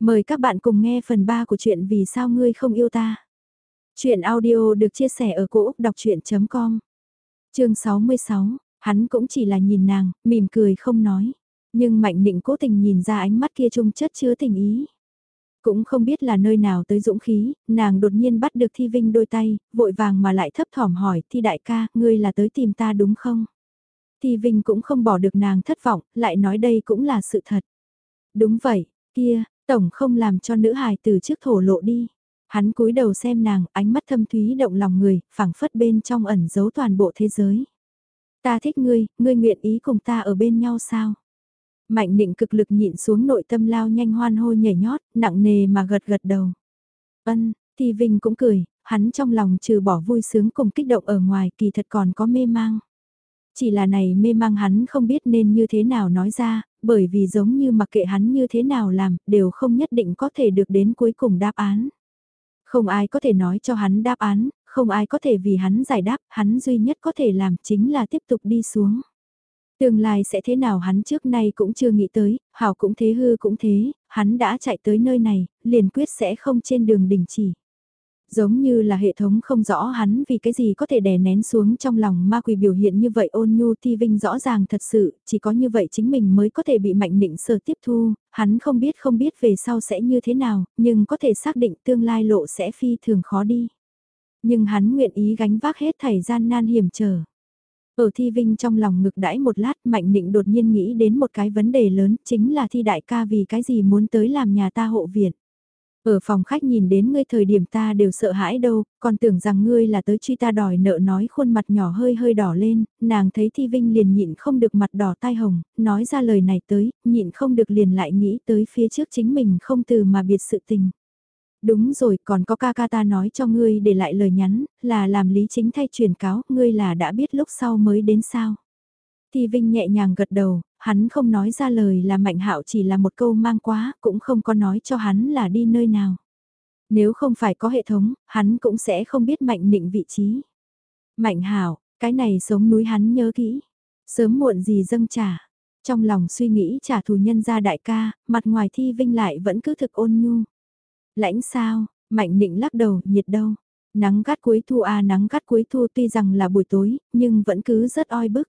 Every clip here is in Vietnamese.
Mời các bạn cùng nghe phần 3 của chuyện Vì sao ngươi không yêu ta. Chuyện audio được chia sẻ ở cỗ đọc chuyện.com Chương 66, hắn cũng chỉ là nhìn nàng, mỉm cười không nói. Nhưng Mạnh Định cố tình nhìn ra ánh mắt kia trung chất chứa tình ý. Cũng không biết là nơi nào tới dũng khí, nàng đột nhiên bắt được Thi Vinh đôi tay, vội vàng mà lại thấp thỏm hỏi Thi đại ca, ngươi là tới tìm ta đúng không? Thi Vinh cũng không bỏ được nàng thất vọng, lại nói đây cũng là sự thật. Đúng vậy, kia, Tổng không làm cho nữ hài từ trước thổ lộ đi. Hắn cúi đầu xem nàng, ánh mắt thâm thúy động lòng người, phảng phất bên trong ẩn giấu toàn bộ thế giới. Ta thích ngươi, ngươi nguyện ý cùng ta ở bên nhau sao? Mạnh định cực lực nhịn xuống nội tâm lao nhanh hoan hô nhảy nhót, nặng nề mà gật gật đầu. Ân, thì Vinh cũng cười, hắn trong lòng trừ bỏ vui sướng cùng kích động ở ngoài kỳ thật còn có mê mang. Chỉ là này mê mang hắn không biết nên như thế nào nói ra, bởi vì giống như mặc kệ hắn như thế nào làm, đều không nhất định có thể được đến cuối cùng đáp án. Không ai có thể nói cho hắn đáp án, không ai có thể vì hắn giải đáp, hắn duy nhất có thể làm chính là tiếp tục đi xuống. Tương lai sẽ thế nào hắn trước nay cũng chưa nghĩ tới, hảo cũng thế hư cũng thế, hắn đã chạy tới nơi này, liền quyết sẽ không trên đường đình chỉ. Giống như là hệ thống không rõ hắn vì cái gì có thể đè nén xuống trong lòng ma quỷ biểu hiện như vậy ôn nhu thi vinh rõ ràng thật sự, chỉ có như vậy chính mình mới có thể bị mạnh định sở tiếp thu, hắn không biết không biết về sau sẽ như thế nào, nhưng có thể xác định tương lai lộ sẽ phi thường khó đi. Nhưng hắn nguyện ý gánh vác hết thảy gian nan hiểm trở. Ở thi vinh trong lòng ngực đãi một lát mạnh định đột nhiên nghĩ đến một cái vấn đề lớn chính là thi đại ca vì cái gì muốn tới làm nhà ta hộ viện. Ở phòng khách nhìn đến ngươi thời điểm ta đều sợ hãi đâu, còn tưởng rằng ngươi là tới truy ta đòi nợ nói khuôn mặt nhỏ hơi hơi đỏ lên, nàng thấy Thi Vinh liền nhịn không được mặt đỏ tai hồng, nói ra lời này tới, nhịn không được liền lại nghĩ tới phía trước chính mình không từ mà biệt sự tình. Đúng rồi, còn có ca ca ta nói cho ngươi để lại lời nhắn, là làm lý chính thay truyền cáo, ngươi là đã biết lúc sau mới đến sao. Thi Vinh nhẹ nhàng gật đầu, hắn không nói ra lời là Mạnh Hạo chỉ là một câu mang quá, cũng không có nói cho hắn là đi nơi nào. Nếu không phải có hệ thống, hắn cũng sẽ không biết Mạnh định vị trí. Mạnh Hạo, cái này sống núi hắn nhớ kỹ, sớm muộn gì dâng trả. Trong lòng suy nghĩ trả thù nhân gia đại ca, mặt ngoài Thi Vinh lại vẫn cứ thực ôn nhu. Lãnh sao, Mạnh định lắc đầu, nhiệt đâu. Nắng gắt cuối thu à nắng gắt cuối thu tuy rằng là buổi tối, nhưng vẫn cứ rất oi bức.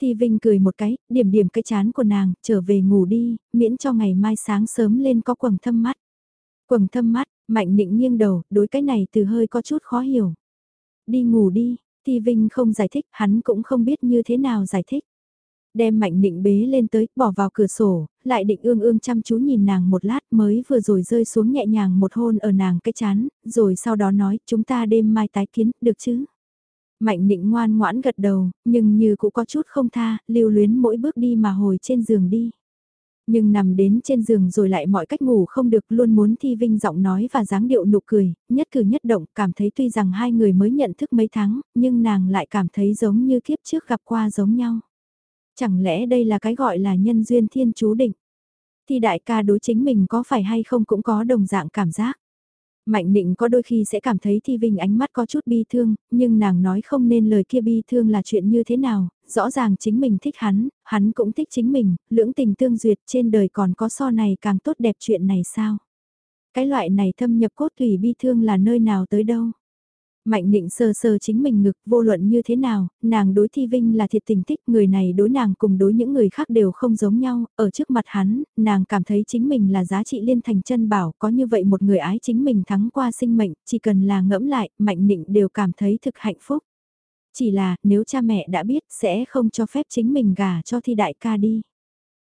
Thi Vinh cười một cái, điểm điểm cái chán của nàng, trở về ngủ đi, miễn cho ngày mai sáng sớm lên có quầng thâm mắt. Quầng thâm mắt, Mạnh Nịnh nghiêng đầu, đối cái này từ hơi có chút khó hiểu. Đi ngủ đi, Thi Vinh không giải thích, hắn cũng không biết như thế nào giải thích. Đem Mạnh Định bế lên tới, bỏ vào cửa sổ, lại định ương ương chăm chú nhìn nàng một lát mới vừa rồi rơi xuống nhẹ nhàng một hôn ở nàng cái chán, rồi sau đó nói chúng ta đêm mai tái kiến, được chứ? Mạnh định ngoan ngoãn gật đầu, nhưng như cũng có chút không tha, lưu luyến mỗi bước đi mà hồi trên giường đi. Nhưng nằm đến trên giường rồi lại mọi cách ngủ không được luôn muốn thi vinh giọng nói và dáng điệu nụ cười, nhất cử nhất động cảm thấy tuy rằng hai người mới nhận thức mấy tháng, nhưng nàng lại cảm thấy giống như kiếp trước gặp qua giống nhau. Chẳng lẽ đây là cái gọi là nhân duyên thiên chú định? Thì đại ca đối chính mình có phải hay không cũng có đồng dạng cảm giác. Mạnh định có đôi khi sẽ cảm thấy Thi Vinh ánh mắt có chút bi thương, nhưng nàng nói không nên lời kia bi thương là chuyện như thế nào, rõ ràng chính mình thích hắn, hắn cũng thích chính mình, lưỡng tình tương duyệt trên đời còn có so này càng tốt đẹp chuyện này sao? Cái loại này thâm nhập cốt thủy bi thương là nơi nào tới đâu? Mạnh định sờ sờ chính mình ngực vô luận như thế nào, nàng đối thi vinh là thiệt tình thích, người này đối nàng cùng đối những người khác đều không giống nhau, ở trước mặt hắn, nàng cảm thấy chính mình là giá trị liên thành chân bảo, có như vậy một người ái chính mình thắng qua sinh mệnh, chỉ cần là ngẫm lại, mạnh định đều cảm thấy thực hạnh phúc. Chỉ là, nếu cha mẹ đã biết, sẽ không cho phép chính mình gả cho thi đại ca đi.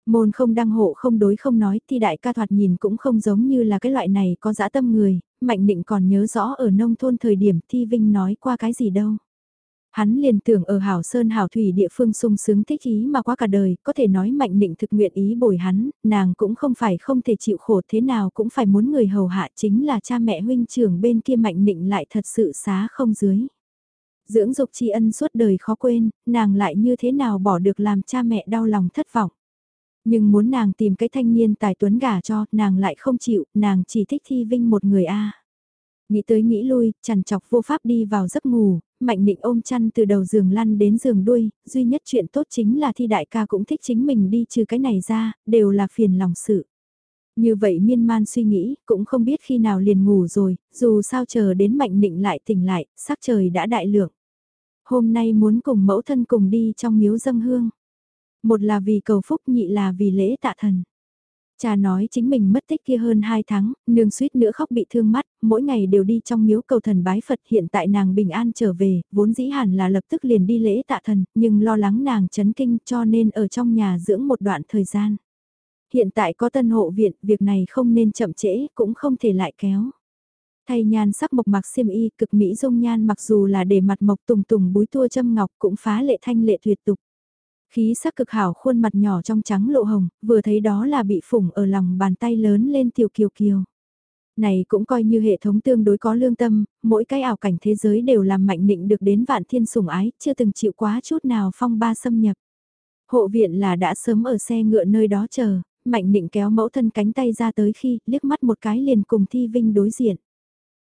Môn không đăng hộ không đối không nói thì đại ca thoạt nhìn cũng không giống như là cái loại này có dã tâm người, Mạnh Định còn nhớ rõ ở nông thôn thời điểm Thi Vinh nói qua cái gì đâu. Hắn liền tưởng ở Hảo Sơn Hảo Thủy địa phương sung sướng thích ý mà qua cả đời, có thể nói Mạnh Định thực nguyện ý bồi hắn, nàng cũng không phải không thể chịu khổ thế nào cũng phải muốn người hầu hạ chính là cha mẹ huynh trưởng bên kia Mạnh Định lại thật sự xá không dưới. Dưỡng dục tri ân suốt đời khó quên, nàng lại như thế nào bỏ được làm cha mẹ đau lòng thất vọng. Nhưng muốn nàng tìm cái thanh niên tài tuấn gả cho, nàng lại không chịu, nàng chỉ thích thi vinh một người a. Nghĩ tới nghĩ lui, chằn chọc vô pháp đi vào giấc ngủ, mạnh định ôm chăn từ đầu giường lăn đến giường đuôi, duy nhất chuyện tốt chính là thi đại ca cũng thích chính mình đi trừ cái này ra, đều là phiền lòng sự. Như vậy miên man suy nghĩ, cũng không biết khi nào liền ngủ rồi, dù sao chờ đến mạnh định lại tỉnh lại, sắc trời đã đại lượng. Hôm nay muốn cùng mẫu thân cùng đi trong miếu dâng hương. Một là vì cầu phúc nhị là vì lễ tạ thần. Cha nói chính mình mất tích kia hơn 2 tháng, nương suýt nữa khóc bị thương mắt, mỗi ngày đều đi trong miếu cầu thần bái Phật hiện tại nàng bình an trở về, vốn dĩ hẳn là lập tức liền đi lễ tạ thần, nhưng lo lắng nàng chấn kinh cho nên ở trong nhà dưỡng một đoạn thời gian. Hiện tại có tân hộ viện, việc này không nên chậm trễ, cũng không thể lại kéo. Thay nhan sắc mộc mạc xiêm y cực mỹ dung nhan mặc dù là để mặt mộc tùng tùng búi tua châm ngọc cũng phá lệ thanh lệ tuyệt tục. Khí sắc cực hảo khuôn mặt nhỏ trong trắng lộ hồng, vừa thấy đó là bị phủng ở lòng bàn tay lớn lên tiểu kiều kiều. Này cũng coi như hệ thống tương đối có lương tâm, mỗi cái ảo cảnh thế giới đều làm mạnh định được đến vạn thiên sủng ái, chưa từng chịu quá chút nào phong ba xâm nhập. Hộ viện là đã sớm ở xe ngựa nơi đó chờ, mạnh định kéo mẫu thân cánh tay ra tới khi liếc mắt một cái liền cùng thi vinh đối diện.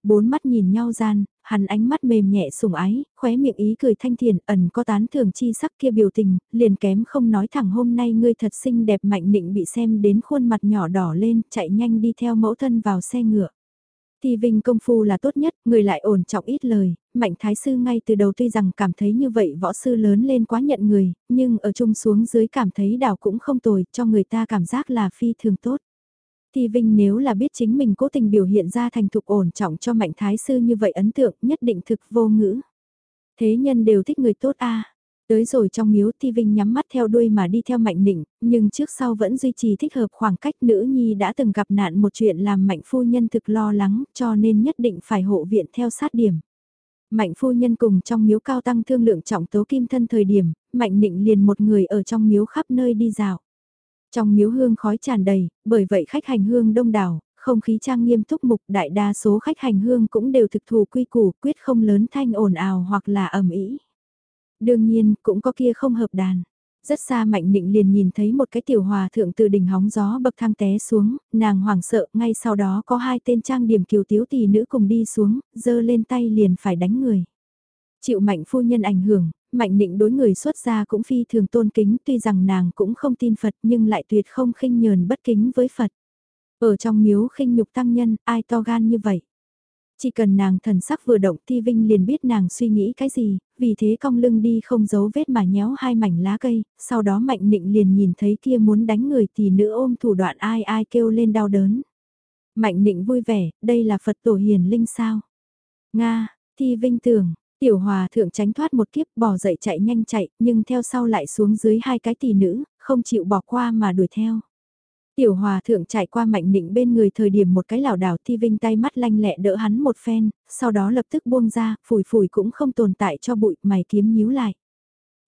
Bốn mắt nhìn nhau gian, hắn ánh mắt mềm nhẹ sủng ái, khóe miệng ý cười thanh thiền, ẩn có tán thường chi sắc kia biểu tình, liền kém không nói thẳng hôm nay ngươi thật xinh đẹp mạnh định bị xem đến khuôn mặt nhỏ đỏ lên, chạy nhanh đi theo mẫu thân vào xe ngựa. Thì Vinh công phu là tốt nhất, người lại ổn trọng ít lời, mạnh thái sư ngay từ đầu tuy rằng cảm thấy như vậy võ sư lớn lên quá nhận người, nhưng ở chung xuống dưới cảm thấy đảo cũng không tồi, cho người ta cảm giác là phi thường tốt. Thì Vinh nếu là biết chính mình cố tình biểu hiện ra thành thục ổn trọng cho mạnh thái sư như vậy ấn tượng nhất định thực vô ngữ. Thế nhân đều thích người tốt a Tới rồi trong miếu Thi Vinh nhắm mắt theo đuôi mà đi theo Mạnh Nịnh, nhưng trước sau vẫn duy trì thích hợp khoảng cách nữ nhi đã từng gặp nạn một chuyện làm Mạnh Phu Nhân thực lo lắng cho nên nhất định phải hộ viện theo sát điểm. Mạnh Phu Nhân cùng trong miếu cao tăng thương lượng trọng tố kim thân thời điểm, Mạnh Nịnh liền một người ở trong miếu khắp nơi đi dạo. Trong miếu hương khói tràn đầy, bởi vậy khách hành hương đông đảo, không khí trang nghiêm túc mục đại đa số khách hành hương cũng đều thực thù quy củ quyết không lớn thanh ồn ào hoặc là ẩm ý. Đương nhiên, cũng có kia không hợp đàn. Rất xa Mạnh Nịnh liền nhìn thấy một cái tiểu hòa thượng từ đỉnh hóng gió bậc thang té xuống, nàng hoảng sợ, ngay sau đó có hai tên trang điểm kiều tiếu tỷ nữ cùng đi xuống, dơ lên tay liền phải đánh người. Chịu Mạnh phu nhân ảnh hưởng, Mạnh Nịnh đối người xuất gia cũng phi thường tôn kính tuy rằng nàng cũng không tin Phật nhưng lại tuyệt không khinh nhờn bất kính với Phật. Ở trong miếu khinh nhục tăng nhân, ai to gan như vậy? Chỉ cần nàng thần sắc vừa động Thi Vinh liền biết nàng suy nghĩ cái gì, vì thế cong lưng đi không giấu vết mà nhéo hai mảnh lá cây, sau đó Mạnh Nịnh liền nhìn thấy kia muốn đánh người thì nữ ôm thủ đoạn ai ai kêu lên đau đớn. Mạnh Nịnh vui vẻ, đây là Phật tổ hiền linh sao? Nga, Thi Vinh tưởng, Tiểu hòa thượng tránh thoát một kiếp bò dậy chạy nhanh chạy, nhưng theo sau lại xuống dưới hai cái tỷ nữ, không chịu bỏ qua mà đuổi theo. Tiểu hòa thượng chạy qua mạnh nịnh bên người thời điểm một cái lảo đảo thi vinh tay mắt lanh lẹ đỡ hắn một phen, sau đó lập tức buông ra, phủi phủi cũng không tồn tại cho bụi mày kiếm nhíu lại.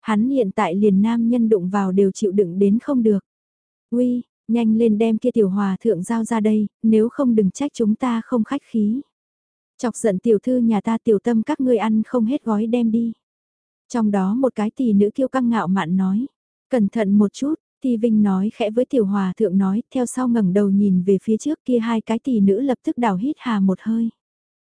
Hắn hiện tại liền nam nhân đụng vào đều chịu đựng đến không được. Uy, nhanh lên đem kia tiểu hòa thượng giao ra đây, nếu không đừng trách chúng ta không khách khí. Chọc giận tiểu thư nhà ta tiểu tâm các ngươi ăn không hết gói đem đi. Trong đó một cái tỷ nữ kiêu căng ngạo mạn nói. Cẩn thận một chút, thì Vinh nói khẽ với tiểu hòa thượng nói, theo sau ngẩng đầu nhìn về phía trước kia hai cái tỷ nữ lập tức đào hít hà một hơi.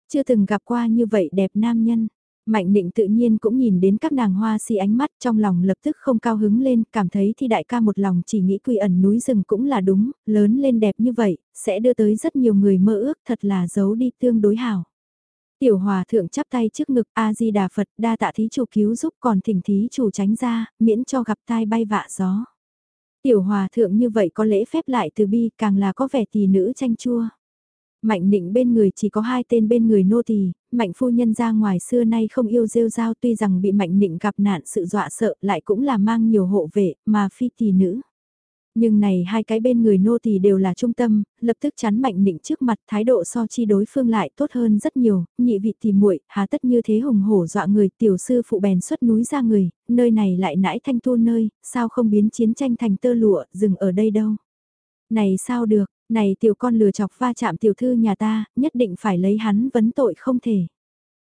Chưa từng gặp qua như vậy đẹp nam nhân. Mạnh định tự nhiên cũng nhìn đến các nàng hoa si ánh mắt trong lòng lập tức không cao hứng lên, cảm thấy thi đại ca một lòng chỉ nghĩ quy ẩn núi rừng cũng là đúng, lớn lên đẹp như vậy, sẽ đưa tới rất nhiều người mơ ước thật là giấu đi tương đối hảo. Tiểu hòa thượng chắp tay trước ngực A-di-đà Phật đa tạ thí chủ cứu giúp còn thỉnh thí chủ tránh ra, miễn cho gặp tai bay vạ gió. Tiểu hòa thượng như vậy có lễ phép lại từ bi càng là có vẻ tỷ nữ tranh chua. Mạnh định bên người chỉ có hai tên bên người nô tỳ, mạnh phu nhân ra ngoài xưa nay không yêu rêu rao tuy rằng bị mạnh định gặp nạn sự dọa sợ lại cũng là mang nhiều hộ vệ mà phi tỷ nữ. Nhưng này hai cái bên người nô tỳ đều là trung tâm, lập tức chắn mạnh định trước mặt thái độ so chi đối phương lại tốt hơn rất nhiều, nhị vị thì muội há tất như thế hùng hổ dọa người tiểu sư phụ bèn xuất núi ra người, nơi này lại nãi thanh thu nơi, sao không biến chiến tranh thành tơ lụa, dừng ở đây đâu. Này sao được, này tiểu con lừa chọc va chạm tiểu thư nhà ta, nhất định phải lấy hắn vấn tội không thể.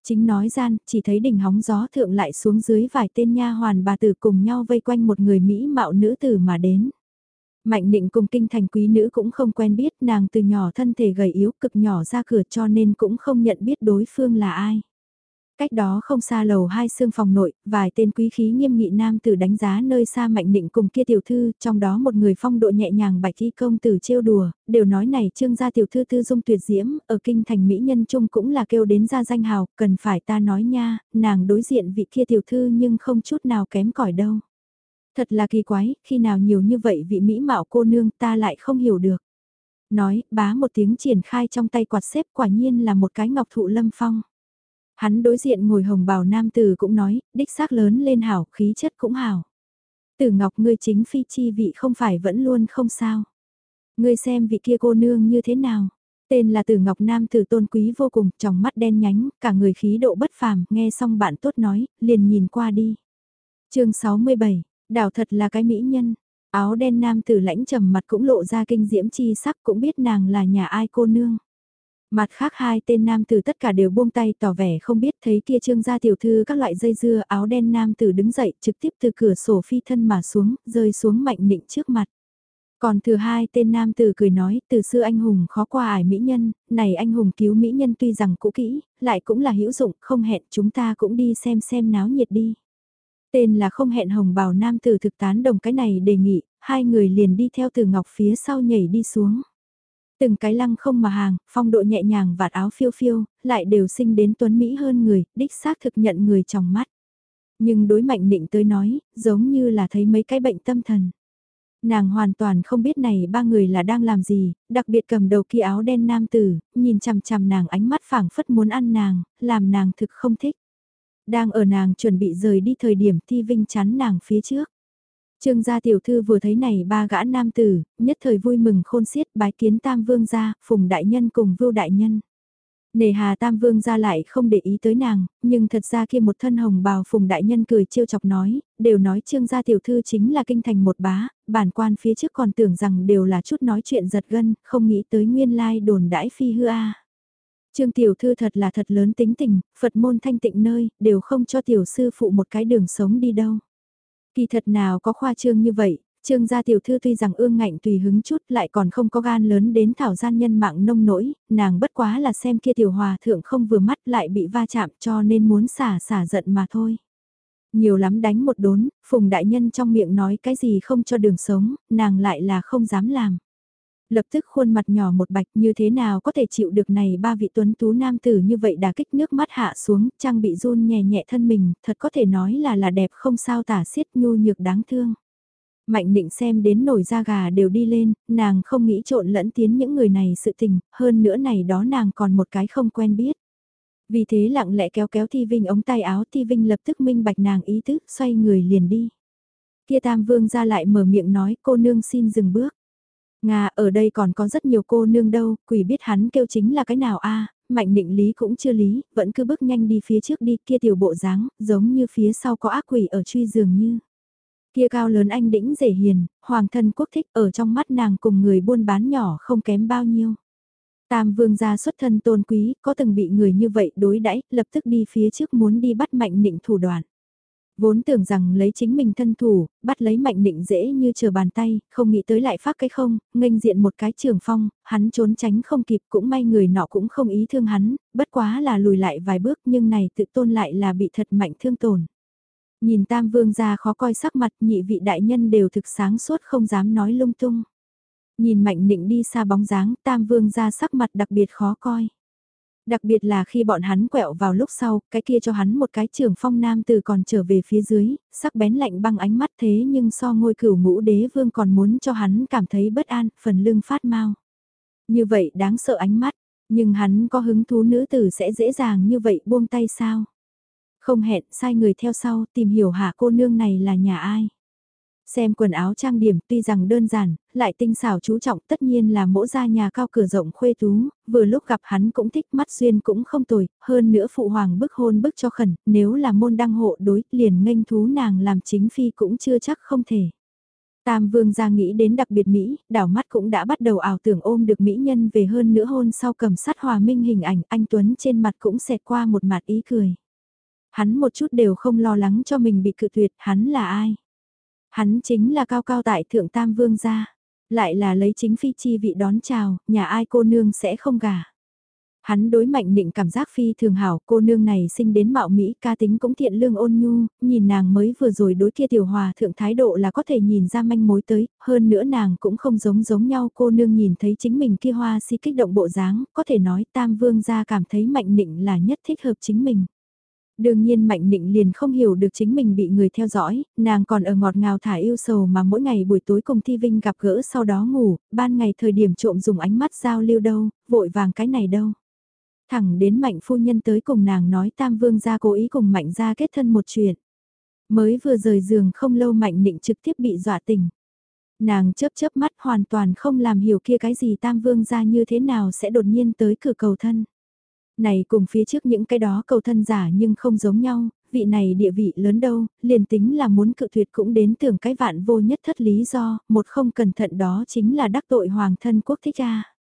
Chính nói gian, chỉ thấy đỉnh hóng gió thượng lại xuống dưới vài tên nha hoàn bà tử cùng nhau vây quanh một người Mỹ mạo nữ tử mà đến. Mạnh định cùng kinh thành quý nữ cũng không quen biết nàng từ nhỏ thân thể gầy yếu cực nhỏ ra cửa cho nên cũng không nhận biết đối phương là ai. Cách đó không xa lầu hai xương phòng nội, vài tên quý khí nghiêm nghị nam tử đánh giá nơi xa mạnh định cùng kia tiểu thư, trong đó một người phong độ nhẹ nhàng bạch y công tử trêu đùa, đều nói này trương gia tiểu thư tư dung tuyệt diễm, ở kinh thành mỹ nhân chung cũng là kêu đến ra danh hào, cần phải ta nói nha, nàng đối diện vị kia tiểu thư nhưng không chút nào kém cỏi đâu. Thật là kỳ quái, khi nào nhiều như vậy vị mỹ mạo cô nương ta lại không hiểu được. Nói, bá một tiếng triển khai trong tay quạt xếp quả nhiên là một cái ngọc thụ lâm phong. Hắn đối diện ngồi hồng bào nam tử cũng nói, đích xác lớn lên hảo, khí chất cũng hảo. Tử ngọc ngươi chính phi chi vị không phải vẫn luôn không sao. Ngươi xem vị kia cô nương như thế nào. Tên là Tử Ngọc Nam tử tôn quý vô cùng, trong mắt đen nhánh, cả người khí độ bất phàm, nghe xong bạn tốt nói, liền nhìn qua đi. chương 67, đảo thật là cái mỹ nhân, áo đen nam tử lãnh trầm mặt cũng lộ ra kinh diễm chi sắc cũng biết nàng là nhà ai cô nương. Mặt khác hai tên nam tử tất cả đều buông tay tỏ vẻ không biết thấy kia trương gia tiểu thư các loại dây dưa áo đen nam tử đứng dậy trực tiếp từ cửa sổ phi thân mà xuống, rơi xuống mạnh định trước mặt. Còn thừa hai tên nam tử cười nói, từ xưa anh hùng khó qua ải mỹ nhân, này anh hùng cứu mỹ nhân tuy rằng cũ kỹ, lại cũng là hữu dụng, không hẹn chúng ta cũng đi xem xem náo nhiệt đi. Tên là không hẹn hồng bào nam tử thực tán đồng cái này đề nghị, hai người liền đi theo từ ngọc phía sau nhảy đi xuống. Từng cái lăng không mà hàng, phong độ nhẹ nhàng vạt áo phiêu phiêu, lại đều sinh đến tuấn Mỹ hơn người, đích xác thực nhận người trong mắt. Nhưng đối mạnh định tới nói, giống như là thấy mấy cái bệnh tâm thần. Nàng hoàn toàn không biết này ba người là đang làm gì, đặc biệt cầm đầu kia áo đen nam tử, nhìn chằm chằm nàng ánh mắt phảng phất muốn ăn nàng, làm nàng thực không thích. Đang ở nàng chuẩn bị rời đi thời điểm thi vinh chắn nàng phía trước. Trương gia tiểu thư vừa thấy này ba gã nam tử, nhất thời vui mừng khôn xiết bái kiến tam vương gia, phùng đại nhân cùng vưu đại nhân. Nề hà tam vương gia lại không để ý tới nàng, nhưng thật ra kia một thân hồng bào phùng đại nhân cười trêu chọc nói, đều nói trương gia tiểu thư chính là kinh thành một bá, bản quan phía trước còn tưởng rằng đều là chút nói chuyện giật gân, không nghĩ tới nguyên lai đồn đãi phi hư a. Trương tiểu thư thật là thật lớn tính tình, Phật môn thanh tịnh nơi, đều không cho tiểu sư phụ một cái đường sống đi đâu. Kỳ thật nào có khoa trương như vậy, trương gia tiểu thư tuy rằng ương ngạnh tùy hứng chút lại còn không có gan lớn đến thảo gian nhân mạng nông nỗi, nàng bất quá là xem kia tiểu hòa thượng không vừa mắt lại bị va chạm cho nên muốn xả xả giận mà thôi. Nhiều lắm đánh một đốn, phùng đại nhân trong miệng nói cái gì không cho đường sống, nàng lại là không dám làm lập tức khuôn mặt nhỏ một bạch như thế nào có thể chịu được này ba vị tuấn tú nam tử như vậy đã kích nước mắt hạ xuống, trang bị run nhẹ nhẹ thân mình, thật có thể nói là là đẹp không sao tả xiết nhu nhược đáng thương. Mạnh định xem đến nổi da gà đều đi lên, nàng không nghĩ trộn lẫn tiến những người này sự tình, hơn nữa này đó nàng còn một cái không quen biết. Vì thế lặng lẽ kéo kéo Thi Vinh ống tay áo Thi Vinh lập tức minh bạch nàng ý thức xoay người liền đi. Kia Tam Vương ra lại mở miệng nói cô nương xin dừng bước. Nga ở đây còn có rất nhiều cô nương đâu, quỷ biết hắn kêu chính là cái nào a mạnh định lý cũng chưa lý, vẫn cứ bước nhanh đi phía trước đi kia tiểu bộ dáng giống như phía sau có ác quỷ ở truy dường như. Kia cao lớn anh đĩnh dễ hiền, hoàng thân quốc thích ở trong mắt nàng cùng người buôn bán nhỏ không kém bao nhiêu. Tam vương gia xuất thân tôn quý, có từng bị người như vậy đối đãi lập tức đi phía trước muốn đi bắt mạnh định thủ đoạn. Vốn tưởng rằng lấy chính mình thân thủ, bắt lấy mạnh định dễ như chờ bàn tay, không nghĩ tới lại phát cái không, nghênh diện một cái trường phong, hắn trốn tránh không kịp cũng may người nọ cũng không ý thương hắn, bất quá là lùi lại vài bước nhưng này tự tôn lại là bị thật mạnh thương tổn. Nhìn tam vương ra khó coi sắc mặt nhị vị đại nhân đều thực sáng suốt không dám nói lung tung. Nhìn mạnh định đi xa bóng dáng tam vương ra sắc mặt đặc biệt khó coi. Đặc biệt là khi bọn hắn quẹo vào lúc sau, cái kia cho hắn một cái trường phong nam từ còn trở về phía dưới, sắc bén lạnh băng ánh mắt thế nhưng so ngôi cửu ngũ đế vương còn muốn cho hắn cảm thấy bất an, phần lưng phát mau. Như vậy đáng sợ ánh mắt, nhưng hắn có hứng thú nữ tử sẽ dễ dàng như vậy buông tay sao? Không hẹn sai người theo sau tìm hiểu hạ cô nương này là nhà ai. Xem quần áo trang điểm tuy rằng đơn giản, lại tinh xảo chú trọng tất nhiên là mỗ gia nhà cao cửa rộng khuê tú, vừa lúc gặp hắn cũng thích mắt duyên cũng không tồi, hơn nữa phụ hoàng bức hôn bức cho khẩn, nếu là môn đăng hộ đối liền nghênh thú nàng làm chính phi cũng chưa chắc không thể. Tam vương gia nghĩ đến đặc biệt Mỹ, đảo mắt cũng đã bắt đầu ảo tưởng ôm được Mỹ nhân về hơn nữa hôn sau cầm sát hòa minh hình ảnh anh Tuấn trên mặt cũng xẹt qua một mặt ý cười. Hắn một chút đều không lo lắng cho mình bị cự tuyệt, hắn là ai? Hắn chính là cao cao tại thượng tam vương gia, lại là lấy chính phi chi vị đón chào, nhà ai cô nương sẽ không gả. Hắn đối mạnh định cảm giác phi thường hảo, cô nương này sinh đến mạo Mỹ, ca tính cũng thiện lương ôn nhu, nhìn nàng mới vừa rồi đối kia tiểu hòa thượng thái độ là có thể nhìn ra manh mối tới, hơn nữa nàng cũng không giống giống nhau cô nương nhìn thấy chính mình kia hoa si kích động bộ dáng, có thể nói tam vương gia cảm thấy mạnh định là nhất thích hợp chính mình. Đương nhiên Mạnh Nịnh liền không hiểu được chính mình bị người theo dõi, nàng còn ở ngọt ngào thả yêu sầu mà mỗi ngày buổi tối cùng Thi Vinh gặp gỡ sau đó ngủ, ban ngày thời điểm trộm dùng ánh mắt giao lưu đâu, vội vàng cái này đâu. Thẳng đến Mạnh phu nhân tới cùng nàng nói Tam Vương gia cố ý cùng Mạnh gia kết thân một chuyện. Mới vừa rời giường không lâu Mạnh Nịnh trực tiếp bị dọa tỉnh. Nàng chớp chớp mắt hoàn toàn không làm hiểu kia cái gì Tam Vương gia như thế nào sẽ đột nhiên tới cửa cầu thân. Này cùng phía trước những cái đó cầu thân giả nhưng không giống nhau, vị này địa vị lớn đâu, liền tính là muốn cự tuyệt cũng đến tưởng cái vạn vô nhất thất lý do, một không cẩn thận đó chính là đắc tội hoàng thân quốc thích ra.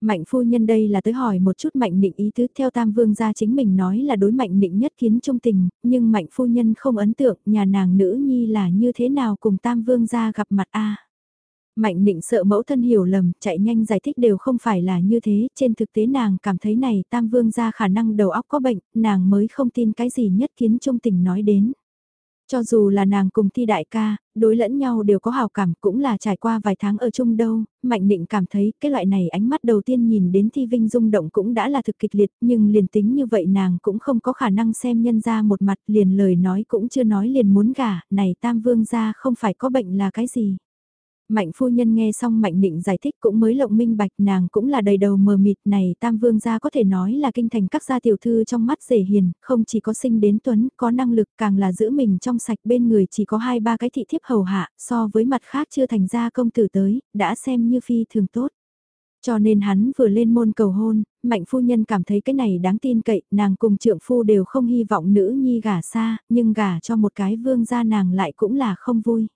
Mạnh phu nhân đây là tới hỏi một chút mạnh định ý tứ theo tam vương gia chính mình nói là đối mạnh định nhất kiến trung tình, nhưng mạnh phu nhân không ấn tượng nhà nàng nữ nhi là như thế nào cùng tam vương gia gặp mặt a Mạnh định sợ mẫu thân hiểu lầm, chạy nhanh giải thích đều không phải là như thế, trên thực tế nàng cảm thấy này tam vương ra khả năng đầu óc có bệnh, nàng mới không tin cái gì nhất kiến trung tình nói đến. Cho dù là nàng cùng thi đại ca, đối lẫn nhau đều có hào cảm cũng là trải qua vài tháng ở chung đâu, Mạnh Định cảm thấy cái loại này ánh mắt đầu tiên nhìn đến thi vinh rung động cũng đã là thực kịch liệt nhưng liền tính như vậy nàng cũng không có khả năng xem nhân ra một mặt liền lời nói cũng chưa nói liền muốn gả, này tam vương ra không phải có bệnh là cái gì. Mạnh phu nhân nghe xong Mạnh Định giải thích cũng mới lộng minh bạch nàng cũng là đầy đầu mờ mịt này tam vương gia có thể nói là kinh thành các gia tiểu thư trong mắt rể hiền, không chỉ có sinh đến tuấn, có năng lực càng là giữ mình trong sạch bên người chỉ có hai ba cái thị thiếp hầu hạ, so với mặt khác chưa thành ra công tử tới, đã xem như phi thường tốt. Cho nên hắn vừa lên môn cầu hôn, mạnh phu nhân cảm thấy cái này đáng tin cậy, nàng cùng trượng phu đều không hy vọng nữ nhi gả xa, nhưng gả cho một cái vương gia nàng lại cũng là không vui.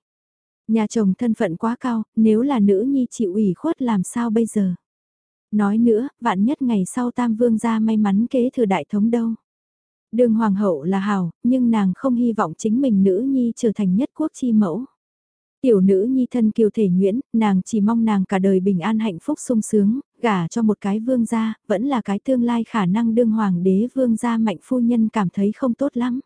Nhà chồng thân phận quá cao, nếu là nữ nhi chịu ủy khuất làm sao bây giờ? Nói nữa, vạn nhất ngày sau tam vương gia may mắn kế thừa đại thống đâu. Đường hoàng hậu là hào, nhưng nàng không hy vọng chính mình nữ nhi trở thành nhất quốc chi mẫu. Tiểu nữ nhi thân kiều thể nhuyễn, nàng chỉ mong nàng cả đời bình an hạnh phúc sung sướng, gả cho một cái vương gia, vẫn là cái tương lai khả năng đương hoàng đế vương gia mạnh phu nhân cảm thấy không tốt lắm.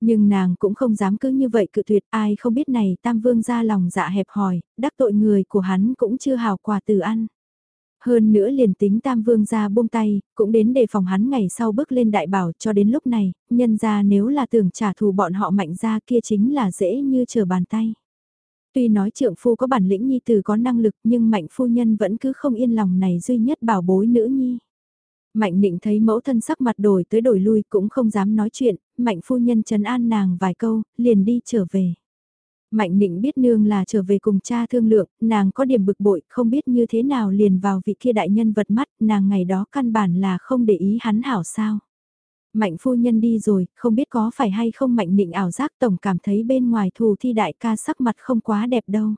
Nhưng nàng cũng không dám cứ như vậy cự tuyệt ai không biết này tam vương ra lòng dạ hẹp hòi, đắc tội người của hắn cũng chưa hào quà từ ăn. Hơn nữa liền tính tam vương ra buông tay, cũng đến đề phòng hắn ngày sau bước lên đại bảo cho đến lúc này, nhân ra nếu là tưởng trả thù bọn họ mạnh ra kia chính là dễ như chờ bàn tay. Tuy nói trượng phu có bản lĩnh nhi tử có năng lực nhưng mạnh phu nhân vẫn cứ không yên lòng này duy nhất bảo bối nữ nhi. Mạnh định thấy mẫu thân sắc mặt đổi tới đổi lui cũng không dám nói chuyện, mạnh phu nhân trấn an nàng vài câu, liền đi trở về. Mạnh định biết nương là trở về cùng cha thương lượng, nàng có điểm bực bội, không biết như thế nào liền vào vị kia đại nhân vật mắt, nàng ngày đó căn bản là không để ý hắn hảo sao. Mạnh phu nhân đi rồi, không biết có phải hay không mạnh định ảo giác tổng cảm thấy bên ngoài thù thi đại ca sắc mặt không quá đẹp đâu.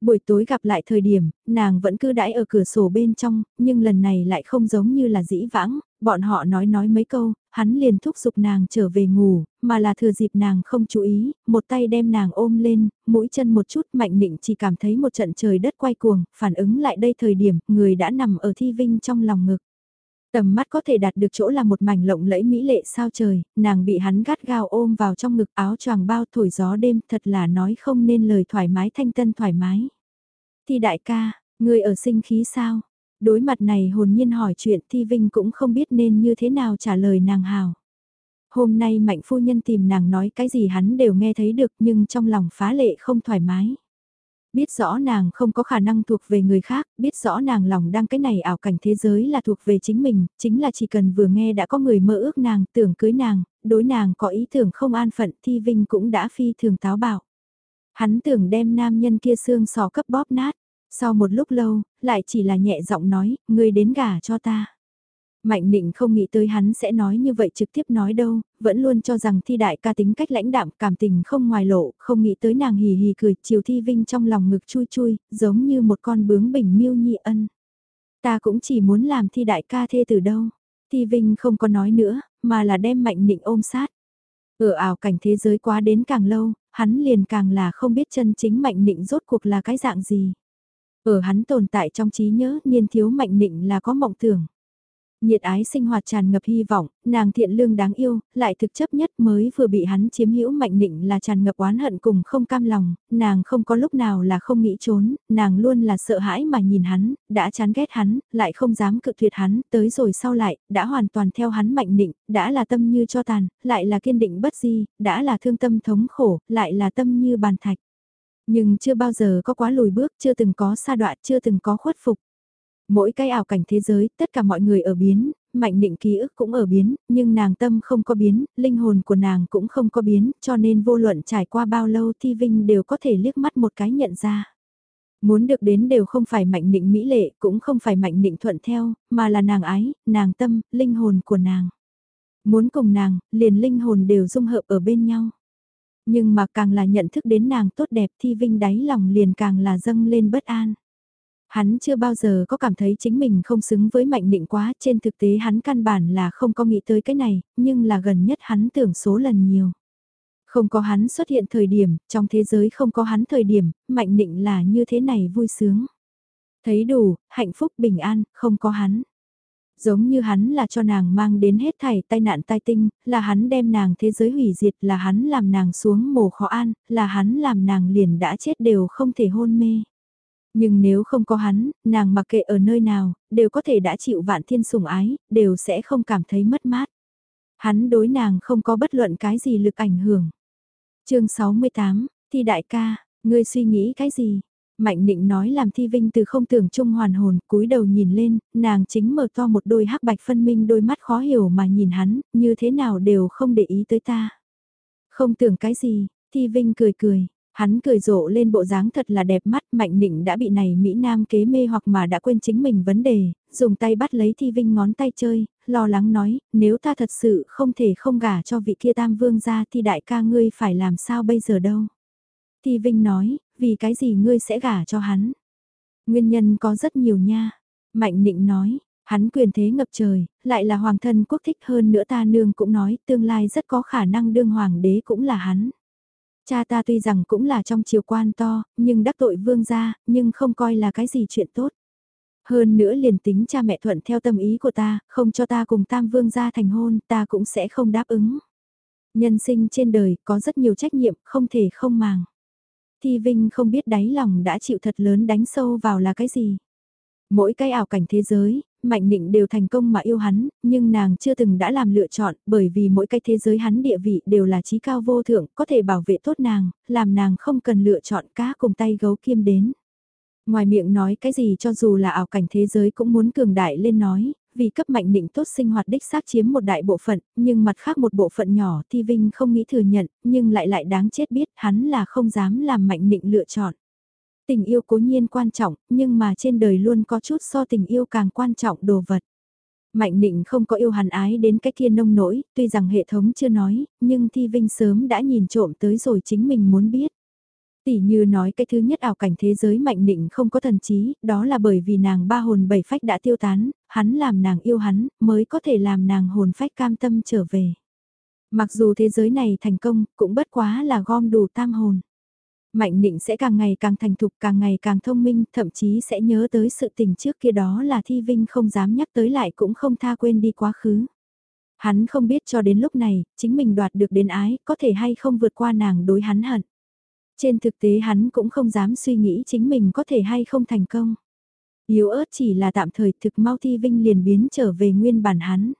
Buổi tối gặp lại thời điểm, nàng vẫn cứ đãi ở cửa sổ bên trong, nhưng lần này lại không giống như là dĩ vãng, bọn họ nói nói mấy câu, hắn liền thúc giục nàng trở về ngủ, mà là thừa dịp nàng không chú ý, một tay đem nàng ôm lên, mũi chân một chút mạnh định chỉ cảm thấy một trận trời đất quay cuồng, phản ứng lại đây thời điểm, người đã nằm ở thi vinh trong lòng ngực. Tầm mắt có thể đạt được chỗ là một mảnh lộng lẫy mỹ lệ sao trời, nàng bị hắn gắt gao ôm vào trong ngực áo choàng bao thổi gió đêm thật là nói không nên lời thoải mái thanh tân thoải mái. Thì đại ca, người ở sinh khí sao? Đối mặt này hồn nhiên hỏi chuyện Thi Vinh cũng không biết nên như thế nào trả lời nàng hào. Hôm nay mạnh phu nhân tìm nàng nói cái gì hắn đều nghe thấy được nhưng trong lòng phá lệ không thoải mái. Biết rõ nàng không có khả năng thuộc về người khác, biết rõ nàng lòng đang cái này ảo cảnh thế giới là thuộc về chính mình, chính là chỉ cần vừa nghe đã có người mơ ước nàng, tưởng cưới nàng, đối nàng có ý tưởng không an phận Thi Vinh cũng đã phi thường táo bạo. Hắn tưởng đem nam nhân kia xương sò cấp bóp nát. Sau một lúc lâu, lại chỉ là nhẹ giọng nói, ngươi đến gả cho ta. Mạnh Nịnh không nghĩ tới hắn sẽ nói như vậy trực tiếp nói đâu, vẫn luôn cho rằng thi đại ca tính cách lãnh đạm cảm tình không ngoài lộ, không nghĩ tới nàng hì hì cười, chiều thi vinh trong lòng ngực chui chui, giống như một con bướm bình miêu nhị ân. Ta cũng chỉ muốn làm thi đại ca thê từ đâu. Thi vinh không có nói nữa, mà là đem mạnh Nịnh ôm sát. Ở ảo cảnh thế giới quá đến càng lâu, hắn liền càng là không biết chân chính mạnh Nịnh rốt cuộc là cái dạng gì. Ở hắn tồn tại trong trí nhớ niên thiếu mạnh Nịnh là có mộng tưởng. Nhiệt ái sinh hoạt tràn ngập hy vọng, nàng thiện lương đáng yêu, lại thực chấp nhất mới vừa bị hắn chiếm hữu mạnh định là tràn ngập oán hận cùng không cam lòng, nàng không có lúc nào là không nghĩ trốn, nàng luôn là sợ hãi mà nhìn hắn, đã chán ghét hắn, lại không dám cự tuyệt hắn, tới rồi sau lại, đã hoàn toàn theo hắn mạnh định, đã là tâm như cho tàn, lại là kiên định bất di, đã là thương tâm thống khổ, lại là tâm như bàn thạch. Nhưng chưa bao giờ có quá lùi bước, chưa từng có xa đoạn, chưa từng có khuất phục. Mỗi cái ảo cảnh thế giới, tất cả mọi người ở biến, mạnh định ký ức cũng ở biến, nhưng nàng tâm không có biến, linh hồn của nàng cũng không có biến, cho nên vô luận trải qua bao lâu Thi Vinh đều có thể liếc mắt một cái nhận ra. Muốn được đến đều không phải mạnh định mỹ lệ, cũng không phải mạnh định thuận theo, mà là nàng ái, nàng tâm, linh hồn của nàng. Muốn cùng nàng, liền linh hồn đều dung hợp ở bên nhau. Nhưng mà càng là nhận thức đến nàng tốt đẹp Thi Vinh đáy lòng liền càng là dâng lên bất an. Hắn chưa bao giờ có cảm thấy chính mình không xứng với mạnh định quá, trên thực tế hắn căn bản là không có nghĩ tới cái này, nhưng là gần nhất hắn tưởng số lần nhiều. Không có hắn xuất hiện thời điểm, trong thế giới không có hắn thời điểm, mạnh định là như thế này vui sướng. Thấy đủ, hạnh phúc bình an, không có hắn. Giống như hắn là cho nàng mang đến hết thảy tai nạn tai tinh, là hắn đem nàng thế giới hủy diệt, là hắn làm nàng xuống mồ khó an, là hắn làm nàng liền đã chết đều không thể hôn mê. Nhưng nếu không có hắn, nàng mặc kệ ở nơi nào, đều có thể đã chịu vạn thiên sủng ái, đều sẽ không cảm thấy mất mát. Hắn đối nàng không có bất luận cái gì lực ảnh hưởng. chương 68, Thi đại ca, ngươi suy nghĩ cái gì? Mạnh định nói làm Thi Vinh từ không tưởng trung hoàn hồn, cúi đầu nhìn lên, nàng chính mở to một đôi hắc bạch phân minh đôi mắt khó hiểu mà nhìn hắn, như thế nào đều không để ý tới ta. Không tưởng cái gì, Thi Vinh cười cười, Hắn cười rộ lên bộ dáng thật là đẹp mắt, Mạnh Nịnh đã bị này Mỹ Nam kế mê hoặc mà đã quên chính mình vấn đề, dùng tay bắt lấy Thi Vinh ngón tay chơi, lo lắng nói, nếu ta thật sự không thể không gả cho vị kia tam vương ra thì đại ca ngươi phải làm sao bây giờ đâu. Thi Vinh nói, vì cái gì ngươi sẽ gả cho hắn? Nguyên nhân có rất nhiều nha. Mạnh Nịnh nói, hắn quyền thế ngập trời, lại là hoàng thân quốc thích hơn nữa ta nương cũng nói tương lai rất có khả năng đương hoàng đế cũng là hắn. Cha ta tuy rằng cũng là trong triều quan to, nhưng đắc tội vương gia, nhưng không coi là cái gì chuyện tốt. Hơn nữa liền tính cha mẹ thuận theo tâm ý của ta, không cho ta cùng tam vương gia thành hôn, ta cũng sẽ không đáp ứng. Nhân sinh trên đời có rất nhiều trách nhiệm, không thể không màng. Thi Vinh không biết đáy lòng đã chịu thật lớn đánh sâu vào là cái gì. Mỗi cái ảo cảnh thế giới, Mạnh Nịnh đều thành công mà yêu hắn, nhưng nàng chưa từng đã làm lựa chọn, bởi vì mỗi cái thế giới hắn địa vị đều là trí cao vô thượng, có thể bảo vệ tốt nàng, làm nàng không cần lựa chọn cá cùng tay gấu kiêm đến. Ngoài miệng nói cái gì cho dù là ảo cảnh thế giới cũng muốn cường đại lên nói, vì cấp mạnh định tốt sinh hoạt đích xác chiếm một đại bộ phận, nhưng mặt khác một bộ phận nhỏ thì Vinh không nghĩ thừa nhận, nhưng lại lại đáng chết biết hắn là không dám làm mạnh định lựa chọn. Tình yêu cố nhiên quan trọng, nhưng mà trên đời luôn có chút so tình yêu càng quan trọng đồ vật. Mạnh định không có yêu hàn ái đến cái kia nông nỗi, tuy rằng hệ thống chưa nói, nhưng Thi Vinh sớm đã nhìn trộm tới rồi chính mình muốn biết. Tỷ như nói cái thứ nhất ảo cảnh thế giới mạnh định không có thần trí, đó là bởi vì nàng ba hồn bảy phách đã tiêu tán, hắn làm nàng yêu hắn, mới có thể làm nàng hồn phách cam tâm trở về. Mặc dù thế giới này thành công, cũng bất quá là gom đủ tam hồn. Mạnh định sẽ càng ngày càng thành thục càng ngày càng thông minh, thậm chí sẽ nhớ tới sự tình trước kia đó là Thi Vinh không dám nhắc tới lại cũng không tha quên đi quá khứ. Hắn không biết cho đến lúc này, chính mình đoạt được đến ái, có thể hay không vượt qua nàng đối hắn hận. Trên thực tế hắn cũng không dám suy nghĩ chính mình có thể hay không thành công. Yếu ớt chỉ là tạm thời thực mau Thi Vinh liền biến trở về nguyên bản hắn.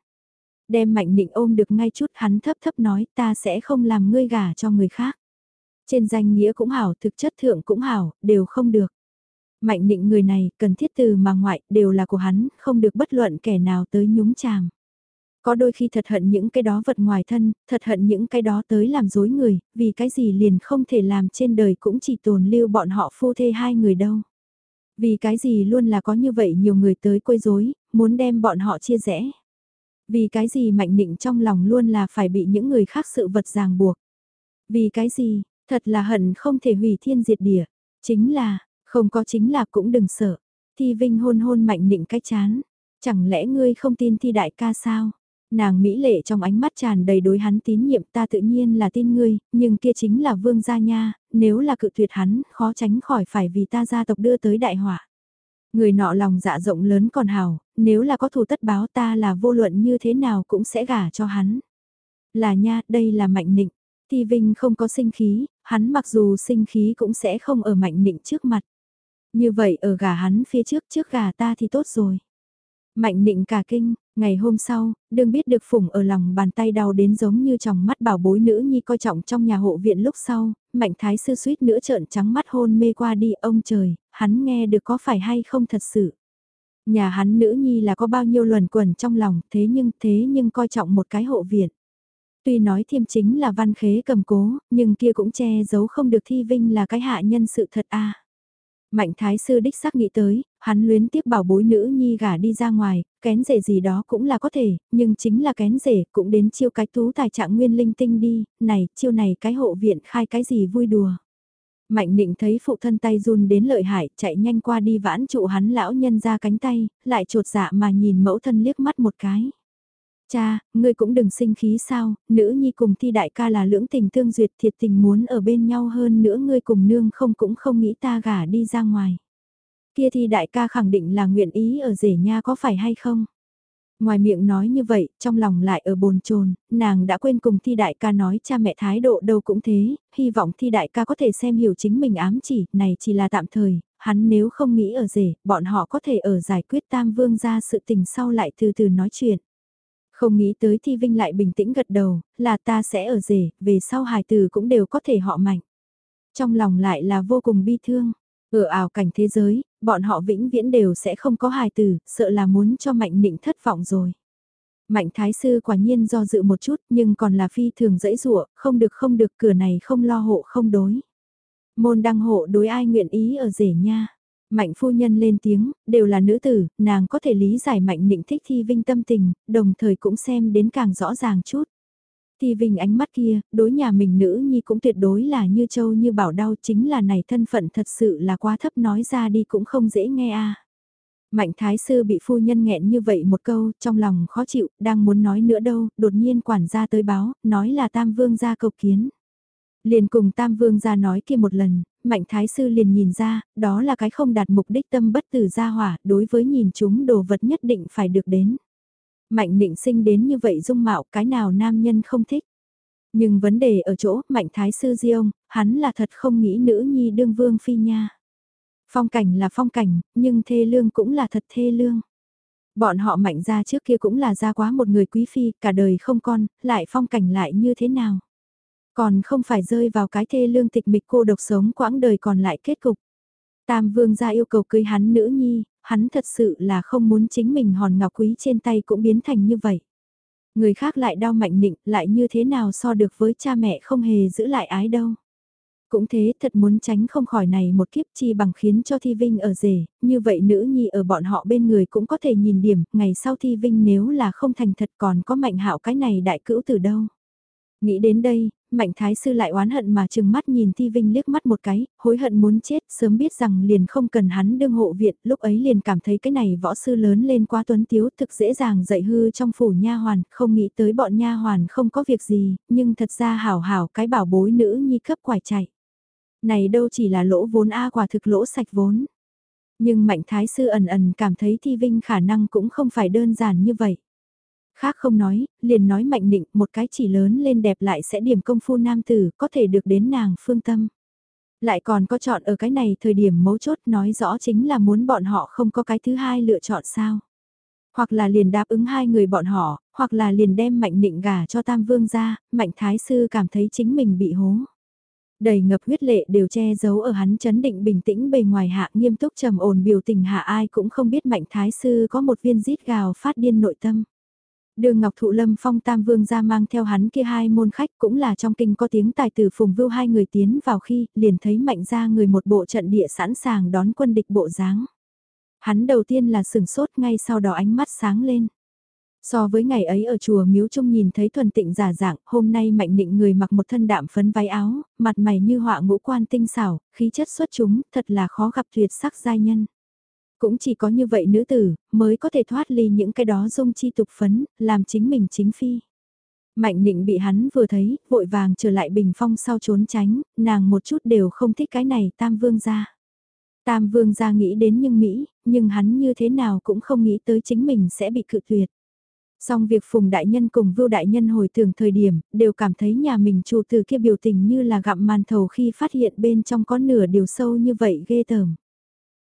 Đem mạnh định ôm được ngay chút hắn thấp thấp nói ta sẽ không làm ngươi gả cho người khác. Trên danh nghĩa cũng hảo, thực chất thượng cũng hảo, đều không được. Mạnh định người này, cần thiết từ mà ngoại, đều là của hắn, không được bất luận kẻ nào tới nhúng chàm. Có đôi khi thật hận những cái đó vật ngoài thân, thật hận những cái đó tới làm dối người, vì cái gì liền không thể làm trên đời cũng chỉ tồn lưu bọn họ phu thê hai người đâu. Vì cái gì luôn là có như vậy nhiều người tới quấy rối, muốn đem bọn họ chia rẽ. Vì cái gì mạnh định trong lòng luôn là phải bị những người khác sự vật ràng buộc. Vì cái gì, Thật là hận không thể hủy thiên diệt địa. Chính là, không có chính là cũng đừng sợ. Thi Vinh hôn hôn mạnh nịnh cái chán. Chẳng lẽ ngươi không tin thi đại ca sao? Nàng mỹ lệ trong ánh mắt tràn đầy đối hắn tín nhiệm ta tự nhiên là tin ngươi, nhưng kia chính là vương gia nha, nếu là cự tuyệt hắn, khó tránh khỏi phải vì ta gia tộc đưa tới đại họa. Người nọ lòng dạ rộng lớn còn hào, nếu là có thù tất báo ta là vô luận như thế nào cũng sẽ gả cho hắn. Là nha, đây là mạnh nịnh. Thi Vinh không có sinh khí, hắn mặc dù sinh khí cũng sẽ không ở mạnh nịnh trước mặt. Như vậy ở gà hắn phía trước trước gà ta thì tốt rồi. Mạnh nịnh cả kinh, ngày hôm sau, đừng biết được phủng ở lòng bàn tay đau đến giống như trong mắt bảo bối nữ nhi coi trọng trong nhà hộ viện lúc sau, mạnh thái sư suýt nữa trợn trắng mắt hôn mê qua đi ông trời, hắn nghe được có phải hay không thật sự. Nhà hắn nữ nhi là có bao nhiêu luẩn quẩn trong lòng thế nhưng thế nhưng coi trọng một cái hộ viện. Tuy nói thiêm chính là văn khế cầm cố, nhưng kia cũng che giấu không được thi vinh là cái hạ nhân sự thật a Mạnh thái sư đích xác nghĩ tới, hắn luyến tiếc bảo bối nữ nhi gả đi ra ngoài, kén rể gì đó cũng là có thể, nhưng chính là kén rể cũng đến chiêu cái tú tài trạng nguyên linh tinh đi, này, chiêu này cái hộ viện khai cái gì vui đùa. Mạnh định thấy phụ thân tay run đến lợi hại, chạy nhanh qua đi vãn trụ hắn lão nhân ra cánh tay, lại trột dạ mà nhìn mẫu thân liếc mắt một cái. Cha, ngươi cũng đừng sinh khí sao, nữ nhi cùng thi đại ca là lưỡng tình tương duyệt thiệt tình muốn ở bên nhau hơn nữa ngươi cùng nương không cũng không nghĩ ta gả đi ra ngoài. Kia thi đại ca khẳng định là nguyện ý ở rể nha có phải hay không? Ngoài miệng nói như vậy, trong lòng lại ở bồn chồn nàng đã quên cùng thi đại ca nói cha mẹ thái độ đâu cũng thế, hy vọng thi đại ca có thể xem hiểu chính mình ám chỉ, này chỉ là tạm thời, hắn nếu không nghĩ ở rể, bọn họ có thể ở giải quyết tam vương ra sự tình sau lại từ từ nói chuyện. Không nghĩ tới Thi Vinh lại bình tĩnh gật đầu, là ta sẽ ở rể, về sau hài từ cũng đều có thể họ mạnh. Trong lòng lại là vô cùng bi thương. Ở ảo cảnh thế giới, bọn họ vĩnh viễn đều sẽ không có hài từ, sợ là muốn cho Mạnh Nịnh thất vọng rồi. Mạnh Thái Sư quả nhiên do dự một chút nhưng còn là phi thường dẫy dụa, không được không được cửa này không lo hộ không đối. Môn đăng hộ đối ai nguyện ý ở rể nha. Mạnh phu nhân lên tiếng, đều là nữ tử, nàng có thể lý giải mạnh nịnh thích thi vinh tâm tình, đồng thời cũng xem đến càng rõ ràng chút. Thi vinh ánh mắt kia, đối nhà mình nữ nhi cũng tuyệt đối là như châu như bảo đau chính là này thân phận thật sự là quá thấp nói ra đi cũng không dễ nghe a Mạnh thái sư bị phu nhân nghẹn như vậy một câu, trong lòng khó chịu, đang muốn nói nữa đâu, đột nhiên quản gia tới báo, nói là tam vương gia cầu kiến. Liền cùng Tam Vương ra nói kia một lần, Mạnh Thái Sư liền nhìn ra, đó là cái không đạt mục đích tâm bất tử gia hỏa, đối với nhìn chúng đồ vật nhất định phải được đến. Mạnh định sinh đến như vậy dung mạo cái nào nam nhân không thích. Nhưng vấn đề ở chỗ, Mạnh Thái Sư Di ông, hắn là thật không nghĩ nữ nhi đương vương phi nha. Phong cảnh là phong cảnh, nhưng thê lương cũng là thật thê lương. Bọn họ mạnh ra trước kia cũng là ra quá một người quý phi, cả đời không con, lại phong cảnh lại như thế nào. Còn không phải rơi vào cái thê lương tịch mịch cô độc sống quãng đời còn lại kết cục. Tam vương gia yêu cầu cưới hắn nữ nhi, hắn thật sự là không muốn chính mình hòn ngọc quý trên tay cũng biến thành như vậy. Người khác lại đau mạnh nịnh, lại như thế nào so được với cha mẹ không hề giữ lại ái đâu. Cũng thế thật muốn tránh không khỏi này một kiếp chi bằng khiến cho Thi Vinh ở rể, như vậy nữ nhi ở bọn họ bên người cũng có thể nhìn điểm, ngày sau Thi Vinh nếu là không thành thật còn có mạnh hạo cái này đại cữu từ đâu. Nghĩ đến đây, Mạnh Thái Sư lại oán hận mà chừng mắt nhìn Thi Vinh liếc mắt một cái, hối hận muốn chết, sớm biết rằng liền không cần hắn đương hộ viện, lúc ấy liền cảm thấy cái này võ sư lớn lên quá tuấn tiếu thực dễ dàng dạy hư trong phủ nha hoàn, không nghĩ tới bọn nha hoàn không có việc gì, nhưng thật ra hảo hảo cái bảo bối nữ nhi cấp quải chạy. Này đâu chỉ là lỗ vốn A quả thực lỗ sạch vốn. Nhưng Mạnh Thái Sư ẩn ẩn cảm thấy Thi Vinh khả năng cũng không phải đơn giản như vậy. Khác không nói, liền nói mạnh định một cái chỉ lớn lên đẹp lại sẽ điểm công phu nam tử có thể được đến nàng phương tâm. Lại còn có chọn ở cái này thời điểm mấu chốt nói rõ chính là muốn bọn họ không có cái thứ hai lựa chọn sao. Hoặc là liền đáp ứng hai người bọn họ, hoặc là liền đem mạnh định gà cho tam vương ra, mạnh thái sư cảm thấy chính mình bị hố. Đầy ngập huyết lệ đều che giấu ở hắn chấn định bình tĩnh bề ngoài hạ nghiêm túc trầm ổn biểu tình hạ ai cũng không biết mạnh thái sư có một viên rít gào phát điên nội tâm. Đường Ngọc Thụ Lâm Phong Tam Vương ra mang theo hắn kia hai môn khách cũng là trong kinh có tiếng tài tử phùng vưu hai người tiến vào khi liền thấy mạnh ra người một bộ trận địa sẵn sàng đón quân địch bộ dáng. Hắn đầu tiên là sừng sốt ngay sau đó ánh mắt sáng lên. So với ngày ấy ở chùa Miếu Trung nhìn thấy thuần tịnh giả dạng, hôm nay mạnh định người mặc một thân đạm phấn váy áo, mặt mày như họa ngũ quan tinh xảo, khí chất xuất chúng, thật là khó gặp tuyệt sắc giai nhân. Cũng chỉ có như vậy nữ tử, mới có thể thoát ly những cái đó dung chi tục phấn, làm chính mình chính phi. Mạnh định bị hắn vừa thấy, vội vàng trở lại bình phong sau trốn tránh, nàng một chút đều không thích cái này tam vương gia. Tam vương gia nghĩ đến nhưng Mỹ, nhưng hắn như thế nào cũng không nghĩ tới chính mình sẽ bị cự tuyệt. Song việc Phùng Đại Nhân cùng Vưu Đại Nhân hồi tưởng thời điểm, đều cảm thấy nhà mình chủ từ kia biểu tình như là gặm màn thầu khi phát hiện bên trong có nửa điều sâu như vậy ghê tởm.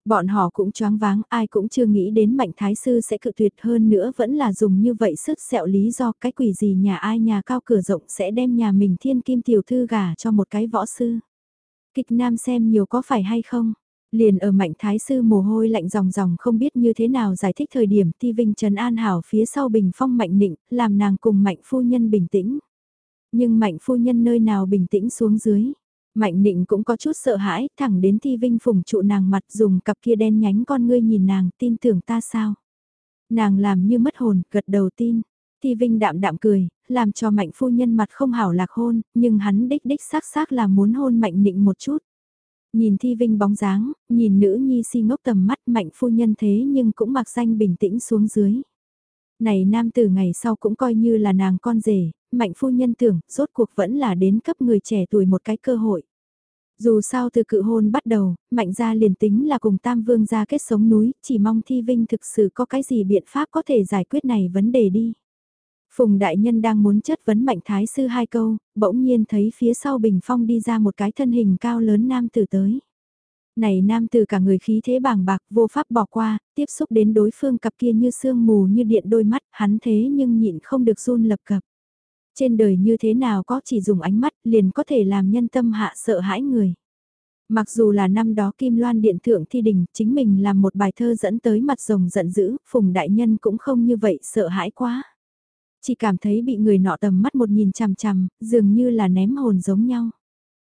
Bọn họ cũng choáng váng, ai cũng chưa nghĩ đến Mạnh Thái Sư sẽ cự tuyệt hơn nữa vẫn là dùng như vậy sức sẹo lý do cái quỷ gì nhà ai nhà cao cửa rộng sẽ đem nhà mình thiên kim tiểu thư gả cho một cái võ sư. Kịch nam xem nhiều có phải hay không? Liền ở mạnh thái sư mồ hôi lạnh ròng ròng không biết như thế nào giải thích thời điểm ti vinh trần an hảo phía sau bình phong mạnh nịnh, làm nàng cùng mạnh phu nhân bình tĩnh. Nhưng mạnh phu nhân nơi nào bình tĩnh xuống dưới. Mạnh nịnh cũng có chút sợ hãi, thẳng đến thi vinh phùng trụ nàng mặt dùng cặp kia đen nhánh con ngươi nhìn nàng, tin tưởng ta sao. Nàng làm như mất hồn, gật đầu tin. Thi vinh đạm đạm cười, làm cho mạnh phu nhân mặt không hảo lạc hôn, nhưng hắn đích đích xác xác là muốn hôn mạnh nịnh một chút. Nhìn thi vinh bóng dáng, nhìn nữ nhi si ngốc tầm mắt mạnh phu nhân thế nhưng cũng mặc danh bình tĩnh xuống dưới. Này nam tử ngày sau cũng coi như là nàng con rể, mạnh phu nhân tưởng, rốt cuộc vẫn là đến cấp người trẻ tuổi một cái cơ hội. Dù sao từ cự hôn bắt đầu, mạnh gia liền tính là cùng tam vương gia kết sống núi, chỉ mong thi vinh thực sự có cái gì biện pháp có thể giải quyết này vấn đề đi. Phùng đại nhân đang muốn chất vấn mạnh thái sư hai câu, bỗng nhiên thấy phía sau bình phong đi ra một cái thân hình cao lớn nam tử tới. Này nam tử cả người khí thế bàng bạc vô pháp bỏ qua, tiếp xúc đến đối phương cặp kia như sương mù như điện đôi mắt, hắn thế nhưng nhịn không được run lập cập. Trên đời như thế nào có chỉ dùng ánh mắt liền có thể làm nhân tâm hạ sợ hãi người. Mặc dù là năm đó Kim Loan Điện Thượng Thi Đình chính mình làm một bài thơ dẫn tới mặt rồng giận dữ, Phùng Đại Nhân cũng không như vậy sợ hãi quá. Chỉ cảm thấy bị người nọ tầm mắt một nhìn chằm chằm, dường như là ném hồn giống nhau.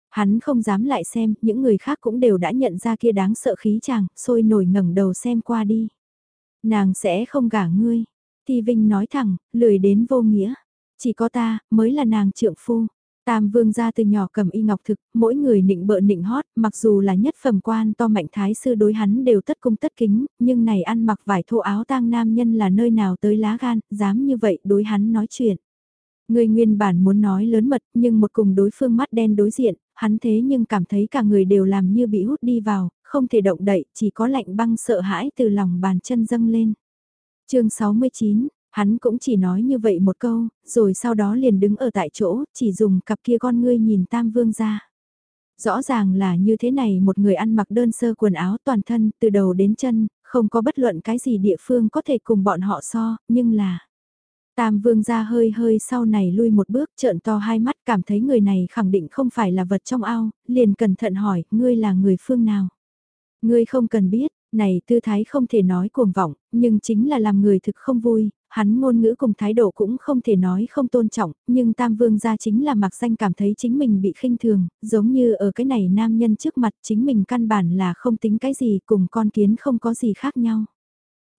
Hắn không dám lại xem, những người khác cũng đều đã nhận ra kia đáng sợ khí chàng, sôi nổi ngẩng đầu xem qua đi. Nàng sẽ không gả ngươi. Thi Vinh nói thẳng, lười đến vô nghĩa. Chỉ có ta, mới là nàng trượng phu. Tam vương gia từ nhỏ cầm y ngọc thực, mỗi người nịnh bợ nịnh hót, mặc dù là nhất phẩm quan to mạnh thái sư đối hắn đều tất cung tất kính, nhưng này ăn mặc vải thô áo tang nam nhân là nơi nào tới lá gan, dám như vậy đối hắn nói chuyện. Người nguyên bản muốn nói lớn mật, nhưng một cùng đối phương mắt đen đối diện, hắn thế nhưng cảm thấy cả người đều làm như bị hút đi vào, không thể động đậy, chỉ có lạnh băng sợ hãi từ lòng bàn chân dâng lên. chương 69 Hắn cũng chỉ nói như vậy một câu, rồi sau đó liền đứng ở tại chỗ, chỉ dùng cặp kia con ngươi nhìn Tam Vương ra. Rõ ràng là như thế này một người ăn mặc đơn sơ quần áo toàn thân từ đầu đến chân, không có bất luận cái gì địa phương có thể cùng bọn họ so, nhưng là... Tam vương ra hơi hơi sau này lui một bước trợn to hai mắt cảm thấy người này khẳng định không phải là vật trong ao, liền cẩn thận hỏi, ngươi là người phương nào? Ngươi không cần biết, này tư thái không thể nói cuồng vọng, nhưng chính là làm người thực không vui, hắn ngôn ngữ cùng thái độ cũng không thể nói không tôn trọng, nhưng Tam Vương gia chính là mặc danh cảm thấy chính mình bị khinh thường, giống như ở cái này nam nhân trước mặt chính mình căn bản là không tính cái gì cùng con kiến không có gì khác nhau.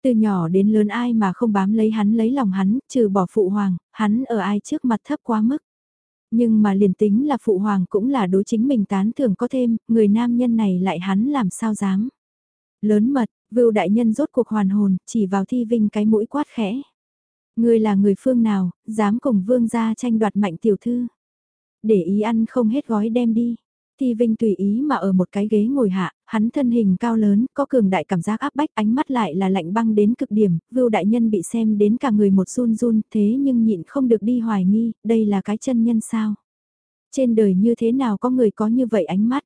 Từ nhỏ đến lớn ai mà không bám lấy hắn lấy lòng hắn, trừ bỏ phụ hoàng, hắn ở ai trước mặt thấp quá mức. Nhưng mà liền tính là phụ hoàng cũng là đối chính mình tán thưởng có thêm, người nam nhân này lại hắn làm sao dám. Lớn mật, vưu đại nhân rốt cuộc hoàn hồn, chỉ vào thi vinh cái mũi quát khẽ. Ngươi là người phương nào, dám cùng vương gia tranh đoạt mạnh tiểu thư. Để ý ăn không hết gói đem đi. Thi Vinh tùy ý mà ở một cái ghế ngồi hạ, hắn thân hình cao lớn, có cường đại cảm giác áp bách, ánh mắt lại là lạnh băng đến cực điểm, vưu đại nhân bị xem đến cả người một run run, thế nhưng nhịn không được đi hoài nghi, đây là cái chân nhân sao. Trên đời như thế nào có người có như vậy ánh mắt.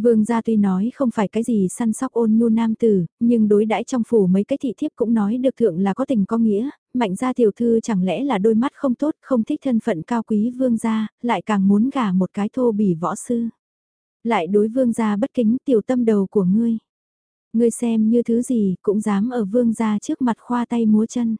Vương gia tuy nói không phải cái gì săn sóc ôn nhu nam tử, nhưng đối đãi trong phủ mấy cái thị thiếp cũng nói được thượng là có tình có nghĩa, mạnh gia tiểu thư chẳng lẽ là đôi mắt không tốt, không thích thân phận cao quý vương gia, lại càng muốn gả một cái thô bỉ võ sư. Lại đối vương gia bất kính tiểu tâm đầu của ngươi. Ngươi xem như thứ gì cũng dám ở vương gia trước mặt khoa tay múa chân.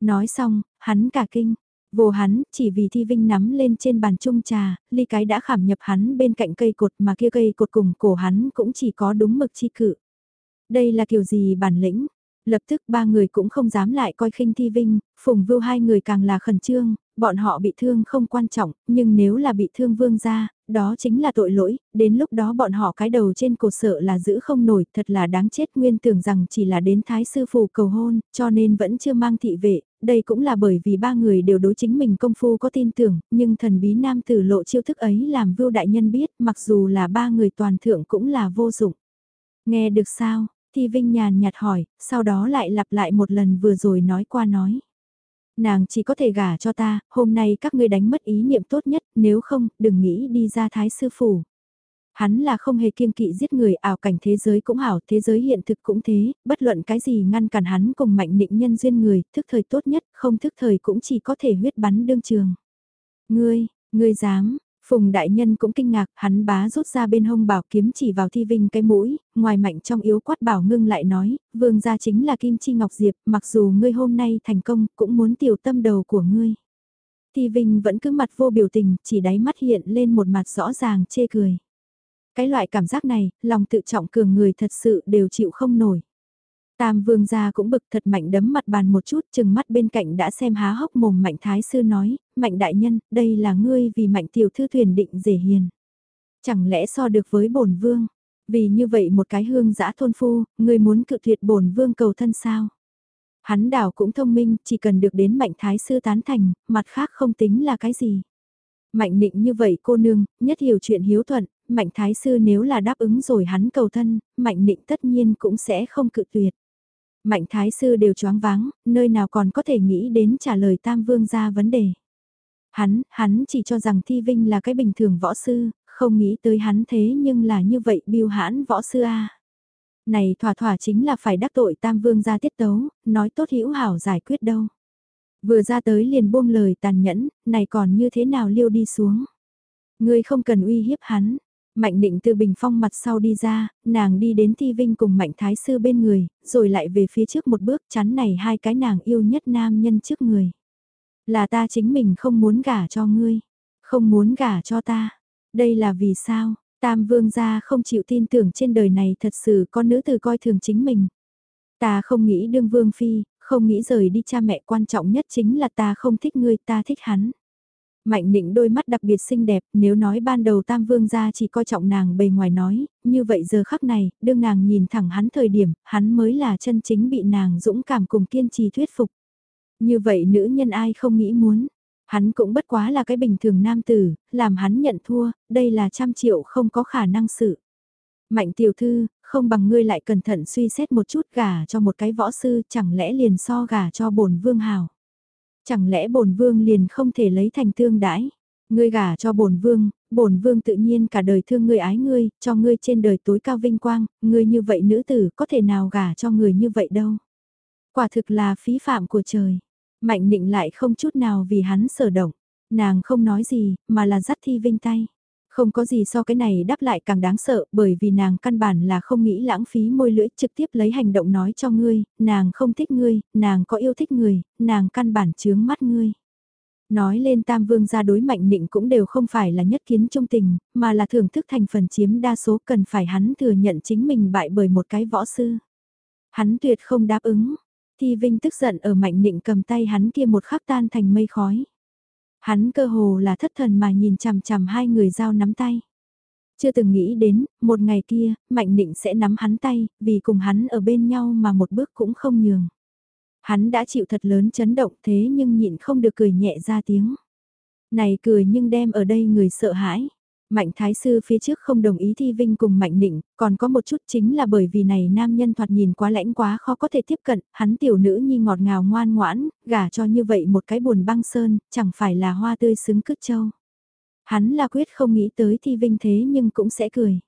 Nói xong, hắn cả kinh, Vô hắn, chỉ vì Thi Vinh nắm lên trên bàn chung trà, ly cái đã khảm nhập hắn bên cạnh cây cột mà kia cây cột cùng cổ hắn cũng chỉ có đúng mực chi cự. Đây là kiểu gì bản lĩnh? Lập tức ba người cũng không dám lại coi khinh Thi Vinh, phùng vưu hai người càng là khẩn trương, bọn họ bị thương không quan trọng, nhưng nếu là bị thương vương gia, đó chính là tội lỗi, đến lúc đó bọn họ cái đầu trên cột sợ là giữ không nổi, thật là đáng chết nguyên tưởng rằng chỉ là đến thái sư phù cầu hôn, cho nên vẫn chưa mang thị vệ, đây cũng là bởi vì ba người đều đối chính mình công phu có tin tưởng, nhưng thần bí nam tử lộ chiêu thức ấy làm vưu đại nhân biết, mặc dù là ba người toàn thượng cũng là vô dụng. Nghe được sao, Thi Vinh nhàn nhạt hỏi, sau đó lại lặp lại một lần vừa rồi nói qua nói. Nàng chỉ có thể gả cho ta, hôm nay các ngươi đánh mất ý niệm tốt nhất, nếu không, đừng nghĩ đi ra thái sư phủ. Hắn là không hề kiêng kỵ giết người ảo cảnh thế giới cũng hảo, thế giới hiện thực cũng thế, bất luận cái gì ngăn cản hắn cùng mạnh định nhân duyên người, thức thời tốt nhất, không thức thời cũng chỉ có thể huyết bắn đương trường. Ngươi, ngươi dám, Phùng đại nhân cũng kinh ngạc, hắn bá rút ra bên hông bảo kiếm chỉ vào thi vinh cái mũi, ngoài mạnh trong yếu quát bảo ngưng lại nói, vương gia chính là Kim Chi Ngọc Diệp, mặc dù ngươi hôm nay thành công, cũng muốn tiểu tâm đầu của ngươi. Thi vinh vẫn cứ mặt vô biểu tình, chỉ đáy mắt hiện lên một mặt rõ ràng chê cười. Cái loại cảm giác này, lòng tự trọng cường người thật sự đều chịu không nổi. Tam vương gia cũng bực thật mạnh đấm mặt bàn một chút chừng mắt bên cạnh đã xem há hốc mồm mạnh thái sư nói, mạnh đại nhân, đây là ngươi vì mạnh tiểu thư thuyền định dễ hiền. Chẳng lẽ so được với bổn vương, vì như vậy một cái hương giã thôn phu, ngươi muốn cự tuyệt bổn vương cầu thân sao? Hắn đảo cũng thông minh, chỉ cần được đến mạnh thái sư tán thành, mặt khác không tính là cái gì. Mạnh định như vậy cô nương, nhất hiểu chuyện hiếu thuận, mạnh thái sư nếu là đáp ứng rồi hắn cầu thân, mạnh định tất nhiên cũng sẽ không cự tuyệt. Mạnh thái sư đều choáng váng, nơi nào còn có thể nghĩ đến trả lời tam vương ra vấn đề. Hắn, hắn chỉ cho rằng Thi Vinh là cái bình thường võ sư, không nghĩ tới hắn thế nhưng là như vậy biêu hãn võ sư a. Này thỏa thỏa chính là phải đắc tội tam vương ra tiết tấu, nói tốt hữu hảo giải quyết đâu. Vừa ra tới liền buông lời tàn nhẫn, này còn như thế nào liêu đi xuống. Ngươi không cần uy hiếp hắn, Mạnh định từ bình phong mặt sau đi ra, nàng đi đến Thi Vinh cùng Mạnh Thái Sư bên người, rồi lại về phía trước một bước chắn này hai cái nàng yêu nhất nam nhân trước người. Là ta chính mình không muốn gả cho ngươi, không muốn gả cho ta. Đây là vì sao, Tam Vương gia không chịu tin tưởng trên đời này thật sự có nữ từ coi thường chính mình. Ta không nghĩ đương Vương Phi, không nghĩ rời đi cha mẹ quan trọng nhất chính là ta không thích ngươi ta thích hắn. Mạnh định đôi mắt đặc biệt xinh đẹp, nếu nói ban đầu Tam Vương gia chỉ coi trọng nàng bề ngoài nói, như vậy giờ khắc này, đương nàng nhìn thẳng hắn thời điểm, hắn mới là chân chính bị nàng dũng cảm cùng kiên trì thuyết phục. Như vậy nữ nhân ai không nghĩ muốn, hắn cũng bất quá là cái bình thường nam tử, làm hắn nhận thua, đây là trăm triệu không có khả năng sự. Mạnh tiểu thư, không bằng ngươi lại cẩn thận suy xét một chút gả cho một cái võ sư chẳng lẽ liền so gả cho bổn vương hào. Chẳng lẽ bổn vương liền không thể lấy thành tương đãi? Ngươi gả cho bổn vương, bổn vương tự nhiên cả đời thương ngươi ái ngươi, cho ngươi trên đời tối cao vinh quang, ngươi như vậy nữ tử có thể nào gả cho người như vậy đâu. Quả thực là phí phạm của trời. Mạnh định lại không chút nào vì hắn sở động. Nàng không nói gì, mà là dắt thi vinh tay. Không có gì so cái này đáp lại càng đáng sợ bởi vì nàng căn bản là không nghĩ lãng phí môi lưỡi trực tiếp lấy hành động nói cho ngươi, nàng không thích ngươi, nàng có yêu thích người, nàng căn bản chướng mắt ngươi. Nói lên tam vương gia đối mạnh định cũng đều không phải là nhất kiến trung tình, mà là thưởng thức thành phần chiếm đa số cần phải hắn thừa nhận chính mình bại bởi một cái võ sư. Hắn tuyệt không đáp ứng, thì Vinh tức giận ở mạnh định cầm tay hắn kia một khắc tan thành mây khói. Hắn cơ hồ là thất thần mà nhìn chằm chằm hai người giao nắm tay. Chưa từng nghĩ đến, một ngày kia, Mạnh Định sẽ nắm hắn tay, vì cùng hắn ở bên nhau mà một bước cũng không nhường. Hắn đã chịu thật lớn chấn động thế nhưng nhịn không được cười nhẹ ra tiếng. Này cười nhưng đem ở đây người sợ hãi. Mạnh Thái Sư phía trước không đồng ý Thi Vinh cùng Mạnh Nịnh, còn có một chút chính là bởi vì này nam nhân thoạt nhìn quá lãnh quá khó có thể tiếp cận, hắn tiểu nữ nhi ngọt ngào ngoan ngoãn, gả cho như vậy một cái buồn băng sơn, chẳng phải là hoa tươi xứng cứt châu. Hắn là quyết không nghĩ tới Thi Vinh thế nhưng cũng sẽ cười.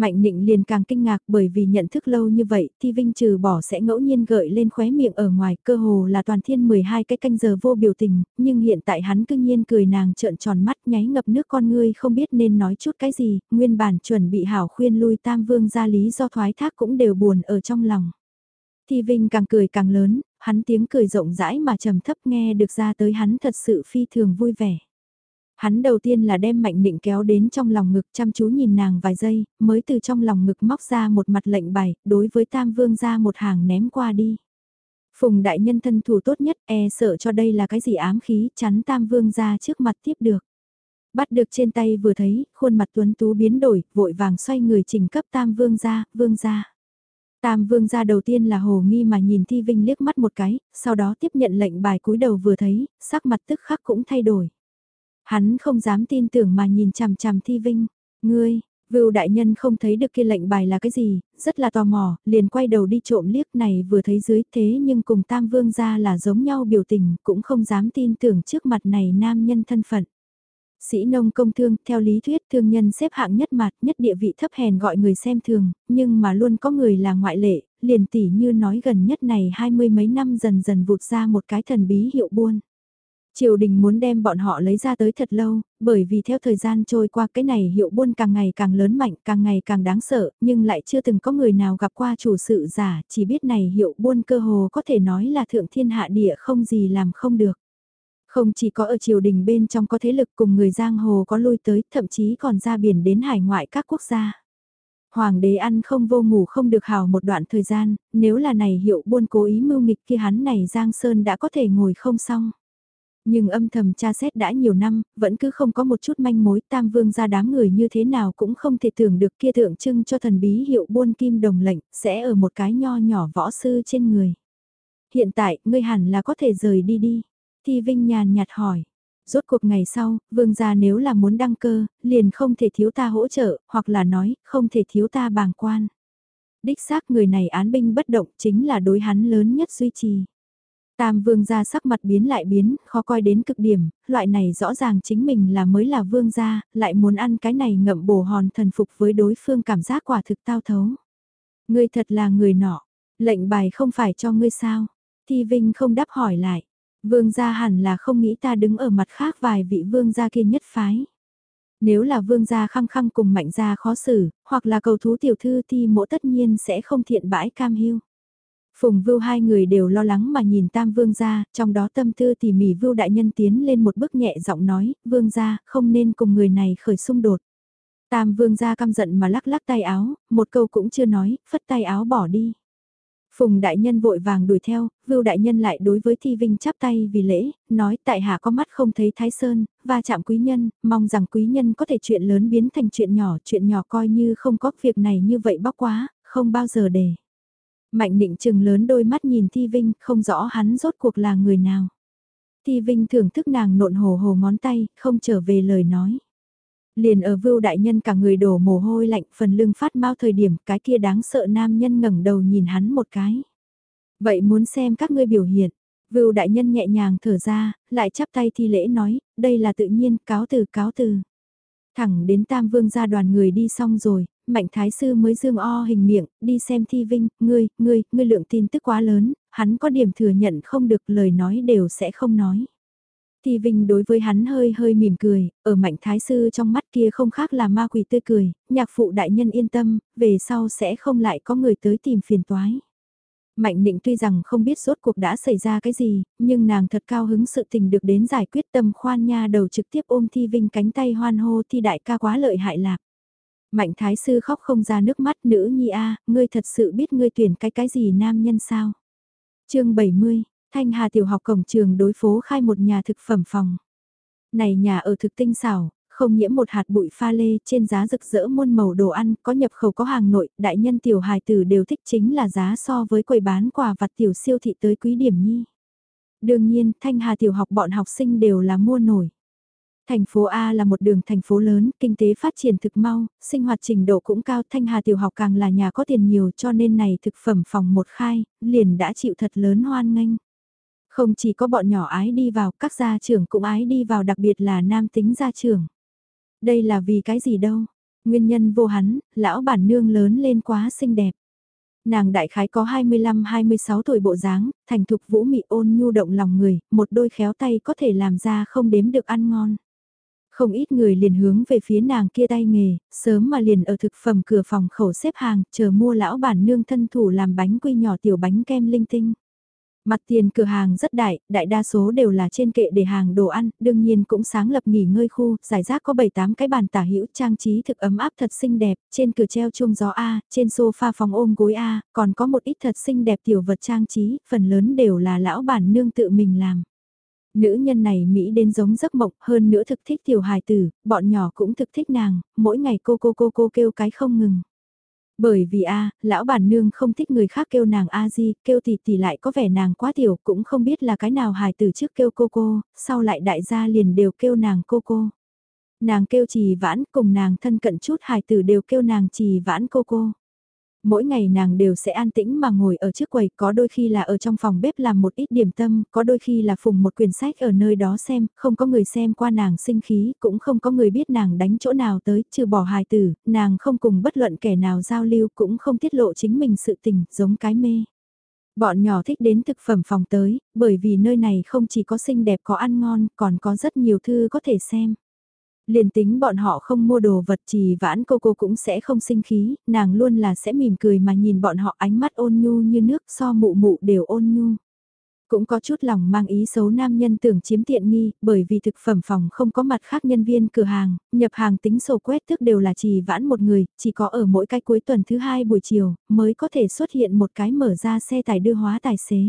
Mạnh định liền càng kinh ngạc bởi vì nhận thức lâu như vậy, thì Vinh trừ bỏ sẽ ngẫu nhiên gợi lên khóe miệng ở ngoài cơ hồ là toàn thiên 12 cái canh giờ vô biểu tình, nhưng hiện tại hắn cương nhiên cười nàng trợn tròn mắt nháy ngập nước con ngươi không biết nên nói chút cái gì, nguyên bản chuẩn bị hảo khuyên lui tam vương ra lý do thoái thác cũng đều buồn ở trong lòng. thi Vinh càng cười càng lớn, hắn tiếng cười rộng rãi mà trầm thấp nghe được ra tới hắn thật sự phi thường vui vẻ. Hắn đầu tiên là đem mạnh định kéo đến trong lòng ngực chăm chú nhìn nàng vài giây, mới từ trong lòng ngực móc ra một mặt lệnh bài, đối với tam vương ra một hàng ném qua đi. Phùng đại nhân thân thủ tốt nhất e sợ cho đây là cái gì ám khí chắn tam vương ra trước mặt tiếp được. Bắt được trên tay vừa thấy, khuôn mặt tuấn tú biến đổi, vội vàng xoay người chỉnh cấp tam vương ra, vương ra. Tam vương gia đầu tiên là hồ nghi mà nhìn Thi Vinh liếc mắt một cái, sau đó tiếp nhận lệnh bài cúi đầu vừa thấy, sắc mặt tức khắc cũng thay đổi. Hắn không dám tin tưởng mà nhìn chằm chằm Thi Vinh. Ngươi, Vưu đại nhân không thấy được kia lệnh bài là cái gì, rất là tò mò, liền quay đầu đi trộm liếc này vừa thấy dưới thế nhưng cùng Tam Vương ra là giống nhau biểu tình, cũng không dám tin tưởng trước mặt này nam nhân thân phận. Sĩ nông công thương, theo lý thuyết thương nhân xếp hạng nhất mặt, nhất địa vị thấp hèn gọi người xem thường, nhưng mà luôn có người là ngoại lệ, liền tỷ như nói gần nhất này hai mươi mấy năm dần dần vụt ra một cái thần bí hiệu buôn. Triều đình muốn đem bọn họ lấy ra tới thật lâu, bởi vì theo thời gian trôi qua cái này hiệu buôn càng ngày càng lớn mạnh, càng ngày càng đáng sợ, nhưng lại chưa từng có người nào gặp qua chủ sự giả, chỉ biết này hiệu buôn cơ hồ có thể nói là thượng thiên hạ địa không gì làm không được. Không chỉ có ở triều đình bên trong có thế lực cùng người giang hồ có lui tới, thậm chí còn ra biển đến hải ngoại các quốc gia. Hoàng đế ăn không vô ngủ không được hào một đoạn thời gian, nếu là này hiệu buôn cố ý mưu nghịch kia hắn này Giang Sơn đã có thể ngồi không xong. Nhưng âm thầm tra xét đã nhiều năm, vẫn cứ không có một chút manh mối tam vương ra đám người như thế nào cũng không thể tưởng được kia tượng trưng cho thần bí hiệu buôn kim đồng lệnh, sẽ ở một cái nho nhỏ võ sư trên người. Hiện tại, ngươi hẳn là có thể rời đi đi. Thi Vinh nhàn nhạt hỏi. Rốt cuộc ngày sau, vương gia nếu là muốn đăng cơ, liền không thể thiếu ta hỗ trợ, hoặc là nói, không thể thiếu ta bàng quan. Đích xác người này án binh bất động chính là đối hắn lớn nhất duy trì. Tam vương gia sắc mặt biến lại biến, khó coi đến cực điểm, loại này rõ ràng chính mình là mới là vương gia, lại muốn ăn cái này ngậm bổ hòn thần phục với đối phương cảm giác quả thực tao thấu. Ngươi thật là người nọ, lệnh bài không phải cho ngươi sao? Thi Vinh không đáp hỏi lại. Vương gia hẳn là không nghĩ ta đứng ở mặt khác vài vị vương gia kia nhất phái. Nếu là vương gia khăng khăng cùng mạnh gia khó xử, hoặc là cầu thú tiểu thư thì mỗ tất nhiên sẽ không thiện bãi cam hiu. Phùng Vưu hai người đều lo lắng mà nhìn Tam Vương gia, trong đó tâm tư tỉ mỉ Vưu đại nhân tiến lên một bước nhẹ giọng nói, Vương gia, không nên cùng người này khởi xung đột. Tam Vương gia căm giận mà lắc lắc tay áo, một câu cũng chưa nói, phất tay áo bỏ đi. Phùng đại nhân vội vàng đuổi theo, Vưu đại nhân lại đối với Thi Vinh chắp tay vì lễ, nói tại hạ có mắt không thấy Thái Sơn, va chạm quý nhân, mong rằng quý nhân có thể chuyện lớn biến thành chuyện nhỏ, chuyện nhỏ coi như không có việc này như vậy bóc quá, không bao giờ để. Mạnh định trừng lớn đôi mắt nhìn Thi Vinh, không rõ hắn rốt cuộc là người nào. Thi Vinh thưởng thức nàng nộn hồ hồ ngón tay, không trở về lời nói. Liền ở vưu đại nhân cả người đổ mồ hôi lạnh phần lưng phát mau thời điểm cái kia đáng sợ nam nhân ngẩng đầu nhìn hắn một cái. Vậy muốn xem các ngươi biểu hiện. Vưu đại nhân nhẹ nhàng thở ra, lại chắp tay thi lễ nói, đây là tự nhiên, cáo từ cáo từ. Thẳng đến Tam Vương gia đoàn người đi xong rồi, Mạnh Thái Sư mới dương o hình miệng, đi xem thi vinh, ngươi, ngươi, ngươi lượng tin tức quá lớn, hắn có điểm thừa nhận không được lời nói đều sẽ không nói. Thi Vinh đối với hắn hơi hơi mỉm cười, ở mạnh thái sư trong mắt kia không khác là ma quỷ tươi cười, nhạc phụ đại nhân yên tâm, về sau sẽ không lại có người tới tìm phiền toái. Mạnh định tuy rằng không biết rốt cuộc đã xảy ra cái gì, nhưng nàng thật cao hứng sự tình được đến giải quyết tâm khoan nha đầu trực tiếp ôm Thi Vinh cánh tay hoan hô thi đại ca quá lợi hại lạc. Mạnh thái sư khóc không ra nước mắt nữ nhi a ngươi thật sự biết ngươi tuyển cái cái gì nam nhân sao. chương 70, Thanh Hà tiểu học cổng trường đối phố khai một nhà thực phẩm phòng. Này nhà ở thực tinh xảo, không nhiễm một hạt bụi pha lê trên giá rực rỡ muôn màu đồ ăn, có nhập khẩu có hàng nội, đại nhân tiểu hài tử đều thích chính là giá so với quầy bán quà vặt tiểu siêu thị tới quý điểm nhi. Đương nhiên, Thanh Hà tiểu học bọn học sinh đều là mua nổi. Thành phố A là một đường thành phố lớn, kinh tế phát triển thực mau, sinh hoạt trình độ cũng cao, Thanh Hà tiểu học càng là nhà có tiền nhiều cho nên này thực phẩm phòng một khai, liền đã chịu thật lớn hoan nghênh. Không chỉ có bọn nhỏ ái đi vào, các gia trưởng cũng ái đi vào đặc biệt là nam tính gia trưởng. Đây là vì cái gì đâu? Nguyên nhân vô hắn, lão bản nương lớn lên quá xinh đẹp. Nàng đại khái có 25-26 tuổi bộ dáng, thành thục vũ mị ôn nhu động lòng người, một đôi khéo tay có thể làm ra không đếm được ăn ngon. Không ít người liền hướng về phía nàng kia tay nghề, sớm mà liền ở thực phẩm cửa phòng khẩu xếp hàng, chờ mua lão bản nương thân thủ làm bánh quy nhỏ tiểu bánh kem linh tinh. Mặt tiền cửa hàng rất đại, đại đa số đều là trên kệ để hàng đồ ăn, đương nhiên cũng sáng lập nghỉ ngơi khu, giải rác có 7-8 cái bàn tả hữu trang trí thực ấm áp thật xinh đẹp, trên cửa treo chuông gió A, trên sofa phòng ôm gối A, còn có một ít thật xinh đẹp tiểu vật trang trí, phần lớn đều là lão bản nương tự mình làm. Nữ nhân này Mỹ đến giống giấc mộng, hơn nữa thực thích tiểu hài tử, bọn nhỏ cũng thực thích nàng, mỗi ngày cô cô cô cô kêu cái không ngừng. Bởi vì a lão bản nương không thích người khác kêu nàng a di, kêu tỷ tỷ lại có vẻ nàng quá tiểu, cũng không biết là cái nào hài tử trước kêu cô cô, sau lại đại gia liền đều kêu nàng cô cô. Nàng kêu trì vãn cùng nàng thân cận chút hài tử đều kêu nàng trì vãn cô cô. Mỗi ngày nàng đều sẽ an tĩnh mà ngồi ở trước quầy, có đôi khi là ở trong phòng bếp làm một ít điểm tâm, có đôi khi là phùng một quyển sách ở nơi đó xem, không có người xem qua nàng sinh khí, cũng không có người biết nàng đánh chỗ nào tới, trừ bỏ hài tử, nàng không cùng bất luận kẻ nào giao lưu cũng không tiết lộ chính mình sự tình, giống cái mê. Bọn nhỏ thích đến thực phẩm phòng tới, bởi vì nơi này không chỉ có xinh đẹp có ăn ngon, còn có rất nhiều thư có thể xem. Liền tính bọn họ không mua đồ vật trì vãn cô cô cũng sẽ không sinh khí, nàng luôn là sẽ mỉm cười mà nhìn bọn họ ánh mắt ôn nhu như nước so mụ mụ đều ôn nhu. Cũng có chút lòng mang ý xấu nam nhân tưởng chiếm tiện nghi, bởi vì thực phẩm phòng không có mặt khác nhân viên cửa hàng, nhập hàng tính sổ quét thức đều là trì vãn một người, chỉ có ở mỗi cái cuối tuần thứ hai buổi chiều, mới có thể xuất hiện một cái mở ra xe tải đưa hóa tài xế.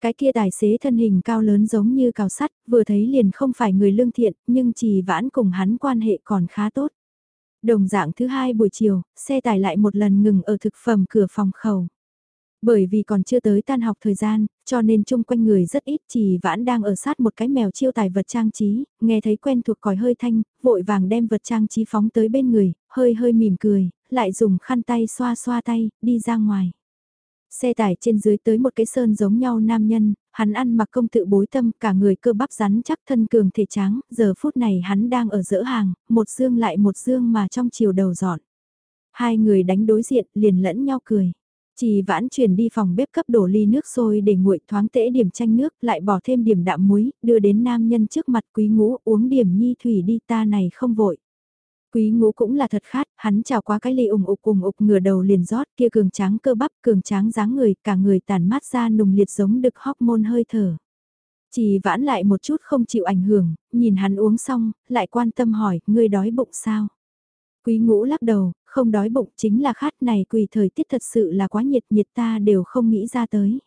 Cái kia tài xế thân hình cao lớn giống như cào sắt, vừa thấy liền không phải người lương thiện, nhưng chỉ vãn cùng hắn quan hệ còn khá tốt. Đồng dạng thứ hai buổi chiều, xe tải lại một lần ngừng ở thực phẩm cửa phòng khẩu. Bởi vì còn chưa tới tan học thời gian, cho nên chung quanh người rất ít chỉ vãn đang ở sát một cái mèo chiêu tài vật trang trí, nghe thấy quen thuộc còi hơi thanh, vội vàng đem vật trang trí phóng tới bên người, hơi hơi mỉm cười, lại dùng khăn tay xoa xoa tay, đi ra ngoài. Xe tải trên dưới tới một cái sơn giống nhau nam nhân, hắn ăn mặc công tự bối tâm, cả người cơ bắp rắn chắc thân cường thể tráng, giờ phút này hắn đang ở giữa hàng, một dương lại một dương mà trong chiều đầu dọn. Hai người đánh đối diện liền lẫn nhau cười. Chỉ vãn chuyển đi phòng bếp cấp đổ ly nước sôi để nguội thoáng tễ điểm chanh nước lại bỏ thêm điểm đạm muối, đưa đến nam nhân trước mặt quý ngũ uống điểm nhi thủy đi ta này không vội. Quý ngũ cũng là thật khát, hắn chào qua cái ly ủng ục ủng ục ngửa đầu liền rót kia cường tráng cơ bắp cường tráng dáng người cả người tàn mát ra nùng liệt giống được hormone hơi thở. Chỉ vãn lại một chút không chịu ảnh hưởng, nhìn hắn uống xong, lại quan tâm hỏi, ngươi đói bụng sao? Quý ngũ lắc đầu, không đói bụng chính là khát này quỳ thời tiết thật sự là quá nhiệt nhiệt ta đều không nghĩ ra tới.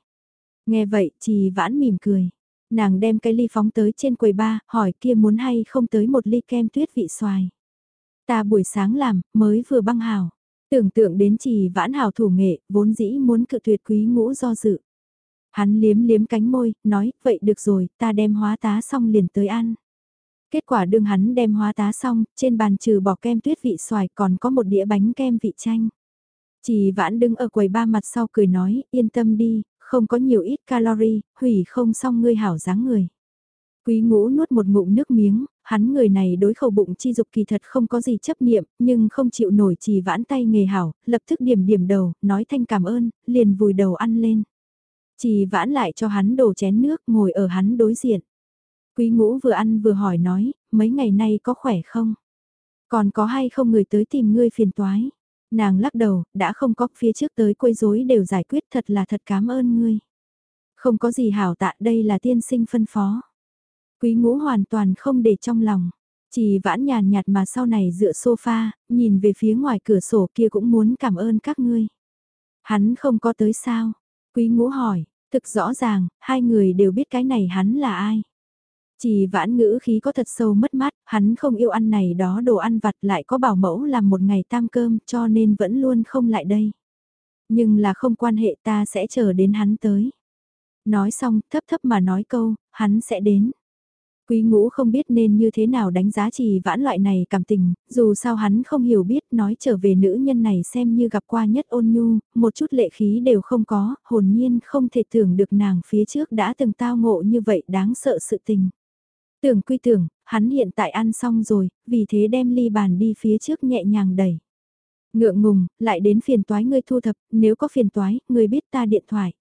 Nghe vậy, chỉ vãn mỉm cười. Nàng đem cái ly phóng tới trên quầy ba, hỏi kia muốn hay không tới một ly kem tuyết vị xoài. Ta buổi sáng làm, mới vừa băng hào. Tưởng tượng đến trì vãn hào thủ nghệ, vốn dĩ muốn cự tuyệt quý ngũ do dự. Hắn liếm liếm cánh môi, nói, vậy được rồi, ta đem hóa tá xong liền tới ăn. Kết quả đương hắn đem hóa tá xong, trên bàn trừ bỏ kem tuyết vị xoài còn có một đĩa bánh kem vị chanh. Chỉ vãn đứng ở quầy ba mặt sau cười nói, yên tâm đi, không có nhiều ít calorie, hủy không xong ngươi hảo dáng người. Quý ngũ nuốt một ngụm nước miếng, hắn người này đối khẩu bụng chi dục kỳ thật không có gì chấp niệm, nhưng không chịu nổi chỉ vãn tay nghề hảo, lập tức điểm điểm đầu, nói thanh cảm ơn, liền vùi đầu ăn lên. Chỉ vãn lại cho hắn đổ chén nước ngồi ở hắn đối diện. Quý ngũ vừa ăn vừa hỏi nói, mấy ngày nay có khỏe không? Còn có hay không người tới tìm ngươi phiền toái? Nàng lắc đầu, đã không có phía trước tới quấy rối đều giải quyết thật là thật cảm ơn ngươi. Không có gì hảo tạ đây là tiên sinh phân phó. Quý ngũ hoàn toàn không để trong lòng. Chỉ vãn nhàn nhạt mà sau này dựa sofa, nhìn về phía ngoài cửa sổ kia cũng muốn cảm ơn các ngươi. Hắn không có tới sao? Quý ngũ hỏi, thực rõ ràng, hai người đều biết cái này hắn là ai. Chỉ vãn ngữ khí có thật sâu mất mát, hắn không yêu ăn này đó đồ ăn vặt lại có bảo mẫu làm một ngày tam cơm cho nên vẫn luôn không lại đây. Nhưng là không quan hệ ta sẽ chờ đến hắn tới. Nói xong thấp thấp mà nói câu, hắn sẽ đến. Quý ngũ không biết nên như thế nào đánh giá trì vãn loại này cảm tình, dù sao hắn không hiểu biết nói trở về nữ nhân này xem như gặp qua nhất ôn nhu, một chút lệ khí đều không có, hồn nhiên không thể tưởng được nàng phía trước đã từng tao ngộ như vậy đáng sợ sự tình. Tưởng quy tưởng, hắn hiện tại ăn xong rồi, vì thế đem ly bàn đi phía trước nhẹ nhàng đẩy. Ngượng ngùng, lại đến phiền toái ngươi thu thập, nếu có phiền toái, ngươi biết ta điện thoại.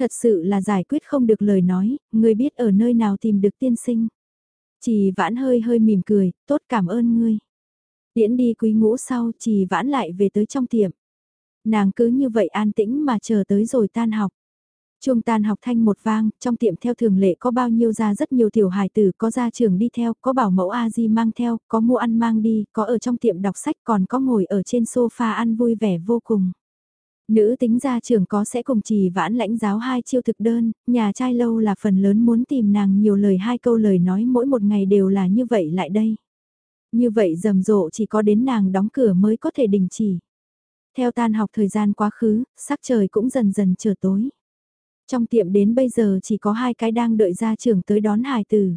Thật sự là giải quyết không được lời nói, ngươi biết ở nơi nào tìm được tiên sinh. Chỉ vãn hơi hơi mỉm cười, tốt cảm ơn ngươi. Điễn đi quý ngũ sau, chỉ vãn lại về tới trong tiệm. Nàng cứ như vậy an tĩnh mà chờ tới rồi tan học. Chuông tan học thanh một vang, trong tiệm theo thường lệ có bao nhiêu ra rất nhiều tiểu hài tử, có gia trường đi theo, có bảo mẫu A-di mang theo, có mua ăn mang đi, có ở trong tiệm đọc sách còn có ngồi ở trên sofa ăn vui vẻ vô cùng. Nữ tính gia trưởng có sẽ cùng trì vãn lãnh giáo hai chiêu thực đơn, nhà trai lâu là phần lớn muốn tìm nàng nhiều lời hai câu lời nói mỗi một ngày đều là như vậy lại đây. Như vậy rầm rộ chỉ có đến nàng đóng cửa mới có thể đình chỉ. Theo tan học thời gian quá khứ, sắc trời cũng dần dần trở tối. Trong tiệm đến bây giờ chỉ có hai cái đang đợi gia trưởng tới đón hài tử.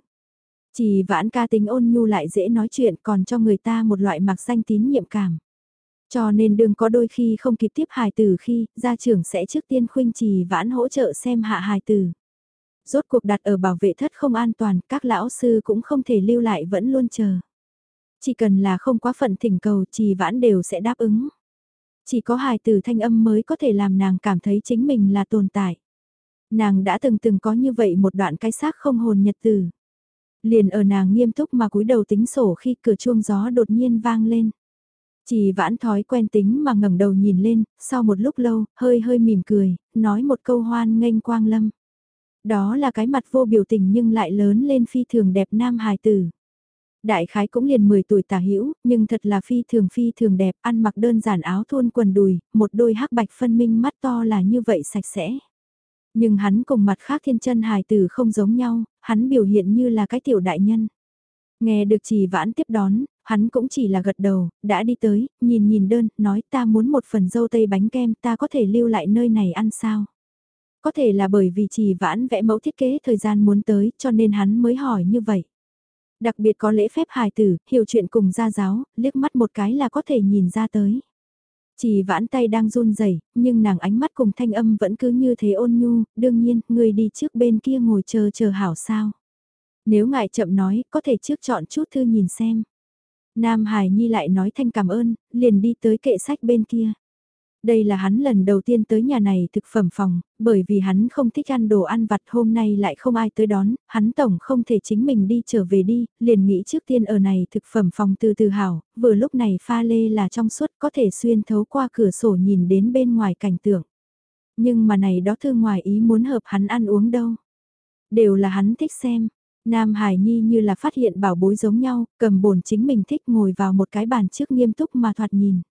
Chỉ vãn ca tính ôn nhu lại dễ nói chuyện còn cho người ta một loại mặc danh tín nhiệm cảm. Cho nên đừng có đôi khi không kịp tiếp hài tử khi, gia trưởng sẽ trước tiên khuyên trì vãn hỗ trợ xem hạ hài tử. Rốt cuộc đặt ở bảo vệ thất không an toàn, các lão sư cũng không thể lưu lại vẫn luôn chờ. Chỉ cần là không quá phận thỉnh cầu trì vãn đều sẽ đáp ứng. Chỉ có hài tử thanh âm mới có thể làm nàng cảm thấy chính mình là tồn tại. Nàng đã từng từng có như vậy một đoạn cái xác không hồn nhật tử. Liền ở nàng nghiêm túc mà cúi đầu tính sổ khi cửa chuông gió đột nhiên vang lên. Chỉ vãn thói quen tính mà ngẩng đầu nhìn lên, sau một lúc lâu, hơi hơi mỉm cười, nói một câu hoan nghênh quang lâm. Đó là cái mặt vô biểu tình nhưng lại lớn lên phi thường đẹp nam hài tử. Đại khái cũng liền 10 tuổi tả hữu nhưng thật là phi thường phi thường đẹp, ăn mặc đơn giản áo thun quần đùi, một đôi hắc bạch phân minh mắt to là như vậy sạch sẽ. Nhưng hắn cùng mặt khác thiên chân hài tử không giống nhau, hắn biểu hiện như là cái tiểu đại nhân. Nghe được trì vãn tiếp đón, hắn cũng chỉ là gật đầu, đã đi tới, nhìn nhìn đơn, nói ta muốn một phần dâu tây bánh kem ta có thể lưu lại nơi này ăn sao. Có thể là bởi vì chỉ vãn vẽ mẫu thiết kế thời gian muốn tới cho nên hắn mới hỏi như vậy. Đặc biệt có lễ phép hài tử, hiểu chuyện cùng gia giáo, liếc mắt một cái là có thể nhìn ra tới. Chỉ vãn tay đang run rẩy nhưng nàng ánh mắt cùng thanh âm vẫn cứ như thế ôn nhu, đương nhiên, người đi trước bên kia ngồi chờ chờ hảo sao. Nếu ngài chậm nói, có thể trước chọn chút thư nhìn xem. Nam Hải Nhi lại nói thanh cảm ơn, liền đi tới kệ sách bên kia. Đây là hắn lần đầu tiên tới nhà này thực phẩm phòng, bởi vì hắn không thích ăn đồ ăn vặt hôm nay lại không ai tới đón, hắn tổng không thể chính mình đi trở về đi, liền nghĩ trước tiên ở này thực phẩm phòng từ từ hảo, vừa lúc này pha lê là trong suốt có thể xuyên thấu qua cửa sổ nhìn đến bên ngoài cảnh tượng. Nhưng mà này đó thư ngoài ý muốn hợp hắn ăn uống đâu. Đều là hắn thích xem, Nam Hải Nhi như là phát hiện bảo bối giống nhau, cầm bồn chính mình thích ngồi vào một cái bàn trước nghiêm túc mà thoạt nhìn.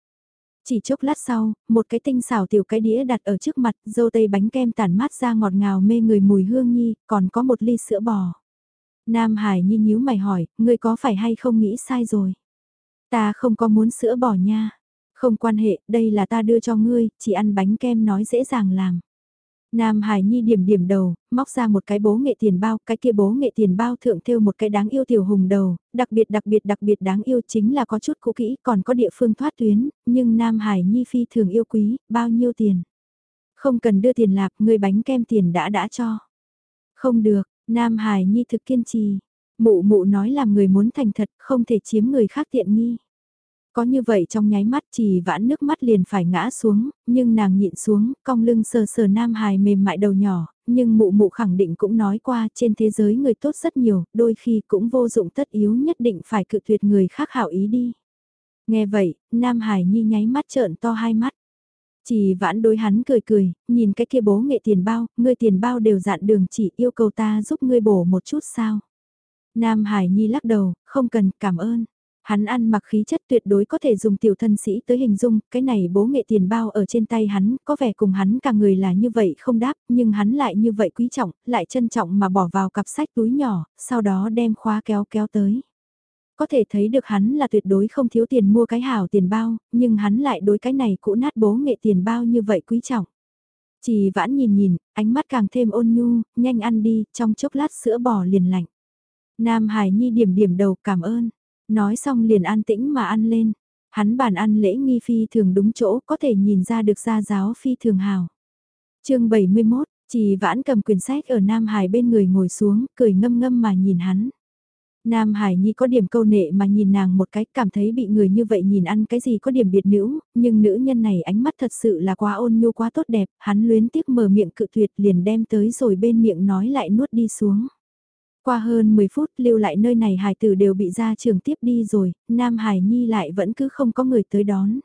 Chỉ chốc lát sau, một cái tinh xảo tiểu cái đĩa đặt ở trước mặt, dâu tây bánh kem tản mát ra ngọt ngào mê người mùi hương nhi, còn có một ly sữa bò. Nam Hải Nhi nhíu mày hỏi, ngươi có phải hay không nghĩ sai rồi? Ta không có muốn sữa bò nha. Không quan hệ, đây là ta đưa cho ngươi, chỉ ăn bánh kem nói dễ dàng làm. Nam Hải Nhi điểm điểm đầu, móc ra một cái bố nghệ tiền bao, cái kia bố nghệ tiền bao thượng thêu một cái đáng yêu tiểu hùng đầu, đặc biệt đặc biệt đặc biệt đáng yêu chính là có chút cũ kỹ, còn có địa phương thoát tuyến, nhưng Nam Hải Nhi phi thường yêu quý, bao nhiêu tiền. Không cần đưa tiền lạp, người bánh kem tiền đã đã cho. Không được, Nam Hải Nhi thực kiên trì. Mụ mụ nói làm người muốn thành thật, không thể chiếm người khác tiện nghi. Có như vậy trong nháy mắt chỉ vãn nước mắt liền phải ngã xuống, nhưng nàng nhịn xuống, cong lưng sờ sờ nam hài mềm mại đầu nhỏ, nhưng mụ mụ khẳng định cũng nói qua trên thế giới người tốt rất nhiều, đôi khi cũng vô dụng tất yếu nhất định phải cự tuyệt người khác hảo ý đi. Nghe vậy, nam hải nhi nháy mắt trợn to hai mắt. Chỉ vãn đối hắn cười cười, nhìn cái kia bố nghệ tiền bao, ngươi tiền bao đều dạn đường chỉ yêu cầu ta giúp ngươi bổ một chút sao. Nam Hải Nhi lắc đầu, không cần, cảm ơn. Hắn ăn mặc khí chất tuyệt đối có thể dùng tiểu thân sĩ tới hình dung, cái này bố nghệ tiền bao ở trên tay hắn, có vẻ cùng hắn cả người là như vậy không đáp, nhưng hắn lại như vậy quý trọng, lại trân trọng mà bỏ vào cặp sách túi nhỏ, sau đó đem khóa kéo kéo tới. Có thể thấy được hắn là tuyệt đối không thiếu tiền mua cái hảo tiền bao, nhưng hắn lại đối cái này cũ nát bố nghệ tiền bao như vậy quý trọng. Chỉ vãn nhìn nhìn, ánh mắt càng thêm ôn nhu, nhanh ăn đi, trong chốc lát sữa bò liền lạnh. Nam Hải Nhi điểm điểm đầu cảm ơn. Nói xong liền an tĩnh mà ăn lên. Hắn bàn ăn lễ nghi phi thường đúng chỗ có thể nhìn ra được gia giáo phi thường hào. chương 71, chỉ vãn cầm quyển sách ở Nam Hải bên người ngồi xuống, cười ngâm ngâm mà nhìn hắn. Nam Hải Nhi có điểm câu nệ mà nhìn nàng một cái cảm thấy bị người như vậy nhìn ăn cái gì có điểm biệt nữ, nhưng nữ nhân này ánh mắt thật sự là quá ôn nhu quá tốt đẹp, hắn luyến tiếc mở miệng cự tuyệt liền đem tới rồi bên miệng nói lại nuốt đi xuống. Qua hơn 10 phút lưu lại nơi này hải tử đều bị ra trường tiếp đi rồi, Nam Hải Nhi lại vẫn cứ không có người tới đón.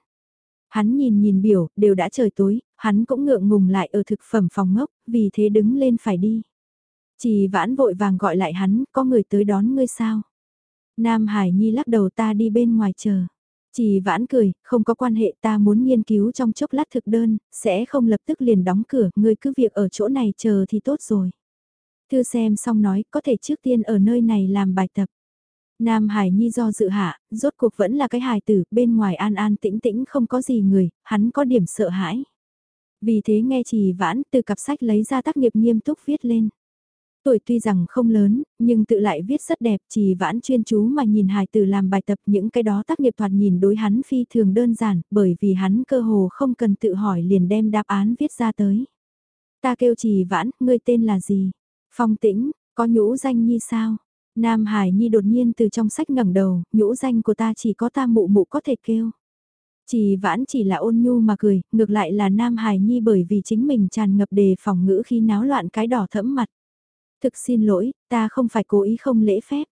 Hắn nhìn nhìn biểu, đều đã trời tối, hắn cũng ngượng ngùng lại ở thực phẩm phòng ngốc, vì thế đứng lên phải đi. Chỉ vãn vội vàng gọi lại hắn, có người tới đón ngươi sao? Nam Hải Nhi lắc đầu ta đi bên ngoài chờ. Chỉ vãn cười, không có quan hệ ta muốn nghiên cứu trong chốc lát thực đơn, sẽ không lập tức liền đóng cửa, ngươi cứ việc ở chỗ này chờ thì tốt rồi. Thư xem xong nói có thể trước tiên ở nơi này làm bài tập. Nam Hải Nhi do dự hạ, rốt cuộc vẫn là cái hài tử, bên ngoài an an tĩnh tĩnh không có gì người, hắn có điểm sợ hãi. Vì thế nghe trì vãn từ cặp sách lấy ra tác nghiệp nghiêm túc viết lên. Tuổi tuy rằng không lớn, nhưng tự lại viết rất đẹp, chỉ vãn chuyên chú mà nhìn hài tử làm bài tập những cái đó tác nghiệp thoạt nhìn đối hắn phi thường đơn giản, bởi vì hắn cơ hồ không cần tự hỏi liền đem đáp án viết ra tới. Ta kêu trì vãn, ngươi tên là gì? Phong tĩnh, có nhũ danh nhi sao? Nam Hải Nhi đột nhiên từ trong sách ngẩng đầu, nhũ danh của ta chỉ có ta mụ mụ có thể kêu. Chỉ vãn chỉ là ôn nhu mà cười, ngược lại là Nam Hải Nhi bởi vì chính mình tràn ngập đề phòng ngữ khi náo loạn cái đỏ thẫm mặt. Thực xin lỗi, ta không phải cố ý không lễ phép.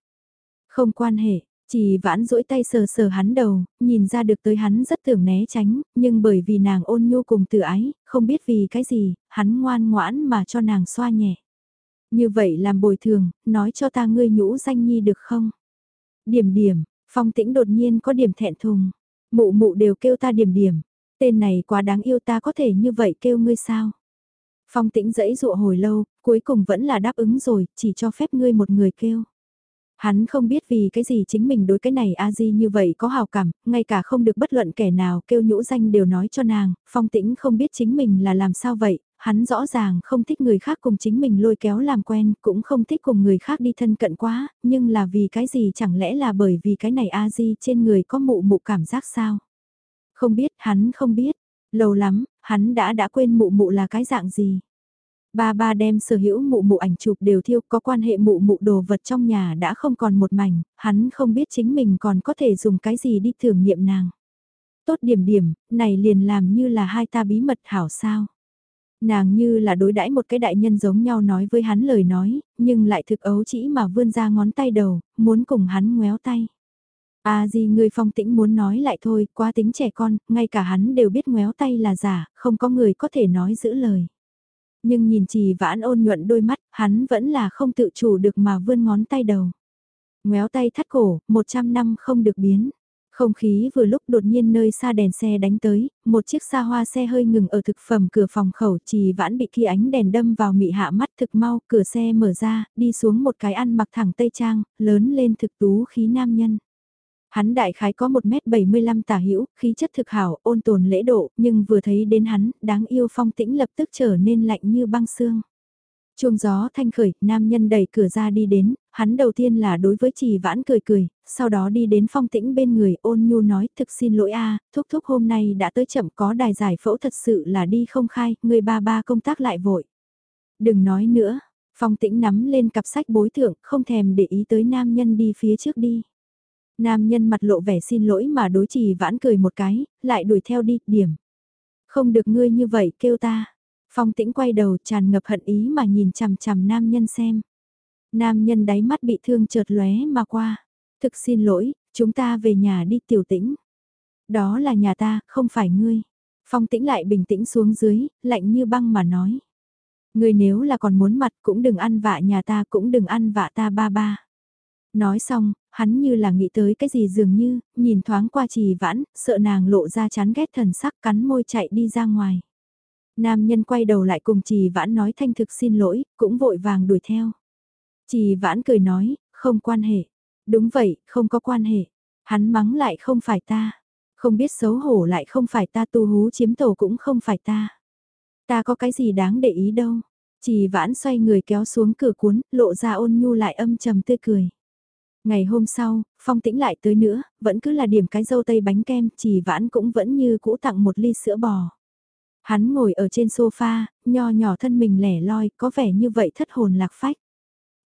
Không quan hệ, chỉ vãn rỗi tay sờ sờ hắn đầu, nhìn ra được tới hắn rất tưởng né tránh, nhưng bởi vì nàng ôn nhu cùng tự ái, không biết vì cái gì, hắn ngoan ngoãn mà cho nàng xoa nhẹ. Như vậy làm bồi thường, nói cho ta ngươi nhũ danh nhi được không? Điểm điểm, phong tĩnh đột nhiên có điểm thẹn thùng. Mụ mụ đều kêu ta điểm điểm. Tên này quá đáng yêu ta có thể như vậy kêu ngươi sao? Phong tĩnh dẫy dụa hồi lâu, cuối cùng vẫn là đáp ứng rồi, chỉ cho phép ngươi một người kêu. Hắn không biết vì cái gì chính mình đối cái này a di như vậy có hào cảm, ngay cả không được bất luận kẻ nào kêu nhũ danh đều nói cho nàng, phong tĩnh không biết chính mình là làm sao vậy, hắn rõ ràng không thích người khác cùng chính mình lôi kéo làm quen, cũng không thích cùng người khác đi thân cận quá, nhưng là vì cái gì chẳng lẽ là bởi vì cái này a di trên người có mụ mụ cảm giác sao? Không biết, hắn không biết, lâu lắm, hắn đã đã quên mụ mụ là cái dạng gì. Ba ba đem sở hữu mụ mụ ảnh chụp đều thiêu có quan hệ mụ mụ đồ vật trong nhà đã không còn một mảnh, hắn không biết chính mình còn có thể dùng cái gì đi thử nghiệm nàng. Tốt điểm điểm, này liền làm như là hai ta bí mật hảo sao. Nàng như là đối đãi một cái đại nhân giống nhau nói với hắn lời nói, nhưng lại thực ấu chỉ mà vươn ra ngón tay đầu, muốn cùng hắn ngoéo tay. À gì người phong tĩnh muốn nói lại thôi, quá tính trẻ con, ngay cả hắn đều biết ngoéo tay là giả, không có người có thể nói giữ lời. Nhưng nhìn trì vãn ôn nhuận đôi mắt, hắn vẫn là không tự chủ được mà vươn ngón tay đầu. Ngoéo tay thắt cổ, 100 năm không được biến. Không khí vừa lúc đột nhiên nơi xa đèn xe đánh tới, một chiếc xa hoa xe hơi ngừng ở thực phẩm cửa phòng khẩu trì vãn bị kia ánh đèn đâm vào mị hạ mắt thực mau, cửa xe mở ra, đi xuống một cái ăn mặc thẳng tây trang, lớn lên thực tú khí nam nhân. Hắn đại khái có 1m75 tả hữu khí chất thực hảo, ôn tồn lễ độ, nhưng vừa thấy đến hắn, đáng yêu phong tĩnh lập tức trở nên lạnh như băng xương. Chuông gió thanh khởi, nam nhân đẩy cửa ra đi đến, hắn đầu tiên là đối với trì vãn cười cười, sau đó đi đến phong tĩnh bên người ôn nhu nói thực xin lỗi a thúc thúc hôm nay đã tới chậm có đài giải phẫu thật sự là đi không khai, người ba ba công tác lại vội. Đừng nói nữa, phong tĩnh nắm lên cặp sách bối thượng, không thèm để ý tới nam nhân đi phía trước đi. Nam nhân mặt lộ vẻ xin lỗi mà đối trì vãn cười một cái, lại đuổi theo đi, điểm. Không được ngươi như vậy kêu ta. Phong tĩnh quay đầu tràn ngập hận ý mà nhìn chằm chằm nam nhân xem. Nam nhân đáy mắt bị thương chợt lóe mà qua. Thực xin lỗi, chúng ta về nhà đi tiểu tĩnh. Đó là nhà ta, không phải ngươi. Phong tĩnh lại bình tĩnh xuống dưới, lạnh như băng mà nói. Ngươi nếu là còn muốn mặt cũng đừng ăn vạ nhà ta cũng đừng ăn vạ ta ba ba. Nói xong, hắn như là nghĩ tới cái gì dường như, nhìn thoáng qua trì vãn, sợ nàng lộ ra chán ghét thần sắc cắn môi chạy đi ra ngoài. Nam nhân quay đầu lại cùng trì vãn nói thanh thực xin lỗi, cũng vội vàng đuổi theo. Trì vãn cười nói, không quan hệ. Đúng vậy, không có quan hệ. Hắn mắng lại không phải ta. Không biết xấu hổ lại không phải ta tu hú chiếm tổ cũng không phải ta. Ta có cái gì đáng để ý đâu. Trì vãn xoay người kéo xuống cửa cuốn, lộ ra ôn nhu lại âm trầm tươi cười. Ngày hôm sau, phong tĩnh lại tới nữa, vẫn cứ là điểm cái dâu tây bánh kem, trì vãn cũng vẫn như cũ tặng một ly sữa bò. Hắn ngồi ở trên sofa, nho nhỏ thân mình lẻ loi, có vẻ như vậy thất hồn lạc phách.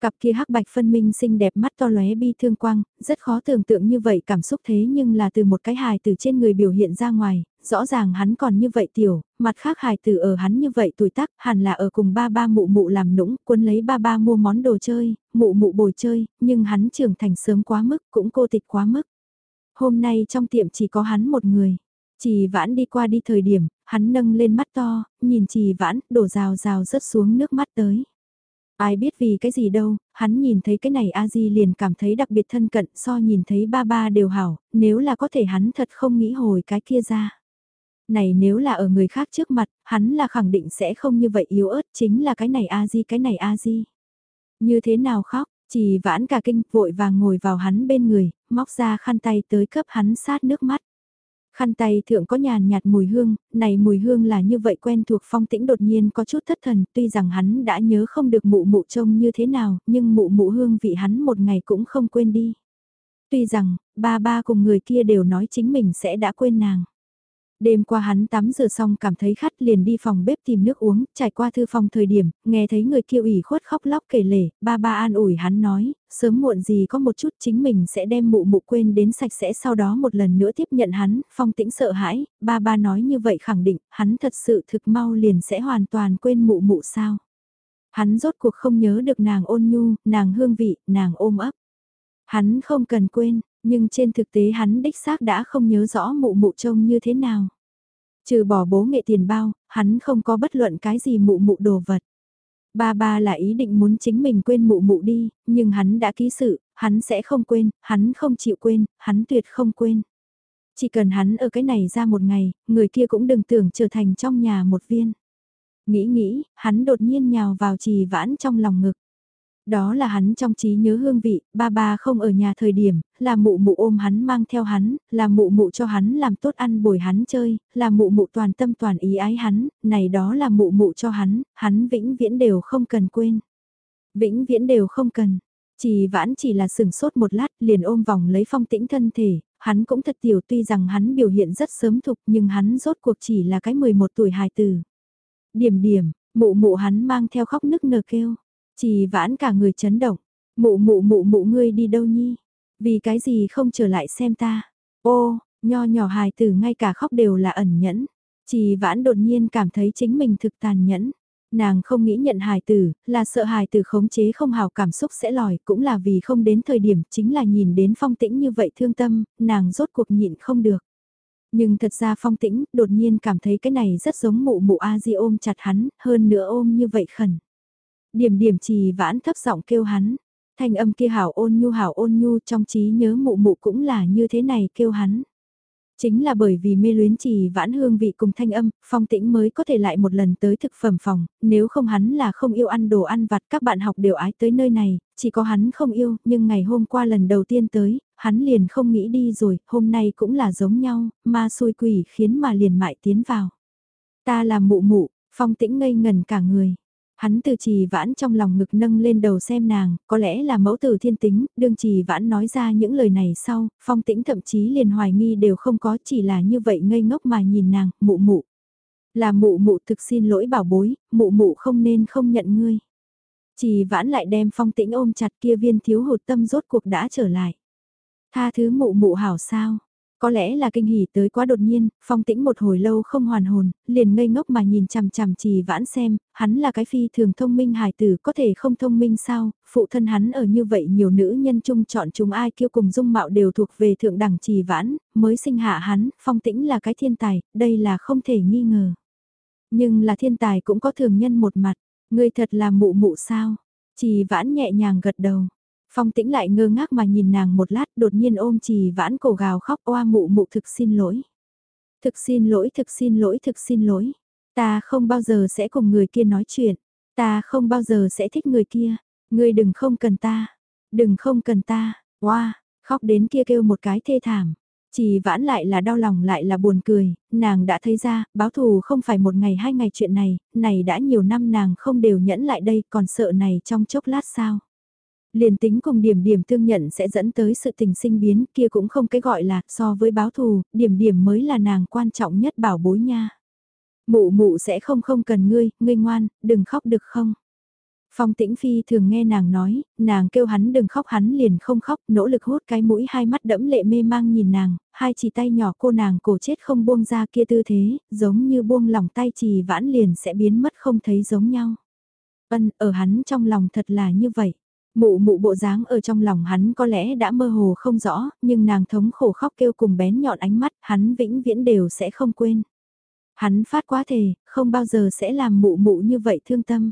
Cặp kia hắc bạch phân minh xinh đẹp mắt to lóe bi thương quang, rất khó tưởng tượng như vậy cảm xúc thế nhưng là từ một cái hài từ trên người biểu hiện ra ngoài, rõ ràng hắn còn như vậy tiểu, mặt khác hài tử ở hắn như vậy tuổi tác, hẳn là ở cùng ba ba mụ mụ làm nũng, quân lấy ba ba mua món đồ chơi, mụ mụ bồi chơi, nhưng hắn trưởng thành sớm quá mức, cũng cô tịch quá mức. Hôm nay trong tiệm chỉ có hắn một người. Trì vãn đi qua đi thời điểm, hắn nâng lên mắt to, nhìn trì vãn, đổ rào rào rớt xuống nước mắt tới. Ai biết vì cái gì đâu, hắn nhìn thấy cái này A-di liền cảm thấy đặc biệt thân cận so nhìn thấy ba ba đều hảo, nếu là có thể hắn thật không nghĩ hồi cái kia ra. Này nếu là ở người khác trước mặt, hắn là khẳng định sẽ không như vậy yếu ớt, chính là cái này A-di cái này A-di. Như thế nào khóc, chỉ vãn cả kinh vội vàng ngồi vào hắn bên người, móc ra khăn tay tới cấp hắn sát nước mắt. Khăn tay thượng có nhàn nhạt mùi hương, này mùi hương là như vậy quen thuộc phong tĩnh đột nhiên có chút thất thần, tuy rằng hắn đã nhớ không được mụ mụ trông như thế nào, nhưng mụ mụ hương vị hắn một ngày cũng không quên đi. Tuy rằng, ba ba cùng người kia đều nói chính mình sẽ đã quên nàng. Đêm qua hắn tắm rửa xong cảm thấy khát liền đi phòng bếp tìm nước uống, trải qua thư phòng thời điểm, nghe thấy người kia ủy khuất khóc lóc kể lể, ba ba an ủi hắn nói, sớm muộn gì có một chút chính mình sẽ đem mụ mụ quên đến sạch sẽ sau đó một lần nữa tiếp nhận hắn, phong tĩnh sợ hãi, ba ba nói như vậy khẳng định, hắn thật sự thực mau liền sẽ hoàn toàn quên mụ mụ sao. Hắn rốt cuộc không nhớ được nàng ôn nhu, nàng hương vị, nàng ôm ấp. Hắn không cần quên, nhưng trên thực tế hắn đích xác đã không nhớ rõ mụ mụ trông như thế nào. Trừ bỏ bố nghệ tiền bao, hắn không có bất luận cái gì mụ mụ đồ vật. Ba ba là ý định muốn chính mình quên mụ mụ đi, nhưng hắn đã ký sự, hắn sẽ không quên, hắn không chịu quên, hắn tuyệt không quên. Chỉ cần hắn ở cái này ra một ngày, người kia cũng đừng tưởng trở thành trong nhà một viên. Nghĩ nghĩ, hắn đột nhiên nhào vào trì vãn trong lòng ngực. Đó là hắn trong trí nhớ hương vị, ba ba không ở nhà thời điểm, là mụ mụ ôm hắn mang theo hắn, là mụ mụ cho hắn làm tốt ăn bồi hắn chơi, là mụ mụ toàn tâm toàn ý ái hắn, này đó là mụ mụ cho hắn, hắn vĩnh viễn đều không cần quên. Vĩnh viễn đều không cần. Chỉ vãn chỉ là sừng sốt một lát liền ôm vòng lấy phong tĩnh thân thể, hắn cũng thật tiểu tuy rằng hắn biểu hiện rất sớm thục nhưng hắn rốt cuộc chỉ là cái 11 tuổi hài tử. Điểm điểm, mụ mụ hắn mang theo khóc nức nở kêu. Trì vãn cả người chấn động. Mụ mụ mụ mụ ngươi đi đâu nhi? Vì cái gì không trở lại xem ta? Ô, nho nhỏ hài tử ngay cả khóc đều là ẩn nhẫn. trì vãn đột nhiên cảm thấy chính mình thực tàn nhẫn. Nàng không nghĩ nhận hài tử, là sợ hài tử khống chế không hào cảm xúc sẽ lòi, cũng là vì không đến thời điểm chính là nhìn đến phong tĩnh như vậy thương tâm, nàng rốt cuộc nhịn không được. Nhưng thật ra phong tĩnh đột nhiên cảm thấy cái này rất giống mụ mụ A-di ôm chặt hắn, hơn nữa ôm như vậy khẩn. Điểm điểm trì vãn thấp giọng kêu hắn. Thanh âm kia hảo ôn nhu hảo ôn nhu trong trí nhớ mụ mụ cũng là như thế này kêu hắn. Chính là bởi vì mê luyến trì vãn hương vị cùng thanh âm, phong tĩnh mới có thể lại một lần tới thực phẩm phòng, nếu không hắn là không yêu ăn đồ ăn vặt các bạn học đều ái tới nơi này, chỉ có hắn không yêu, nhưng ngày hôm qua lần đầu tiên tới, hắn liền không nghĩ đi rồi, hôm nay cũng là giống nhau, ma xui quỷ khiến mà liền mại tiến vào. Ta là mụ mụ, phong tĩnh ngây ngần cả người. Hắn từ trì vãn trong lòng ngực nâng lên đầu xem nàng, có lẽ là mẫu tử thiên tính, đương trì vãn nói ra những lời này sau, phong tĩnh thậm chí liền hoài nghi đều không có chỉ là như vậy ngây ngốc mà nhìn nàng, mụ mụ. Là mụ mụ thực xin lỗi bảo bối, mụ mụ không nên không nhận ngươi. Trì vãn lại đem phong tĩnh ôm chặt kia viên thiếu hụt tâm rốt cuộc đã trở lại. Tha thứ mụ mụ hảo sao, có lẽ là kinh hỉ tới quá đột nhiên, phong tĩnh một hồi lâu không hoàn hồn, liền ngây ngốc mà nhìn chằm chằm trì vãn xem, hắn là cái phi thường thông minh hài tử có thể không thông minh sao, phụ thân hắn ở như vậy nhiều nữ nhân chung chọn chúng ai kêu cùng dung mạo đều thuộc về thượng đẳng trì vãn, mới sinh hạ hắn, phong tĩnh là cái thiên tài, đây là không thể nghi ngờ. Nhưng là thiên tài cũng có thường nhân một mặt, người thật là mụ mụ sao, trì vãn nhẹ nhàng gật đầu. Phong tĩnh lại ngơ ngác mà nhìn nàng một lát đột nhiên ôm trì vãn cổ gào khóc oa mụ mụ thực xin lỗi. Thực xin lỗi, thực xin lỗi, thực xin lỗi. Ta không bao giờ sẽ cùng người kia nói chuyện. Ta không bao giờ sẽ thích người kia. Ngươi đừng không cần ta. Đừng không cần ta. Oa, khóc đến kia kêu một cái thê thảm. Chỉ vãn lại là đau lòng lại là buồn cười, nàng đã thấy ra, báo thù không phải một ngày hai ngày chuyện này, này đã nhiều năm nàng không đều nhẫn lại đây còn sợ này trong chốc lát sao. Liền tính cùng điểm điểm tương nhận sẽ dẫn tới sự tình sinh biến kia cũng không cái gọi là so với báo thù, điểm điểm mới là nàng quan trọng nhất bảo bối nha. Mụ mụ sẽ không không cần ngươi, ngươi ngoan, đừng khóc được không? Phong tĩnh phi thường nghe nàng nói, nàng kêu hắn đừng khóc hắn liền không khóc, nỗ lực hút cái mũi hai mắt đẫm lệ mê mang nhìn nàng, hai chỉ tay nhỏ cô nàng cổ chết không buông ra kia tư thế, giống như buông lòng tay trì vãn liền sẽ biến mất không thấy giống nhau. Ân, ở hắn trong lòng thật là như vậy. Mụ mụ bộ dáng ở trong lòng hắn có lẽ đã mơ hồ không rõ, nhưng nàng thống khổ khóc kêu cùng bén nhọn ánh mắt, hắn vĩnh viễn đều sẽ không quên. Hắn phát quá thề, không bao giờ sẽ làm mụ mụ như vậy thương tâm.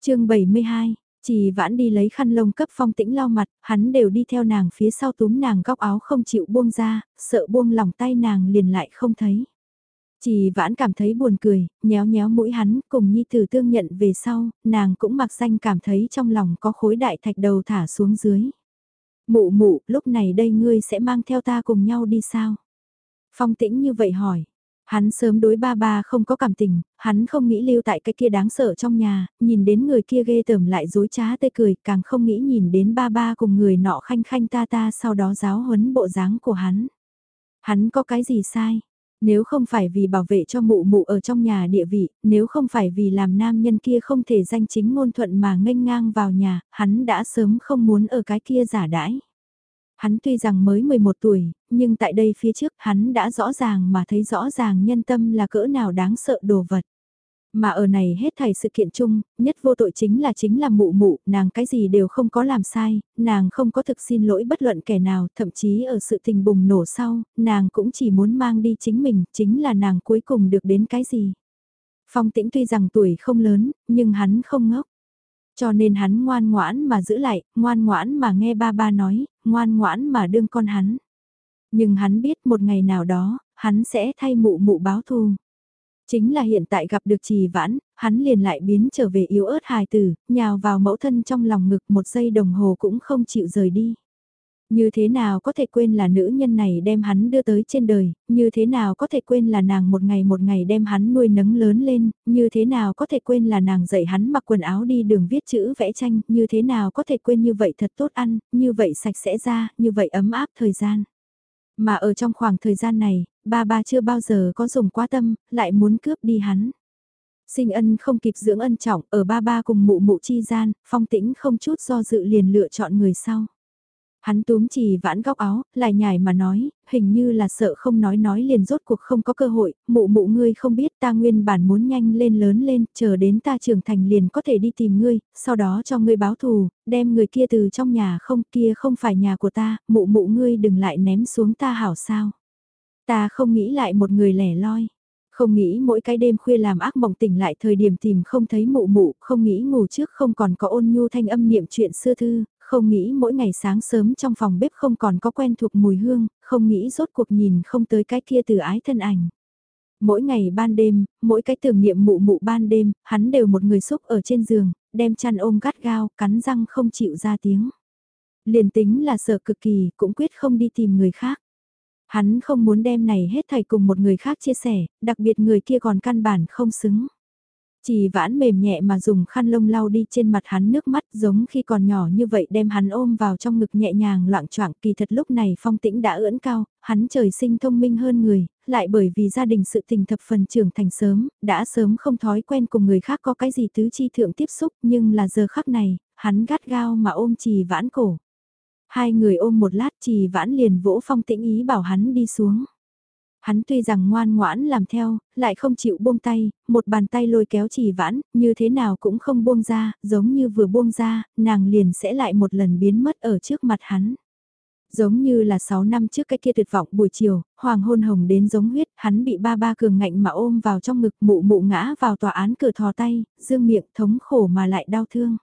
chương 72, chỉ vãn đi lấy khăn lông cấp phong tĩnh lau mặt, hắn đều đi theo nàng phía sau túm nàng góc áo không chịu buông ra, sợ buông lòng tay nàng liền lại không thấy. Chỉ vãn cảm thấy buồn cười, nhéo nhéo mũi hắn, cùng nhi tử tương nhận về sau, nàng cũng mặc danh cảm thấy trong lòng có khối đại thạch đầu thả xuống dưới. Mụ mụ, lúc này đây ngươi sẽ mang theo ta cùng nhau đi sao? Phong tĩnh như vậy hỏi. Hắn sớm đối ba ba không có cảm tình, hắn không nghĩ lưu tại cái kia đáng sợ trong nhà, nhìn đến người kia ghê tởm lại dối trá tê cười, càng không nghĩ nhìn đến ba ba cùng người nọ khanh khanh ta ta sau đó giáo huấn bộ dáng của hắn. Hắn có cái gì sai? Nếu không phải vì bảo vệ cho mụ mụ ở trong nhà địa vị, nếu không phải vì làm nam nhân kia không thể danh chính ngôn thuận mà nghênh ngang vào nhà, hắn đã sớm không muốn ở cái kia giả đãi. Hắn tuy rằng mới 11 tuổi, nhưng tại đây phía trước hắn đã rõ ràng mà thấy rõ ràng nhân tâm là cỡ nào đáng sợ đồ vật. Mà ở này hết thảy sự kiện chung, nhất vô tội chính là chính là mụ mụ, nàng cái gì đều không có làm sai, nàng không có thực xin lỗi bất luận kẻ nào, thậm chí ở sự tình bùng nổ sau, nàng cũng chỉ muốn mang đi chính mình, chính là nàng cuối cùng được đến cái gì. Phong tĩnh tuy rằng tuổi không lớn, nhưng hắn không ngốc. Cho nên hắn ngoan ngoãn mà giữ lại, ngoan ngoãn mà nghe ba ba nói, ngoan ngoãn mà đương con hắn. Nhưng hắn biết một ngày nào đó, hắn sẽ thay mụ mụ báo thù. Chính là hiện tại gặp được trì vãn, hắn liền lại biến trở về yếu ớt hài tử, nhào vào mẫu thân trong lòng ngực một giây đồng hồ cũng không chịu rời đi. Như thế nào có thể quên là nữ nhân này đem hắn đưa tới trên đời, như thế nào có thể quên là nàng một ngày một ngày đem hắn nuôi nấng lớn lên, như thế nào có thể quên là nàng dạy hắn mặc quần áo đi đường viết chữ vẽ tranh, như thế nào có thể quên như vậy thật tốt ăn, như vậy sạch sẽ ra, như vậy ấm áp thời gian. Mà ở trong khoảng thời gian này, ba ba chưa bao giờ có dùng quá tâm, lại muốn cướp đi hắn. Sinh ân không kịp dưỡng ân trọng, ở ba ba cùng mụ mụ chi gian, phong tĩnh không chút do dự liền lựa chọn người sau. Hắn túm chỉ vãn góc áo, lại nhảy mà nói, hình như là sợ không nói nói liền rốt cuộc không có cơ hội, mụ mụ ngươi không biết ta nguyên bản muốn nhanh lên lớn lên, chờ đến ta trưởng thành liền có thể đi tìm ngươi, sau đó cho ngươi báo thù, đem người kia từ trong nhà không kia không phải nhà của ta, mụ mụ ngươi đừng lại ném xuống ta hảo sao. Ta không nghĩ lại một người lẻ loi. Không nghĩ mỗi cái đêm khuya làm ác mộng tỉnh lại thời điểm tìm không thấy mụ mụ, không nghĩ ngủ trước không còn có ôn nhu thanh âm niệm chuyện xưa thư, không nghĩ mỗi ngày sáng sớm trong phòng bếp không còn có quen thuộc mùi hương, không nghĩ rốt cuộc nhìn không tới cái kia từ ái thân ảnh. Mỗi ngày ban đêm, mỗi cái tưởng niệm mụ mụ ban đêm, hắn đều một người xúc ở trên giường, đem chăn ôm gắt gao, cắn răng không chịu ra tiếng. Liền tính là sợ cực kỳ, cũng quyết không đi tìm người khác. Hắn không muốn đem này hết thầy cùng một người khác chia sẻ, đặc biệt người kia còn căn bản không xứng. Chỉ vãn mềm nhẹ mà dùng khăn lông lau đi trên mặt hắn nước mắt giống khi còn nhỏ như vậy đem hắn ôm vào trong ngực nhẹ nhàng loạn choạng kỳ thật lúc này phong tĩnh đã ưỡn cao, hắn trời sinh thông minh hơn người, lại bởi vì gia đình sự tình thập phần trưởng thành sớm, đã sớm không thói quen cùng người khác có cái gì tứ chi thượng tiếp xúc nhưng là giờ khắc này, hắn gắt gao mà ôm trì vãn cổ. Hai người ôm một lát trì vãn liền vỗ phong tĩnh ý bảo hắn đi xuống. Hắn tuy rằng ngoan ngoãn làm theo, lại không chịu buông tay, một bàn tay lôi kéo trì vãn, như thế nào cũng không buông ra, giống như vừa buông ra, nàng liền sẽ lại một lần biến mất ở trước mặt hắn. Giống như là 6 năm trước cái kia tuyệt vọng buổi chiều, hoàng hôn hồng đến giống huyết, hắn bị ba ba cường ngạnh mà ôm vào trong ngực mụ mụ ngã vào tòa án cửa thò tay, dương miệng thống khổ mà lại đau thương.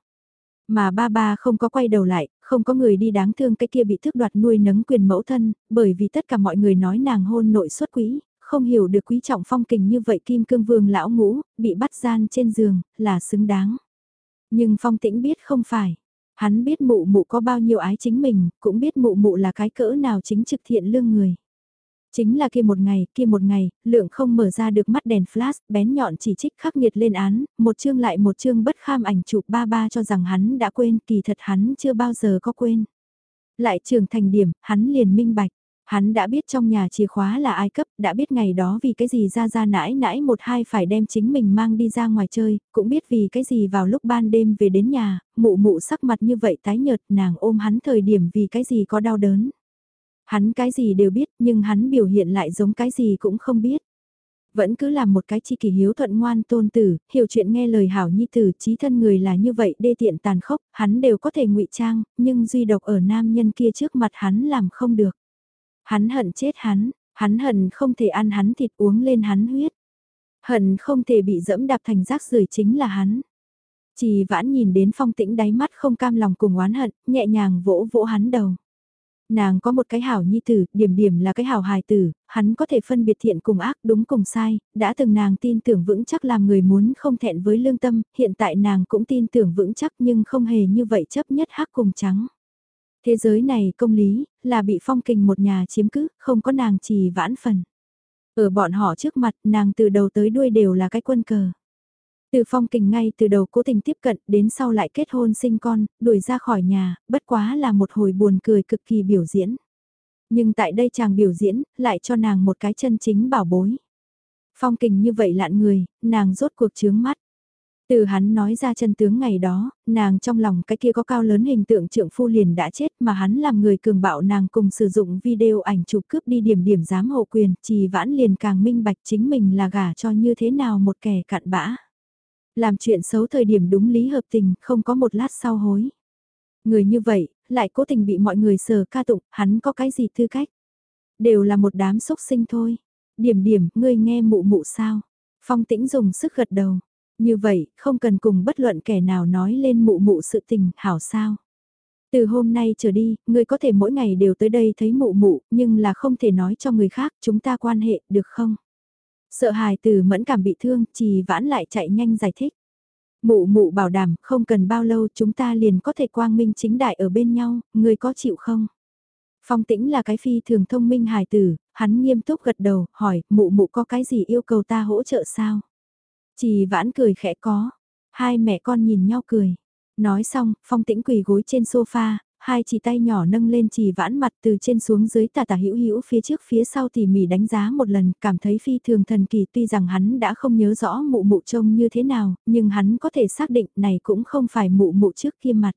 Mà ba ba không có quay đầu lại, không có người đi đáng thương cái kia bị thức đoạt nuôi nấng quyền mẫu thân, bởi vì tất cả mọi người nói nàng hôn nội xuất quỹ, không hiểu được quý trọng phong kình như vậy kim cương vương lão ngũ, bị bắt gian trên giường, là xứng đáng. Nhưng phong tĩnh biết không phải. Hắn biết mụ mụ có bao nhiêu ái chính mình, cũng biết mụ mụ là cái cỡ nào chính trực thiện lương người. Chính là kia một ngày, kia một ngày, lượng không mở ra được mắt đèn flash, bén nhọn chỉ trích khắc nghiệt lên án, một chương lại một chương bất kham ảnh chụp ba ba cho rằng hắn đã quên, kỳ thật hắn chưa bao giờ có quên. Lại trường thành điểm, hắn liền minh bạch. Hắn đã biết trong nhà chìa khóa là ai cấp, đã biết ngày đó vì cái gì ra ra nãi nãi một hai phải đem chính mình mang đi ra ngoài chơi, cũng biết vì cái gì vào lúc ban đêm về đến nhà, mụ mụ sắc mặt như vậy tái nhợt nàng ôm hắn thời điểm vì cái gì có đau đớn. Hắn cái gì đều biết nhưng hắn biểu hiện lại giống cái gì cũng không biết. Vẫn cứ làm một cái chi kỳ hiếu thuận ngoan tôn tử, hiểu chuyện nghe lời hảo nhi tử trí thân người là như vậy đê tiện tàn khốc, hắn đều có thể ngụy trang, nhưng duy độc ở nam nhân kia trước mặt hắn làm không được. Hắn hận chết hắn, hắn hận không thể ăn hắn thịt uống lên hắn huyết. Hận không thể bị dẫm đạp thành rác rưởi chính là hắn. Chỉ vãn nhìn đến phong tĩnh đáy mắt không cam lòng cùng oán hận, nhẹ nhàng vỗ vỗ hắn đầu. Nàng có một cái hảo nhi tử, điểm điểm là cái hảo hài tử, hắn có thể phân biệt thiện cùng ác, đúng cùng sai, đã từng nàng tin tưởng vững chắc làm người muốn không thẹn với lương tâm, hiện tại nàng cũng tin tưởng vững chắc nhưng không hề như vậy chấp nhất hắc cùng trắng. Thế giới này công lý, là bị phong kình một nhà chiếm cứ, không có nàng trì vãn phần. Ở bọn họ trước mặt nàng từ đầu tới đuôi đều là cái quân cờ. Từ phong kình ngay từ đầu cố tình tiếp cận đến sau lại kết hôn sinh con, đuổi ra khỏi nhà, bất quá là một hồi buồn cười cực kỳ biểu diễn. Nhưng tại đây chàng biểu diễn, lại cho nàng một cái chân chính bảo bối. Phong kình như vậy lạn người, nàng rốt cuộc chướng mắt. Từ hắn nói ra chân tướng ngày đó, nàng trong lòng cái kia có cao lớn hình tượng trượng phu liền đã chết mà hắn làm người cường bạo nàng cùng sử dụng video ảnh chụp cướp đi điểm điểm giám hộ quyền, chỉ vãn liền càng minh bạch chính mình là gả cho như thế nào một kẻ cặn bã. Làm chuyện xấu thời điểm đúng lý hợp tình, không có một lát sau hối. Người như vậy, lại cố tình bị mọi người sờ ca tụng, hắn có cái gì tư cách. Đều là một đám xúc sinh thôi. Điểm điểm, ngươi nghe mụ mụ sao. Phong tĩnh dùng sức gật đầu. Như vậy, không cần cùng bất luận kẻ nào nói lên mụ mụ sự tình, hảo sao. Từ hôm nay trở đi, ngươi có thể mỗi ngày đều tới đây thấy mụ mụ, nhưng là không thể nói cho người khác chúng ta quan hệ, được không? Sợ hài từ mẫn cảm bị thương, trì vãn lại chạy nhanh giải thích. Mụ mụ bảo đảm, không cần bao lâu chúng ta liền có thể quang minh chính đại ở bên nhau, ngươi có chịu không? Phong tĩnh là cái phi thường thông minh hài tử, hắn nghiêm túc gật đầu, hỏi, mụ mụ có cái gì yêu cầu ta hỗ trợ sao? Trì vãn cười khẽ có, hai mẹ con nhìn nhau cười. Nói xong, phong tĩnh quỳ gối trên sofa, hai chỉ tay nhỏ nâng lên chỉ vãn mặt từ trên xuống dưới tà tà hữu hữu phía trước phía sau tỉ mỉ đánh giá một lần, cảm thấy phi thường thần kỳ tuy rằng hắn đã không nhớ rõ mụ mụ trông như thế nào, nhưng hắn có thể xác định này cũng không phải mụ mụ trước kia mặt.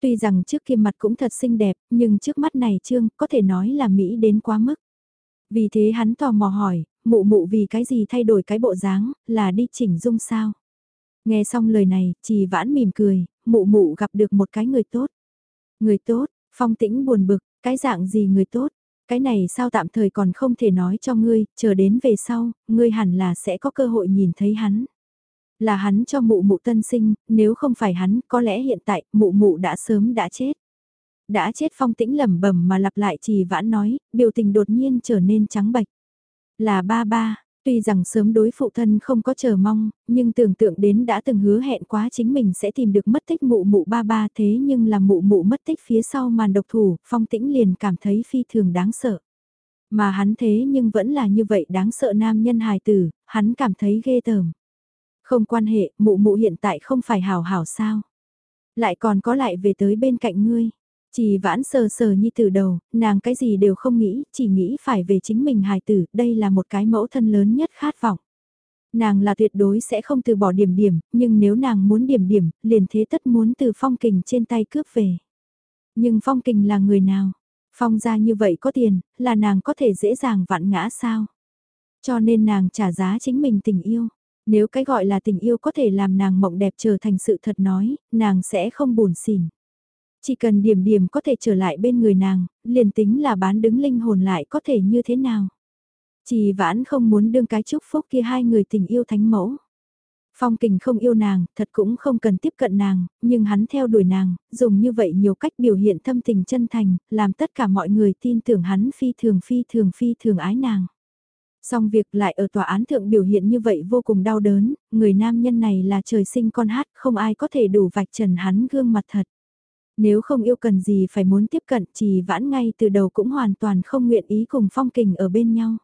Tuy rằng trước kia mặt cũng thật xinh đẹp, nhưng trước mắt này trương có thể nói là Mỹ đến quá mức. Vì thế hắn tò mò hỏi, mụ mụ vì cái gì thay đổi cái bộ dáng, là đi chỉnh dung sao? Nghe xong lời này, chỉ vãn mỉm cười, mụ mụ gặp được một cái người tốt. Người tốt, phong tĩnh buồn bực, cái dạng gì người tốt, cái này sao tạm thời còn không thể nói cho ngươi, chờ đến về sau, ngươi hẳn là sẽ có cơ hội nhìn thấy hắn. Là hắn cho mụ mụ tân sinh, nếu không phải hắn, có lẽ hiện tại, mụ mụ đã sớm đã chết. Đã chết phong tĩnh lẩm bẩm mà lặp lại trì vãn nói, biểu tình đột nhiên trở nên trắng bạch. Là ba ba, Tuy rằng sớm đối phụ thân không có chờ mong, nhưng tưởng tượng đến đã từng hứa hẹn quá chính mình sẽ tìm được mất tích mụ mụ ba ba thế nhưng là mụ mụ mất tích phía sau màn độc thủ, phong tĩnh liền cảm thấy phi thường đáng sợ. Mà hắn thế nhưng vẫn là như vậy đáng sợ nam nhân hài tử, hắn cảm thấy ghê tởm. Không quan hệ, mụ mụ hiện tại không phải hảo hảo sao. Lại còn có lại về tới bên cạnh ngươi. Chỉ vãn sờ sờ như từ đầu, nàng cái gì đều không nghĩ, chỉ nghĩ phải về chính mình hài tử, đây là một cái mẫu thân lớn nhất khát vọng. Nàng là tuyệt đối sẽ không từ bỏ điểm điểm, nhưng nếu nàng muốn điểm điểm, liền thế tất muốn từ phong kình trên tay cướp về. Nhưng phong kình là người nào? Phong ra như vậy có tiền, là nàng có thể dễ dàng vạn ngã sao? Cho nên nàng trả giá chính mình tình yêu. Nếu cái gọi là tình yêu có thể làm nàng mộng đẹp trở thành sự thật nói, nàng sẽ không buồn xỉn. Chỉ cần điểm điểm có thể trở lại bên người nàng, liền tính là bán đứng linh hồn lại có thể như thế nào. Chỉ vãn không muốn đương cái chúc phúc kia hai người tình yêu thánh mẫu. Phong kình không yêu nàng, thật cũng không cần tiếp cận nàng, nhưng hắn theo đuổi nàng, dùng như vậy nhiều cách biểu hiện thâm tình chân thành, làm tất cả mọi người tin tưởng hắn phi thường phi thường phi thường ái nàng. Song việc lại ở tòa án thượng biểu hiện như vậy vô cùng đau đớn, người nam nhân này là trời sinh con hát, không ai có thể đủ vạch trần hắn gương mặt thật. Nếu không yêu cần gì phải muốn tiếp cận chỉ vãn ngay từ đầu cũng hoàn toàn không nguyện ý cùng phong kình ở bên nhau.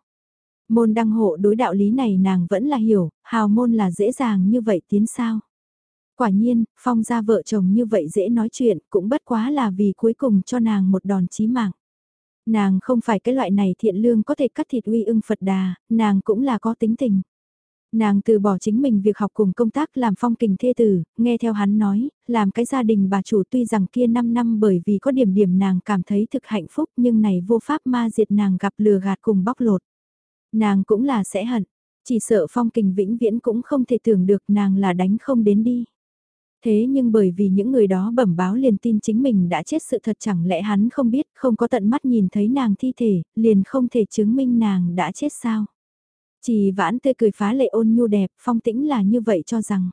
Môn đăng hộ đối đạo lý này nàng vẫn là hiểu, hào môn là dễ dàng như vậy tiến sao. Quả nhiên, phong ra vợ chồng như vậy dễ nói chuyện cũng bất quá là vì cuối cùng cho nàng một đòn chí mạng. Nàng không phải cái loại này thiện lương có thể cắt thịt uy ưng Phật đà, nàng cũng là có tính tình. Nàng từ bỏ chính mình việc học cùng công tác làm phong kình thê tử, nghe theo hắn nói, làm cái gia đình bà chủ tuy rằng kia 5 năm bởi vì có điểm điểm nàng cảm thấy thực hạnh phúc nhưng này vô pháp ma diệt nàng gặp lừa gạt cùng bóc lột. Nàng cũng là sẽ hận, chỉ sợ phong kình vĩnh viễn cũng không thể tưởng được nàng là đánh không đến đi. Thế nhưng bởi vì những người đó bẩm báo liền tin chính mình đã chết sự thật chẳng lẽ hắn không biết, không có tận mắt nhìn thấy nàng thi thể, liền không thể chứng minh nàng đã chết sao. Trì vãn tươi cười phá lệ ôn nhu đẹp, phong tĩnh là như vậy cho rằng.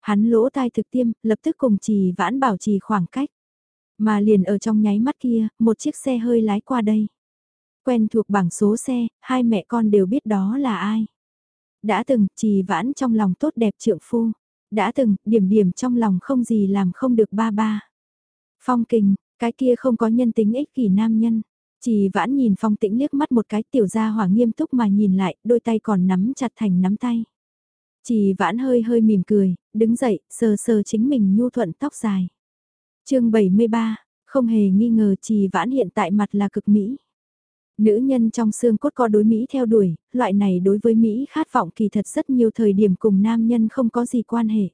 Hắn lỗ tai thực tiêm, lập tức cùng trì vãn bảo trì khoảng cách. Mà liền ở trong nháy mắt kia, một chiếc xe hơi lái qua đây. Quen thuộc bảng số xe, hai mẹ con đều biết đó là ai. Đã từng, trì vãn trong lòng tốt đẹp trượng phu. Đã từng, điểm điểm trong lòng không gì làm không được ba ba. Phong kình, cái kia không có nhân tính ích kỷ nam nhân. Trì vãn nhìn phong tĩnh liếc mắt một cái tiểu gia hỏa nghiêm túc mà nhìn lại, đôi tay còn nắm chặt thành nắm tay. Trì vãn hơi hơi mỉm cười, đứng dậy, sờ sờ chính mình nhu thuận tóc dài. chương 73, không hề nghi ngờ trì vãn hiện tại mặt là cực Mỹ. Nữ nhân trong xương cốt có đối Mỹ theo đuổi, loại này đối với Mỹ khát vọng kỳ thật rất nhiều thời điểm cùng nam nhân không có gì quan hệ.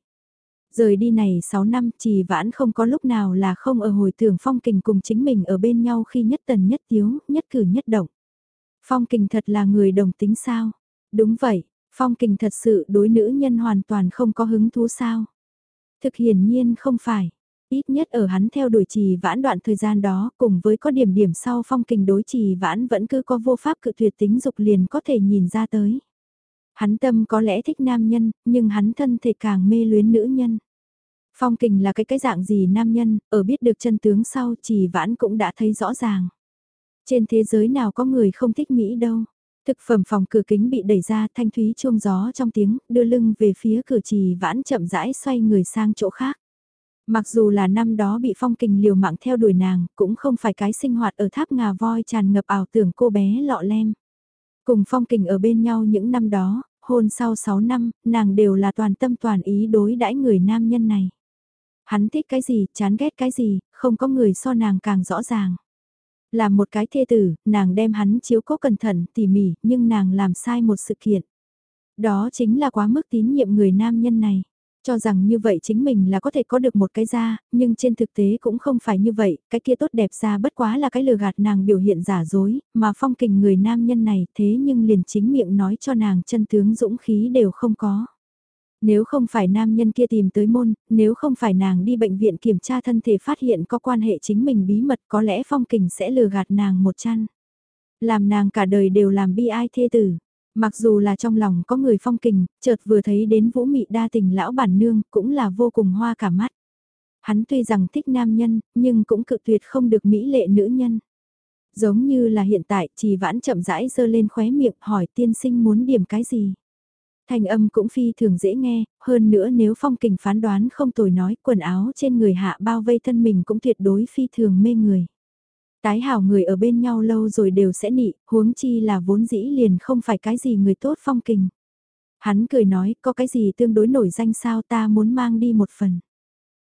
Rời đi này 6 năm trì vãn không có lúc nào là không ở hồi tưởng phong kình cùng chính mình ở bên nhau khi nhất tần nhất tiếu, nhất cử nhất động. Phong kình thật là người đồng tính sao? Đúng vậy, phong kình thật sự đối nữ nhân hoàn toàn không có hứng thú sao? Thực hiển nhiên không phải. Ít nhất ở hắn theo đuổi trì vãn đoạn thời gian đó cùng với có điểm điểm sau phong kình đối trì vãn vẫn cứ có vô pháp cự tuyệt tính dục liền có thể nhìn ra tới. Hắn tâm có lẽ thích nam nhân, nhưng hắn thân thể càng mê luyến nữ nhân. Phong kình là cái cái dạng gì nam nhân, ở biết được chân tướng sau chỉ vãn cũng đã thấy rõ ràng. Trên thế giới nào có người không thích Mỹ đâu. Thực phẩm phòng cửa kính bị đẩy ra thanh thúy chuông gió trong tiếng, đưa lưng về phía cửa trì vãn chậm rãi xoay người sang chỗ khác. Mặc dù là năm đó bị phong kình liều mạng theo đuổi nàng, cũng không phải cái sinh hoạt ở tháp ngà voi tràn ngập ảo tưởng cô bé lọ lem. Cùng phong kình ở bên nhau những năm đó, hôn sau 6 năm, nàng đều là toàn tâm toàn ý đối đãi người nam nhân này. Hắn thích cái gì, chán ghét cái gì, không có người so nàng càng rõ ràng. Là một cái thê tử, nàng đem hắn chiếu cố cẩn thận, tỉ mỉ, nhưng nàng làm sai một sự kiện. Đó chính là quá mức tín nhiệm người nam nhân này. Cho rằng như vậy chính mình là có thể có được một cái da, nhưng trên thực tế cũng không phải như vậy, cái kia tốt đẹp ra bất quá là cái lừa gạt nàng biểu hiện giả dối, mà phong kình người nam nhân này thế nhưng liền chính miệng nói cho nàng chân tướng dũng khí đều không có. Nếu không phải nam nhân kia tìm tới môn, nếu không phải nàng đi bệnh viện kiểm tra thân thể phát hiện có quan hệ chính mình bí mật có lẽ phong kình sẽ lừa gạt nàng một chăn. Làm nàng cả đời đều làm bi ai thê tử. Mặc dù là trong lòng có người phong kình, chợt vừa thấy đến vũ mị đa tình lão bản nương cũng là vô cùng hoa cả mắt. Hắn tuy rằng thích nam nhân, nhưng cũng cự tuyệt không được mỹ lệ nữ nhân. Giống như là hiện tại, chỉ vãn chậm rãi dơ lên khóe miệng hỏi tiên sinh muốn điểm cái gì. Thanh âm cũng phi thường dễ nghe, hơn nữa nếu phong kình phán đoán không tồi nói quần áo trên người hạ bao vây thân mình cũng tuyệt đối phi thường mê người. Tái hảo người ở bên nhau lâu rồi đều sẽ nị, huống chi là vốn dĩ liền không phải cái gì người tốt phong kình. Hắn cười nói, có cái gì tương đối nổi danh sao ta muốn mang đi một phần.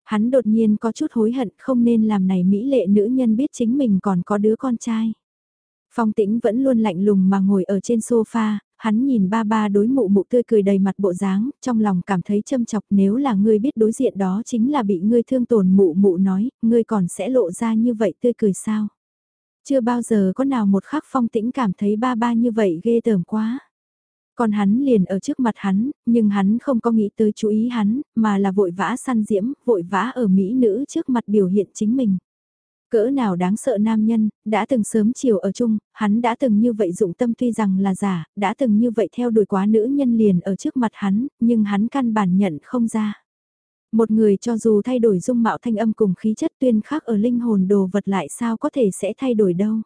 Hắn đột nhiên có chút hối hận không nên làm này mỹ lệ nữ nhân biết chính mình còn có đứa con trai. Phong tĩnh vẫn luôn lạnh lùng mà ngồi ở trên sofa, hắn nhìn ba ba đối mụ mụ tươi cười đầy mặt bộ dáng, trong lòng cảm thấy châm chọc nếu là ngươi biết đối diện đó chính là bị ngươi thương tổn mụ mụ nói, ngươi còn sẽ lộ ra như vậy tươi cười sao. Chưa bao giờ có nào một khắc phong tĩnh cảm thấy ba ba như vậy ghê tởm quá. Còn hắn liền ở trước mặt hắn, nhưng hắn không có nghĩ tới chú ý hắn, mà là vội vã săn diễm, vội vã ở mỹ nữ trước mặt biểu hiện chính mình. Cỡ nào đáng sợ nam nhân, đã từng sớm chiều ở chung, hắn đã từng như vậy dụng tâm tuy rằng là giả, đã từng như vậy theo đuổi quá nữ nhân liền ở trước mặt hắn, nhưng hắn căn bản nhận không ra. Một người cho dù thay đổi dung mạo thanh âm cùng khí chất tuyên khác ở linh hồn đồ vật lại sao có thể sẽ thay đổi đâu.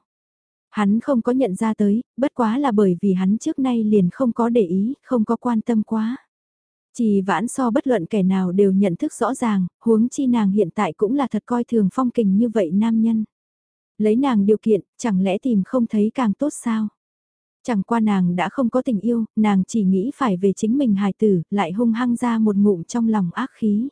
Hắn không có nhận ra tới, bất quá là bởi vì hắn trước nay liền không có để ý, không có quan tâm quá. Chỉ vãn so bất luận kẻ nào đều nhận thức rõ ràng, huống chi nàng hiện tại cũng là thật coi thường phong kình như vậy nam nhân. Lấy nàng điều kiện, chẳng lẽ tìm không thấy càng tốt sao? Chẳng qua nàng đã không có tình yêu, nàng chỉ nghĩ phải về chính mình hài tử, lại hung hăng ra một ngụm trong lòng ác khí.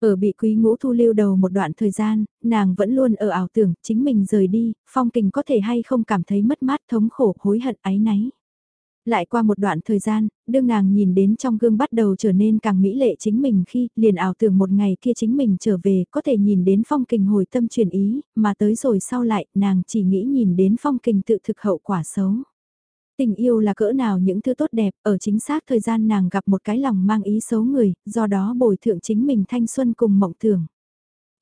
Ở bị quý ngũ thu lưu đầu một đoạn thời gian, nàng vẫn luôn ở ảo tưởng chính mình rời đi, phong kình có thể hay không cảm thấy mất mát thống khổ hối hận ái náy. Lại qua một đoạn thời gian, đương nàng nhìn đến trong gương bắt đầu trở nên càng mỹ lệ chính mình khi liền ảo tưởng một ngày kia chính mình trở về có thể nhìn đến phong kình hồi tâm chuyển ý, mà tới rồi sau lại nàng chỉ nghĩ nhìn đến phong kình tự thực hậu quả xấu. Tình yêu là cỡ nào những thứ tốt đẹp, ở chính xác thời gian nàng gặp một cái lòng mang ý xấu người, do đó bồi thượng chính mình thanh xuân cùng mộng tưởng.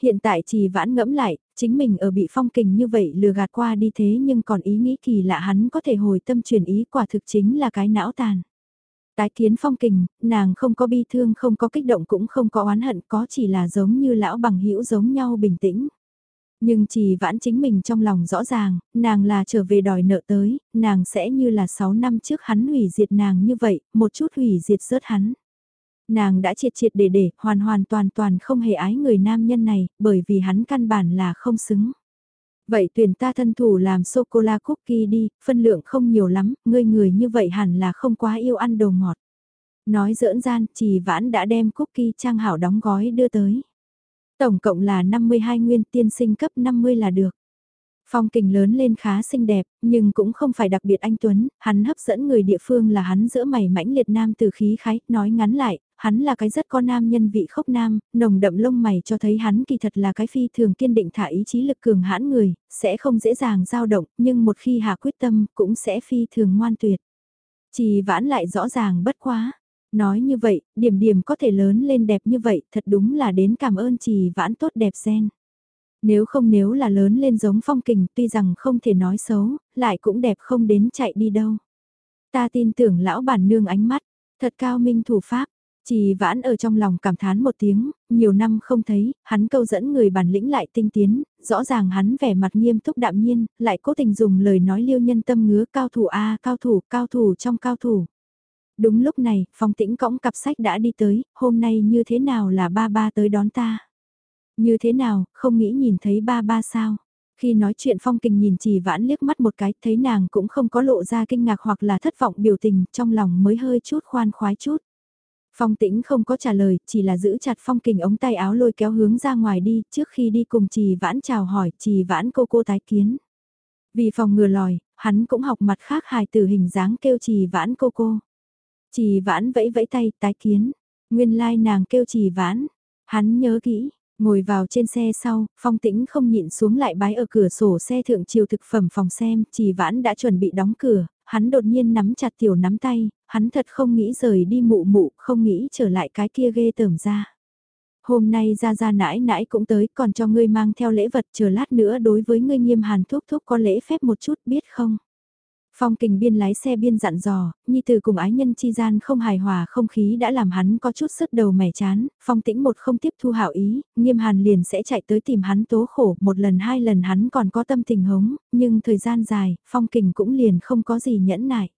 Hiện tại chỉ vãn ngẫm lại, chính mình ở bị phong kình như vậy lừa gạt qua đi thế nhưng còn ý nghĩ kỳ lạ hắn có thể hồi tâm chuyển ý quả thực chính là cái não tàn. Tái kiến phong kình, nàng không có bi thương không có kích động cũng không có oán hận có chỉ là giống như lão bằng hữu giống nhau bình tĩnh. Nhưng chỉ vãn chính mình trong lòng rõ ràng, nàng là trở về đòi nợ tới, nàng sẽ như là 6 năm trước hắn hủy diệt nàng như vậy, một chút hủy diệt rớt hắn. Nàng đã triệt triệt để để, hoàn hoàn toàn toàn không hề ái người nam nhân này, bởi vì hắn căn bản là không xứng. Vậy tuyển ta thân thủ làm sô-cô-la cookie đi, phân lượng không nhiều lắm, ngươi người như vậy hẳn là không quá yêu ăn đồ ngọt. Nói dỡn gian, chỉ vãn đã đem cookie trang hảo đóng gói đưa tới. Tổng cộng là 52 nguyên tiên sinh cấp 50 là được. Phong kình lớn lên khá xinh đẹp, nhưng cũng không phải đặc biệt anh Tuấn, hắn hấp dẫn người địa phương là hắn giữa mày mãnh liệt nam từ khí khái, nói ngắn lại, hắn là cái rất con nam nhân vị khốc nam, nồng đậm lông mày cho thấy hắn kỳ thật là cái phi thường kiên định thả ý chí lực cường hãn người, sẽ không dễ dàng dao động, nhưng một khi hạ quyết tâm cũng sẽ phi thường ngoan tuyệt. Chỉ vãn lại rõ ràng bất quá. Nói như vậy, điểm điểm có thể lớn lên đẹp như vậy, thật đúng là đến cảm ơn trì vãn tốt đẹp gen. Nếu không nếu là lớn lên giống phong kình tuy rằng không thể nói xấu, lại cũng đẹp không đến chạy đi đâu. Ta tin tưởng lão bản nương ánh mắt, thật cao minh thủ pháp. trì vãn ở trong lòng cảm thán một tiếng, nhiều năm không thấy, hắn câu dẫn người bản lĩnh lại tinh tiến, rõ ràng hắn vẻ mặt nghiêm túc đạm nhiên, lại cố tình dùng lời nói liêu nhân tâm ngứa cao thủ A cao thủ, cao thủ trong cao thủ. Đúng lúc này, phong tĩnh cõng cặp sách đã đi tới, hôm nay như thế nào là ba ba tới đón ta? Như thế nào, không nghĩ nhìn thấy ba ba sao? Khi nói chuyện phong kình nhìn chỉ vãn liếc mắt một cái, thấy nàng cũng không có lộ ra kinh ngạc hoặc là thất vọng biểu tình, trong lòng mới hơi chút khoan khoái chút. Phong tĩnh không có trả lời, chỉ là giữ chặt phong kình ống tay áo lôi kéo hướng ra ngoài đi, trước khi đi cùng trì vãn chào hỏi, trì vãn cô cô tái kiến. Vì phòng ngừa lòi, hắn cũng học mặt khác hài từ hình dáng kêu trì vãn cô cô. Trì vãn vẫy vẫy tay, tái kiến. Nguyên lai like nàng kêu trì vãn. Hắn nhớ kỹ, Ngồi vào trên xe sau, phong tĩnh không nhịn xuống lại bái ở cửa sổ xe thượng chiều thực phẩm phòng xem, chỉ vãn đã chuẩn bị đóng cửa, hắn đột nhiên nắm chặt tiểu nắm tay, hắn thật không nghĩ rời đi mụ mụ, không nghĩ trở lại cái kia ghê tởm ra. Hôm nay ra ra nãi nãi cũng tới, còn cho ngươi mang theo lễ vật chờ lát nữa đối với ngươi nghiêm hàn thuốc thuốc có lễ phép một chút biết không? Phong kình biên lái xe biên dặn dò, nhi từ cùng ái nhân chi gian không hài hòa không khí đã làm hắn có chút sức đầu mẻ chán, phong tĩnh một không tiếp thu hảo ý, nghiêm hàn liền sẽ chạy tới tìm hắn tố khổ, một lần hai lần hắn còn có tâm tình hống, nhưng thời gian dài, phong kình cũng liền không có gì nhẫn nại.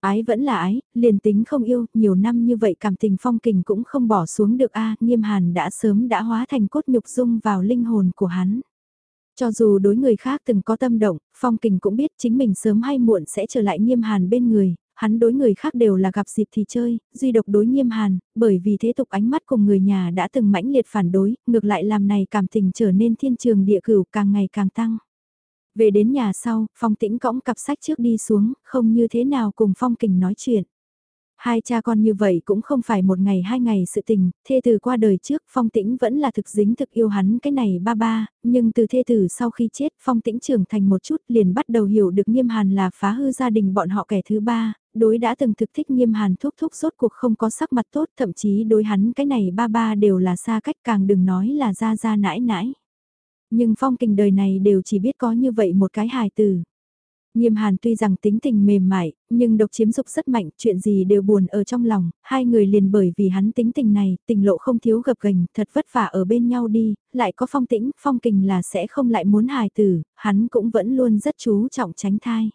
Ái vẫn là ái, liền tính không yêu, nhiều năm như vậy cảm tình phong kình cũng không bỏ xuống được a nghiêm hàn đã sớm đã hóa thành cốt nhục dung vào linh hồn của hắn. Cho dù đối người khác từng có tâm động, Phong Kình cũng biết chính mình sớm hay muộn sẽ trở lại nghiêm hàn bên người, hắn đối người khác đều là gặp dịp thì chơi, duy độc đối nghiêm hàn, bởi vì thế tục ánh mắt cùng người nhà đã từng mãnh liệt phản đối, ngược lại làm này cảm tình trở nên thiên trường địa cửu càng ngày càng tăng. Về đến nhà sau, Phong Tĩnh cõng cặp sách trước đi xuống, không như thế nào cùng Phong Kình nói chuyện. Hai cha con như vậy cũng không phải một ngày hai ngày sự tình, thê tử qua đời trước phong tĩnh vẫn là thực dính thực yêu hắn cái này ba ba, nhưng từ thê tử sau khi chết phong tĩnh trưởng thành một chút liền bắt đầu hiểu được nghiêm hàn là phá hư gia đình bọn họ kẻ thứ ba, đối đã từng thực thích nghiêm hàn thúc thúc rốt cuộc không có sắc mặt tốt thậm chí đối hắn cái này ba ba đều là xa cách càng đừng nói là ra ra nãi nãi. Nhưng phong kình đời này đều chỉ biết có như vậy một cái hài tử. Nghiêm hàn tuy rằng tính tình mềm mại, nhưng độc chiếm dục rất mạnh, chuyện gì đều buồn ở trong lòng, hai người liền bởi vì hắn tính tình này, tình lộ không thiếu gập gành, thật vất vả ở bên nhau đi, lại có phong tĩnh, phong kình là sẽ không lại muốn hài tử, hắn cũng vẫn luôn rất chú trọng tránh thai.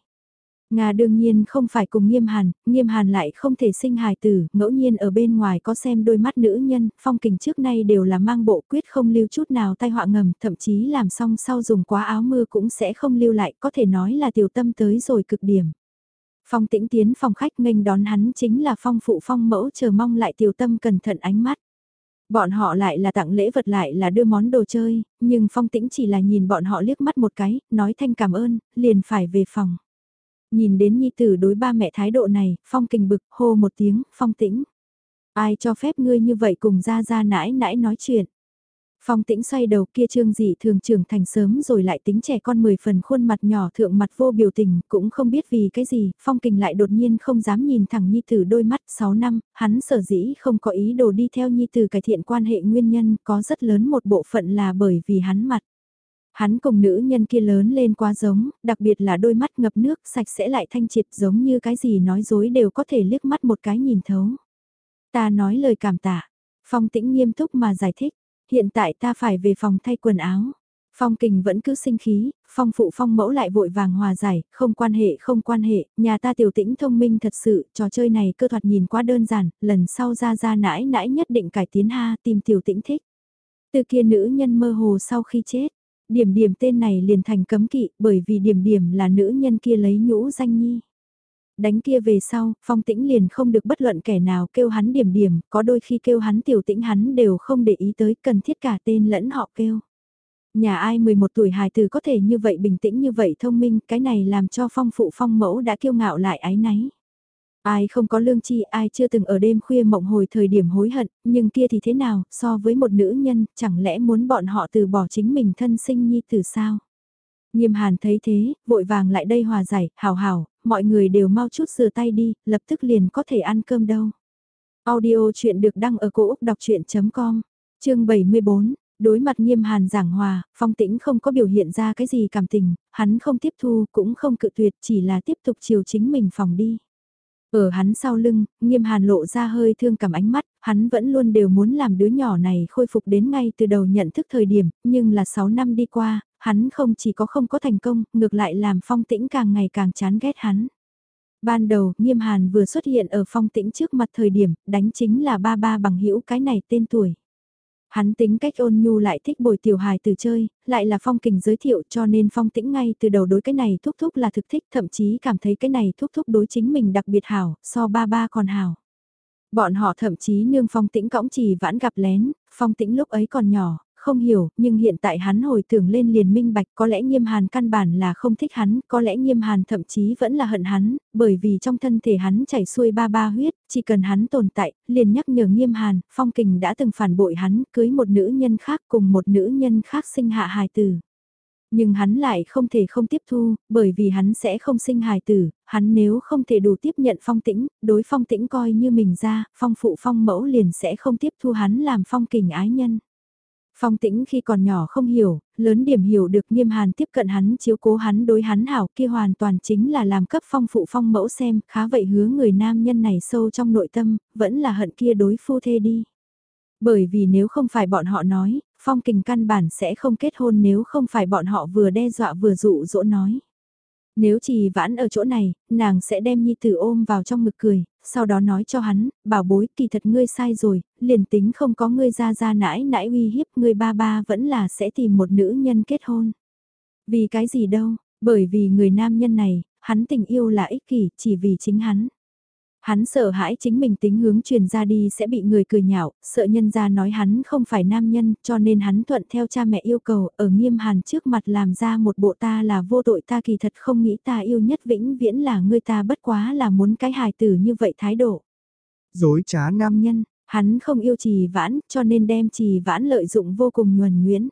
Nga đương nhiên không phải cùng nghiêm hàn, nghiêm hàn lại không thể sinh hài tử, ngẫu nhiên ở bên ngoài có xem đôi mắt nữ nhân, phong kình trước nay đều là mang bộ quyết không lưu chút nào tai họa ngầm, thậm chí làm xong sau dùng quá áo mưa cũng sẽ không lưu lại, có thể nói là tiểu tâm tới rồi cực điểm. Phong tĩnh tiến phòng khách nghênh đón hắn chính là phong phụ phong mẫu chờ mong lại tiểu tâm cẩn thận ánh mắt. Bọn họ lại là tặng lễ vật lại là đưa món đồ chơi, nhưng phong tĩnh chỉ là nhìn bọn họ liếc mắt một cái, nói thanh cảm ơn, liền phải về phòng. Nhìn đến nhi tử đối ba mẹ thái độ này, phong kình bực, hô một tiếng, phong tĩnh. Ai cho phép ngươi như vậy cùng ra ra nãi nãi nói chuyện. Phong tĩnh xoay đầu kia trương dị thường trưởng thành sớm rồi lại tính trẻ con mười phần khuôn mặt nhỏ thượng mặt vô biểu tình, cũng không biết vì cái gì, phong kình lại đột nhiên không dám nhìn thẳng nhi tử đôi mắt 6 năm, hắn sở dĩ không có ý đồ đi theo nhi tử cải thiện quan hệ nguyên nhân, có rất lớn một bộ phận là bởi vì hắn mặt. Hắn cùng nữ nhân kia lớn lên quá giống, đặc biệt là đôi mắt ngập nước sạch sẽ lại thanh triệt giống như cái gì nói dối đều có thể liếc mắt một cái nhìn thấu. Ta nói lời cảm tạ, phong tĩnh nghiêm túc mà giải thích, hiện tại ta phải về phòng thay quần áo. Phong kình vẫn cứ sinh khí, phong phụ phong mẫu lại vội vàng hòa giải, không quan hệ không quan hệ, nhà ta tiểu tĩnh thông minh thật sự, trò chơi này cơ thoạt nhìn quá đơn giản, lần sau ra ra nãi nãi nhất định cải tiến ha tìm tiểu tĩnh thích. Từ kia nữ nhân mơ hồ sau khi chết, điểm điểm tên này liền thành cấm kỵ bởi vì điểm điểm là nữ nhân kia lấy nhũ danh nhi. Đánh kia về sau, phong tĩnh liền không được bất luận kẻ nào kêu hắn điểm điểm, có đôi khi kêu hắn tiểu tĩnh hắn đều không để ý tới cần thiết cả tên lẫn họ kêu. Nhà ai 11 tuổi hài tử có thể như vậy bình tĩnh như vậy thông minh, cái này làm cho phong phụ phong mẫu đã kiêu ngạo lại ái náy. Ai không có lương chi, ai chưa từng ở đêm khuya mộng hồi thời điểm hối hận, nhưng kia thì thế nào, so với một nữ nhân, chẳng lẽ muốn bọn họ từ bỏ chính mình thân sinh nhi từ sao? Nghiêm hàn thấy thế, vội vàng lại đây hòa giải, hào hào, mọi người đều mau chút rửa tay đi, lập tức liền có thể ăn cơm đâu. Audio chuyện được đăng ở cổ Úc đọc chuyện.com, chương 74, đối mặt nghiêm hàn giảng hòa, phong tĩnh không có biểu hiện ra cái gì cảm tình, hắn không tiếp thu cũng không cự tuyệt chỉ là tiếp tục chiều chính mình phòng đi. Ở hắn sau lưng, nghiêm hàn lộ ra hơi thương cảm ánh mắt, hắn vẫn luôn đều muốn làm đứa nhỏ này khôi phục đến ngay từ đầu nhận thức thời điểm, nhưng là 6 năm đi qua, hắn không chỉ có không có thành công, ngược lại làm phong tĩnh càng ngày càng chán ghét hắn. Ban đầu, nghiêm hàn vừa xuất hiện ở phong tĩnh trước mặt thời điểm, đánh chính là ba ba bằng hữu cái này tên tuổi. Hắn tính cách ôn nhu lại thích bồi tiểu hài từ chơi, lại là phong kình giới thiệu cho nên phong tĩnh ngay từ đầu đối cái này thúc thúc là thực thích thậm chí cảm thấy cái này thúc thúc đối chính mình đặc biệt hảo, so ba ba còn hảo. Bọn họ thậm chí nương phong tĩnh cõng chỉ vãn gặp lén, phong tĩnh lúc ấy còn nhỏ, không hiểu, nhưng hiện tại hắn hồi tưởng lên liền minh bạch có lẽ nghiêm hàn căn bản là không thích hắn, có lẽ nghiêm hàn thậm chí vẫn là hận hắn, bởi vì trong thân thể hắn chảy xuôi ba ba huyết, chỉ cần hắn tồn tại, liền nhắc nhở nghiêm hàn, phong kình đã từng phản bội hắn, cưới một nữ nhân khác cùng một nữ nhân khác sinh hạ hài tử. Nhưng hắn lại không thể không tiếp thu, bởi vì hắn sẽ không sinh hài tử, hắn nếu không thể đủ tiếp nhận phong tĩnh, đối phong tĩnh coi như mình ra, phong phụ phong mẫu liền sẽ không tiếp thu hắn làm phong kình ái nhân. Phong tĩnh khi còn nhỏ không hiểu, lớn điểm hiểu được nghiêm hàn tiếp cận hắn chiếu cố hắn đối hắn hảo kia hoàn toàn chính là làm cấp phong phụ phong mẫu xem, khá vậy hứa người nam nhân này sâu trong nội tâm, vẫn là hận kia đối phu thê đi. Bởi vì nếu không phải bọn họ nói, phong kình căn bản sẽ không kết hôn nếu không phải bọn họ vừa đe dọa vừa dụ dỗ nói. Nếu trì vãn ở chỗ này, nàng sẽ đem nhi tử ôm vào trong ngực cười, sau đó nói cho hắn, bảo bối kỳ thật ngươi sai rồi, liền tính không có ngươi ra ra nãi nãi uy hiếp ngươi ba ba vẫn là sẽ tìm một nữ nhân kết hôn. Vì cái gì đâu, bởi vì người nam nhân này, hắn tình yêu là ích kỷ chỉ vì chính hắn. Hắn sợ hãi chính mình tính hướng truyền ra đi sẽ bị người cười nhạo, sợ nhân ra nói hắn không phải nam nhân, cho nên hắn thuận theo cha mẹ yêu cầu, ở nghiêm hàn trước mặt làm ra một bộ ta là vô tội ta kỳ thật không nghĩ ta yêu nhất vĩnh viễn là người ta bất quá là muốn cái hài tử như vậy thái độ. Dối trá nam nhân, hắn không yêu trì vãn, cho nên đem trì vãn lợi dụng vô cùng nhuần nhuyễn.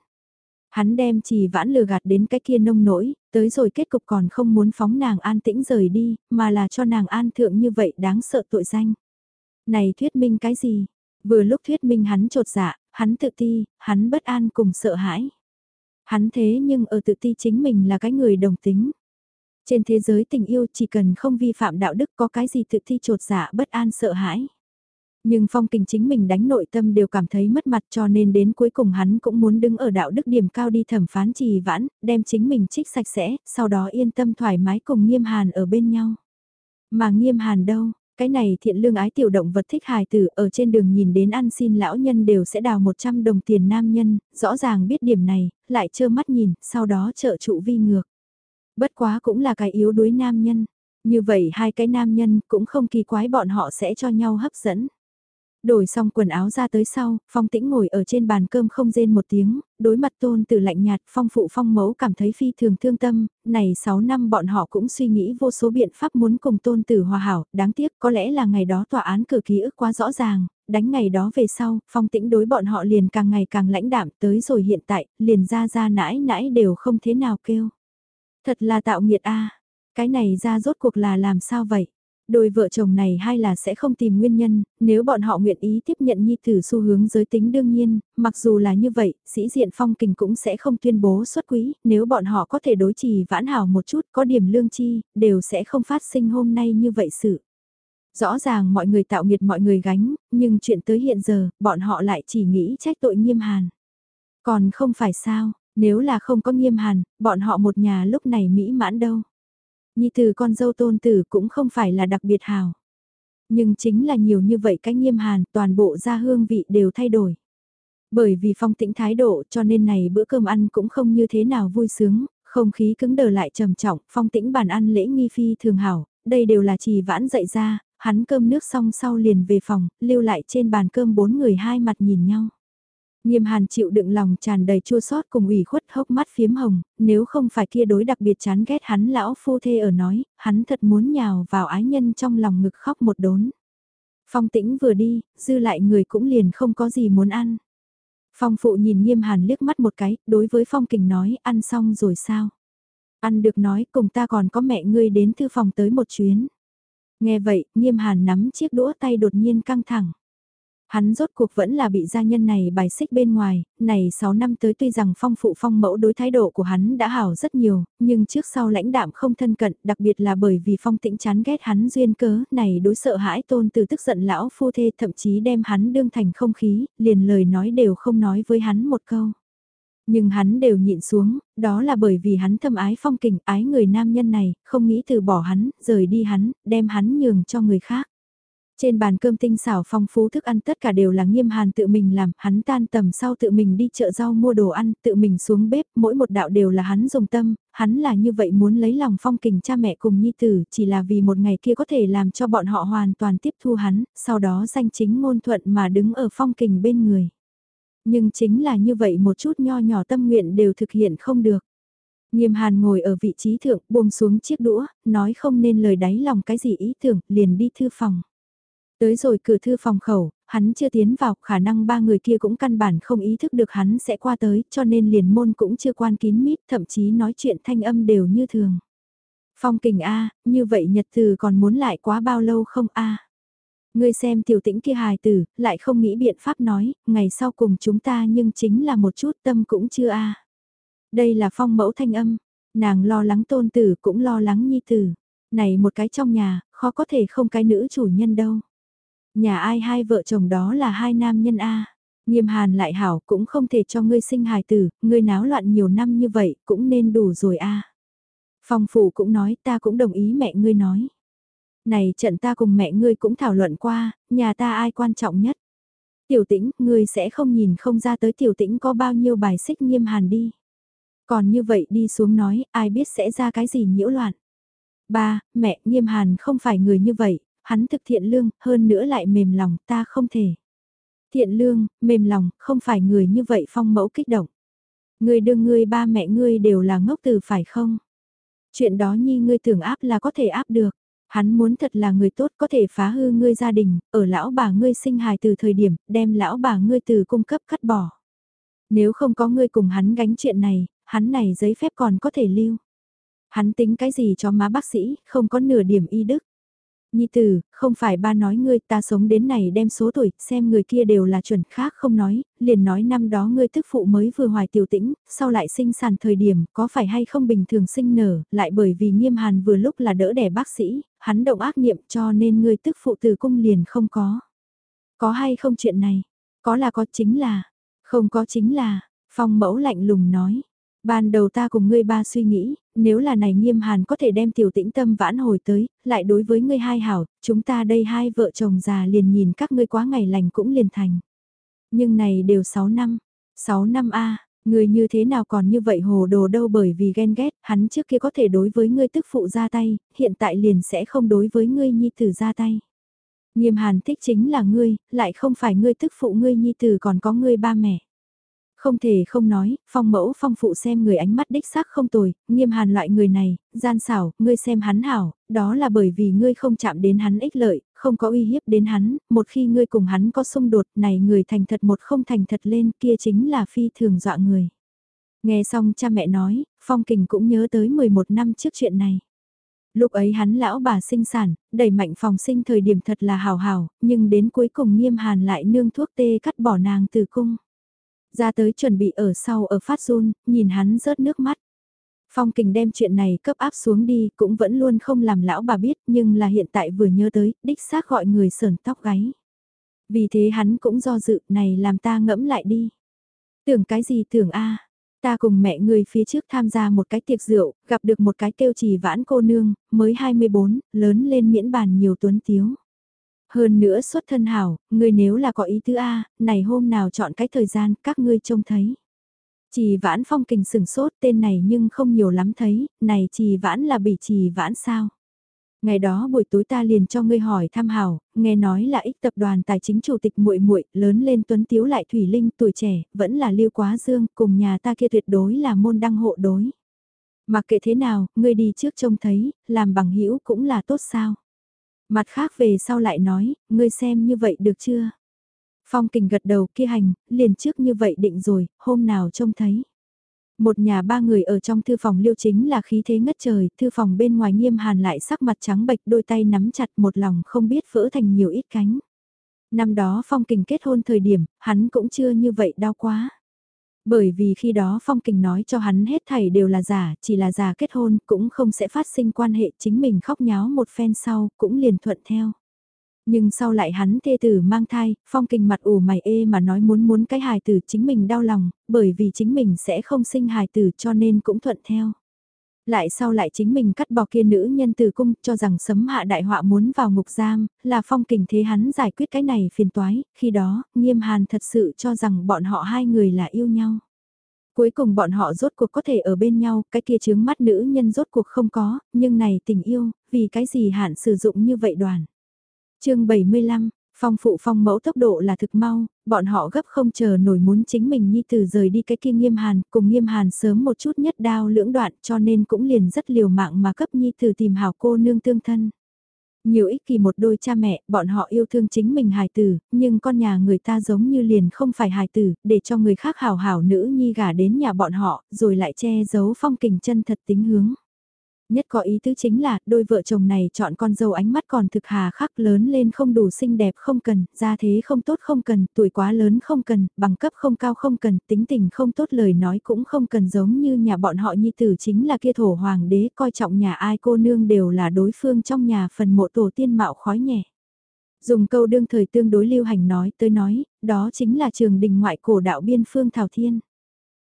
Hắn đem chỉ vãn lừa gạt đến cái kia nông nỗi, tới rồi kết cục còn không muốn phóng nàng an tĩnh rời đi, mà là cho nàng an thượng như vậy đáng sợ tội danh. Này thuyết minh cái gì? Vừa lúc thuyết minh hắn trột dạ, hắn tự ti, hắn bất an cùng sợ hãi. Hắn thế nhưng ở tự ti chính mình là cái người đồng tính. Trên thế giới tình yêu chỉ cần không vi phạm đạo đức có cái gì tự ti trột dạ bất an sợ hãi. Nhưng phong kình chính mình đánh nội tâm đều cảm thấy mất mặt cho nên đến cuối cùng hắn cũng muốn đứng ở đạo đức điểm cao đi thẩm phán trì vãn, đem chính mình trích sạch sẽ, sau đó yên tâm thoải mái cùng nghiêm hàn ở bên nhau. Mà nghiêm hàn đâu, cái này thiện lương ái tiểu động vật thích hài tử ở trên đường nhìn đến ăn xin lão nhân đều sẽ đào 100 đồng tiền nam nhân, rõ ràng biết điểm này, lại trơ mắt nhìn, sau đó trợ trụ vi ngược. Bất quá cũng là cái yếu đuối nam nhân, như vậy hai cái nam nhân cũng không kỳ quái bọn họ sẽ cho nhau hấp dẫn. Đổi xong quần áo ra tới sau, Phong Tĩnh ngồi ở trên bàn cơm không rên một tiếng, đối mặt tôn từ lạnh nhạt, Phong phụ Phong mẫu cảm thấy phi thường thương tâm, này 6 năm bọn họ cũng suy nghĩ vô số biện pháp muốn cùng tôn tử hòa hảo, đáng tiếc có lẽ là ngày đó tòa án cử ký ức quá rõ ràng, đánh ngày đó về sau, Phong Tĩnh đối bọn họ liền càng ngày càng lãnh đạm tới rồi hiện tại, liền ra ra nãi nãi đều không thế nào kêu. Thật là tạo nghiệt a cái này ra rốt cuộc là làm sao vậy? Đôi vợ chồng này hay là sẽ không tìm nguyên nhân, nếu bọn họ nguyện ý tiếp nhận nhi tử xu hướng giới tính đương nhiên, mặc dù là như vậy, sĩ diện phong kình cũng sẽ không tuyên bố xuất quý, nếu bọn họ có thể đối trì vãn hảo một chút, có điểm lương chi, đều sẽ không phát sinh hôm nay như vậy sự. Rõ ràng mọi người tạo nghiệt mọi người gánh, nhưng chuyện tới hiện giờ, bọn họ lại chỉ nghĩ trách tội nghiêm hàn. Còn không phải sao, nếu là không có nghiêm hàn, bọn họ một nhà lúc này mỹ mãn đâu. Nhi từ con dâu tôn tử cũng không phải là đặc biệt hào. Nhưng chính là nhiều như vậy cái nghiêm hàn, toàn bộ gia hương vị đều thay đổi. Bởi vì phong tĩnh thái độ cho nên này bữa cơm ăn cũng không như thế nào vui sướng, không khí cứng đờ lại trầm trọng, phong tĩnh bàn ăn lễ nghi phi thường hảo, đây đều là trì vãn dậy ra, hắn cơm nước xong sau liền về phòng, lưu lại trên bàn cơm bốn người hai mặt nhìn nhau. Nghiêm hàn chịu đựng lòng tràn đầy chua sót cùng ủy khuất hốc mắt phiếm hồng, nếu không phải kia đối đặc biệt chán ghét hắn lão phu thê ở nói, hắn thật muốn nhào vào ái nhân trong lòng ngực khóc một đốn. Phong tĩnh vừa đi, dư lại người cũng liền không có gì muốn ăn. Phong phụ nhìn nghiêm hàn liếc mắt một cái, đối với phong kình nói ăn xong rồi sao? Ăn được nói cùng ta còn có mẹ ngươi đến thư phòng tới một chuyến. Nghe vậy, nghiêm hàn nắm chiếc đũa tay đột nhiên căng thẳng. Hắn rốt cuộc vẫn là bị gia nhân này bài xích bên ngoài, này 6 năm tới tuy rằng phong phụ phong mẫu đối thái độ của hắn đã hảo rất nhiều, nhưng trước sau lãnh đạm không thân cận, đặc biệt là bởi vì phong tĩnh chán ghét hắn duyên cớ, này đối sợ hãi tôn từ tức giận lão phu thê thậm chí đem hắn đương thành không khí, liền lời nói đều không nói với hắn một câu. Nhưng hắn đều nhịn xuống, đó là bởi vì hắn thâm ái phong kình, ái người nam nhân này, không nghĩ từ bỏ hắn, rời đi hắn, đem hắn nhường cho người khác. Trên bàn cơm tinh xảo phong phú thức ăn tất cả đều là nghiêm hàn tự mình làm, hắn tan tầm sau tự mình đi chợ rau mua đồ ăn, tự mình xuống bếp, mỗi một đạo đều là hắn dùng tâm, hắn là như vậy muốn lấy lòng phong kình cha mẹ cùng nhi tử, chỉ là vì một ngày kia có thể làm cho bọn họ hoàn toàn tiếp thu hắn, sau đó danh chính ngôn thuận mà đứng ở phong kình bên người. Nhưng chính là như vậy một chút nho nhỏ tâm nguyện đều thực hiện không được. Nghiêm hàn ngồi ở vị trí thượng buông xuống chiếc đũa, nói không nên lời đáy lòng cái gì ý tưởng, liền đi thư phòng. Tới rồi cửa thư phòng khẩu, hắn chưa tiến vào, khả năng ba người kia cũng căn bản không ý thức được hắn sẽ qua tới, cho nên liền môn cũng chưa quan kín mít, thậm chí nói chuyện thanh âm đều như thường. Phong kình A, như vậy nhật từ còn muốn lại quá bao lâu không A? Ngươi xem tiểu tĩnh kia hài tử, lại không nghĩ biện pháp nói, ngày sau cùng chúng ta nhưng chính là một chút tâm cũng chưa A. Đây là phong mẫu thanh âm, nàng lo lắng tôn tử cũng lo lắng nhi tử. Này một cái trong nhà, khó có thể không cái nữ chủ nhân đâu. Nhà ai hai vợ chồng đó là hai nam nhân A. Nghiêm hàn lại hảo cũng không thể cho ngươi sinh hài tử, ngươi náo loạn nhiều năm như vậy cũng nên đủ rồi A. Phong phủ cũng nói ta cũng đồng ý mẹ ngươi nói. Này trận ta cùng mẹ ngươi cũng thảo luận qua, nhà ta ai quan trọng nhất. Tiểu tĩnh, ngươi sẽ không nhìn không ra tới tiểu tĩnh có bao nhiêu bài xích nghiêm hàn đi. Còn như vậy đi xuống nói, ai biết sẽ ra cái gì nhiễu loạn. Ba, mẹ, nghiêm hàn không phải người như vậy, hắn thực thiện lương, hơn nữa lại mềm lòng, ta không thể. Thiện lương, mềm lòng, không phải người như vậy phong mẫu kích động. Người đương ngươi ba mẹ ngươi đều là ngốc từ phải không? Chuyện đó nhi ngươi tưởng áp là có thể áp được. Hắn muốn thật là người tốt có thể phá hư ngươi gia đình, ở lão bà ngươi sinh hài từ thời điểm, đem lão bà ngươi từ cung cấp cắt bỏ. Nếu không có ngươi cùng hắn gánh chuyện này, hắn này giấy phép còn có thể lưu. Hắn tính cái gì cho má bác sĩ, không có nửa điểm y đức. Nhi tử, không phải ba nói ngươi ta sống đến này đem số tuổi, xem người kia đều là chuẩn khác không nói, liền nói năm đó ngươi tức phụ mới vừa hoài tiểu tĩnh, sau lại sinh sản thời điểm, có phải hay không bình thường sinh nở, lại bởi vì nghiêm hàn vừa lúc là đỡ đẻ bác sĩ, hắn động ác niệm cho nên ngươi tức phụ từ cung liền không có. Có hay không chuyện này? Có là có chính là, không có chính là, phong mẫu lạnh lùng nói. Ban đầu ta cùng ngươi ba suy nghĩ, nếu là này nghiêm hàn có thể đem tiểu tĩnh tâm vãn hồi tới, lại đối với ngươi hai hảo, chúng ta đây hai vợ chồng già liền nhìn các ngươi quá ngày lành cũng liền thành. Nhưng này đều 6 năm, 6 năm a người như thế nào còn như vậy hồ đồ đâu bởi vì ghen ghét, hắn trước kia có thể đối với ngươi tức phụ ra tay, hiện tại liền sẽ không đối với ngươi nhi tử ra tay. Nghiêm hàn thích chính là ngươi, lại không phải ngươi tức phụ ngươi nhi tử còn có ngươi ba mẹ. Không thể không nói, phong mẫu phong phụ xem người ánh mắt đích xác không tồi, nghiêm hàn loại người này, gian xảo, ngươi xem hắn hảo, đó là bởi vì ngươi không chạm đến hắn ích lợi, không có uy hiếp đến hắn, một khi ngươi cùng hắn có xung đột này người thành thật một không thành thật lên kia chính là phi thường dọa người. Nghe xong cha mẹ nói, phong kình cũng nhớ tới 11 năm trước chuyện này. Lúc ấy hắn lão bà sinh sản, đẩy mạnh phòng sinh thời điểm thật là hào hào, nhưng đến cuối cùng nghiêm hàn lại nương thuốc tê cắt bỏ nàng từ cung. Ra tới chuẩn bị ở sau ở phát run, nhìn hắn rớt nước mắt. Phong kình đem chuyện này cấp áp xuống đi cũng vẫn luôn không làm lão bà biết nhưng là hiện tại vừa nhớ tới, đích xác gọi người sờn tóc gáy. Vì thế hắn cũng do dự này làm ta ngẫm lại đi. Tưởng cái gì tưởng a Ta cùng mẹ người phía trước tham gia một cái tiệc rượu, gặp được một cái kêu trì vãn cô nương, mới 24, lớn lên miễn bàn nhiều tuấn tiếu. Hơn nữa xuất thân hảo, ngươi nếu là có ý tứ A, này hôm nào chọn cái thời gian các ngươi trông thấy. Trì vãn phong kình sừng sốt tên này nhưng không nhiều lắm thấy, này trì vãn là bị trì vãn sao? Ngày đó buổi tối ta liền cho ngươi hỏi thăm hảo, nghe nói là ích tập đoàn tài chính chủ tịch muội muội lớn lên tuấn tiếu lại thủy linh tuổi trẻ, vẫn là lưu quá dương, cùng nhà ta kia tuyệt đối là môn đăng hộ đối. Mặc kệ thế nào, ngươi đi trước trông thấy, làm bằng hữu cũng là tốt sao. Mặt khác về sau lại nói, ngươi xem như vậy được chưa? Phong kình gật đầu kia hành, liền trước như vậy định rồi, hôm nào trông thấy. Một nhà ba người ở trong thư phòng liêu chính là khí thế ngất trời, thư phòng bên ngoài nghiêm hàn lại sắc mặt trắng bệch đôi tay nắm chặt một lòng không biết vỡ thành nhiều ít cánh. Năm đó phong kình kết hôn thời điểm, hắn cũng chưa như vậy đau quá. Bởi vì khi đó Phong Kình nói cho hắn hết thảy đều là giả, chỉ là giả kết hôn, cũng không sẽ phát sinh quan hệ chính mình khóc nháo một phen sau, cũng liền thuận theo. Nhưng sau lại hắn thê tử mang thai, Phong Kình mặt ủ mày ê mà nói muốn muốn cái hài tử chính mình đau lòng, bởi vì chính mình sẽ không sinh hài tử cho nên cũng thuận theo. Lại sau lại chính mình cắt bỏ kia nữ nhân từ cung cho rằng sấm hạ đại họa muốn vào ngục giam, là phong kình thế hắn giải quyết cái này phiền toái, khi đó, nghiêm hàn thật sự cho rằng bọn họ hai người là yêu nhau. Cuối cùng bọn họ rốt cuộc có thể ở bên nhau, cái kia chướng mắt nữ nhân rốt cuộc không có, nhưng này tình yêu, vì cái gì hạn sử dụng như vậy đoàn. chương 75, Phong phụ phong mẫu tốc độ là thực mau, bọn họ gấp không chờ nổi muốn chính mình nhi tử rời đi cái kia nghiêm hàn, cùng nghiêm hàn sớm một chút nhất đao lưỡng đoạn cho nên cũng liền rất liều mạng mà cấp nhi tử tìm hảo cô nương tương thân. Nhiều ích kỳ một đôi cha mẹ, bọn họ yêu thương chính mình hài tử, nhưng con nhà người ta giống như liền không phải hài tử, để cho người khác hảo hảo nữ nhi gả đến nhà bọn họ, rồi lại che giấu phong kình chân thật tính hướng. Nhất có ý tứ chính là, đôi vợ chồng này chọn con dâu ánh mắt còn thực hà khắc lớn lên không đủ xinh đẹp không cần, gia thế không tốt không cần, tuổi quá lớn không cần, bằng cấp không cao không cần, tính tình không tốt lời nói cũng không cần giống như nhà bọn họ nhi tử chính là kia thổ hoàng đế coi trọng nhà ai cô nương đều là đối phương trong nhà phần mộ tổ tiên mạo khói nhẹ. Dùng câu đương thời tương đối lưu hành nói tới nói, đó chính là trường đình ngoại cổ đạo biên phương Thảo Thiên.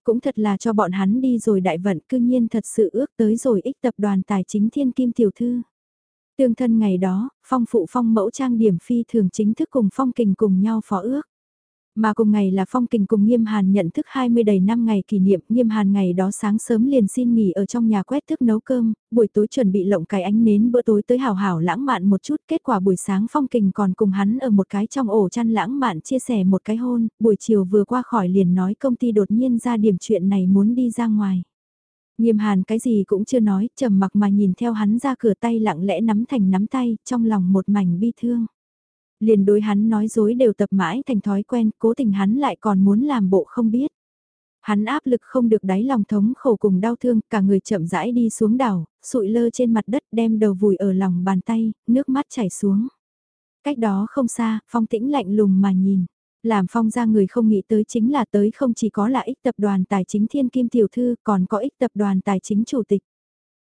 Cũng thật là cho bọn hắn đi rồi đại vận cư nhiên thật sự ước tới rồi ích tập đoàn tài chính thiên kim tiểu thư. Tương thân ngày đó, phong phụ phong mẫu trang điểm phi thường chính thức cùng phong kình cùng nhau phó ước. Mà cùng ngày là Phong Kình cùng Nghiêm Hàn nhận thức 20 đầy năm ngày kỷ niệm, Nghiêm Hàn ngày đó sáng sớm liền xin nghỉ ở trong nhà quét thức nấu cơm, buổi tối chuẩn bị lộng cái ánh nến bữa tối tới hào hảo lãng mạn một chút, kết quả buổi sáng Phong Kình còn cùng hắn ở một cái trong ổ chăn lãng mạn chia sẻ một cái hôn, buổi chiều vừa qua khỏi liền nói công ty đột nhiên ra điểm chuyện này muốn đi ra ngoài. Nghiêm Hàn cái gì cũng chưa nói, trầm mặc mà nhìn theo hắn ra cửa tay lặng lẽ nắm thành nắm tay, trong lòng một mảnh bi thương liền đối hắn nói dối đều tập mãi thành thói quen, cố tình hắn lại còn muốn làm bộ không biết. Hắn áp lực không được đáy lòng thống khổ cùng đau thương, cả người chậm rãi đi xuống đảo, sụi lơ trên mặt đất đem đầu vùi ở lòng bàn tay, nước mắt chảy xuống. Cách đó không xa, phong tĩnh lạnh lùng mà nhìn. Làm phong ra người không nghĩ tới chính là tới không chỉ có là ích tập đoàn tài chính thiên kim tiểu thư, còn có ích tập đoàn tài chính chủ tịch.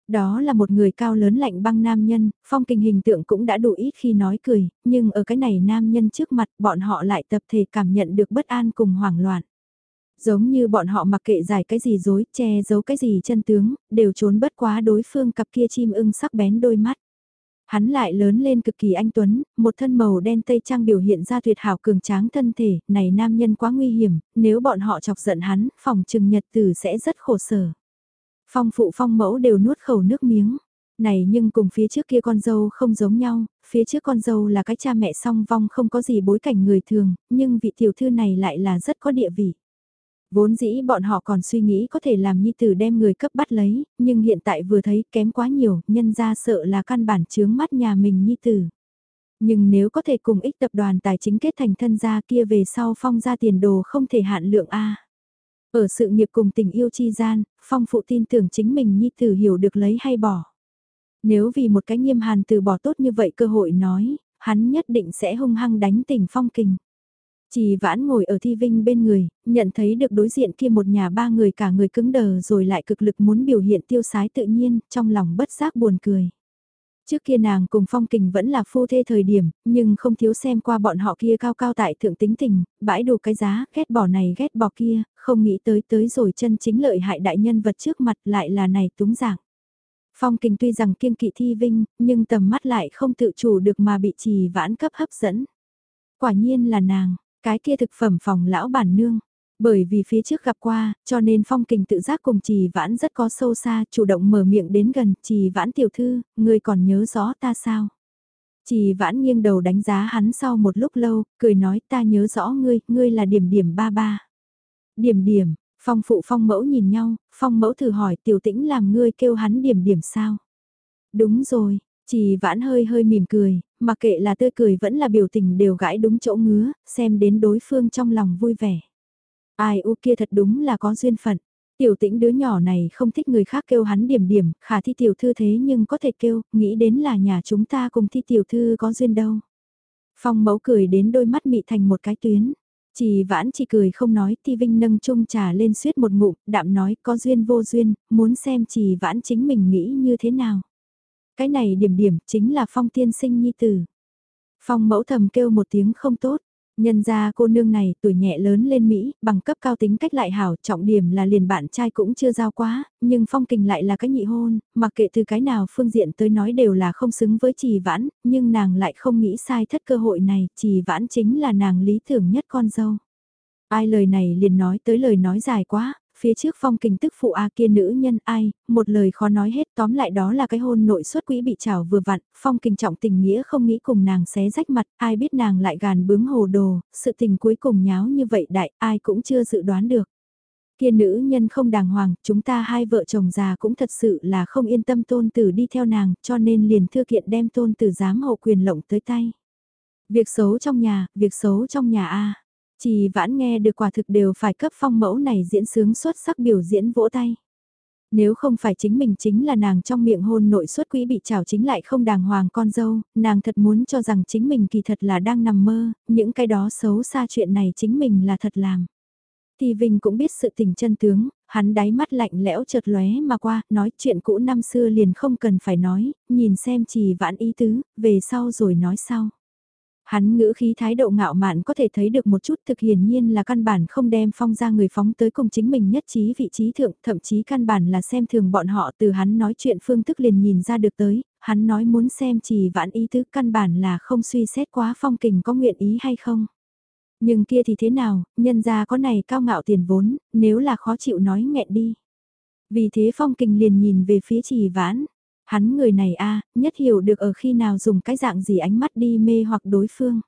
Đó là một người cao lớn lạnh băng nam nhân, phong kinh hình tượng cũng đã đủ ít khi nói cười, nhưng ở cái này nam nhân trước mặt bọn họ lại tập thể cảm nhận được bất an cùng hoảng loạn. Giống như bọn họ mặc kệ giải cái gì dối, che giấu cái gì chân tướng, đều trốn bất quá đối phương cặp kia chim ưng sắc bén đôi mắt. Hắn lại lớn lên cực kỳ anh tuấn, một thân màu đen tây trang biểu hiện ra tuyệt hảo cường tráng thân thể, này nam nhân quá nguy hiểm, nếu bọn họ chọc giận hắn, phòng trừng nhật tử sẽ rất khổ sở. Phong phụ phong mẫu đều nuốt khẩu nước miếng. Này nhưng cùng phía trước kia con dâu không giống nhau, phía trước con dâu là cái cha mẹ song vong không có gì bối cảnh người thường, nhưng vị tiểu thư này lại là rất có địa vị. Vốn dĩ bọn họ còn suy nghĩ có thể làm nhi tử đem người cấp bắt lấy, nhưng hiện tại vừa thấy kém quá nhiều, nhân ra sợ là căn bản chướng mắt nhà mình nhi tử. Nhưng nếu có thể cùng ích tập đoàn tài chính kết thành thân gia kia về sau phong ra tiền đồ không thể hạn lượng A. Ở sự nghiệp cùng tình yêu chi gian, phong phụ tin tưởng chính mình nhi tử hiểu được lấy hay bỏ. Nếu vì một cái nghiêm hàn từ bỏ tốt như vậy cơ hội nói, hắn nhất định sẽ hung hăng đánh tỉnh phong kình. Chỉ vãn ngồi ở thi vinh bên người, nhận thấy được đối diện kia một nhà ba người cả người cứng đờ rồi lại cực lực muốn biểu hiện tiêu sái tự nhiên, trong lòng bất giác buồn cười. Trước kia nàng cùng phong kình vẫn là phu thê thời điểm, nhưng không thiếu xem qua bọn họ kia cao cao tại thượng tính tình, bãi đủ cái giá, ghét bỏ này ghét bỏ kia, không nghĩ tới tới rồi chân chính lợi hại đại nhân vật trước mặt lại là này túng dạng. Phong kình tuy rằng kiên kỵ thi vinh, nhưng tầm mắt lại không tự chủ được mà bị trì vãn cấp hấp dẫn. Quả nhiên là nàng, cái kia thực phẩm phòng lão bản nương. Bởi vì phía trước gặp qua, cho nên phong kình tự giác cùng trì vãn rất có sâu xa, chủ động mở miệng đến gần, trì vãn tiểu thư, người còn nhớ rõ ta sao? Trì vãn nghiêng đầu đánh giá hắn sau một lúc lâu, cười nói ta nhớ rõ ngươi, ngươi là điểm điểm ba ba. Điểm điểm, phong phụ phong mẫu nhìn nhau, phong mẫu thử hỏi tiểu tĩnh làm ngươi kêu hắn điểm điểm sao? Đúng rồi, Trì vãn hơi hơi mỉm cười, mặc kệ là tươi cười vẫn là biểu tình đều gãi đúng chỗ ngứa, xem đến đối phương trong lòng vui vẻ. Ai u kia thật đúng là có duyên phận. Tiểu tĩnh đứa nhỏ này không thích người khác kêu hắn điểm điểm, khả thi tiểu thư thế nhưng có thể kêu, nghĩ đến là nhà chúng ta cùng thi tiểu thư có duyên đâu. Phong mẫu cười đến đôi mắt mị thành một cái tuyến. Chỉ vãn chỉ cười không nói, Ti Vinh nâng chung trà lên suýt một ngụm, đạm nói có duyên vô duyên, muốn xem chỉ vãn chính mình nghĩ như thế nào. Cái này điểm điểm chính là phong tiên sinh nhi tử. Phong mẫu thầm kêu một tiếng không tốt. Nhân ra cô nương này tuổi nhẹ lớn lên Mỹ, bằng cấp cao tính cách lại hảo, trọng điểm là liền bạn trai cũng chưa giao quá, nhưng phong kình lại là cái nhị hôn, mặc kệ từ cái nào phương diện tới nói đều là không xứng với trì vãn, nhưng nàng lại không nghĩ sai thất cơ hội này, trì vãn chính là nàng lý tưởng nhất con dâu. Ai lời này liền nói tới lời nói dài quá, phía trước phong kình tức phụ A kia nữ nhân ai, một lời khó nói hết tóm lại đó là cái hôn nội xuất quỹ bị trào vừa vặn, phong kình trọng tình nghĩa không nghĩ cùng nàng xé rách mặt, ai biết nàng lại gàn bướng hồ đồ, sự tình cuối cùng nháo như vậy đại, ai cũng chưa dự đoán được. Kia nữ nhân không đàng hoàng, chúng ta hai vợ chồng già cũng thật sự là không yên tâm tôn tử đi theo nàng, cho nên liền thư kiện đem tôn tử giám hộ quyền lộng tới tay. Việc xấu trong nhà, việc xấu trong nhà A. Chỉ vãn nghe được quả thực đều phải cấp phong mẫu này diễn sướng xuất sắc biểu diễn vỗ tay. Nếu không phải chính mình chính là nàng trong miệng hôn nội xuất quỹ bị trào chính lại không đàng hoàng con dâu, nàng thật muốn cho rằng chính mình kỳ thật là đang nằm mơ, những cái đó xấu xa chuyện này chính mình là thật làm. Thì Vinh cũng biết sự tình chân tướng, hắn đáy mắt lạnh lẽo chợt lóe mà qua, nói chuyện cũ năm xưa liền không cần phải nói, nhìn xem chỉ vãn ý tứ, về sau rồi nói sau. Hắn ngữ khí thái độ ngạo mạn có thể thấy được một chút thực hiển nhiên là căn bản không đem phong ra người phóng tới cùng chính mình nhất trí vị trí thượng, thậm chí căn bản là xem thường bọn họ từ hắn nói chuyện phương thức liền nhìn ra được tới, hắn nói muốn xem chỉ vãn ý tứ căn bản là không suy xét quá phong kình có nguyện ý hay không. Nhưng kia thì thế nào, nhân ra có này cao ngạo tiền vốn, nếu là khó chịu nói nghẹn đi. Vì thế phong kình liền nhìn về phía chỉ vãn, Hắn người này a nhất hiểu được ở khi nào dùng cái dạng gì ánh mắt đi mê hoặc đối phương.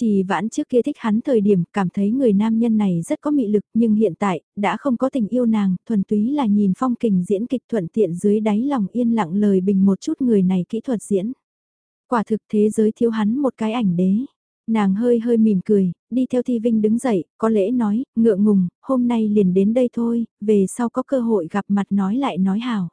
Chỉ vãn trước kia thích hắn thời điểm cảm thấy người nam nhân này rất có mị lực nhưng hiện tại đã không có tình yêu nàng, thuần túy là nhìn phong kình diễn kịch thuận tiện dưới đáy lòng yên lặng lời bình một chút người này kỹ thuật diễn. Quả thực thế giới thiếu hắn một cái ảnh đế. Nàng hơi hơi mỉm cười, đi theo Thi Vinh đứng dậy, có lẽ nói, ngượng ngùng, hôm nay liền đến đây thôi, về sau có cơ hội gặp mặt nói lại nói hảo.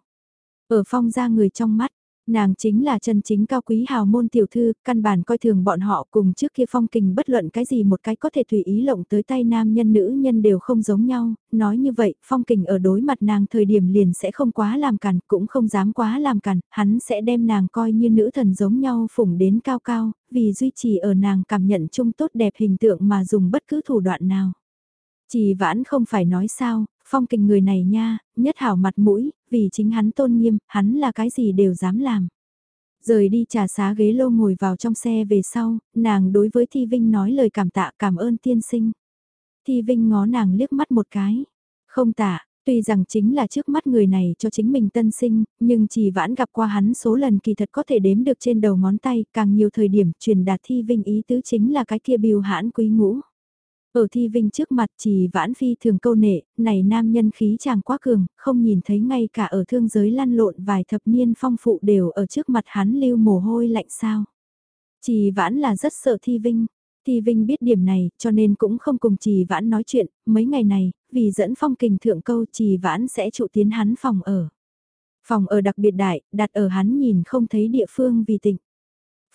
Ở phong ra người trong mắt, nàng chính là chân chính cao quý hào môn tiểu thư, căn bản coi thường bọn họ cùng trước kia phong kình bất luận cái gì một cái có thể tùy ý lộng tới tay nam nhân nữ nhân đều không giống nhau, nói như vậy, phong kình ở đối mặt nàng thời điểm liền sẽ không quá làm cản, cũng không dám quá làm cản, hắn sẽ đem nàng coi như nữ thần giống nhau phủng đến cao cao, vì duy trì ở nàng cảm nhận chung tốt đẹp hình tượng mà dùng bất cứ thủ đoạn nào. Chỉ vãn không phải nói sao, phong kình người này nha, nhất hảo mặt mũi, vì chính hắn tôn nghiêm, hắn là cái gì đều dám làm. Rời đi trà xá ghế lô ngồi vào trong xe về sau, nàng đối với Thi Vinh nói lời cảm tạ cảm ơn tiên sinh. Thi Vinh ngó nàng liếc mắt một cái. Không tạ, tuy rằng chính là trước mắt người này cho chính mình tân sinh, nhưng chỉ vãn gặp qua hắn số lần kỳ thật có thể đếm được trên đầu ngón tay, càng nhiều thời điểm truyền đạt Thi Vinh ý tứ chính là cái kia biêu hãn quý ngũ. Ở thi vinh trước mặt chỉ vãn phi thường câu nệ, này nam nhân khí chàng quá cường, không nhìn thấy ngay cả ở thương giới lăn lộn vài thập niên phong phụ đều ở trước mặt hắn lưu mồ hôi lạnh sao. Chỉ vãn là rất sợ thi vinh. Thi Vinh biết điểm này, cho nên cũng không cùng Trì Vãn nói chuyện, mấy ngày này, vì dẫn phong kình thượng câu Trì Vãn sẽ trụ tiến hắn phòng ở. Phòng ở đặc biệt đại, đặt ở hắn nhìn không thấy địa phương vì tịnh.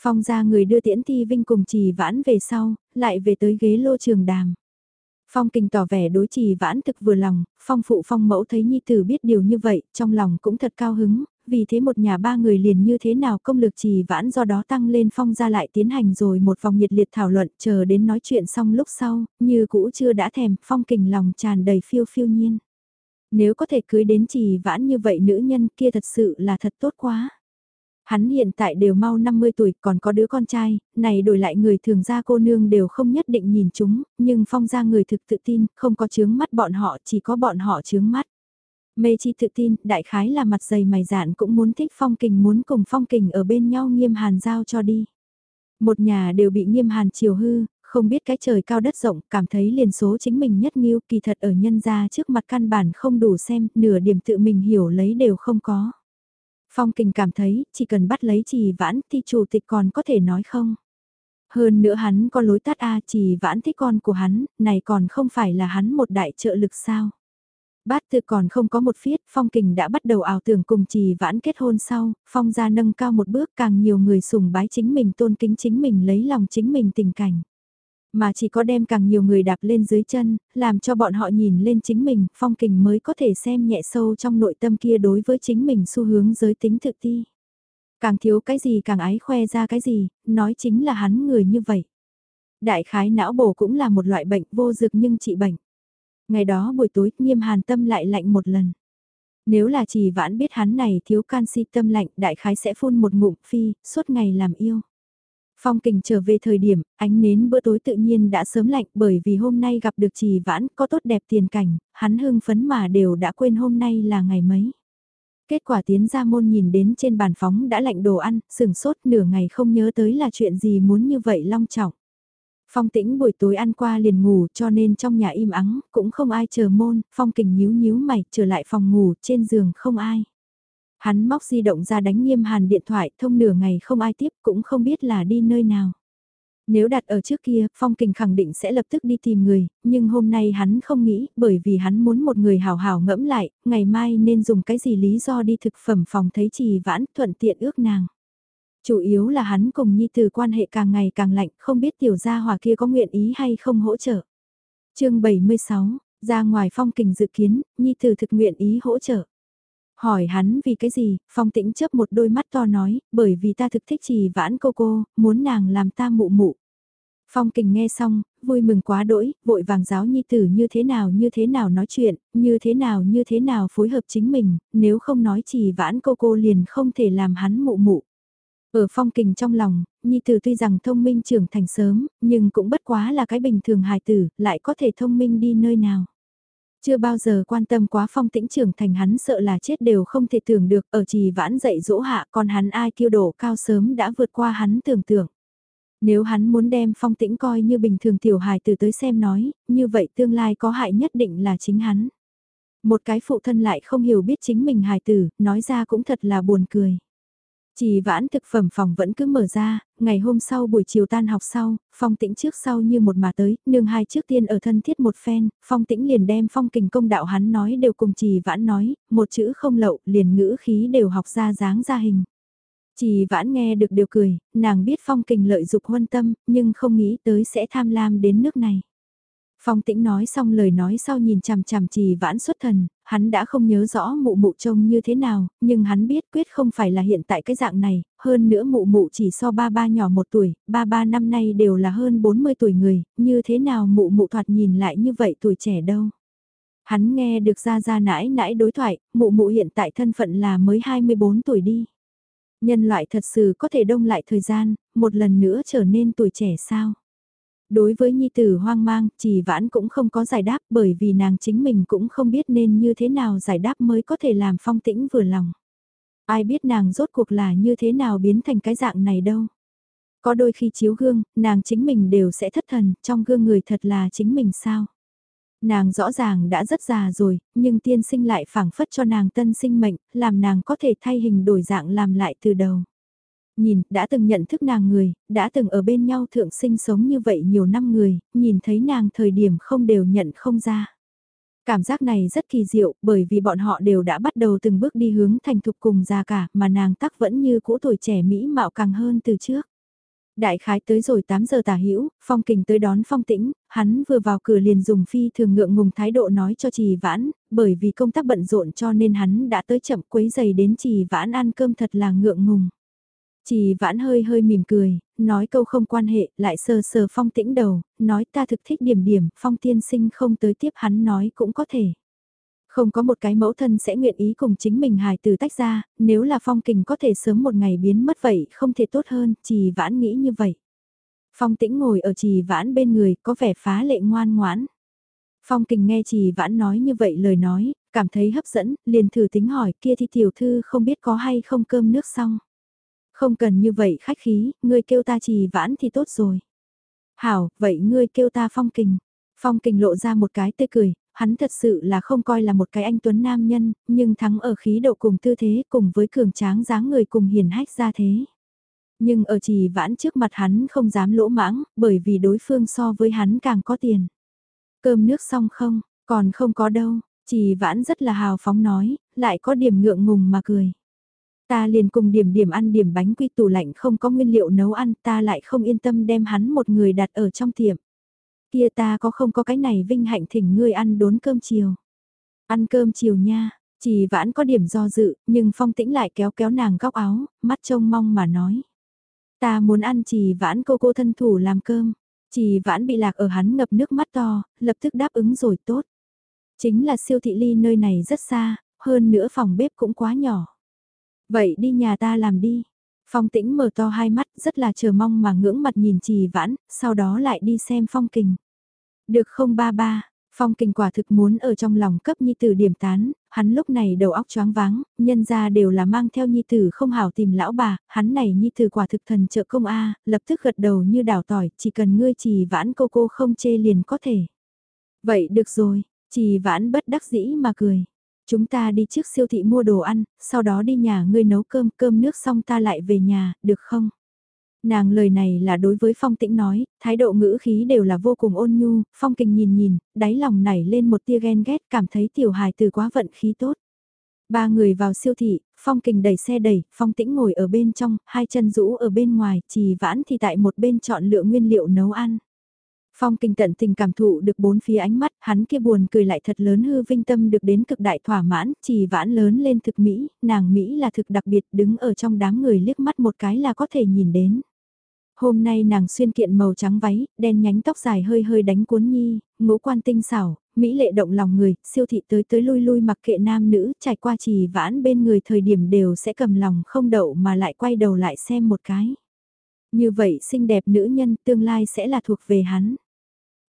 Phong ra người đưa tiễn Thi Vinh cùng trì vãn về sau, lại về tới ghế lô trường đàm. Phong kinh tỏ vẻ đối trì vãn thực vừa lòng, phong phụ phong mẫu thấy nhi tử biết điều như vậy, trong lòng cũng thật cao hứng, vì thế một nhà ba người liền như thế nào công lực trì vãn do đó tăng lên phong ra lại tiến hành rồi một vòng nhiệt liệt thảo luận chờ đến nói chuyện xong lúc sau, như cũ chưa đã thèm, phong kình lòng tràn đầy phiêu phiêu nhiên. Nếu có thể cưới đến trì vãn như vậy nữ nhân kia thật sự là thật tốt quá. Hắn hiện tại đều mau 50 tuổi còn có đứa con trai, này đổi lại người thường gia cô nương đều không nhất định nhìn chúng, nhưng phong gia người thực tự tin, không có chướng mắt bọn họ chỉ có bọn họ chướng mắt. Mê chi tự tin, đại khái là mặt dày mày dạn cũng muốn thích phong kình muốn cùng phong kình ở bên nhau nghiêm hàn giao cho đi. Một nhà đều bị nghiêm hàn chiều hư, không biết cái trời cao đất rộng, cảm thấy liền số chính mình nhất nghiêu kỳ thật ở nhân gia trước mặt căn bản không đủ xem, nửa điểm tự mình hiểu lấy đều không có. Phong kình cảm thấy, chỉ cần bắt lấy trì vãn thì chủ tịch còn có thể nói không. Hơn nữa hắn có lối tắt A trì vãn thích con của hắn, này còn không phải là hắn một đại trợ lực sao. Bát tự còn không có một phiết, Phong Kình đã bắt đầu ảo tưởng cùng trì vãn kết hôn sau, Phong ra nâng cao một bước càng nhiều người sùng bái chính mình tôn kính chính mình lấy lòng chính mình tình cảnh. Mà chỉ có đem càng nhiều người đạp lên dưới chân, làm cho bọn họ nhìn lên chính mình, Phong Kình mới có thể xem nhẹ sâu trong nội tâm kia đối với chính mình xu hướng giới tính thực ti. Càng thiếu cái gì càng ái khoe ra cái gì, nói chính là hắn người như vậy. Đại khái não bổ cũng là một loại bệnh vô dược nhưng trị bệnh. Ngày đó buổi tối nghiêm hàn tâm lại lạnh một lần. Nếu là chỉ vãn biết hắn này thiếu canxi tâm lạnh đại khái sẽ phun một ngụm phi, suốt ngày làm yêu. Phong kình trở về thời điểm, ánh nến bữa tối tự nhiên đã sớm lạnh bởi vì hôm nay gặp được trì vãn có tốt đẹp tiền cảnh, hắn hưng phấn mà đều đã quên hôm nay là ngày mấy. Kết quả tiến ra môn nhìn đến trên bàn phóng đã lạnh đồ ăn, sừng sốt nửa ngày không nhớ tới là chuyện gì muốn như vậy long trọng. Phong tĩnh buổi tối ăn qua liền ngủ cho nên trong nhà im ắng, cũng không ai chờ môn, phong kình nhíu nhíu mày, trở lại phòng ngủ, trên giường không ai. Hắn móc di động ra đánh nghiêm hàn điện thoại, thông nửa ngày không ai tiếp, cũng không biết là đi nơi nào. Nếu đặt ở trước kia, Phong Kình khẳng định sẽ lập tức đi tìm người, nhưng hôm nay hắn không nghĩ, bởi vì hắn muốn một người hào hào ngẫm lại, ngày mai nên dùng cái gì lý do đi thực phẩm phòng thấy trì vãn thuận tiện ước nàng. Chủ yếu là hắn cùng Nhi Từ quan hệ càng ngày càng lạnh, không biết tiểu gia hòa kia có nguyện ý hay không hỗ trợ. chương 76, ra ngoài Phong Kình dự kiến, Nhi Từ thực nguyện ý hỗ trợ. Hỏi hắn vì cái gì, phong tĩnh chớp một đôi mắt to nói, bởi vì ta thực thích trì vãn cô cô, muốn nàng làm ta mụ mụ. Phong kình nghe xong, vui mừng quá đỗi, vội vàng giáo nhi tử như thế nào như thế nào nói chuyện, như thế nào như thế nào phối hợp chính mình, nếu không nói trì vãn cô cô liền không thể làm hắn mụ mụ. Ở phong kình trong lòng, nhi tử tuy rằng thông minh trưởng thành sớm, nhưng cũng bất quá là cái bình thường hài tử, lại có thể thông minh đi nơi nào. Chưa bao giờ quan tâm quá phong tĩnh trưởng thành hắn sợ là chết đều không thể tưởng được ở trì vãn dạy dỗ hạ còn hắn ai kiêu đổ cao sớm đã vượt qua hắn tưởng tượng. Nếu hắn muốn đem phong tĩnh coi như bình thường tiểu hài từ tới xem nói, như vậy tương lai có hại nhất định là chính hắn. Một cái phụ thân lại không hiểu biết chính mình hài tử, nói ra cũng thật là buồn cười. Chỉ vãn thực phẩm phòng vẫn cứ mở ra, ngày hôm sau buổi chiều tan học sau, phong tĩnh trước sau như một mà tới, nương hai trước tiên ở thân thiết một phen, phong tĩnh liền đem phong kình công đạo hắn nói đều cùng trì vãn nói, một chữ không lậu, liền ngữ khí đều học ra dáng ra hình. Trì vãn nghe được điều cười, nàng biết phong kình lợi dục huân tâm, nhưng không nghĩ tới sẽ tham lam đến nước này. Phong tĩnh nói xong lời nói sau nhìn chằm chằm trì vãn xuất thần, hắn đã không nhớ rõ mụ mụ trông như thế nào, nhưng hắn biết quyết không phải là hiện tại cái dạng này, hơn nữa mụ mụ chỉ so ba ba nhỏ một tuổi, ba ba năm nay đều là hơn 40 tuổi người, như thế nào mụ mụ thoạt nhìn lại như vậy tuổi trẻ đâu. Hắn nghe được ra ra nãi nãi đối thoại, mụ mụ hiện tại thân phận là mới 24 tuổi đi. Nhân loại thật sự có thể đông lại thời gian, một lần nữa trở nên tuổi trẻ sao? Đối với Nhi Tử hoang mang, chỉ vãn cũng không có giải đáp bởi vì nàng chính mình cũng không biết nên như thế nào giải đáp mới có thể làm phong tĩnh vừa lòng. Ai biết nàng rốt cuộc là như thế nào biến thành cái dạng này đâu. Có đôi khi chiếu gương, nàng chính mình đều sẽ thất thần, trong gương người thật là chính mình sao. Nàng rõ ràng đã rất già rồi, nhưng tiên sinh lại phảng phất cho nàng tân sinh mệnh, làm nàng có thể thay hình đổi dạng làm lại từ đầu. Nhìn, đã từng nhận thức nàng người, đã từng ở bên nhau thượng sinh sống như vậy nhiều năm người, nhìn thấy nàng thời điểm không đều nhận không ra. Cảm giác này rất kỳ diệu, bởi vì bọn họ đều đã bắt đầu từng bước đi hướng thành thục cùng già cả, mà nàng tắc vẫn như cũ tuổi trẻ mỹ mạo càng hơn từ trước. Đại khái tới rồi 8 giờ tả hữu phong kình tới đón phong tĩnh, hắn vừa vào cửa liền dùng phi thường ngượng ngùng thái độ nói cho trì vãn, bởi vì công tác bận rộn cho nên hắn đã tới chậm quấy giày đến trì vãn ăn cơm thật là ngượng ngùng. Chỉ vãn hơi hơi mỉm cười, nói câu không quan hệ, lại sờ sờ phong tĩnh đầu, nói ta thực thích điểm điểm, phong tiên sinh không tới tiếp hắn nói cũng có thể. Không có một cái mẫu thân sẽ nguyện ý cùng chính mình hài từ tách ra, nếu là phong kình có thể sớm một ngày biến mất vậy không thể tốt hơn, trì vãn nghĩ như vậy. Phong tĩnh ngồi ở trì vãn bên người có vẻ phá lệ ngoan ngoãn. Phong kình nghe trì vãn nói như vậy lời nói, cảm thấy hấp dẫn, liền thử tính hỏi kia thì tiểu thư không biết có hay không cơm nước xong. Không cần như vậy khách khí, ngươi kêu ta trì vãn thì tốt rồi. Hảo, vậy ngươi kêu ta phong kình. Phong kình lộ ra một cái tươi cười, hắn thật sự là không coi là một cái anh tuấn nam nhân, nhưng thắng ở khí độ cùng tư thế cùng với cường tráng dáng người cùng hiền hách ra thế. Nhưng ở trì vãn trước mặt hắn không dám lỗ mãng, bởi vì đối phương so với hắn càng có tiền. Cơm nước xong không, còn không có đâu, trì vãn rất là hào phóng nói, lại có điểm ngượng ngùng mà cười. Ta liền cùng điểm điểm ăn điểm bánh quy tủ lạnh không có nguyên liệu nấu ăn ta lại không yên tâm đem hắn một người đặt ở trong tiệm. Kia ta có không có cái này vinh hạnh thỉnh ngươi ăn đốn cơm chiều. Ăn cơm chiều nha, chỉ vãn có điểm do dự, nhưng phong tĩnh lại kéo kéo nàng góc áo, mắt trông mong mà nói. Ta muốn ăn chỉ vãn cô cô thân thủ làm cơm. Chỉ vãn bị lạc ở hắn ngập nước mắt to, lập tức đáp ứng rồi tốt. Chính là siêu thị ly nơi này rất xa, hơn nữa phòng bếp cũng quá nhỏ. Vậy đi nhà ta làm đi. Phong tĩnh mở to hai mắt rất là chờ mong mà ngưỡng mặt nhìn trì vãn, sau đó lại đi xem phong kình. Được không ba ba, phong kình quả thực muốn ở trong lòng cấp nhi tử điểm tán, hắn lúc này đầu óc choáng váng, nhân ra đều là mang theo nhi tử không hảo tìm lão bà, hắn này nhi tử quả thực thần trợ công A, lập tức gật đầu như đảo tỏi, chỉ cần ngươi trì vãn cô cô không chê liền có thể. Vậy được rồi, trì vãn bất đắc dĩ mà cười. Chúng ta đi trước siêu thị mua đồ ăn, sau đó đi nhà ngươi nấu cơm, cơm nước xong ta lại về nhà, được không? Nàng lời này là đối với Phong Tĩnh nói, thái độ ngữ khí đều là vô cùng ôn nhu, Phong Kình nhìn nhìn, đáy lòng nảy lên một tia ghen ghét cảm thấy tiểu hài từ quá vận khí tốt. Ba người vào siêu thị, Phong Kình đẩy xe đẩy, Phong Tĩnh ngồi ở bên trong, hai chân rũ ở bên ngoài, trì vãn thì tại một bên chọn lựa nguyên liệu nấu ăn. Phong kinh tận tình cảm thụ được bốn phía ánh mắt, hắn kia buồn cười lại thật lớn hư vinh tâm được đến cực đại thỏa mãn, chỉ vãn lớn lên thực Mỹ, nàng Mỹ là thực đặc biệt đứng ở trong đám người liếc mắt một cái là có thể nhìn đến. Hôm nay nàng xuyên kiện màu trắng váy, đen nhánh tóc dài hơi hơi đánh cuốn nhi, ngũ quan tinh xảo, Mỹ lệ động lòng người, siêu thị tới tới lui lui mặc kệ nam nữ, trải qua trì vãn bên người thời điểm đều sẽ cầm lòng không đậu mà lại quay đầu lại xem một cái. Như vậy xinh đẹp nữ nhân tương lai sẽ là thuộc về hắn.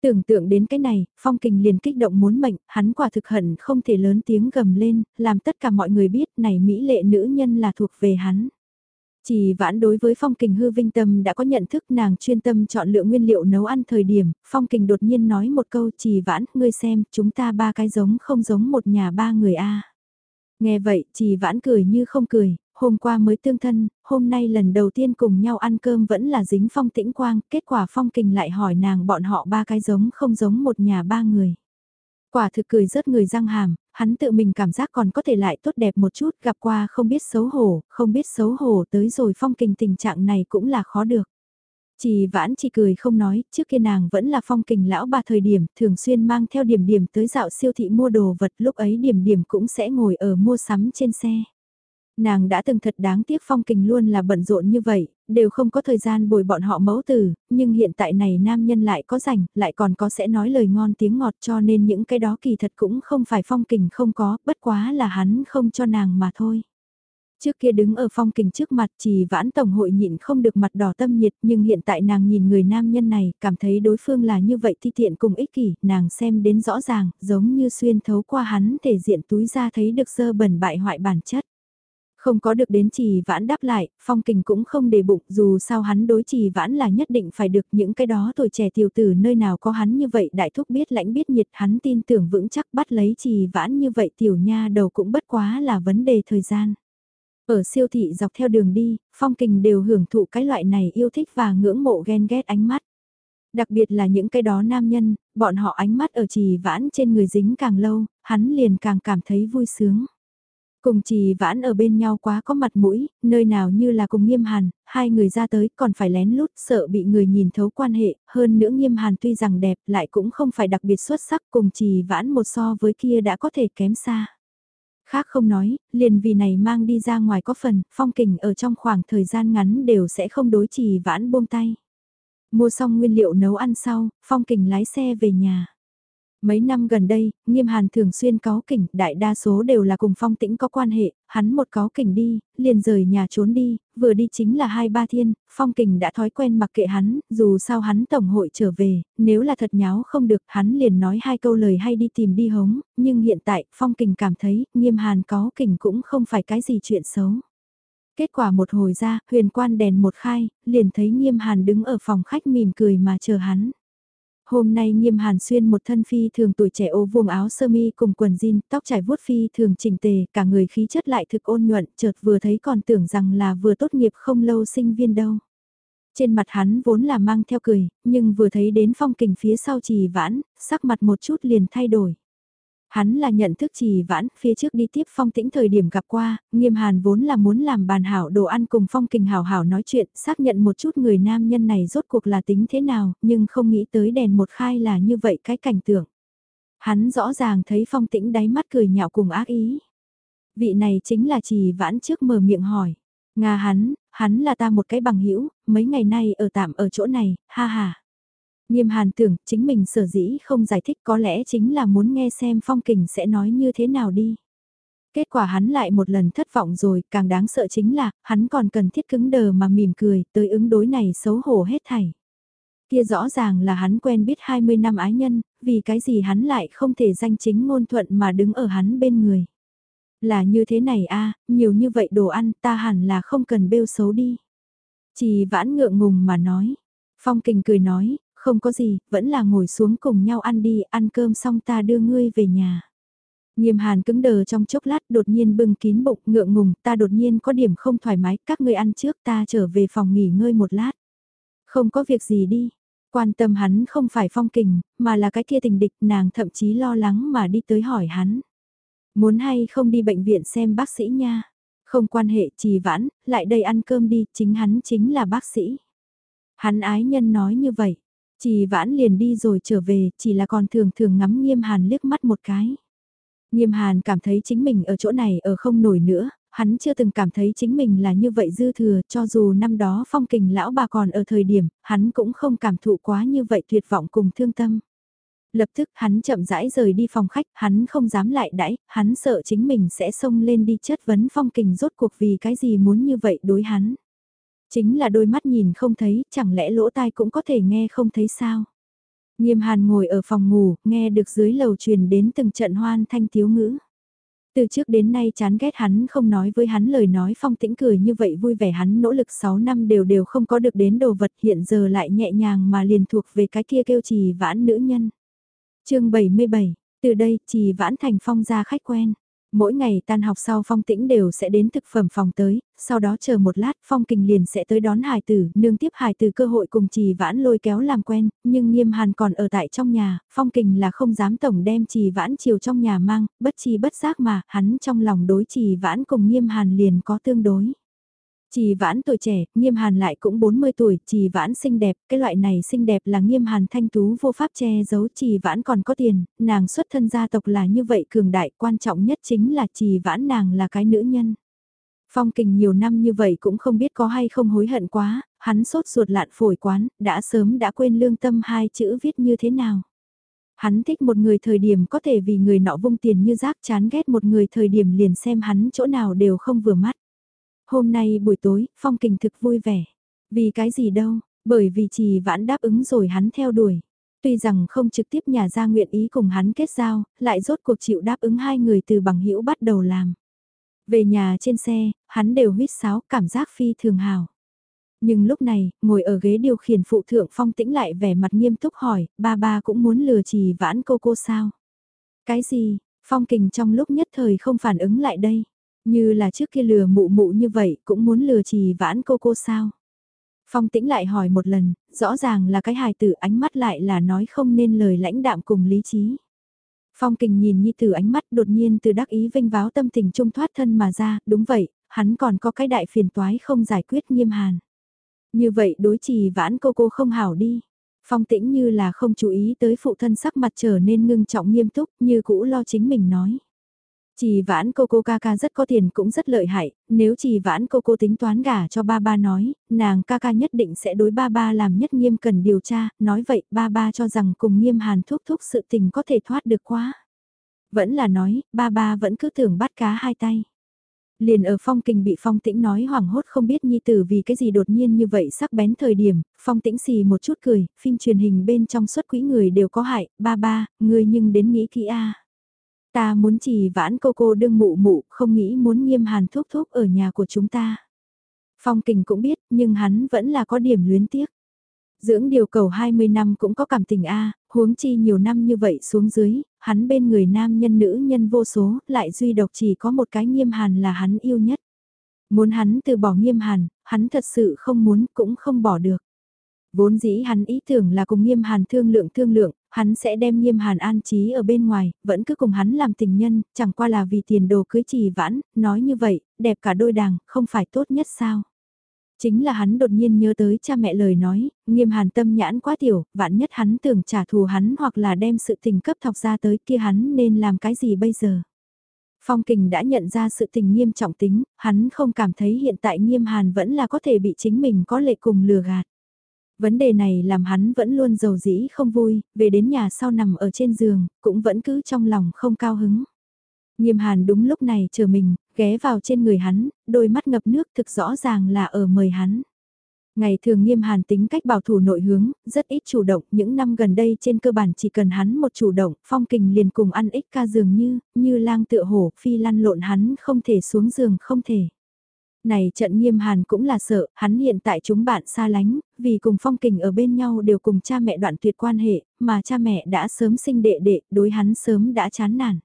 Tưởng tượng đến cái này, Phong Kình liền kích động muốn mệnh, hắn quả thực hận không thể lớn tiếng gầm lên, làm tất cả mọi người biết này mỹ lệ nữ nhân là thuộc về hắn. Chỉ vãn đối với Phong Kình hư vinh tâm đã có nhận thức nàng chuyên tâm chọn lựa nguyên liệu nấu ăn thời điểm, Phong Kình đột nhiên nói một câu chỉ vãn, ngươi xem, chúng ta ba cái giống không giống một nhà ba người a Nghe vậy, chỉ vãn cười như không cười, hôm qua mới tương thân, hôm nay lần đầu tiên cùng nhau ăn cơm vẫn là dính phong tĩnh quang, kết quả phong kình lại hỏi nàng bọn họ ba cái giống không giống một nhà ba người. Quả thực cười rớt người răng hàm, hắn tự mình cảm giác còn có thể lại tốt đẹp một chút, gặp qua không biết xấu hổ, không biết xấu hổ tới rồi phong kình tình trạng này cũng là khó được. Chỉ vãn chỉ cười không nói, trước kia nàng vẫn là phong kình lão bà thời điểm, thường xuyên mang theo điểm điểm tới dạo siêu thị mua đồ vật, lúc ấy điểm điểm cũng sẽ ngồi ở mua sắm trên xe. Nàng đã từng thật đáng tiếc phong kình luôn là bận rộn như vậy, đều không có thời gian bồi bọn họ mẫu tử, nhưng hiện tại này nam nhân lại có rảnh, lại còn có sẽ nói lời ngon tiếng ngọt cho nên những cái đó kỳ thật cũng không phải phong kình không có, bất quá là hắn không cho nàng mà thôi. Trước kia đứng ở phong kình trước mặt chỉ vãn tổng hội nhịn không được mặt đỏ tâm nhiệt nhưng hiện tại nàng nhìn người nam nhân này cảm thấy đối phương là như vậy thi tiện cùng ích kỷ, nàng xem đến rõ ràng, giống như xuyên thấu qua hắn thể diện túi ra thấy được sơ bẩn bại hoại bản chất. Không có được đến trì vãn đáp lại, phong kình cũng không để bụng dù sao hắn đối trì vãn là nhất định phải được những cái đó tuổi trẻ tiểu tử nơi nào có hắn như vậy đại thúc biết lãnh biết nhiệt hắn tin tưởng vững chắc bắt lấy trì vãn như vậy tiểu nha đầu cũng bất quá là vấn đề thời gian. Ở siêu thị dọc theo đường đi, phong kình đều hưởng thụ cái loại này yêu thích và ngưỡng mộ ghen ghét ánh mắt. Đặc biệt là những cái đó nam nhân, bọn họ ánh mắt ở trì vãn trên người dính càng lâu, hắn liền càng cảm thấy vui sướng. Cùng trì vãn ở bên nhau quá có mặt mũi, nơi nào như là cùng nghiêm hàn, hai người ra tới còn phải lén lút sợ bị người nhìn thấu quan hệ, hơn nữa nghiêm hàn tuy rằng đẹp lại cũng không phải đặc biệt xuất sắc cùng trì vãn một so với kia đã có thể kém xa. Khác không nói, liền vì này mang đi ra ngoài có phần, phong kình ở trong khoảng thời gian ngắn đều sẽ không đối trì vãn buông tay. Mua xong nguyên liệu nấu ăn sau, phong kình lái xe về nhà. Mấy năm gần đây, nghiêm hàn thường xuyên có kỉnh, đại đa số đều là cùng phong tĩnh có quan hệ, hắn một có kỉnh đi, liền rời nhà trốn đi, vừa đi chính là hai ba thiên, phong kỉnh đã thói quen mặc kệ hắn, dù sao hắn tổng hội trở về, nếu là thật nháo không được, hắn liền nói hai câu lời hay đi tìm đi hống, nhưng hiện tại, phong kỉnh cảm thấy, nghiêm hàn có kỉnh cũng không phải cái gì chuyện xấu. Kết quả một hồi ra, huyền quan đèn một khai, liền thấy nghiêm hàn đứng ở phòng khách mỉm cười mà chờ hắn. Hôm nay nghiêm hàn xuyên một thân phi thường tuổi trẻ ô vuông áo sơ mi cùng quần jean, tóc trải vuốt phi thường chỉnh tề, cả người khí chất lại thực ôn nhuận, chợt vừa thấy còn tưởng rằng là vừa tốt nghiệp không lâu sinh viên đâu. Trên mặt hắn vốn là mang theo cười, nhưng vừa thấy đến phong kình phía sau trì vãn, sắc mặt một chút liền thay đổi. Hắn là nhận thức trì vãn, phía trước đi tiếp phong tĩnh thời điểm gặp qua, nghiêm hàn vốn là muốn làm bàn hảo đồ ăn cùng phong kình hảo hảo nói chuyện, xác nhận một chút người nam nhân này rốt cuộc là tính thế nào, nhưng không nghĩ tới đèn một khai là như vậy cái cảnh tượng. Hắn rõ ràng thấy phong tĩnh đáy mắt cười nhạo cùng ác ý. Vị này chính là trì vãn trước mở miệng hỏi. Nga hắn, hắn là ta một cái bằng hữu mấy ngày nay ở tạm ở chỗ này, ha ha. Nghiêm hàn tưởng chính mình sở dĩ không giải thích có lẽ chính là muốn nghe xem phong kình sẽ nói như thế nào đi. Kết quả hắn lại một lần thất vọng rồi, càng đáng sợ chính là, hắn còn cần thiết cứng đờ mà mỉm cười, tới ứng đối này xấu hổ hết thảy. Kia rõ ràng là hắn quen biết 20 năm ái nhân, vì cái gì hắn lại không thể danh chính ngôn thuận mà đứng ở hắn bên người. Là như thế này a nhiều như vậy đồ ăn ta hẳn là không cần bêu xấu đi. Chỉ vãn ngượng ngùng mà nói. Phong kình cười nói, không có gì, vẫn là ngồi xuống cùng nhau ăn đi, ăn cơm xong ta đưa ngươi về nhà. Nghiêm hàn cứng đờ trong chốc lát đột nhiên bưng kín bụng ngượng ngùng, ta đột nhiên có điểm không thoải mái, các ngươi ăn trước ta trở về phòng nghỉ ngơi một lát. Không có việc gì đi, quan tâm hắn không phải phong kình, mà là cái kia tình địch nàng thậm chí lo lắng mà đi tới hỏi hắn. Muốn hay không đi bệnh viện xem bác sĩ nha. Không quan hệ trì vãn, lại đây ăn cơm đi, chính hắn chính là bác sĩ. Hắn ái nhân nói như vậy, trì vãn liền đi rồi trở về, chỉ là còn thường thường ngắm nghiêm hàn liếc mắt một cái. Nghiêm hàn cảm thấy chính mình ở chỗ này ở không nổi nữa, hắn chưa từng cảm thấy chính mình là như vậy dư thừa cho dù năm đó phong kình lão bà còn ở thời điểm, hắn cũng không cảm thụ quá như vậy tuyệt vọng cùng thương tâm. Lập tức hắn chậm rãi rời đi phòng khách, hắn không dám lại đãi, hắn sợ chính mình sẽ xông lên đi chất vấn phong kình rốt cuộc vì cái gì muốn như vậy đối hắn. Chính là đôi mắt nhìn không thấy, chẳng lẽ lỗ tai cũng có thể nghe không thấy sao. Nghiêm hàn ngồi ở phòng ngủ, nghe được dưới lầu truyền đến từng trận hoan thanh thiếu ngữ. Từ trước đến nay chán ghét hắn không nói với hắn lời nói phong tĩnh cười như vậy vui vẻ hắn nỗ lực 6 năm đều đều không có được đến đồ vật hiện giờ lại nhẹ nhàng mà liền thuộc về cái kia kêu trì vãn nữ nhân chương 77, từ đây trì vãn thành phong ra khách quen. Mỗi ngày tan học sau phong tĩnh đều sẽ đến thực phẩm phòng tới, sau đó chờ một lát phong kình liền sẽ tới đón hài tử, nương tiếp hài tử cơ hội cùng trì vãn lôi kéo làm quen, nhưng nghiêm hàn còn ở tại trong nhà, phong kình là không dám tổng đem trì vãn chiều trong nhà mang, bất chi bất giác mà, hắn trong lòng đối trì vãn cùng nghiêm hàn liền có tương đối. Trì vãn tuổi trẻ, nghiêm hàn lại cũng 40 tuổi, trì vãn xinh đẹp, cái loại này xinh đẹp là nghiêm hàn thanh tú vô pháp che giấu trì vãn còn có tiền, nàng xuất thân gia tộc là như vậy cường đại, quan trọng nhất chính là trì vãn nàng là cái nữ nhân. Phong kình nhiều năm như vậy cũng không biết có hay không hối hận quá, hắn sốt ruột lạn phổi quán, đã sớm đã quên lương tâm hai chữ viết như thế nào. Hắn thích một người thời điểm có thể vì người nọ vung tiền như rác chán ghét một người thời điểm liền xem hắn chỗ nào đều không vừa mắt. Hôm nay buổi tối, Phong Kình thực vui vẻ. Vì cái gì đâu, bởi vì trì vãn đáp ứng rồi hắn theo đuổi. Tuy rằng không trực tiếp nhà ra nguyện ý cùng hắn kết giao, lại rốt cuộc chịu đáp ứng hai người từ bằng hữu bắt đầu làm. Về nhà trên xe, hắn đều huyết sáo cảm giác phi thường hào. Nhưng lúc này, ngồi ở ghế điều khiển phụ thượng phong tĩnh lại vẻ mặt nghiêm túc hỏi, ba ba cũng muốn lừa trì vãn cô cô sao? Cái gì? Phong kình trong lúc nhất thời không phản ứng lại đây. Như là trước kia lừa mụ mụ như vậy cũng muốn lừa trì vãn cô cô sao? Phong tĩnh lại hỏi một lần, rõ ràng là cái hài tử ánh mắt lại là nói không nên lời lãnh đạm cùng lý trí. Phong kình nhìn Nhi Tử ánh mắt đột nhiên từ đắc ý vinh váo tâm tình trung thoát thân mà ra, đúng vậy, hắn còn có cái đại phiền toái không giải quyết nghiêm hàn. Như vậy đối trì vãn cô cô không hảo đi. Phong tĩnh như là không chú ý tới phụ thân sắc mặt trở nên ngưng trọng nghiêm túc như cũ lo chính mình nói. Trì vãn cô cô ca ca rất có tiền cũng rất lợi hại, nếu trì vãn cô cô tính toán gả cho ba ba nói, nàng ca ca nhất định sẽ đối ba ba làm nhất nghiêm cần điều tra, nói vậy ba ba cho rằng cùng nghiêm hàn thúc thúc sự tình có thể thoát được quá. Vẫn là nói, ba ba vẫn cứ tưởng bắt cá hai tay. Liền ở phong kình bị phong tĩnh nói hoảng hốt không biết nhi tử vì cái gì đột nhiên như vậy sắc bén thời điểm, phong tĩnh xì một chút cười, phim truyền hình bên trong suất quỹ người đều có hại, ba ba, người nhưng đến nghĩ kỹ a Ta muốn chỉ vãn cô cô đương mụ mụ, không nghĩ muốn nghiêm hàn thuốc thuốc ở nhà của chúng ta. Phong kình cũng biết, nhưng hắn vẫn là có điểm luyến tiếc. Dưỡng điều cầu 20 năm cũng có cảm tình A, huống chi nhiều năm như vậy xuống dưới, hắn bên người nam nhân nữ nhân vô số, lại duy độc chỉ có một cái nghiêm hàn là hắn yêu nhất. Muốn hắn từ bỏ nghiêm hàn, hắn thật sự không muốn cũng không bỏ được. Vốn dĩ hắn ý tưởng là cùng nghiêm hàn thương lượng thương lượng, hắn sẽ đem nghiêm hàn an trí ở bên ngoài, vẫn cứ cùng hắn làm tình nhân, chẳng qua là vì tiền đồ cưới trì vãn, nói như vậy, đẹp cả đôi đàng, không phải tốt nhất sao. Chính là hắn đột nhiên nhớ tới cha mẹ lời nói, nghiêm hàn tâm nhãn quá tiểu, vạn nhất hắn tưởng trả thù hắn hoặc là đem sự tình cấp thọc ra tới kia hắn nên làm cái gì bây giờ. Phong kình đã nhận ra sự tình nghiêm trọng tính, hắn không cảm thấy hiện tại nghiêm hàn vẫn là có thể bị chính mình có lệ cùng lừa gạt. Vấn đề này làm hắn vẫn luôn giàu dĩ không vui, về đến nhà sau nằm ở trên giường, cũng vẫn cứ trong lòng không cao hứng. Nghiêm hàn đúng lúc này chờ mình, ghé vào trên người hắn, đôi mắt ngập nước thực rõ ràng là ở mời hắn. Ngày thường nghiêm hàn tính cách bảo thủ nội hướng, rất ít chủ động, những năm gần đây trên cơ bản chỉ cần hắn một chủ động, phong kình liền cùng ăn ích ca dường như, như lang tựa hổ, phi lăn lộn hắn không thể xuống giường không thể. Này trận nghiêm hàn cũng là sợ, hắn hiện tại chúng bạn xa lánh, vì cùng phong kình ở bên nhau đều cùng cha mẹ đoạn tuyệt quan hệ, mà cha mẹ đã sớm sinh đệ đệ, đối hắn sớm đã chán nản.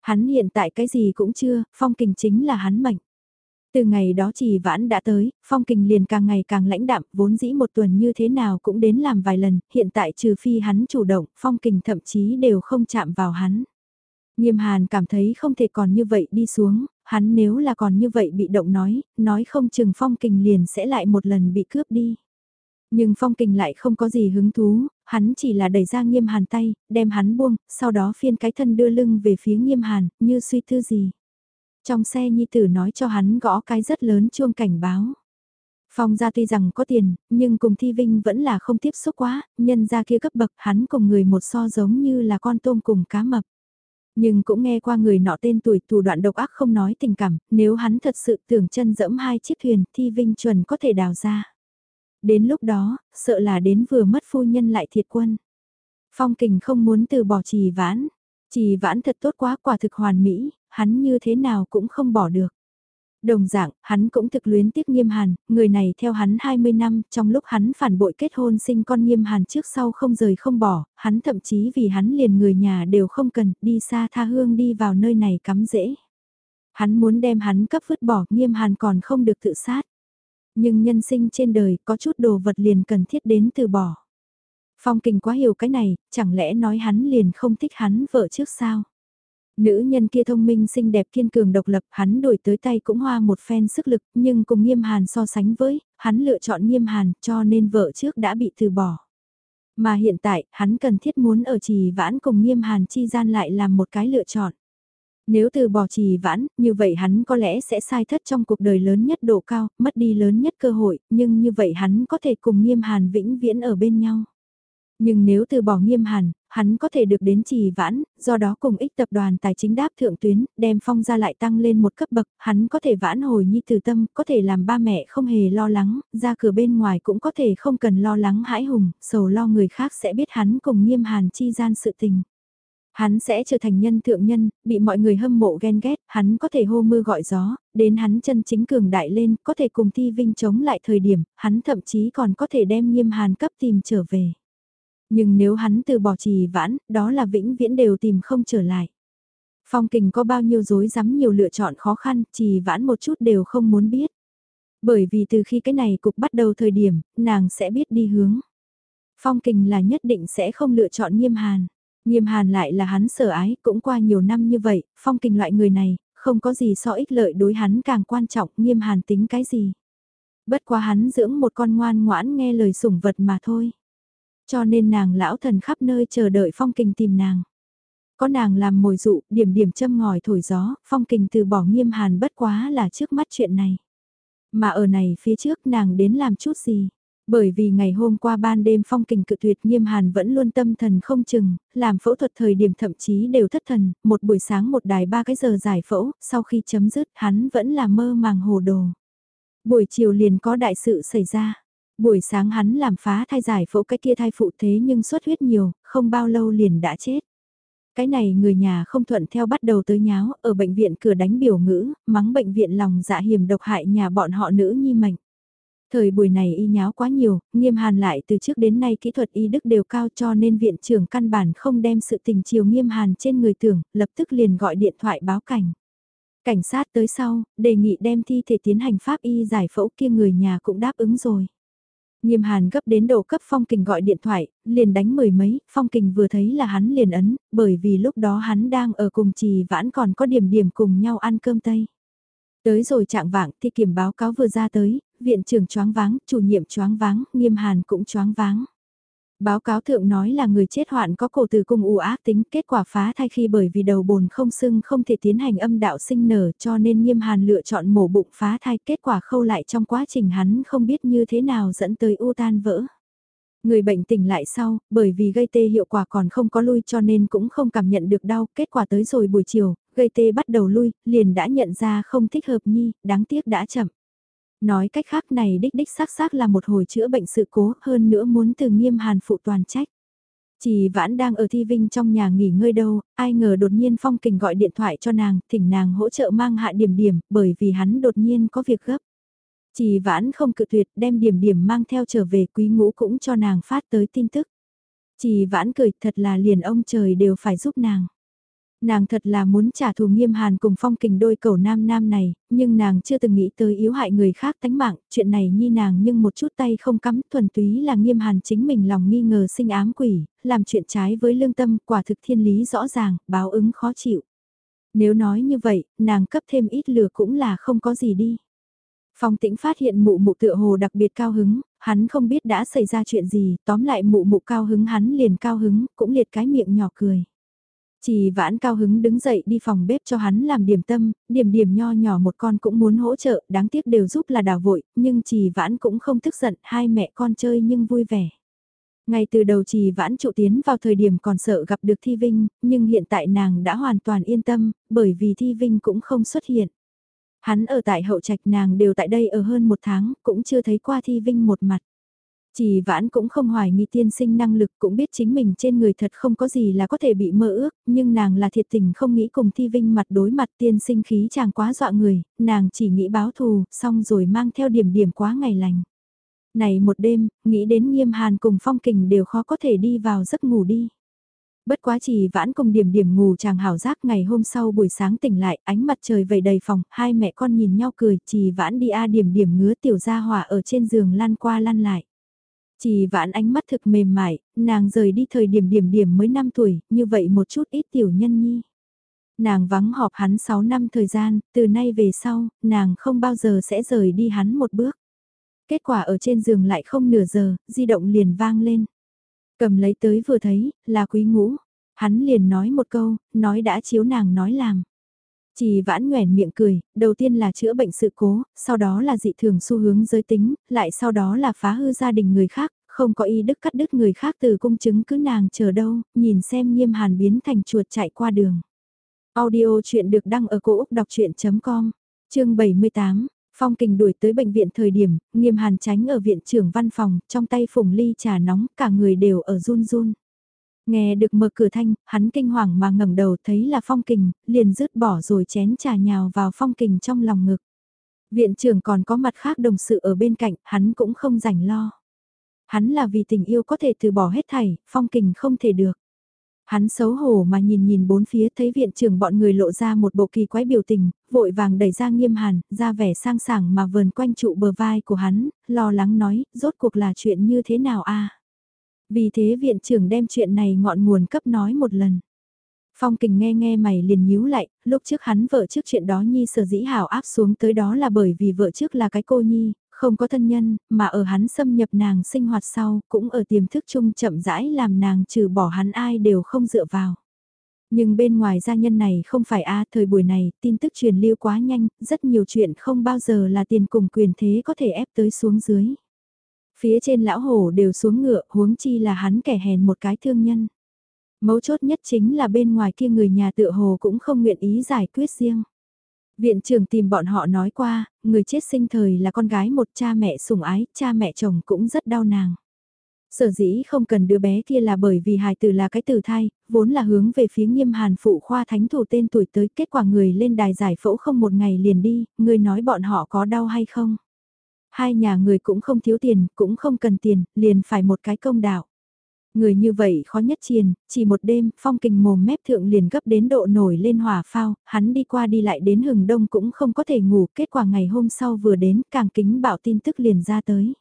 Hắn hiện tại cái gì cũng chưa, phong kình chính là hắn mệnh. Từ ngày đó chỉ vãn đã tới, phong kình liền càng ngày càng lãnh đạm, vốn dĩ một tuần như thế nào cũng đến làm vài lần, hiện tại trừ phi hắn chủ động, phong kình thậm chí đều không chạm vào hắn. Nghiêm hàn cảm thấy không thể còn như vậy đi xuống, hắn nếu là còn như vậy bị động nói, nói không chừng phong kình liền sẽ lại một lần bị cướp đi. Nhưng phong kình lại không có gì hứng thú, hắn chỉ là đẩy ra nghiêm hàn tay, đem hắn buông, sau đó phiên cái thân đưa lưng về phía nghiêm hàn, như suy thư gì. Trong xe nhi tử nói cho hắn gõ cái rất lớn chuông cảnh báo. Phong gia tuy rằng có tiền, nhưng cùng Thi Vinh vẫn là không tiếp xúc quá, nhân gia kia cấp bậc hắn cùng người một so giống như là con tôm cùng cá mập. Nhưng cũng nghe qua người nọ tên tuổi thủ đoạn độc ác không nói tình cảm, nếu hắn thật sự tưởng chân dẫm hai chiếc thuyền Thi Vinh chuẩn có thể đào ra. Đến lúc đó, sợ là đến vừa mất phu nhân lại thiệt quân. Phong kình không muốn từ bỏ trì vãn. Trì vãn thật tốt quá quả thực hoàn mỹ, hắn như thế nào cũng không bỏ được. Đồng dạng, hắn cũng thực luyến tiếc nghiêm hàn, người này theo hắn 20 năm, trong lúc hắn phản bội kết hôn sinh con nghiêm hàn trước sau không rời không bỏ, hắn thậm chí vì hắn liền người nhà đều không cần, đi xa tha hương đi vào nơi này cắm dễ. Hắn muốn đem hắn cấp vứt bỏ, nghiêm hàn còn không được tự sát. Nhưng nhân sinh trên đời có chút đồ vật liền cần thiết đến từ bỏ. Phong kình quá hiểu cái này, chẳng lẽ nói hắn liền không thích hắn vợ trước sao? Nữ nhân kia thông minh xinh đẹp kiên cường độc lập, hắn đổi tới tay cũng hoa một phen sức lực, nhưng cùng nghiêm hàn so sánh với, hắn lựa chọn nghiêm hàn cho nên vợ trước đã bị từ bỏ. Mà hiện tại, hắn cần thiết muốn ở trì vãn cùng nghiêm hàn chi gian lại làm một cái lựa chọn. Nếu từ bỏ trì vãn, như vậy hắn có lẽ sẽ sai thất trong cuộc đời lớn nhất độ cao, mất đi lớn nhất cơ hội, nhưng như vậy hắn có thể cùng nghiêm hàn vĩnh viễn ở bên nhau. Nhưng nếu từ bỏ nghiêm hàn, hắn có thể được đến trì vãn, do đó cùng ích tập đoàn tài chính đáp thượng tuyến, đem phong ra lại tăng lên một cấp bậc, hắn có thể vãn hồi nhi từ tâm, có thể làm ba mẹ không hề lo lắng, ra cửa bên ngoài cũng có thể không cần lo lắng hãi hùng, sầu lo người khác sẽ biết hắn cùng nghiêm hàn chi gian sự tình. Hắn sẽ trở thành nhân thượng nhân, bị mọi người hâm mộ ghen ghét, hắn có thể hô mưa gọi gió, đến hắn chân chính cường đại lên, có thể cùng thi vinh chống lại thời điểm, hắn thậm chí còn có thể đem nghiêm hàn cấp tìm trở về. Nhưng nếu hắn từ bỏ trì vãn, đó là vĩnh viễn đều tìm không trở lại. Phong kình có bao nhiêu dối rắm nhiều lựa chọn khó khăn, trì vãn một chút đều không muốn biết. Bởi vì từ khi cái này cục bắt đầu thời điểm, nàng sẽ biết đi hướng. Phong kình là nhất định sẽ không lựa chọn nghiêm hàn. Nghiêm hàn lại là hắn sở ái, cũng qua nhiều năm như vậy, phong kình loại người này, không có gì so ích lợi đối hắn càng quan trọng, nghiêm hàn tính cái gì. Bất quá hắn dưỡng một con ngoan ngoãn nghe lời sủng vật mà thôi. Cho nên nàng lão thần khắp nơi chờ đợi phong kình tìm nàng. Có nàng làm mồi dụ, điểm điểm châm ngòi thổi gió, phong kình từ bỏ nghiêm hàn bất quá là trước mắt chuyện này. Mà ở này phía trước nàng đến làm chút gì? Bởi vì ngày hôm qua ban đêm phong kình cự tuyệt nghiêm hàn vẫn luôn tâm thần không chừng, làm phẫu thuật thời điểm thậm chí đều thất thần, một buổi sáng một đài ba cái giờ giải phẫu, sau khi chấm dứt hắn vẫn là mơ màng hồ đồ. Buổi chiều liền có đại sự xảy ra. Buổi sáng hắn làm phá thai giải phẫu cái kia thai phụ thế nhưng xuất huyết nhiều, không bao lâu liền đã chết. Cái này người nhà không thuận theo bắt đầu tới nháo, ở bệnh viện cửa đánh biểu ngữ, mắng bệnh viện lòng dạ hiểm độc hại nhà bọn họ nữ nhi mệnh. Thời buổi này y nháo quá nhiều, nghiêm hàn lại từ trước đến nay kỹ thuật y đức đều cao cho nên viện trưởng căn bản không đem sự tình chiều nghiêm hàn trên người tưởng, lập tức liền gọi điện thoại báo cảnh. Cảnh sát tới sau, đề nghị đem thi thể tiến hành pháp y giải phẫu kia người nhà cũng đáp ứng rồi. Nghiêm hàn gấp đến độ cấp Phong Kình gọi điện thoại, liền đánh mười mấy, Phong Kình vừa thấy là hắn liền ấn, bởi vì lúc đó hắn đang ở cùng trì vãn còn có điểm điểm cùng nhau ăn cơm tây. Tới rồi trạng vạng thì kiểm báo cáo vừa ra tới, viện trưởng choáng váng, chủ nhiệm choáng váng, nghiêm hàn cũng choáng váng. Báo cáo thượng nói là người chết hoạn có cổ tử cung u ác tính, kết quả phá thai khi bởi vì đầu bồn không sưng không thể tiến hành âm đạo sinh nở cho nên nghiêm hàn lựa chọn mổ bụng phá thai, kết quả khâu lại trong quá trình hắn không biết như thế nào dẫn tới u tan vỡ. Người bệnh tỉnh lại sau, bởi vì gây tê hiệu quả còn không có lui cho nên cũng không cảm nhận được đau, kết quả tới rồi buổi chiều, gây tê bắt đầu lui, liền đã nhận ra không thích hợp nhi, đáng tiếc đã chậm. Nói cách khác này đích đích xác xác là một hồi chữa bệnh sự cố hơn nữa muốn từ nghiêm hàn phụ toàn trách. Chỉ vãn đang ở thi vinh trong nhà nghỉ ngơi đâu, ai ngờ đột nhiên phong kình gọi điện thoại cho nàng, thỉnh nàng hỗ trợ mang hạ điểm điểm, bởi vì hắn đột nhiên có việc gấp. Chỉ vãn không cự tuyệt đem điểm điểm mang theo trở về quý ngũ cũng cho nàng phát tới tin tức. Chỉ vãn cười thật là liền ông trời đều phải giúp nàng. Nàng thật là muốn trả thù nghiêm hàn cùng phong kình đôi cầu nam nam này, nhưng nàng chưa từng nghĩ tới yếu hại người khác tánh mạng, chuyện này nhi nàng nhưng một chút tay không cắm, thuần túy là nghiêm hàn chính mình lòng nghi ngờ sinh ám quỷ, làm chuyện trái với lương tâm, quả thực thiên lý rõ ràng, báo ứng khó chịu. Nếu nói như vậy, nàng cấp thêm ít lửa cũng là không có gì đi. Phong tĩnh phát hiện mụ mụ tựa hồ đặc biệt cao hứng, hắn không biết đã xảy ra chuyện gì, tóm lại mụ mụ cao hứng hắn liền cao hứng, cũng liệt cái miệng nhỏ cười. Chỉ vãn cao hứng đứng dậy đi phòng bếp cho hắn làm điểm tâm, điểm điểm nho nhỏ một con cũng muốn hỗ trợ, đáng tiếc đều giúp là đào vội, nhưng chỉ vãn cũng không tức giận, hai mẹ con chơi nhưng vui vẻ. Ngay từ đầu trì vãn trụ tiến vào thời điểm còn sợ gặp được Thi Vinh, nhưng hiện tại nàng đã hoàn toàn yên tâm, bởi vì Thi Vinh cũng không xuất hiện. Hắn ở tại hậu trạch nàng đều tại đây ở hơn một tháng, cũng chưa thấy qua Thi Vinh một mặt. Chỉ vãn cũng không hoài nghi tiên sinh năng lực cũng biết chính mình trên người thật không có gì là có thể bị mơ ước, nhưng nàng là thiệt tình không nghĩ cùng thi vinh mặt đối mặt tiên sinh khí chàng quá dọa người, nàng chỉ nghĩ báo thù, xong rồi mang theo điểm điểm quá ngày lành. Này một đêm, nghĩ đến nghiêm hàn cùng phong kình đều khó có thể đi vào giấc ngủ đi. Bất quá chỉ vãn cùng điểm điểm ngủ chàng hảo giác ngày hôm sau buổi sáng tỉnh lại, ánh mặt trời vầy đầy phòng, hai mẹ con nhìn nhau cười, chỉ vãn đi a điểm điểm ngứa tiểu gia hỏa ở trên giường lăn qua lăn lại. Chỉ vãn ánh mắt thực mềm mại, nàng rời đi thời điểm điểm điểm mới 5 tuổi, như vậy một chút ít tiểu nhân nhi. Nàng vắng họp hắn 6 năm thời gian, từ nay về sau, nàng không bao giờ sẽ rời đi hắn một bước. Kết quả ở trên giường lại không nửa giờ, di động liền vang lên. Cầm lấy tới vừa thấy, là quý ngũ. Hắn liền nói một câu, nói đã chiếu nàng nói làm. Chỉ vãn nhoẻn miệng cười, đầu tiên là chữa bệnh sự cố, sau đó là dị thường xu hướng giới tính, lại sau đó là phá hư gia đình người khác, không có y đức cắt đứt người khác từ cung chứng cứ nàng chờ đâu, nhìn xem nghiêm hàn biến thành chuột chạy qua đường. Audio chuyện được đăng ở cổ Úc đọc chuyện.com, chương 78. Phong kình đuổi tới bệnh viện thời điểm, nghiêm hàn tránh ở viện trưởng văn phòng, trong tay phùng ly trà nóng, cả người đều ở run run. Nghe được mở cửa thanh, hắn kinh hoàng mà ngẩng đầu thấy là phong kình, liền rứt bỏ rồi chén trà nhào vào phong kình trong lòng ngực. Viện trưởng còn có mặt khác đồng sự ở bên cạnh, hắn cũng không rảnh lo. Hắn là vì tình yêu có thể từ bỏ hết thảy, phong kình không thể được. Hắn xấu hổ mà nhìn nhìn bốn phía thấy viện trưởng bọn người lộ ra một bộ kỳ quái biểu tình, vội vàng đẩy ra nghiêm hàn, ra vẻ sang sảng mà vờn quanh trụ bờ vai của hắn, lo lắng nói, rốt cuộc là chuyện như thế nào a vì thế viện trưởng đem chuyện này ngọn nguồn cấp nói một lần. Phong kình nghe nghe mày liền nhíu lại, lúc trước hắn vợ trước chuyện đó Nhi sở dĩ hảo áp xuống tới đó là bởi vì vợ trước là cái cô Nhi, không có thân nhân, mà ở hắn xâm nhập nàng sinh hoạt sau, cũng ở tiềm thức chung chậm rãi làm nàng trừ bỏ hắn ai đều không dựa vào. Nhưng bên ngoài gia nhân này không phải a thời buổi này, tin tức truyền lưu quá nhanh, rất nhiều chuyện không bao giờ là tiền cùng quyền thế có thể ép tới xuống dưới. Phía trên lão hổ đều xuống ngựa, huống chi là hắn kẻ hèn một cái thương nhân. Mấu chốt nhất chính là bên ngoài kia người nhà tựa hồ cũng không nguyện ý giải quyết riêng. Viện trưởng tìm bọn họ nói qua, người chết sinh thời là con gái một cha mẹ sủng ái, cha mẹ chồng cũng rất đau nàng. Sở dĩ không cần đứa bé kia là bởi vì hài tử là cái tử thai, vốn là hướng về phía nghiêm hàn phụ khoa thánh thủ tên tuổi tới kết quả người lên đài giải phẫu không một ngày liền đi, người nói bọn họ có đau hay không. Hai nhà người cũng không thiếu tiền, cũng không cần tiền, liền phải một cái công đạo. Người như vậy khó nhất triền, chỉ một đêm, phong kình mồm mép thượng liền gấp đến độ nổi lên hỏa phao, hắn đi qua đi lại đến hừng đông cũng không có thể ngủ, kết quả ngày hôm sau vừa đến, càng kính bảo tin tức liền ra tới.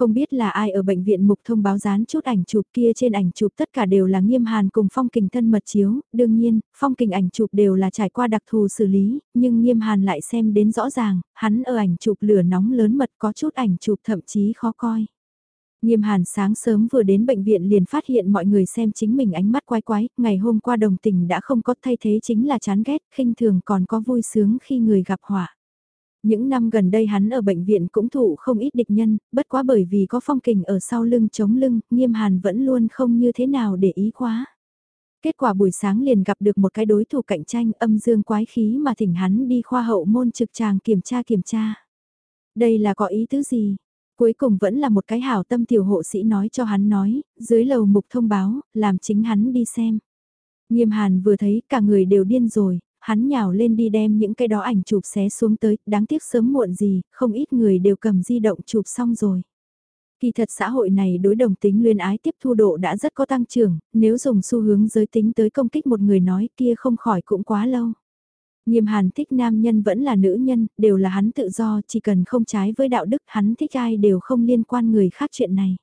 Không biết là ai ở bệnh viện mục thông báo dán chút ảnh chụp kia trên ảnh chụp tất cả đều là nghiêm hàn cùng phong kình thân mật chiếu, đương nhiên, phong kình ảnh chụp đều là trải qua đặc thù xử lý, nhưng nghiêm hàn lại xem đến rõ ràng, hắn ở ảnh chụp lửa nóng lớn mật có chút ảnh chụp thậm chí khó coi. Nghiêm hàn sáng sớm vừa đến bệnh viện liền phát hiện mọi người xem chính mình ánh mắt quái quái, ngày hôm qua đồng tình đã không có thay thế chính là chán ghét, khinh thường còn có vui sướng khi người gặp họa. Những năm gần đây hắn ở bệnh viện cũng thụ không ít địch nhân, bất quá bởi vì có phong kình ở sau lưng chống lưng, nghiêm hàn vẫn luôn không như thế nào để ý quá. Kết quả buổi sáng liền gặp được một cái đối thủ cạnh tranh âm dương quái khí mà thỉnh hắn đi khoa hậu môn trực tràng kiểm tra kiểm tra. Đây là có ý tứ gì? Cuối cùng vẫn là một cái hảo tâm tiểu hộ sĩ nói cho hắn nói, dưới lầu mục thông báo, làm chính hắn đi xem. Nghiêm hàn vừa thấy cả người đều điên rồi, hắn nhào lên đi đem những cái đó ảnh chụp xé xuống tới, đáng tiếc sớm muộn gì, không ít người đều cầm di động chụp xong rồi. Kỳ thật xã hội này đối đồng tính luyên ái tiếp thu độ đã rất có tăng trưởng, nếu dùng xu hướng giới tính tới công kích một người nói kia không khỏi cũng quá lâu. Nghiêm hàn thích nam nhân vẫn là nữ nhân, đều là hắn tự do, chỉ cần không trái với đạo đức hắn thích ai đều không liên quan người khác chuyện này.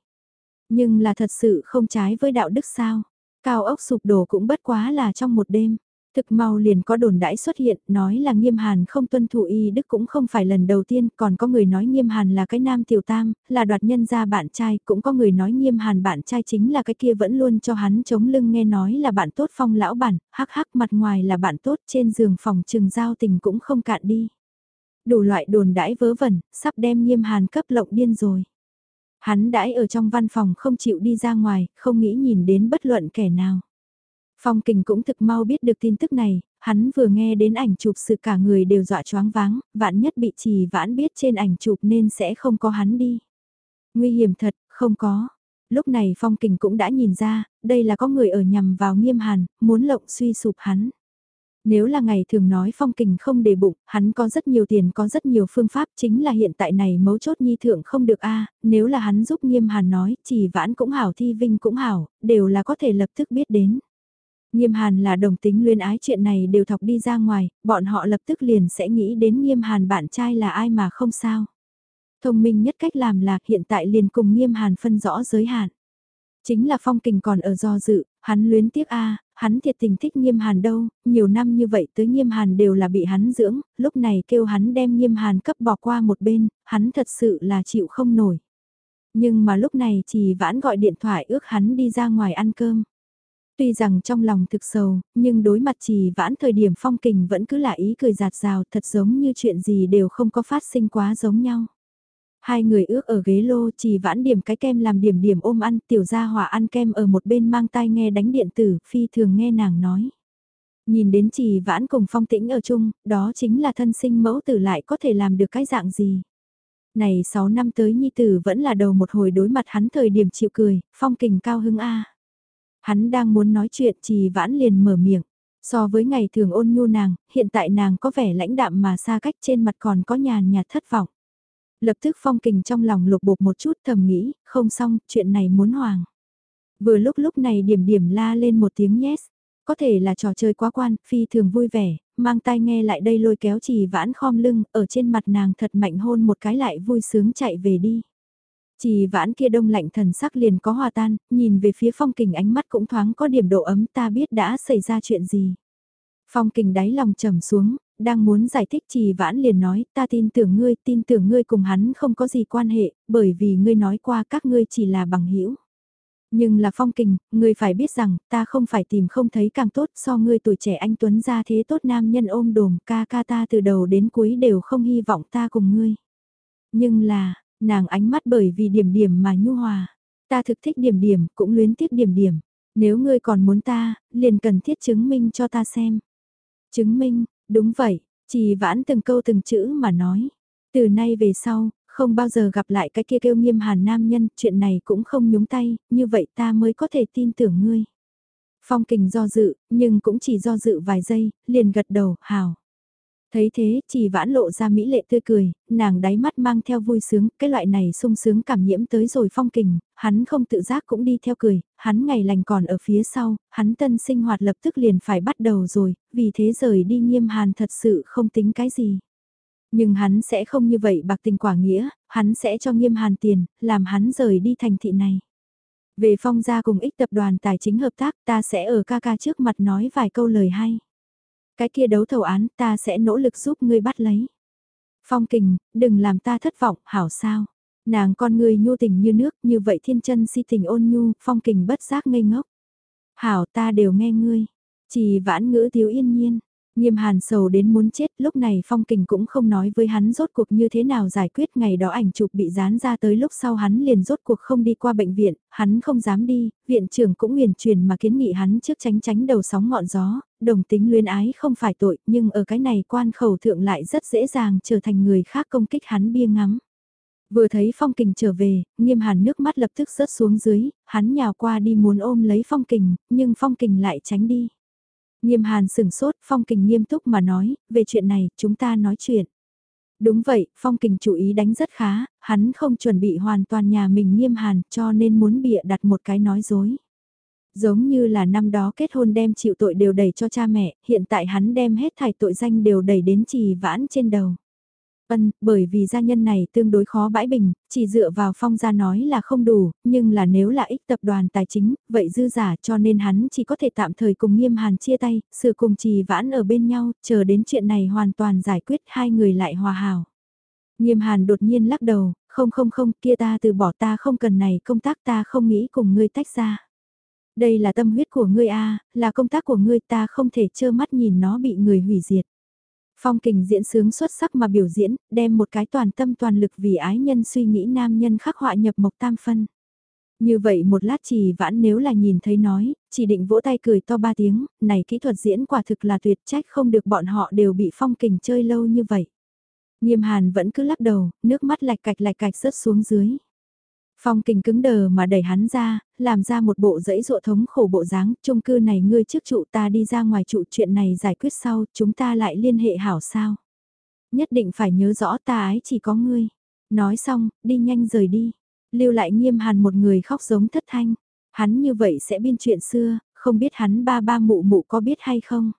Nhưng là thật sự không trái với đạo đức sao? Cao ốc sụp đổ cũng bất quá là trong một đêm. Thực mau liền có đồn đãi xuất hiện, nói là nghiêm hàn không tuân thủ y đức cũng không phải lần đầu tiên, còn có người nói nghiêm hàn là cái nam tiểu tam, là đoạt nhân ra bạn trai, cũng có người nói nghiêm hàn bạn trai chính là cái kia vẫn luôn cho hắn chống lưng nghe nói là bạn tốt phong lão bản, hắc hắc mặt ngoài là bạn tốt trên giường phòng trừng giao tình cũng không cạn đi. Đủ loại đồn đãi vớ vẩn, sắp đem nghiêm hàn cấp lộng điên rồi. Hắn đãi ở trong văn phòng không chịu đi ra ngoài, không nghĩ nhìn đến bất luận kẻ nào. Phong kình cũng thực mau biết được tin tức này, hắn vừa nghe đến ảnh chụp sự cả người đều dọa choáng váng, vạn nhất bị trì vãn biết trên ảnh chụp nên sẽ không có hắn đi. Nguy hiểm thật, không có. Lúc này Phong kình cũng đã nhìn ra, đây là có người ở nhằm vào nghiêm hàn, muốn lộng suy sụp hắn. Nếu là ngày thường nói phong kình không để bụng, hắn có rất nhiều tiền có rất nhiều phương pháp chính là hiện tại này mấu chốt nhi thượng không được a nếu là hắn giúp nghiêm hàn nói, chỉ vãn cũng hảo thi vinh cũng hảo, đều là có thể lập tức biết đến. Nghiêm hàn là đồng tính luyên ái chuyện này đều thọc đi ra ngoài, bọn họ lập tức liền sẽ nghĩ đến nghiêm hàn bạn trai là ai mà không sao. Thông minh nhất cách làm là hiện tại liền cùng nghiêm hàn phân rõ giới hạn. Chính là phong kình còn ở do dự, hắn luyến tiếc a hắn thiệt tình thích nghiêm hàn đâu, nhiều năm như vậy tới nghiêm hàn đều là bị hắn dưỡng, lúc này kêu hắn đem nghiêm hàn cấp bỏ qua một bên, hắn thật sự là chịu không nổi. Nhưng mà lúc này chỉ vãn gọi điện thoại ước hắn đi ra ngoài ăn cơm. Tuy rằng trong lòng thực sầu, nhưng đối mặt trì vãn thời điểm phong kình vẫn cứ là ý cười giạt rào thật giống như chuyện gì đều không có phát sinh quá giống nhau. Hai người ước ở ghế lô trì vãn điểm cái kem làm điểm điểm ôm ăn tiểu gia hòa ăn kem ở một bên mang tai nghe đánh điện tử phi thường nghe nàng nói. Nhìn đến trì vãn cùng phong tĩnh ở chung, đó chính là thân sinh mẫu tử lại có thể làm được cái dạng gì. Này 6 năm tới nhi tử vẫn là đầu một hồi đối mặt hắn thời điểm chịu cười, phong kình cao hứng A. Hắn đang muốn nói chuyện trì vãn liền mở miệng. So với ngày thường ôn nhu nàng, hiện tại nàng có vẻ lãnh đạm mà xa cách trên mặt còn có nhàn nhạt thất vọng. Lập tức phong kình trong lòng lục bột một chút thầm nghĩ, không xong, chuyện này muốn hoàng. Vừa lúc lúc này điểm điểm la lên một tiếng yes, có thể là trò chơi quá quan, phi thường vui vẻ, mang tai nghe lại đây lôi kéo trì vãn khom lưng, ở trên mặt nàng thật mạnh hôn một cái lại vui sướng chạy về đi. Chỉ vãn kia đông lạnh thần sắc liền có hòa tan, nhìn về phía phong kình ánh mắt cũng thoáng có điểm độ ấm ta biết đã xảy ra chuyện gì. Phong kình đáy lòng trầm xuống, đang muốn giải thích trì vãn liền nói ta tin tưởng ngươi, tin tưởng ngươi cùng hắn không có gì quan hệ, bởi vì ngươi nói qua các ngươi chỉ là bằng hữu Nhưng là phong kình, ngươi phải biết rằng, ta không phải tìm không thấy càng tốt so ngươi tuổi trẻ anh Tuấn ra thế tốt nam nhân ôm đồm ca ca ta từ đầu đến cuối đều không hy vọng ta cùng ngươi. Nhưng là, nàng ánh mắt bởi vì điểm điểm mà nhu hòa. Ta thực thích điểm điểm, cũng luyến tiếc điểm điểm. Nếu ngươi còn muốn ta, liền cần thiết chứng minh cho ta xem. Chứng minh, đúng vậy, chỉ vãn từng câu từng chữ mà nói. Từ nay về sau, không bao giờ gặp lại cái kia kêu nghiêm hàn nam nhân, chuyện này cũng không nhúng tay, như vậy ta mới có thể tin tưởng ngươi. Phong kình do dự, nhưng cũng chỉ do dự vài giây, liền gật đầu, hào. Thấy thế, chỉ vãn lộ ra mỹ lệ tươi cười, nàng đáy mắt mang theo vui sướng, cái loại này sung sướng cảm nhiễm tới rồi phong kình, hắn không tự giác cũng đi theo cười, hắn ngày lành còn ở phía sau, hắn tân sinh hoạt lập tức liền phải bắt đầu rồi, vì thế rời đi nghiêm hàn thật sự không tính cái gì. Nhưng hắn sẽ không như vậy bạc tình quả nghĩa, hắn sẽ cho nghiêm hàn tiền, làm hắn rời đi thành thị này. Về phong gia cùng ích tập đoàn tài chính hợp tác ta sẽ ở ca ca trước mặt nói vài câu lời hay. Cái kia đấu thầu án ta sẽ nỗ lực giúp ngươi bắt lấy. Phong kình, đừng làm ta thất vọng, hảo sao. Nàng con người nhu tình như nước, như vậy thiên chân si tình ôn nhu, phong kình bất giác ngây ngốc. Hảo ta đều nghe ngươi. Chỉ vãn ngữ thiếu yên nhiên. Nghiêm hàn sầu đến muốn chết, lúc này Phong Kình cũng không nói với hắn rốt cuộc như thế nào giải quyết ngày đó ảnh chụp bị dán ra tới lúc sau hắn liền rốt cuộc không đi qua bệnh viện, hắn không dám đi, viện trưởng cũng huyền truyền mà kiến nghị hắn trước tránh tránh đầu sóng ngọn gió, đồng tính luyến ái không phải tội, nhưng ở cái này quan khẩu thượng lại rất dễ dàng trở thành người khác công kích hắn bia ngắm. Vừa thấy Phong Kình trở về, nghiêm hàn nước mắt lập tức rớt xuống dưới, hắn nhào qua đi muốn ôm lấy Phong Kình, nhưng Phong Kình lại tránh đi. Nghiêm hàn sửng sốt, Phong Kình nghiêm túc mà nói, về chuyện này, chúng ta nói chuyện. Đúng vậy, Phong Kình chủ ý đánh rất khá, hắn không chuẩn bị hoàn toàn nhà mình nghiêm hàn cho nên muốn bịa đặt một cái nói dối. Giống như là năm đó kết hôn đem chịu tội đều đẩy cho cha mẹ, hiện tại hắn đem hết thải tội danh đều đẩy đến trì vãn trên đầu. Ân, bởi vì gia nhân này tương đối khó bãi bình, chỉ dựa vào phong gia nói là không đủ, nhưng là nếu là ích tập đoàn tài chính, vậy dư giả cho nên hắn chỉ có thể tạm thời cùng nghiêm hàn chia tay, sự cùng trì vãn ở bên nhau, chờ đến chuyện này hoàn toàn giải quyết hai người lại hòa hảo. Nghiêm hàn đột nhiên lắc đầu, không không không, kia ta từ bỏ ta không cần này công tác ta không nghĩ cùng ngươi tách ra. Đây là tâm huyết của ngươi a là công tác của ngươi ta không thể trơ mắt nhìn nó bị người hủy diệt. Phong kình diễn sướng xuất sắc mà biểu diễn, đem một cái toàn tâm toàn lực vì ái nhân suy nghĩ nam nhân khắc họa nhập mộc tam phân. Như vậy một lát chỉ vãn nếu là nhìn thấy nói, chỉ định vỗ tay cười to ba tiếng, này kỹ thuật diễn quả thực là tuyệt trách không được bọn họ đều bị phong kình chơi lâu như vậy. Nghiêm hàn vẫn cứ lắc đầu, nước mắt lạch cạch lạch cạch rớt xuống dưới. Phong kình cứng đờ mà đẩy hắn ra, làm ra một bộ dãy dụa thống khổ bộ dáng, chung cư này ngươi trước trụ ta đi ra ngoài trụ chuyện này giải quyết sau, chúng ta lại liên hệ hảo sao. Nhất định phải nhớ rõ ta ái chỉ có ngươi. Nói xong, đi nhanh rời đi. Lưu lại nghiêm hàn một người khóc giống thất thanh. Hắn như vậy sẽ biên chuyện xưa, không biết hắn ba ba mụ mụ có biết hay không.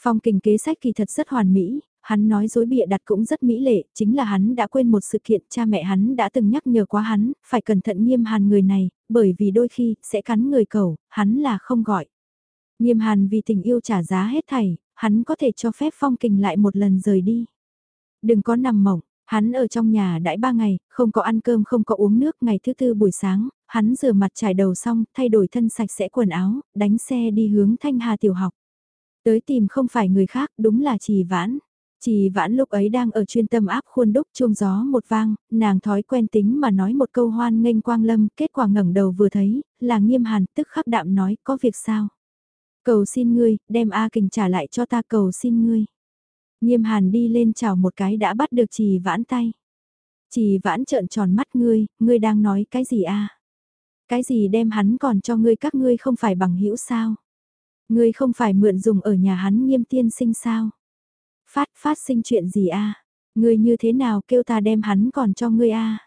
Phong kình kế sách kỳ thật rất hoàn mỹ, hắn nói dối bịa đặt cũng rất mỹ lệ, chính là hắn đã quên một sự kiện cha mẹ hắn đã từng nhắc nhở quá hắn, phải cẩn thận nghiêm hàn người này, bởi vì đôi khi, sẽ cắn người cầu, hắn là không gọi. Nghiêm hàn vì tình yêu trả giá hết thảy, hắn có thể cho phép phong kình lại một lần rời đi. Đừng có nằm mộng, hắn ở trong nhà đãi ba ngày, không có ăn cơm không có uống nước, ngày thứ tư buổi sáng, hắn rửa mặt trải đầu xong, thay đổi thân sạch sẽ quần áo, đánh xe đi hướng Thanh Hà tiểu học. Tới tìm không phải người khác, đúng là trì vãn. Chỉ vãn lúc ấy đang ở chuyên tâm áp khuôn đúc chuông gió một vang, nàng thói quen tính mà nói một câu hoan nghênh quang lâm, kết quả ngẩng đầu vừa thấy, là nghiêm hàn tức khắc đạm nói có việc sao. Cầu xin ngươi, đem A Kình trả lại cho ta cầu xin ngươi. Nghiêm hàn đi lên chào một cái đã bắt được trì vãn tay. Trì vãn trợn tròn mắt ngươi, ngươi đang nói cái gì a? Cái gì đem hắn còn cho ngươi các ngươi không phải bằng hữu sao? Ngươi không phải mượn dùng ở nhà hắn nghiêm tiên sinh sao? Phát, phát sinh chuyện gì a? Ngươi như thế nào kêu ta đem hắn còn cho ngươi a?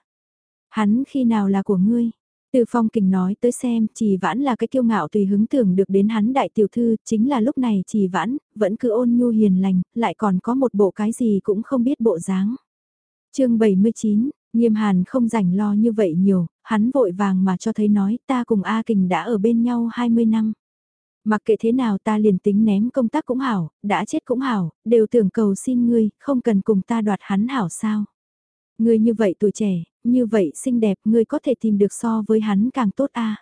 Hắn khi nào là của ngươi? Từ phong kình nói tới xem, chỉ vãn là cái kiêu ngạo tùy hứng tưởng được đến hắn đại tiểu thư, chính là lúc này chỉ vãn, vẫn cứ ôn nhu hiền lành, lại còn có một bộ cái gì cũng không biết bộ dáng. chương 79, nghiêm hàn không rảnh lo như vậy nhiều, hắn vội vàng mà cho thấy nói ta cùng A Kình đã ở bên nhau 20 năm. Mặc kệ thế nào ta liền tính ném công tác cũng hảo, đã chết cũng hảo, đều tưởng cầu xin ngươi, không cần cùng ta đoạt hắn hảo sao. Ngươi như vậy tuổi trẻ, như vậy xinh đẹp, ngươi có thể tìm được so với hắn càng tốt a.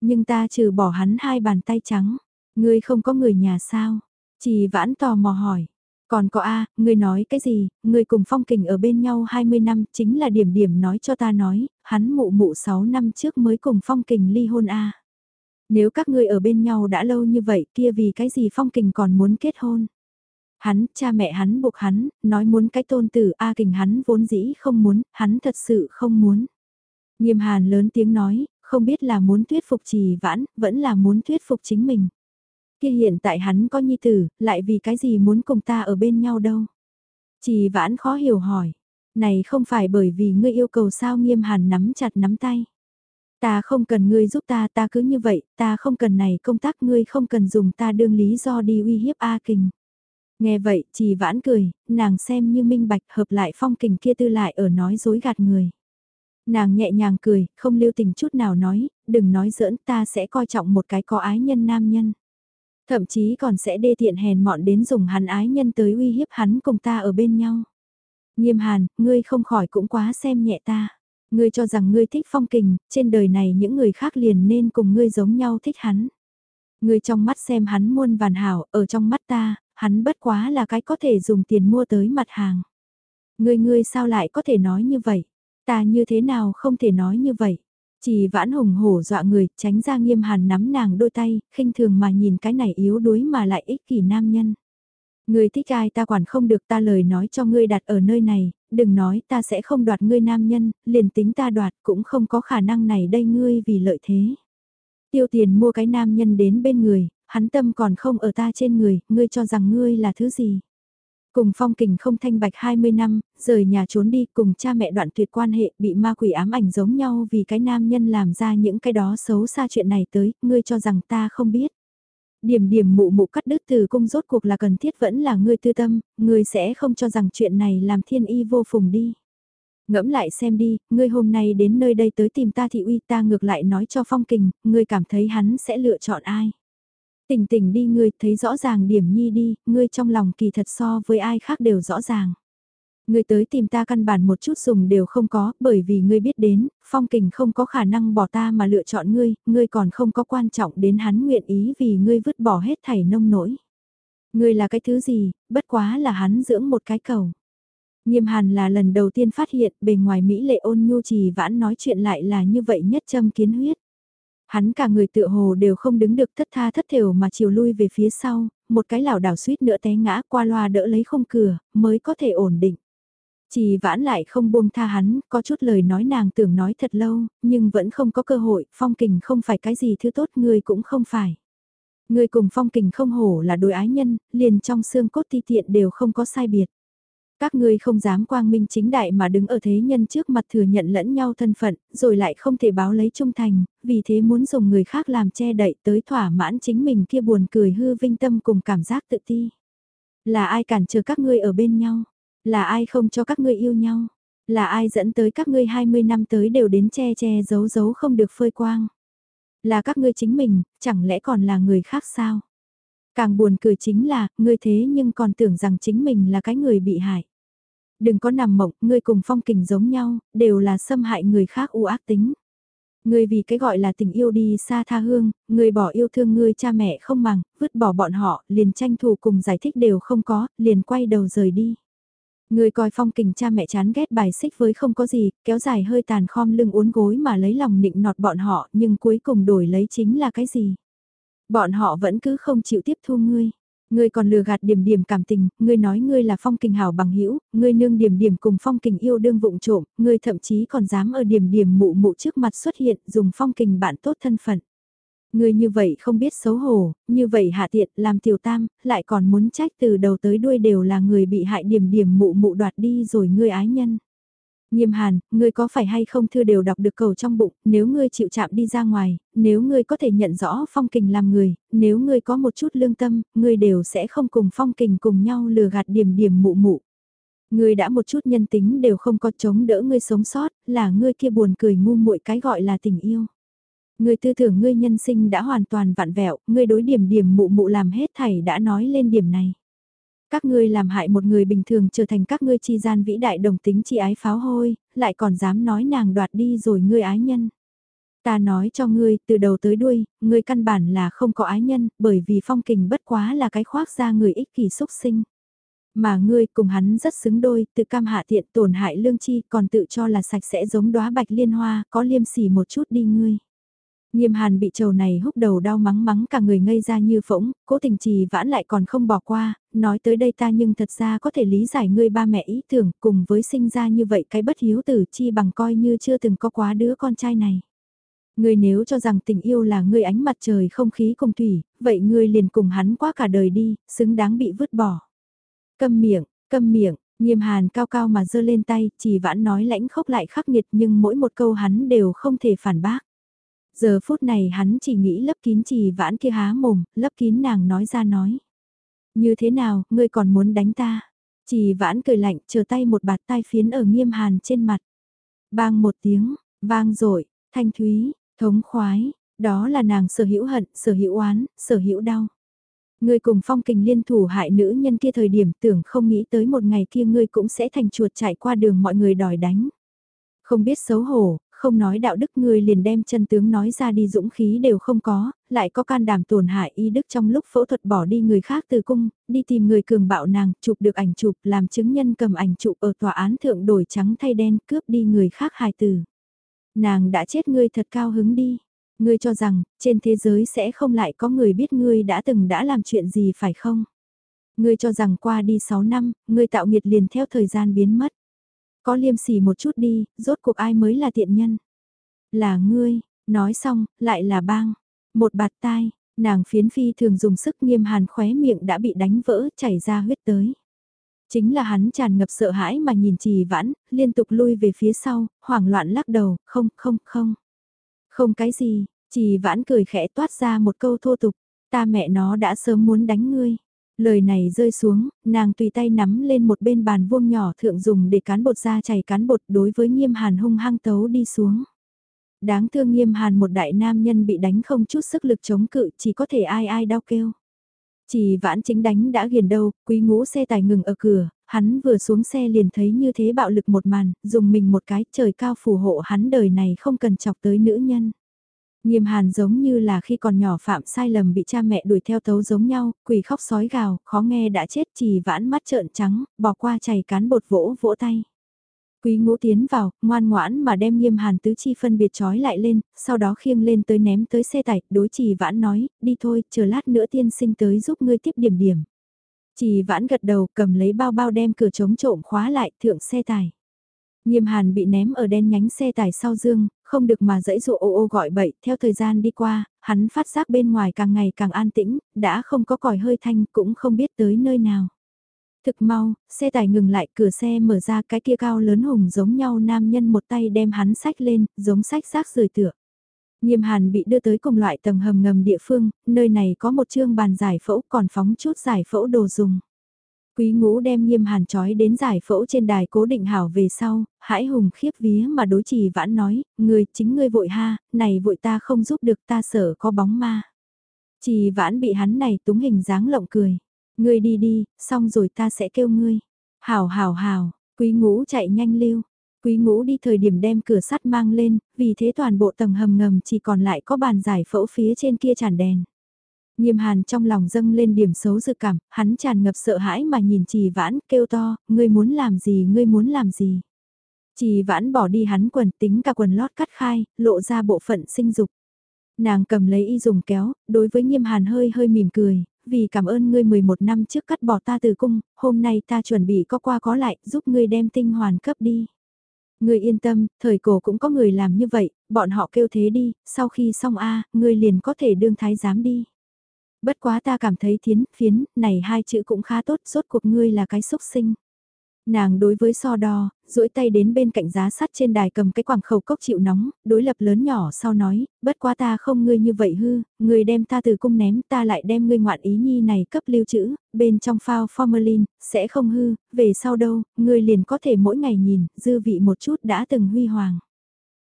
Nhưng ta trừ bỏ hắn hai bàn tay trắng. Ngươi không có người nhà sao? Chỉ vãn tò mò hỏi. Còn có A, ngươi nói cái gì, ngươi cùng phong kình ở bên nhau 20 năm chính là điểm điểm nói cho ta nói, hắn mụ mụ 6 năm trước mới cùng phong kình ly hôn A. Nếu các ngươi ở bên nhau đã lâu như vậy kia vì cái gì phong kình còn muốn kết hôn? Hắn, cha mẹ hắn buộc hắn, nói muốn cái tôn tử A kình hắn vốn dĩ không muốn, hắn thật sự không muốn. Nghiêm hàn lớn tiếng nói, không biết là muốn thuyết phục trì vãn, vẫn là muốn thuyết phục chính mình. Kia hiện tại hắn có nhi tử, lại vì cái gì muốn cùng ta ở bên nhau đâu. Trì vãn khó hiểu hỏi, này không phải bởi vì ngươi yêu cầu sao nghiêm hàn nắm chặt nắm tay. Ta không cần ngươi giúp ta, ta cứ như vậy, ta không cần này công tác ngươi không cần dùng ta đương lý do đi uy hiếp A Kình. Nghe vậy, chỉ vãn cười, nàng xem như minh bạch hợp lại phong kình kia tư lại ở nói dối gạt người. Nàng nhẹ nhàng cười, không lưu tình chút nào nói, đừng nói giỡn ta sẽ coi trọng một cái có ái nhân nam nhân. Thậm chí còn sẽ đê tiện hèn mọn đến dùng hắn ái nhân tới uy hiếp hắn cùng ta ở bên nhau. Nghiêm hàn, ngươi không khỏi cũng quá xem nhẹ ta. Ngươi cho rằng ngươi thích phong kình, trên đời này những người khác liền nên cùng ngươi giống nhau thích hắn. Ngươi trong mắt xem hắn muôn vàn hảo, ở trong mắt ta, hắn bất quá là cái có thể dùng tiền mua tới mặt hàng. Ngươi ngươi sao lại có thể nói như vậy? Ta như thế nào không thể nói như vậy? Chỉ vãn hùng hổ dọa người, tránh ra nghiêm hàn nắm nàng đôi tay, khinh thường mà nhìn cái này yếu đuối mà lại ích kỷ nam nhân. Ngươi thích ai ta quản không được ta lời nói cho ngươi đặt ở nơi này, đừng nói ta sẽ không đoạt ngươi nam nhân, liền tính ta đoạt cũng không có khả năng này đây ngươi vì lợi thế. Tiêu tiền mua cái nam nhân đến bên người, hắn tâm còn không ở ta trên người, ngươi cho rằng ngươi là thứ gì. Cùng phong kình không thanh bạch 20 năm, rời nhà trốn đi cùng cha mẹ đoạn tuyệt quan hệ bị ma quỷ ám ảnh giống nhau vì cái nam nhân làm ra những cái đó xấu xa chuyện này tới, ngươi cho rằng ta không biết. Điểm điểm mụ mụ cắt đứt từ cung rốt cuộc là cần thiết vẫn là ngươi tư tâm, ngươi sẽ không cho rằng chuyện này làm thiên y vô phùng đi. Ngẫm lại xem đi, ngươi hôm nay đến nơi đây tới tìm ta thì uy ta ngược lại nói cho phong kình, ngươi cảm thấy hắn sẽ lựa chọn ai. Tỉnh tỉnh đi ngươi thấy rõ ràng điểm nhi đi, ngươi trong lòng kỳ thật so với ai khác đều rõ ràng. Ngươi tới tìm ta căn bản một chút dùng đều không có, bởi vì ngươi biết đến, phong kình không có khả năng bỏ ta mà lựa chọn ngươi, ngươi còn không có quan trọng đến hắn nguyện ý vì ngươi vứt bỏ hết thảy nông nỗi. Ngươi là cái thứ gì, bất quá là hắn dưỡng một cái cầu. Nghiêm hàn là lần đầu tiên phát hiện bề ngoài Mỹ lệ ôn nhu trì vãn nói chuyện lại là như vậy nhất châm kiến huyết. Hắn cả người tựa hồ đều không đứng được thất tha thất thểu mà chiều lui về phía sau, một cái lảo đảo suýt nữa té ngã qua loa đỡ lấy không cửa, mới có thể ổn định. Chỉ vãn lại không buông tha hắn, có chút lời nói nàng tưởng nói thật lâu, nhưng vẫn không có cơ hội, phong kình không phải cái gì thứ tốt người cũng không phải. Người cùng phong kình không hổ là đối ái nhân, liền trong xương cốt ti tiện đều không có sai biệt. Các ngươi không dám quang minh chính đại mà đứng ở thế nhân trước mặt thừa nhận lẫn nhau thân phận, rồi lại không thể báo lấy trung thành, vì thế muốn dùng người khác làm che đậy tới thỏa mãn chính mình kia buồn cười hư vinh tâm cùng cảm giác tự ti. Là ai cản trở các ngươi ở bên nhau? Là ai không cho các ngươi yêu nhau? Là ai dẫn tới các ngươi 20 năm tới đều đến che che giấu giấu không được phơi quang? Là các ngươi chính mình, chẳng lẽ còn là người khác sao? Càng buồn cười chính là, ngươi thế nhưng còn tưởng rằng chính mình là cái người bị hại. Đừng có nằm mộng, ngươi cùng phong kình giống nhau, đều là xâm hại người khác u ác tính. Ngươi vì cái gọi là tình yêu đi xa tha hương, ngươi bỏ yêu thương ngươi cha mẹ không màng, vứt bỏ bọn họ, liền tranh thủ cùng giải thích đều không có, liền quay đầu rời đi. Người coi phong kình cha mẹ chán ghét bài xích với không có gì, kéo dài hơi tàn khom lưng uốn gối mà lấy lòng nịnh nọt bọn họ, nhưng cuối cùng đổi lấy chính là cái gì? Bọn họ vẫn cứ không chịu tiếp thu ngươi. Ngươi còn lừa gạt điểm điểm cảm tình, ngươi nói ngươi là phong kình hảo bằng hữu ngươi nương điểm điểm cùng phong kình yêu đương vụng trộm, ngươi thậm chí còn dám ở điểm điểm mụ mụ trước mặt xuất hiện dùng phong kình bạn tốt thân phận người như vậy không biết xấu hổ, như vậy hạ tiện, làm tiểu tam, lại còn muốn trách từ đầu tới đuôi đều là người bị hại điểm điểm mụ mụ đoạt đi rồi ngươi ái nhân. Nghiêm hàn, ngươi có phải hay không thư đều đọc được cầu trong bụng, nếu ngươi chịu chạm đi ra ngoài, nếu ngươi có thể nhận rõ phong kình làm người, nếu ngươi có một chút lương tâm, ngươi đều sẽ không cùng phong kình cùng nhau lừa gạt điểm điểm mụ mụ. Ngươi đã một chút nhân tính đều không có chống đỡ ngươi sống sót, là ngươi kia buồn cười ngu muội cái gọi là tình yêu người tư tưởng ngươi nhân sinh đã hoàn toàn vặn vẹo, ngươi đối điểm điểm mụ mụ làm hết thảy đã nói lên điểm này. Các ngươi làm hại một người bình thường trở thành các ngươi chi gian vĩ đại đồng tính chi ái pháo hôi, lại còn dám nói nàng đoạt đi rồi ngươi ái nhân. Ta nói cho ngươi, từ đầu tới đuôi, ngươi căn bản là không có ái nhân, bởi vì phong kình bất quá là cái khoác ra người ích kỷ xúc sinh. Mà ngươi cùng hắn rất xứng đôi, tự cam hạ tiện tổn hại lương chi, còn tự cho là sạch sẽ giống đóa bạch liên hoa, có liêm sỉ một chút đi ngươi. Nghiêm hàn bị trầu này húc đầu đau mắng mắng cả người ngây ra như phỗng, cố tình trì vãn lại còn không bỏ qua, nói tới đây ta nhưng thật ra có thể lý giải ngươi ba mẹ ý tưởng cùng với sinh ra như vậy cái bất hiếu tử chi bằng coi như chưa từng có quá đứa con trai này. Ngươi nếu cho rằng tình yêu là ngươi ánh mặt trời không khí cùng thủy, vậy ngươi liền cùng hắn qua cả đời đi, xứng đáng bị vứt bỏ. Câm miệng, câm miệng, nghiêm hàn cao cao mà giơ lên tay, chỉ vãn nói lãnh khốc lại khắc nghiệt nhưng mỗi một câu hắn đều không thể phản bác. Giờ phút này hắn chỉ nghĩ lấp kín trì vãn kia há mồm, lấp kín nàng nói ra nói. Như thế nào, ngươi còn muốn đánh ta? Trì vãn cười lạnh, chờ tay một bạt tai phiến ở nghiêm hàn trên mặt. Bang một tiếng, vang rồi thanh thúy, thống khoái, đó là nàng sở hữu hận, sở hữu oán, sở hữu đau. Ngươi cùng phong kình liên thủ hại nữ nhân kia thời điểm tưởng không nghĩ tới một ngày kia ngươi cũng sẽ thành chuột chạy qua đường mọi người đòi đánh. Không biết xấu hổ, không nói đạo đức người liền đem chân tướng nói ra đi dũng khí đều không có, lại có can đảm tổn hại y đức trong lúc phẫu thuật bỏ đi người khác từ cung, đi tìm người cường bạo nàng, chụp được ảnh chụp, làm chứng nhân cầm ảnh chụp ở tòa án thượng đổi trắng thay đen cướp đi người khác hài tử. Nàng đã chết ngươi thật cao hứng đi. Ngươi cho rằng, trên thế giới sẽ không lại có người biết ngươi đã từng đã làm chuyện gì phải không? Ngươi cho rằng qua đi 6 năm, ngươi tạo nghiệt liền theo thời gian biến mất. Có liêm sỉ một chút đi, rốt cuộc ai mới là tiện nhân. Là ngươi, nói xong, lại là bang. Một bạt tai, nàng phiến phi thường dùng sức nghiêm hàn khóe miệng đã bị đánh vỡ chảy ra huyết tới. Chính là hắn tràn ngập sợ hãi mà nhìn trì vãn, liên tục lui về phía sau, hoảng loạn lắc đầu, không, không, không. Không cái gì, trì vãn cười khẽ toát ra một câu thô tục, ta mẹ nó đã sớm muốn đánh ngươi. Lời này rơi xuống, nàng tùy tay nắm lên một bên bàn vuông nhỏ thượng dùng để cán bột ra chảy cán bột đối với nghiêm hàn hung hăng tấu đi xuống. Đáng thương nghiêm hàn một đại nam nhân bị đánh không chút sức lực chống cự chỉ có thể ai ai đau kêu. Chỉ vãn chính đánh đã ghiền đâu, quý ngũ xe tài ngừng ở cửa, hắn vừa xuống xe liền thấy như thế bạo lực một màn, dùng mình một cái trời cao phù hộ hắn đời này không cần chọc tới nữ nhân. Nghiêm hàn giống như là khi còn nhỏ phạm sai lầm bị cha mẹ đuổi theo tấu giống nhau, quỷ khóc sói gào, khó nghe đã chết chỉ vãn mắt trợn trắng, bỏ qua chảy cán bột vỗ vỗ tay. Quý ngũ tiến vào, ngoan ngoãn mà đem nghiêm hàn tứ chi phân biệt trói lại lên, sau đó khiêng lên tới ném tới xe tải, đối chỉ vãn nói, đi thôi, chờ lát nữa tiên sinh tới giúp ngươi tiếp điểm điểm. Chỉ vãn gật đầu cầm lấy bao bao đem cửa chống trộm khóa lại thượng xe tải. Nghiêm hàn bị ném ở đen nhánh xe tải sau dương, không được mà dãy dụ ô ô gọi bậy, theo thời gian đi qua, hắn phát giác bên ngoài càng ngày càng an tĩnh, đã không có còi hơi thanh cũng không biết tới nơi nào. Thực mau, xe tải ngừng lại cửa xe mở ra cái kia cao lớn hùng giống nhau nam nhân một tay đem hắn sách lên, giống sách rác rời tựa. Nghiêm hàn bị đưa tới cùng loại tầng hầm ngầm địa phương, nơi này có một chương bàn giải phẫu còn phóng chút giải phẫu đồ dùng. Quý ngũ đem nghiêm hàn trói đến giải phẫu trên đài cố định hảo về sau, hãi hùng khiếp vía mà đối trì vãn nói, người chính ngươi vội ha, này vội ta không giúp được ta sợ có bóng ma. Trì vãn bị hắn này túng hình dáng lộng cười. Ngươi đi đi, xong rồi ta sẽ kêu ngươi. Hảo hảo hảo, quý ngũ chạy nhanh lưu. Quý ngũ đi thời điểm đem cửa sắt mang lên, vì thế toàn bộ tầng hầm ngầm chỉ còn lại có bàn giải phẫu phía trên kia tràn đèn. Nghiêm hàn trong lòng dâng lên điểm xấu dự cảm, hắn tràn ngập sợ hãi mà nhìn trì vãn, kêu to, ngươi muốn làm gì, ngươi muốn làm gì. Trì vãn bỏ đi hắn quần tính cả quần lót cắt khai, lộ ra bộ phận sinh dục. Nàng cầm lấy y dùng kéo, đối với nghiêm hàn hơi hơi mỉm cười, vì cảm ơn ngươi 11 năm trước cắt bỏ ta từ cung, hôm nay ta chuẩn bị có qua có lại, giúp ngươi đem tinh hoàn cấp đi. Ngươi yên tâm, thời cổ cũng có người làm như vậy, bọn họ kêu thế đi, sau khi xong a, ngươi liền có thể đương thái giám đi. Bất quá ta cảm thấy thiến, phiến, này hai chữ cũng khá tốt, rốt cuộc ngươi là cái xúc sinh. Nàng đối với so đo, duỗi tay đến bên cạnh giá sắt trên đài cầm cái quảng khẩu cốc chịu nóng, đối lập lớn nhỏ sau nói, bất quá ta không ngươi như vậy hư, ngươi đem ta từ cung ném ta lại đem ngươi ngoạn ý nhi này cấp lưu trữ, bên trong phao formalin, sẽ không hư, về sau đâu, ngươi liền có thể mỗi ngày nhìn, dư vị một chút đã từng huy hoàng.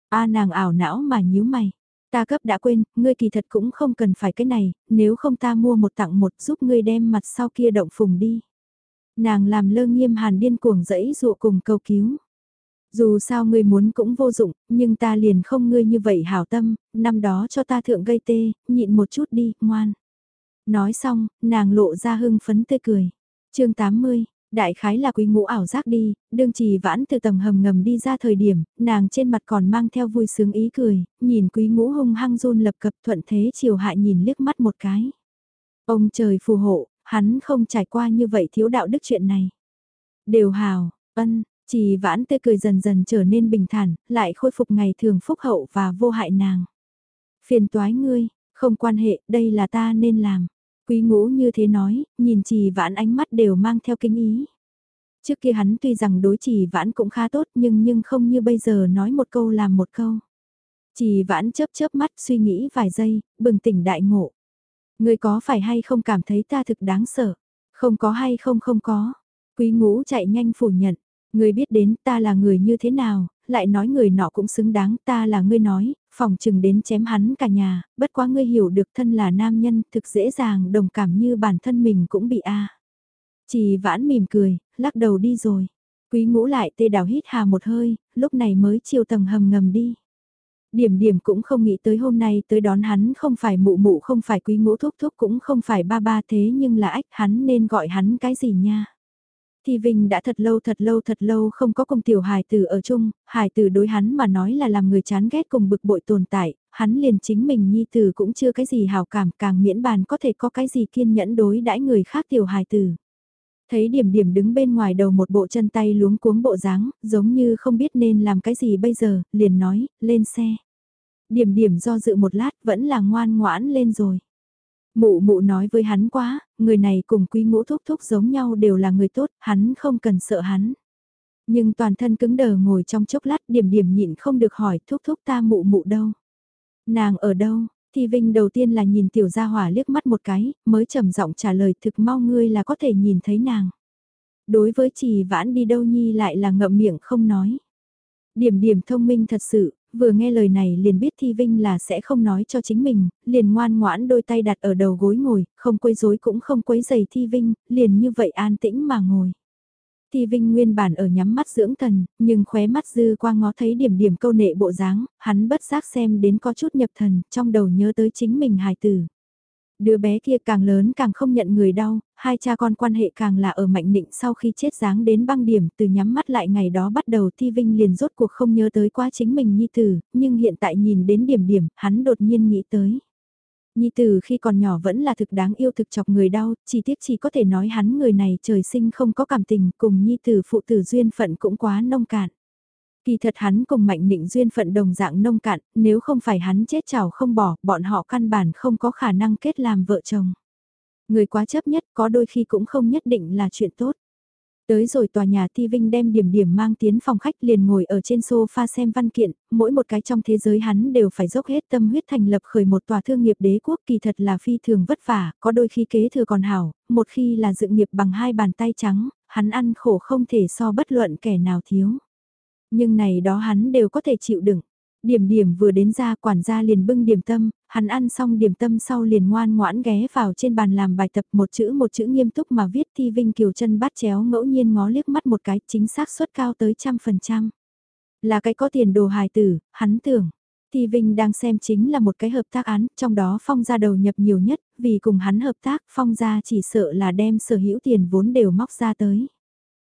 A nàng ảo não mà nhíu mày. Ta cấp đã quên, ngươi kỳ thật cũng không cần phải cái này, nếu không ta mua một tặng một giúp ngươi đem mặt sau kia động phùng đi. Nàng làm lơ nghiêm hàn điên cuồng dẫy dụ cùng cầu cứu. Dù sao ngươi muốn cũng vô dụng, nhưng ta liền không ngươi như vậy hảo tâm, năm đó cho ta thượng gây tê, nhịn một chút đi, ngoan. Nói xong, nàng lộ ra hưng phấn tươi cười. chương 80, đại khái là quý ngũ ảo giác đi, đương trì vãn từ tầng hầm ngầm đi ra thời điểm, nàng trên mặt còn mang theo vui sướng ý cười, nhìn quý ngũ hung hăng run lập cập thuận thế chiều hại nhìn liếc mắt một cái. Ông trời phù hộ, hắn không trải qua như vậy thiếu đạo đức chuyện này. Đều hào, ân, trì vãn tươi cười dần dần trở nên bình thản, lại khôi phục ngày thường phúc hậu và vô hại nàng. Phiền toái ngươi, không quan hệ, đây là ta nên làm. Quý ngũ như thế nói, nhìn trì vãn ánh mắt đều mang theo kinh ý. Trước kia hắn tuy rằng đối trì vãn cũng khá tốt nhưng nhưng không như bây giờ nói một câu làm một câu. Trì vãn chớp chớp mắt suy nghĩ vài giây, bừng tỉnh đại ngộ. Người có phải hay không cảm thấy ta thực đáng sợ? Không có hay không không có. Quý ngũ chạy nhanh phủ nhận. Người biết đến ta là người như thế nào, lại nói người nọ cũng xứng đáng ta là người nói, phòng chừng đến chém hắn cả nhà, bất quá ngươi hiểu được thân là nam nhân, thực dễ dàng đồng cảm như bản thân mình cũng bị a. Chỉ vãn mỉm cười, lắc đầu đi rồi. Quý ngũ lại tê đào hít hà một hơi, lúc này mới chiều tầng hầm ngầm đi. Điểm điểm cũng không nghĩ tới hôm nay tới đón hắn không phải mụ mụ không phải quý ngũ thúc thúc cũng không phải ba ba thế nhưng là ách hắn nên gọi hắn cái gì nha. Thì Vinh đã thật lâu thật lâu thật lâu không có cùng tiểu hài tử ở chung, hài tử đối hắn mà nói là làm người chán ghét cùng bực bội tồn tại, hắn liền chính mình nhi tử cũng chưa cái gì hào cảm càng miễn bàn có thể có cái gì kiên nhẫn đối đãi người khác tiểu hài tử. Thấy điểm điểm đứng bên ngoài đầu một bộ chân tay luống cuống bộ dáng, giống như không biết nên làm cái gì bây giờ, liền nói, lên xe. Điểm điểm do dự một lát vẫn là ngoan ngoãn lên rồi. Mụ mụ nói với hắn quá, người này cùng quý ngũ thúc thúc giống nhau đều là người tốt, hắn không cần sợ hắn. Nhưng toàn thân cứng đờ ngồi trong chốc lát điểm điểm nhịn không được hỏi thúc thúc ta mụ mụ đâu. Nàng ở đâu, thì Vinh đầu tiên là nhìn tiểu gia hỏa liếc mắt một cái, mới trầm giọng trả lời thực mau ngươi là có thể nhìn thấy nàng. Đối với trì vãn đi đâu nhi lại là ngậm miệng không nói. Điểm điểm thông minh thật sự, vừa nghe lời này liền biết Thi Vinh là sẽ không nói cho chính mình, liền ngoan ngoãn đôi tay đặt ở đầu gối ngồi, không quấy rối cũng không quấy giày Thi Vinh, liền như vậy an tĩnh mà ngồi. Thi Vinh nguyên bản ở nhắm mắt dưỡng thần, nhưng khóe mắt dư qua ngó thấy điểm điểm câu nệ bộ dáng, hắn bất giác xem đến có chút nhập thần, trong đầu nhớ tới chính mình hài tử. Đứa bé kia càng lớn càng không nhận người đau, hai cha con quan hệ càng là ở mạnh định sau khi chết dáng đến băng điểm từ nhắm mắt lại ngày đó bắt đầu Thi Vinh liền rốt cuộc không nhớ tới quá chính mình nhi tử, nhưng hiện tại nhìn đến điểm điểm, hắn đột nhiên nghĩ tới. Nhi tử khi còn nhỏ vẫn là thực đáng yêu thực chọc người đau, chỉ tiếc chỉ có thể nói hắn người này trời sinh không có cảm tình cùng nhi tử phụ tử duyên phận cũng quá nông cạn. Kỳ thật hắn cùng Mạnh Nịnh duyên phận đồng dạng nông cạn, nếu không phải hắn chết chào không bỏ, bọn họ căn bản không có khả năng kết làm vợ chồng. Người quá chấp nhất có đôi khi cũng không nhất định là chuyện tốt. Tới rồi tòa nhà Ti Vinh đem điểm điểm mang tiến phòng khách liền ngồi ở trên sofa xem văn kiện, mỗi một cái trong thế giới hắn đều phải dốc hết tâm huyết thành lập khởi một tòa thương nghiệp đế quốc kỳ thật là phi thường vất vả, có đôi khi kế thừa còn hảo, một khi là dự nghiệp bằng hai bàn tay trắng, hắn ăn khổ không thể so bất luận kẻ nào thiếu. Nhưng này đó hắn đều có thể chịu đựng. Điểm điểm vừa đến ra quản gia liền bưng điểm tâm, hắn ăn xong điểm tâm sau liền ngoan ngoãn ghé vào trên bàn làm bài tập một chữ một chữ nghiêm túc mà viết thi vinh kiều chân bắt chéo ngẫu nhiên ngó liếc mắt một cái chính xác suất cao tới trăm phần trăm. Là cái có tiền đồ hài tử, hắn tưởng. Thi Vinh đang xem chính là một cái hợp tác án, trong đó Phong gia đầu nhập nhiều nhất, vì cùng hắn hợp tác, Phong gia chỉ sợ là đem sở hữu tiền vốn đều móc ra tới.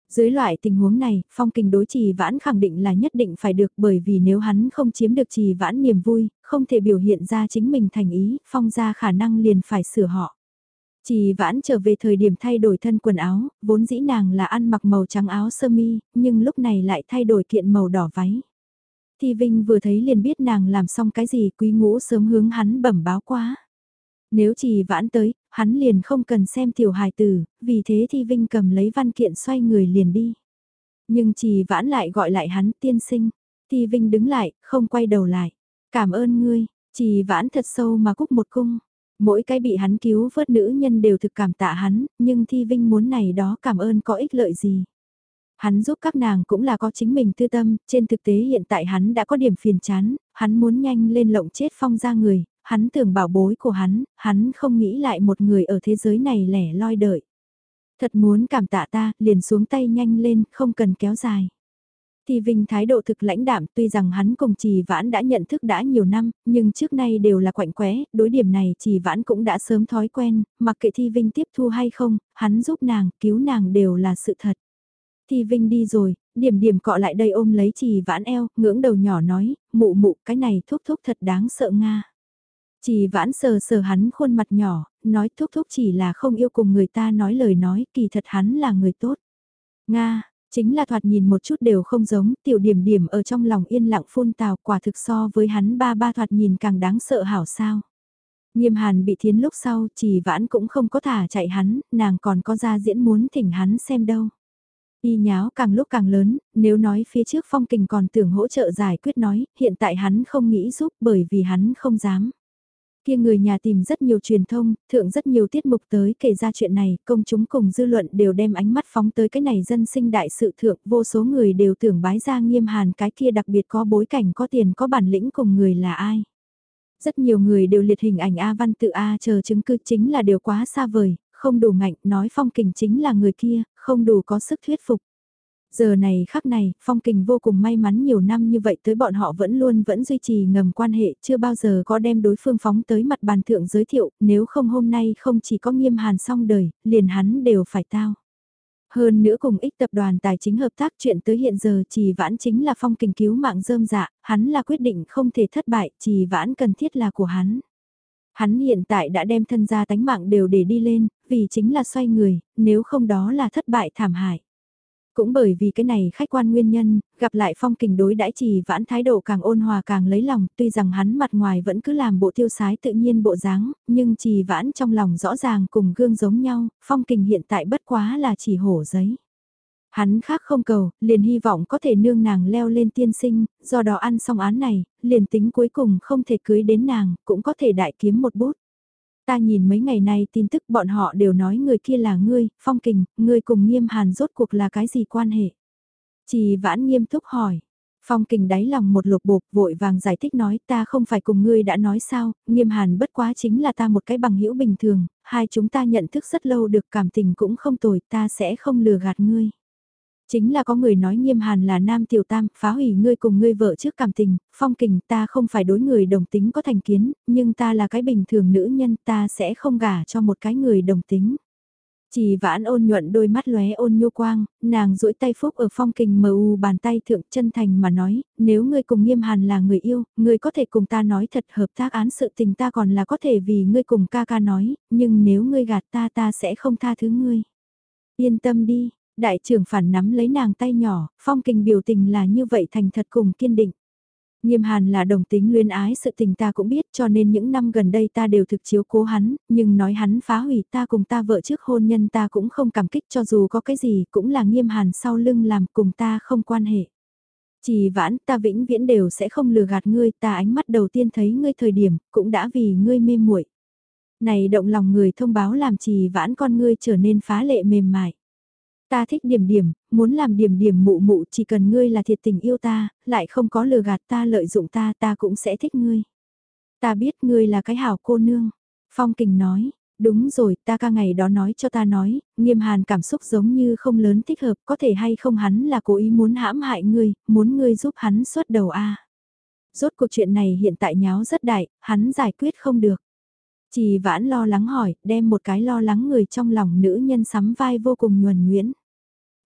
Dưới loại tình huống này, phong kinh đối trì vãn khẳng định là nhất định phải được bởi vì nếu hắn không chiếm được trì vãn niềm vui, không thể biểu hiện ra chính mình thành ý, phong ra khả năng liền phải sửa họ. Trì vãn trở về thời điểm thay đổi thân quần áo, vốn dĩ nàng là ăn mặc màu trắng áo sơ mi, nhưng lúc này lại thay đổi kiện màu đỏ váy. Thi Vinh vừa thấy liền biết nàng làm xong cái gì quý ngũ sớm hướng hắn bẩm báo quá. Nếu trì vãn tới, hắn liền không cần xem tiểu hài tử, vì thế Thi Vinh cầm lấy văn kiện xoay người liền đi. Nhưng trì vãn lại gọi lại hắn tiên sinh. Thi Vinh đứng lại, không quay đầu lại. Cảm ơn ngươi, trì vãn thật sâu mà cúc một cung. Mỗi cái bị hắn cứu vớt nữ nhân đều thực cảm tạ hắn, nhưng Thi Vinh muốn này đó cảm ơn có ích lợi gì. Hắn giúp các nàng cũng là có chính mình tư tâm, trên thực tế hiện tại hắn đã có điểm phiền chán, hắn muốn nhanh lên lộng chết phong ra người, hắn tưởng bảo bối của hắn, hắn không nghĩ lại một người ở thế giới này lẻ loi đợi. Thật muốn cảm tạ ta, liền xuống tay nhanh lên, không cần kéo dài. Thì Vinh thái độ thực lãnh đạm tuy rằng hắn cùng Trì Vãn đã nhận thức đã nhiều năm, nhưng trước nay đều là quạnh quẽ, đối điểm này Trì Vãn cũng đã sớm thói quen, mặc kệ Thi Vinh tiếp thu hay không, hắn giúp nàng, cứu nàng đều là sự thật. Thi Vinh đi rồi, điểm điểm cọ lại đây ôm lấy Trì Vãn eo, ngưỡng đầu nhỏ nói, mụ mụ cái này thúc thúc thật đáng sợ Nga chỉ Vãn sờ sờ hắn khuôn mặt nhỏ, nói thúc thúc chỉ là không yêu cùng người ta nói lời nói, kỳ thật hắn là người tốt. Nga, Chính là thoạt nhìn một chút đều không giống, tiểu điểm điểm ở trong lòng yên lặng phun tào quả thực so với hắn ba ba thoạt nhìn càng đáng sợ hảo sao. Nghiêm hàn bị thiến lúc sau, chỉ vãn cũng không có thả chạy hắn, nàng còn có ra diễn muốn thỉnh hắn xem đâu. Y nháo càng lúc càng lớn, nếu nói phía trước phong kình còn tưởng hỗ trợ giải quyết nói, hiện tại hắn không nghĩ giúp bởi vì hắn không dám kia người nhà tìm rất nhiều truyền thông, thượng rất nhiều tiết mục tới kể ra chuyện này, công chúng cùng dư luận đều đem ánh mắt phóng tới cái này dân sinh đại sự thượng, vô số người đều tưởng bái ra nghiêm hàn cái kia đặc biệt có bối cảnh có tiền có bản lĩnh cùng người là ai. Rất nhiều người đều liệt hình ảnh A văn tự A chờ chứng cứ chính là điều quá xa vời, không đủ ngạnh, nói phong kình chính là người kia, không đủ có sức thuyết phục. Giờ này khắc này, Phong Kình vô cùng may mắn nhiều năm như vậy tới bọn họ vẫn luôn vẫn duy trì ngầm quan hệ, chưa bao giờ có đem đối phương phóng tới mặt bàn thượng giới thiệu, nếu không hôm nay không chỉ có nghiêm hàn xong đời, liền hắn đều phải tao. Hơn nữa cùng ích tập đoàn tài chính hợp tác chuyện tới hiện giờ trì vãn chính là phong kình cứu mạng dơm dạ, hắn là quyết định không thể thất bại, trì vãn cần thiết là của hắn. Hắn hiện tại đã đem thân gia tánh mạng đều để đi lên, vì chính là xoay người, nếu không đó là thất bại thảm hại. Cũng bởi vì cái này khách quan nguyên nhân, gặp lại phong kình đối đãi trì vãn thái độ càng ôn hòa càng lấy lòng, tuy rằng hắn mặt ngoài vẫn cứ làm bộ tiêu sái tự nhiên bộ dáng, nhưng trì vãn trong lòng rõ ràng cùng gương giống nhau, phong kình hiện tại bất quá là chỉ hổ giấy. Hắn khác không cầu, liền hy vọng có thể nương nàng leo lên tiên sinh, do đó ăn xong án này, liền tính cuối cùng không thể cưới đến nàng, cũng có thể đại kiếm một bút. Ta nhìn mấy ngày nay tin tức bọn họ đều nói người kia là ngươi, phong kình, ngươi cùng nghiêm hàn rốt cuộc là cái gì quan hệ? Chỉ vãn nghiêm túc hỏi. Phong kình đáy lòng một lục bột vội vàng giải thích nói ta không phải cùng ngươi đã nói sao, nghiêm hàn bất quá chính là ta một cái bằng hữu bình thường, hai chúng ta nhận thức rất lâu được cảm tình cũng không tồi ta sẽ không lừa gạt ngươi. Chính là có người nói nghiêm hàn là nam tiểu tam, phá hủy ngươi cùng ngươi vợ trước cảm tình, phong kình ta không phải đối người đồng tính có thành kiến, nhưng ta là cái bình thường nữ nhân ta sẽ không gả cho một cái người đồng tính. Chỉ vãn ôn nhuận đôi mắt lóe ôn nhu quang, nàng duỗi tay phúc ở phong kình mờ u bàn tay thượng chân thành mà nói, nếu ngươi cùng nghiêm hàn là người yêu, ngươi có thể cùng ta nói thật hợp tác án sự tình ta còn là có thể vì ngươi cùng ca ca nói, nhưng nếu ngươi gạt ta ta sẽ không tha thứ ngươi. Yên tâm đi, Đại trưởng phản nắm lấy nàng tay nhỏ, phong kình biểu tình là như vậy thành thật cùng kiên định. Nghiêm hàn là đồng tính luyến ái sự tình ta cũng biết cho nên những năm gần đây ta đều thực chiếu cố hắn, nhưng nói hắn phá hủy ta cùng ta vợ trước hôn nhân ta cũng không cảm kích cho dù có cái gì cũng là nghiêm hàn sau lưng làm cùng ta không quan hệ. Chỉ vãn ta vĩnh viễn đều sẽ không lừa gạt ngươi ta ánh mắt đầu tiên thấy ngươi thời điểm cũng đã vì ngươi mê muội Này động lòng người thông báo làm trì vãn con ngươi trở nên phá lệ mềm mại. Ta thích điểm điểm, muốn làm điểm điểm mụ mụ chỉ cần ngươi là thiệt tình yêu ta, lại không có lừa gạt ta lợi dụng ta ta cũng sẽ thích ngươi. Ta biết ngươi là cái hảo cô nương. Phong kình nói, đúng rồi ta ca ngày đó nói cho ta nói, nghiêm hàn cảm xúc giống như không lớn thích hợp có thể hay không hắn là cố ý muốn hãm hại ngươi, muốn ngươi giúp hắn xuất đầu a Rốt cuộc chuyện này hiện tại nháo rất đại, hắn giải quyết không được. Chỉ vãn lo lắng hỏi, đem một cái lo lắng người trong lòng nữ nhân sắm vai vô cùng nhuần nhuyễn.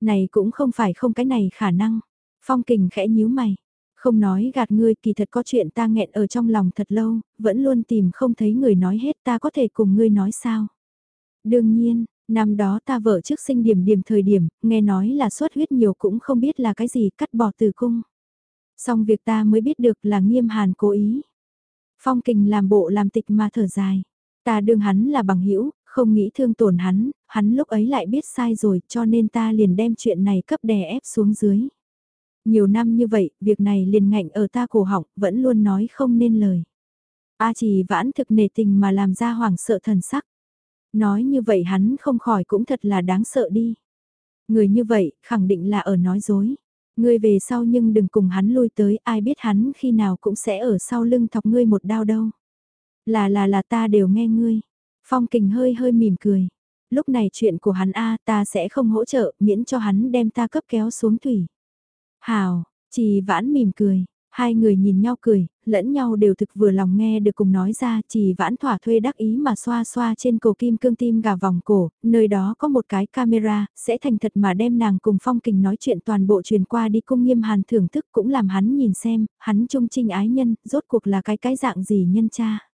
Này cũng không phải không cái này khả năng. Phong kình khẽ nhíu mày. Không nói gạt ngươi kỳ thật có chuyện ta nghẹn ở trong lòng thật lâu, vẫn luôn tìm không thấy người nói hết ta có thể cùng ngươi nói sao. Đương nhiên, năm đó ta vợ trước sinh điểm điểm thời điểm, nghe nói là suất huyết nhiều cũng không biết là cái gì cắt bỏ từ cung. Xong việc ta mới biết được là nghiêm hàn cố ý. Phong kình làm bộ làm tịch mà thở dài. Ta đương hắn là bằng hữu không nghĩ thương tổn hắn, hắn lúc ấy lại biết sai rồi cho nên ta liền đem chuyện này cấp đè ép xuống dưới. Nhiều năm như vậy, việc này liền ngạnh ở ta cổ họng, vẫn luôn nói không nên lời. A chỉ vãn thực nề tình mà làm ra hoảng sợ thần sắc. Nói như vậy hắn không khỏi cũng thật là đáng sợ đi. Người như vậy, khẳng định là ở nói dối. Ngươi về sau nhưng đừng cùng hắn lui tới, ai biết hắn khi nào cũng sẽ ở sau lưng thọc ngươi một đao đâu. Là là là ta đều nghe ngươi. Phong kình hơi hơi mỉm cười. Lúc này chuyện của hắn A ta sẽ không hỗ trợ miễn cho hắn đem ta cấp kéo xuống thủy. Hào, Trì vãn mỉm cười, hai người nhìn nhau cười, lẫn nhau đều thực vừa lòng nghe được cùng nói ra trì vãn thỏa thuê đắc ý mà xoa xoa trên cổ kim cương tim gà vòng cổ, nơi đó có một cái camera, sẽ thành thật mà đem nàng cùng phong kình nói chuyện toàn bộ truyền qua đi cung nghiêm hàn thưởng thức cũng làm hắn nhìn xem, hắn trung trinh ái nhân, rốt cuộc là cái cái dạng gì nhân cha.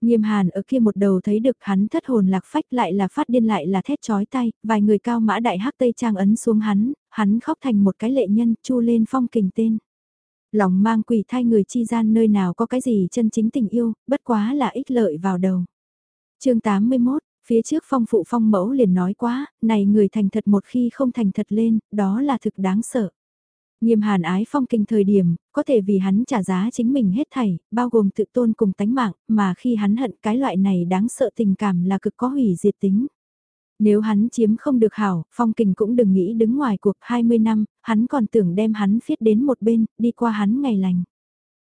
Nghiêm hàn ở kia một đầu thấy được hắn thất hồn lạc phách lại là phát điên lại là thét chói tay, vài người cao mã đại hắc tây trang ấn xuống hắn, hắn khóc thành một cái lệ nhân chu lên phong kình tên. Lòng mang quỷ thai người chi gian nơi nào có cái gì chân chính tình yêu, bất quá là ích lợi vào đầu. chương 81, phía trước phong phụ phong mẫu liền nói quá, này người thành thật một khi không thành thật lên, đó là thực đáng sợ. Nghiêm hàn ái phong kinh thời điểm, có thể vì hắn trả giá chính mình hết thảy, bao gồm tự tôn cùng tánh mạng, mà khi hắn hận cái loại này đáng sợ tình cảm là cực có hủy diệt tính. Nếu hắn chiếm không được hảo, phong kình cũng đừng nghĩ đứng ngoài cuộc 20 năm, hắn còn tưởng đem hắn phiết đến một bên, đi qua hắn ngày lành.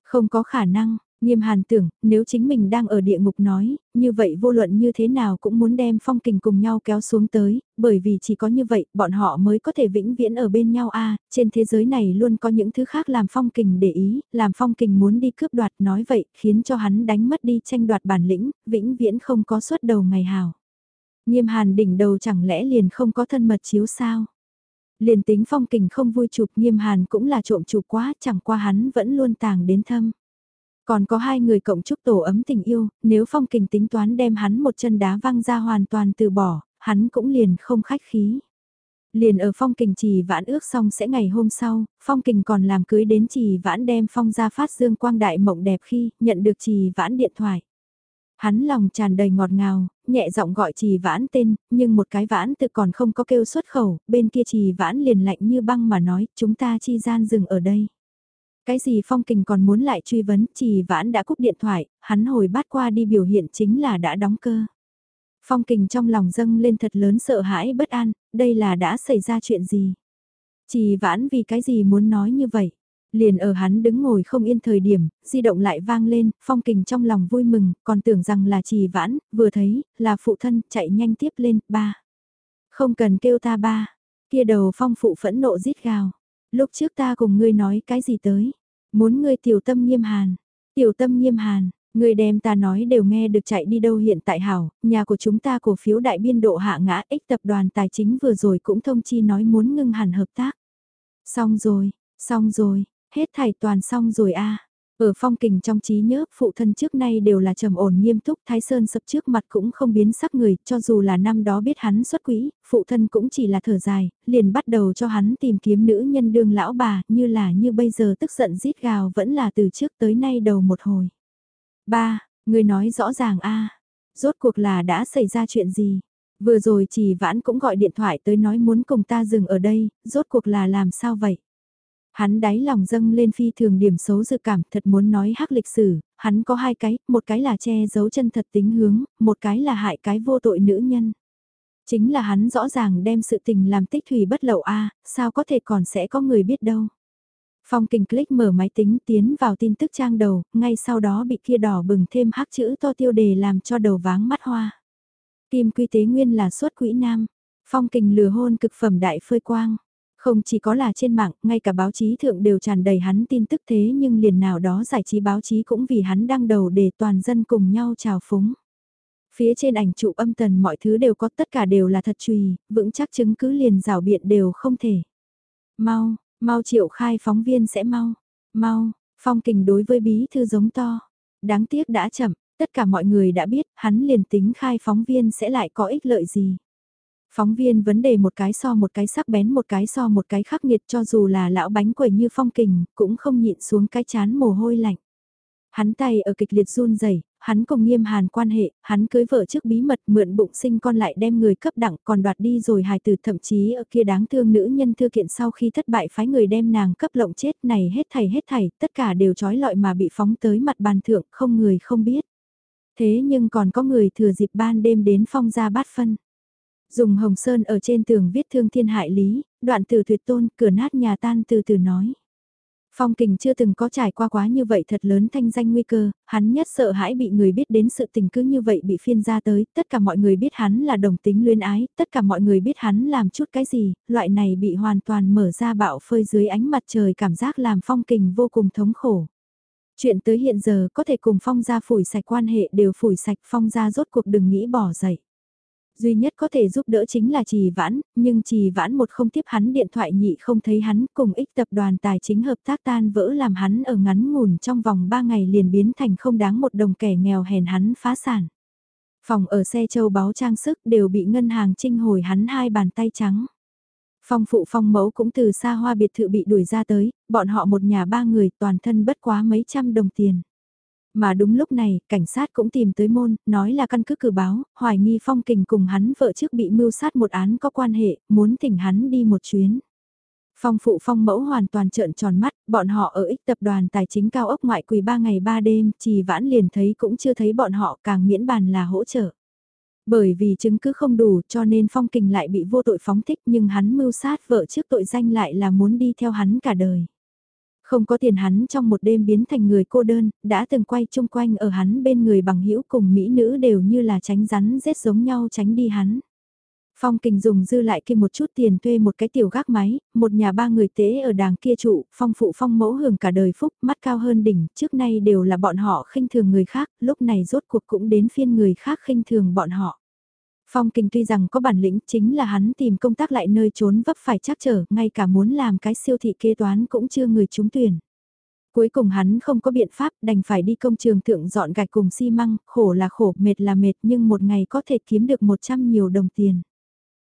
Không có khả năng, Nghiêm hàn tưởng, nếu chính mình đang ở địa ngục nói, như vậy vô luận như thế nào cũng muốn đem phong kình cùng nhau kéo xuống tới, bởi vì chỉ có như vậy, bọn họ mới có thể vĩnh viễn ở bên nhau a trên thế giới này luôn có những thứ khác làm phong kình để ý, làm phong kình muốn đi cướp đoạt nói vậy, khiến cho hắn đánh mất đi tranh đoạt bản lĩnh, vĩnh viễn không có suốt đầu ngày hào. Nghiêm hàn đỉnh đầu chẳng lẽ liền không có thân mật chiếu sao? Liền tính phong kình không vui chụp nghiêm hàn cũng là trộm chụp quá, chẳng qua hắn vẫn luôn tàng đến thâm. Còn có hai người cộng chúc tổ ấm tình yêu, nếu phong kình tính toán đem hắn một chân đá văng ra hoàn toàn từ bỏ, hắn cũng liền không khách khí. Liền ở phong kình trì vãn ước xong sẽ ngày hôm sau, phong kình còn làm cưới đến trì vãn đem phong ra phát dương quang đại mộng đẹp khi nhận được trì vãn điện thoại. Hắn lòng tràn đầy ngọt ngào, nhẹ giọng gọi trì vãn tên, nhưng một cái vãn tự còn không có kêu xuất khẩu, bên kia trì vãn liền lạnh như băng mà nói, chúng ta chi gian dừng ở đây. Cái gì Phong Kình còn muốn lại truy vấn, chỉ vãn đã cúp điện thoại, hắn hồi bát qua đi biểu hiện chính là đã đóng cơ. Phong Kình trong lòng dâng lên thật lớn sợ hãi bất an, đây là đã xảy ra chuyện gì? Chỉ vãn vì cái gì muốn nói như vậy? Liền ở hắn đứng ngồi không yên thời điểm, di động lại vang lên, phong kình trong lòng vui mừng, còn tưởng rằng là trì vãn, vừa thấy, là phụ thân, chạy nhanh tiếp lên, ba. Không cần kêu ta ba, kia đầu phong phụ phẫn nộ rít gào. Lúc trước ta cùng ngươi nói cái gì tới? Muốn ngươi tiểu tâm nghiêm hàn. Tiểu tâm nghiêm hàn, ngươi đem ta nói đều nghe được chạy đi đâu hiện tại hảo, nhà của chúng ta cổ phiếu đại biên độ hạ ngã ích tập đoàn tài chính vừa rồi cũng thông chi nói muốn ngưng hẳn hợp tác. Xong rồi, xong rồi, hết thảy toàn xong rồi a. Ở phong kình trong trí nhớ, phụ thân trước nay đều là trầm ổn nghiêm túc, Thái Sơn sập trước mặt cũng không biến sắc người, cho dù là năm đó biết hắn xuất quỹ, phụ thân cũng chỉ là thở dài, liền bắt đầu cho hắn tìm kiếm nữ nhân đương lão bà, như là như bây giờ tức giận rít gào vẫn là từ trước tới nay đầu một hồi. Ba, người nói rõ ràng a rốt cuộc là đã xảy ra chuyện gì? Vừa rồi chỉ vãn cũng gọi điện thoại tới nói muốn cùng ta dừng ở đây, rốt cuộc là làm sao vậy? Hắn đáy lòng dâng lên phi thường điểm xấu dự cảm thật muốn nói hắc lịch sử, hắn có hai cái, một cái là che giấu chân thật tính hướng, một cái là hại cái vô tội nữ nhân. Chính là hắn rõ ràng đem sự tình làm tích thủy bất lậu a sao có thể còn sẽ có người biết đâu. Phong kinh click mở máy tính tiến vào tin tức trang đầu, ngay sau đó bị kia đỏ bừng thêm hắc chữ to tiêu đề làm cho đầu váng mắt hoa. Kim quy tế nguyên là suốt quỹ nam. Phong kình lừa hôn cực phẩm đại phơi quang. Không chỉ có là trên mạng, ngay cả báo chí thượng đều tràn đầy hắn tin tức thế nhưng liền nào đó giải trí báo chí cũng vì hắn đăng đầu để toàn dân cùng nhau chào phúng. Phía trên ảnh chụp âm tần mọi thứ đều có tất cả đều là thật trùy, vững chắc chứng cứ liền rào biện đều không thể. Mau, mau triệu khai phóng viên sẽ mau, mau, phong kình đối với bí thư giống to. Đáng tiếc đã chậm, tất cả mọi người đã biết hắn liền tính khai phóng viên sẽ lại có ích lợi gì. Phóng viên vấn đề một cái so một cái sắc bén một cái so một cái khắc nghiệt cho dù là lão bánh quẩy như phong kình, cũng không nhịn xuống cái chán mồ hôi lạnh. Hắn tay ở kịch liệt run rẩy hắn cùng nghiêm hàn quan hệ, hắn cưới vợ trước bí mật mượn bụng sinh con lại đem người cấp đẳng còn đoạt đi rồi hài từ thậm chí ở kia đáng thương nữ nhân thư kiện sau khi thất bại phái người đem nàng cấp lộng chết này hết thảy hết thảy, tất cả đều trói lọi mà bị phóng tới mặt bàn thượng không người không biết. Thế nhưng còn có người thừa dịp ban đêm đến phong ra bát phân. Dùng hồng sơn ở trên tường viết thương thiên hại lý, đoạn từ tuyệt tôn, cửa nát nhà tan từ từ nói. Phong Kình chưa từng có trải qua quá như vậy thật lớn thanh danh nguy cơ, hắn nhất sợ hãi bị người biết đến sự tình cứ như vậy bị phiên ra tới, tất cả mọi người biết hắn là đồng tính luyến ái, tất cả mọi người biết hắn làm chút cái gì, loại này bị hoàn toàn mở ra bạo phơi dưới ánh mặt trời cảm giác làm Phong Kình vô cùng thống khổ. Chuyện tới hiện giờ có thể cùng Phong gia phủi sạch quan hệ đều phủi sạch Phong gia rốt cuộc đừng nghĩ bỏ dậy. Duy nhất có thể giúp đỡ chính là trì vãn, nhưng trì vãn một không tiếp hắn điện thoại nhị không thấy hắn cùng ích tập đoàn tài chính hợp tác tan vỡ làm hắn ở ngắn ngủn trong vòng 3 ngày liền biến thành không đáng một đồng kẻ nghèo hèn hắn phá sản. Phòng ở xe châu báo trang sức đều bị ngân hàng trinh hồi hắn hai bàn tay trắng. Phong phụ phong mẫu cũng từ xa hoa biệt thự bị đuổi ra tới, bọn họ một nhà ba người toàn thân bất quá mấy trăm đồng tiền. Mà đúng lúc này, cảnh sát cũng tìm tới môn, nói là căn cứ cử báo, hoài nghi Phong Kình cùng hắn vợ trước bị mưu sát một án có quan hệ, muốn thỉnh hắn đi một chuyến. Phong phụ phong mẫu hoàn toàn trợn tròn mắt, bọn họ ở ích tập đoàn tài chính cao ốc ngoại quỳ 3 ngày 3 đêm, chỉ vãn liền thấy cũng chưa thấy bọn họ càng miễn bàn là hỗ trợ. Bởi vì chứng cứ không đủ cho nên Phong Kình lại bị vô tội phóng thích nhưng hắn mưu sát vợ trước tội danh lại là muốn đi theo hắn cả đời. Không có tiền hắn trong một đêm biến thành người cô đơn, đã từng quay chung quanh ở hắn bên người bằng hữu cùng mỹ nữ đều như là tránh rắn rết giống nhau tránh đi hắn. Phong kình dùng dư lại kia một chút tiền thuê một cái tiểu gác máy, một nhà ba người tế ở đàng kia trụ, phong phụ phong mẫu hưởng cả đời phúc, mắt cao hơn đỉnh, trước nay đều là bọn họ khinh thường người khác, lúc này rốt cuộc cũng đến phiên người khác khinh thường bọn họ. Phong Kình tuy rằng có bản lĩnh chính là hắn tìm công tác lại nơi trốn vấp phải chắc trở, ngay cả muốn làm cái siêu thị kế toán cũng chưa người trúng tuyển. Cuối cùng hắn không có biện pháp đành phải đi công trường thượng dọn gạch cùng xi măng, khổ là khổ, mệt là mệt nhưng một ngày có thể kiếm được 100 nhiều đồng tiền.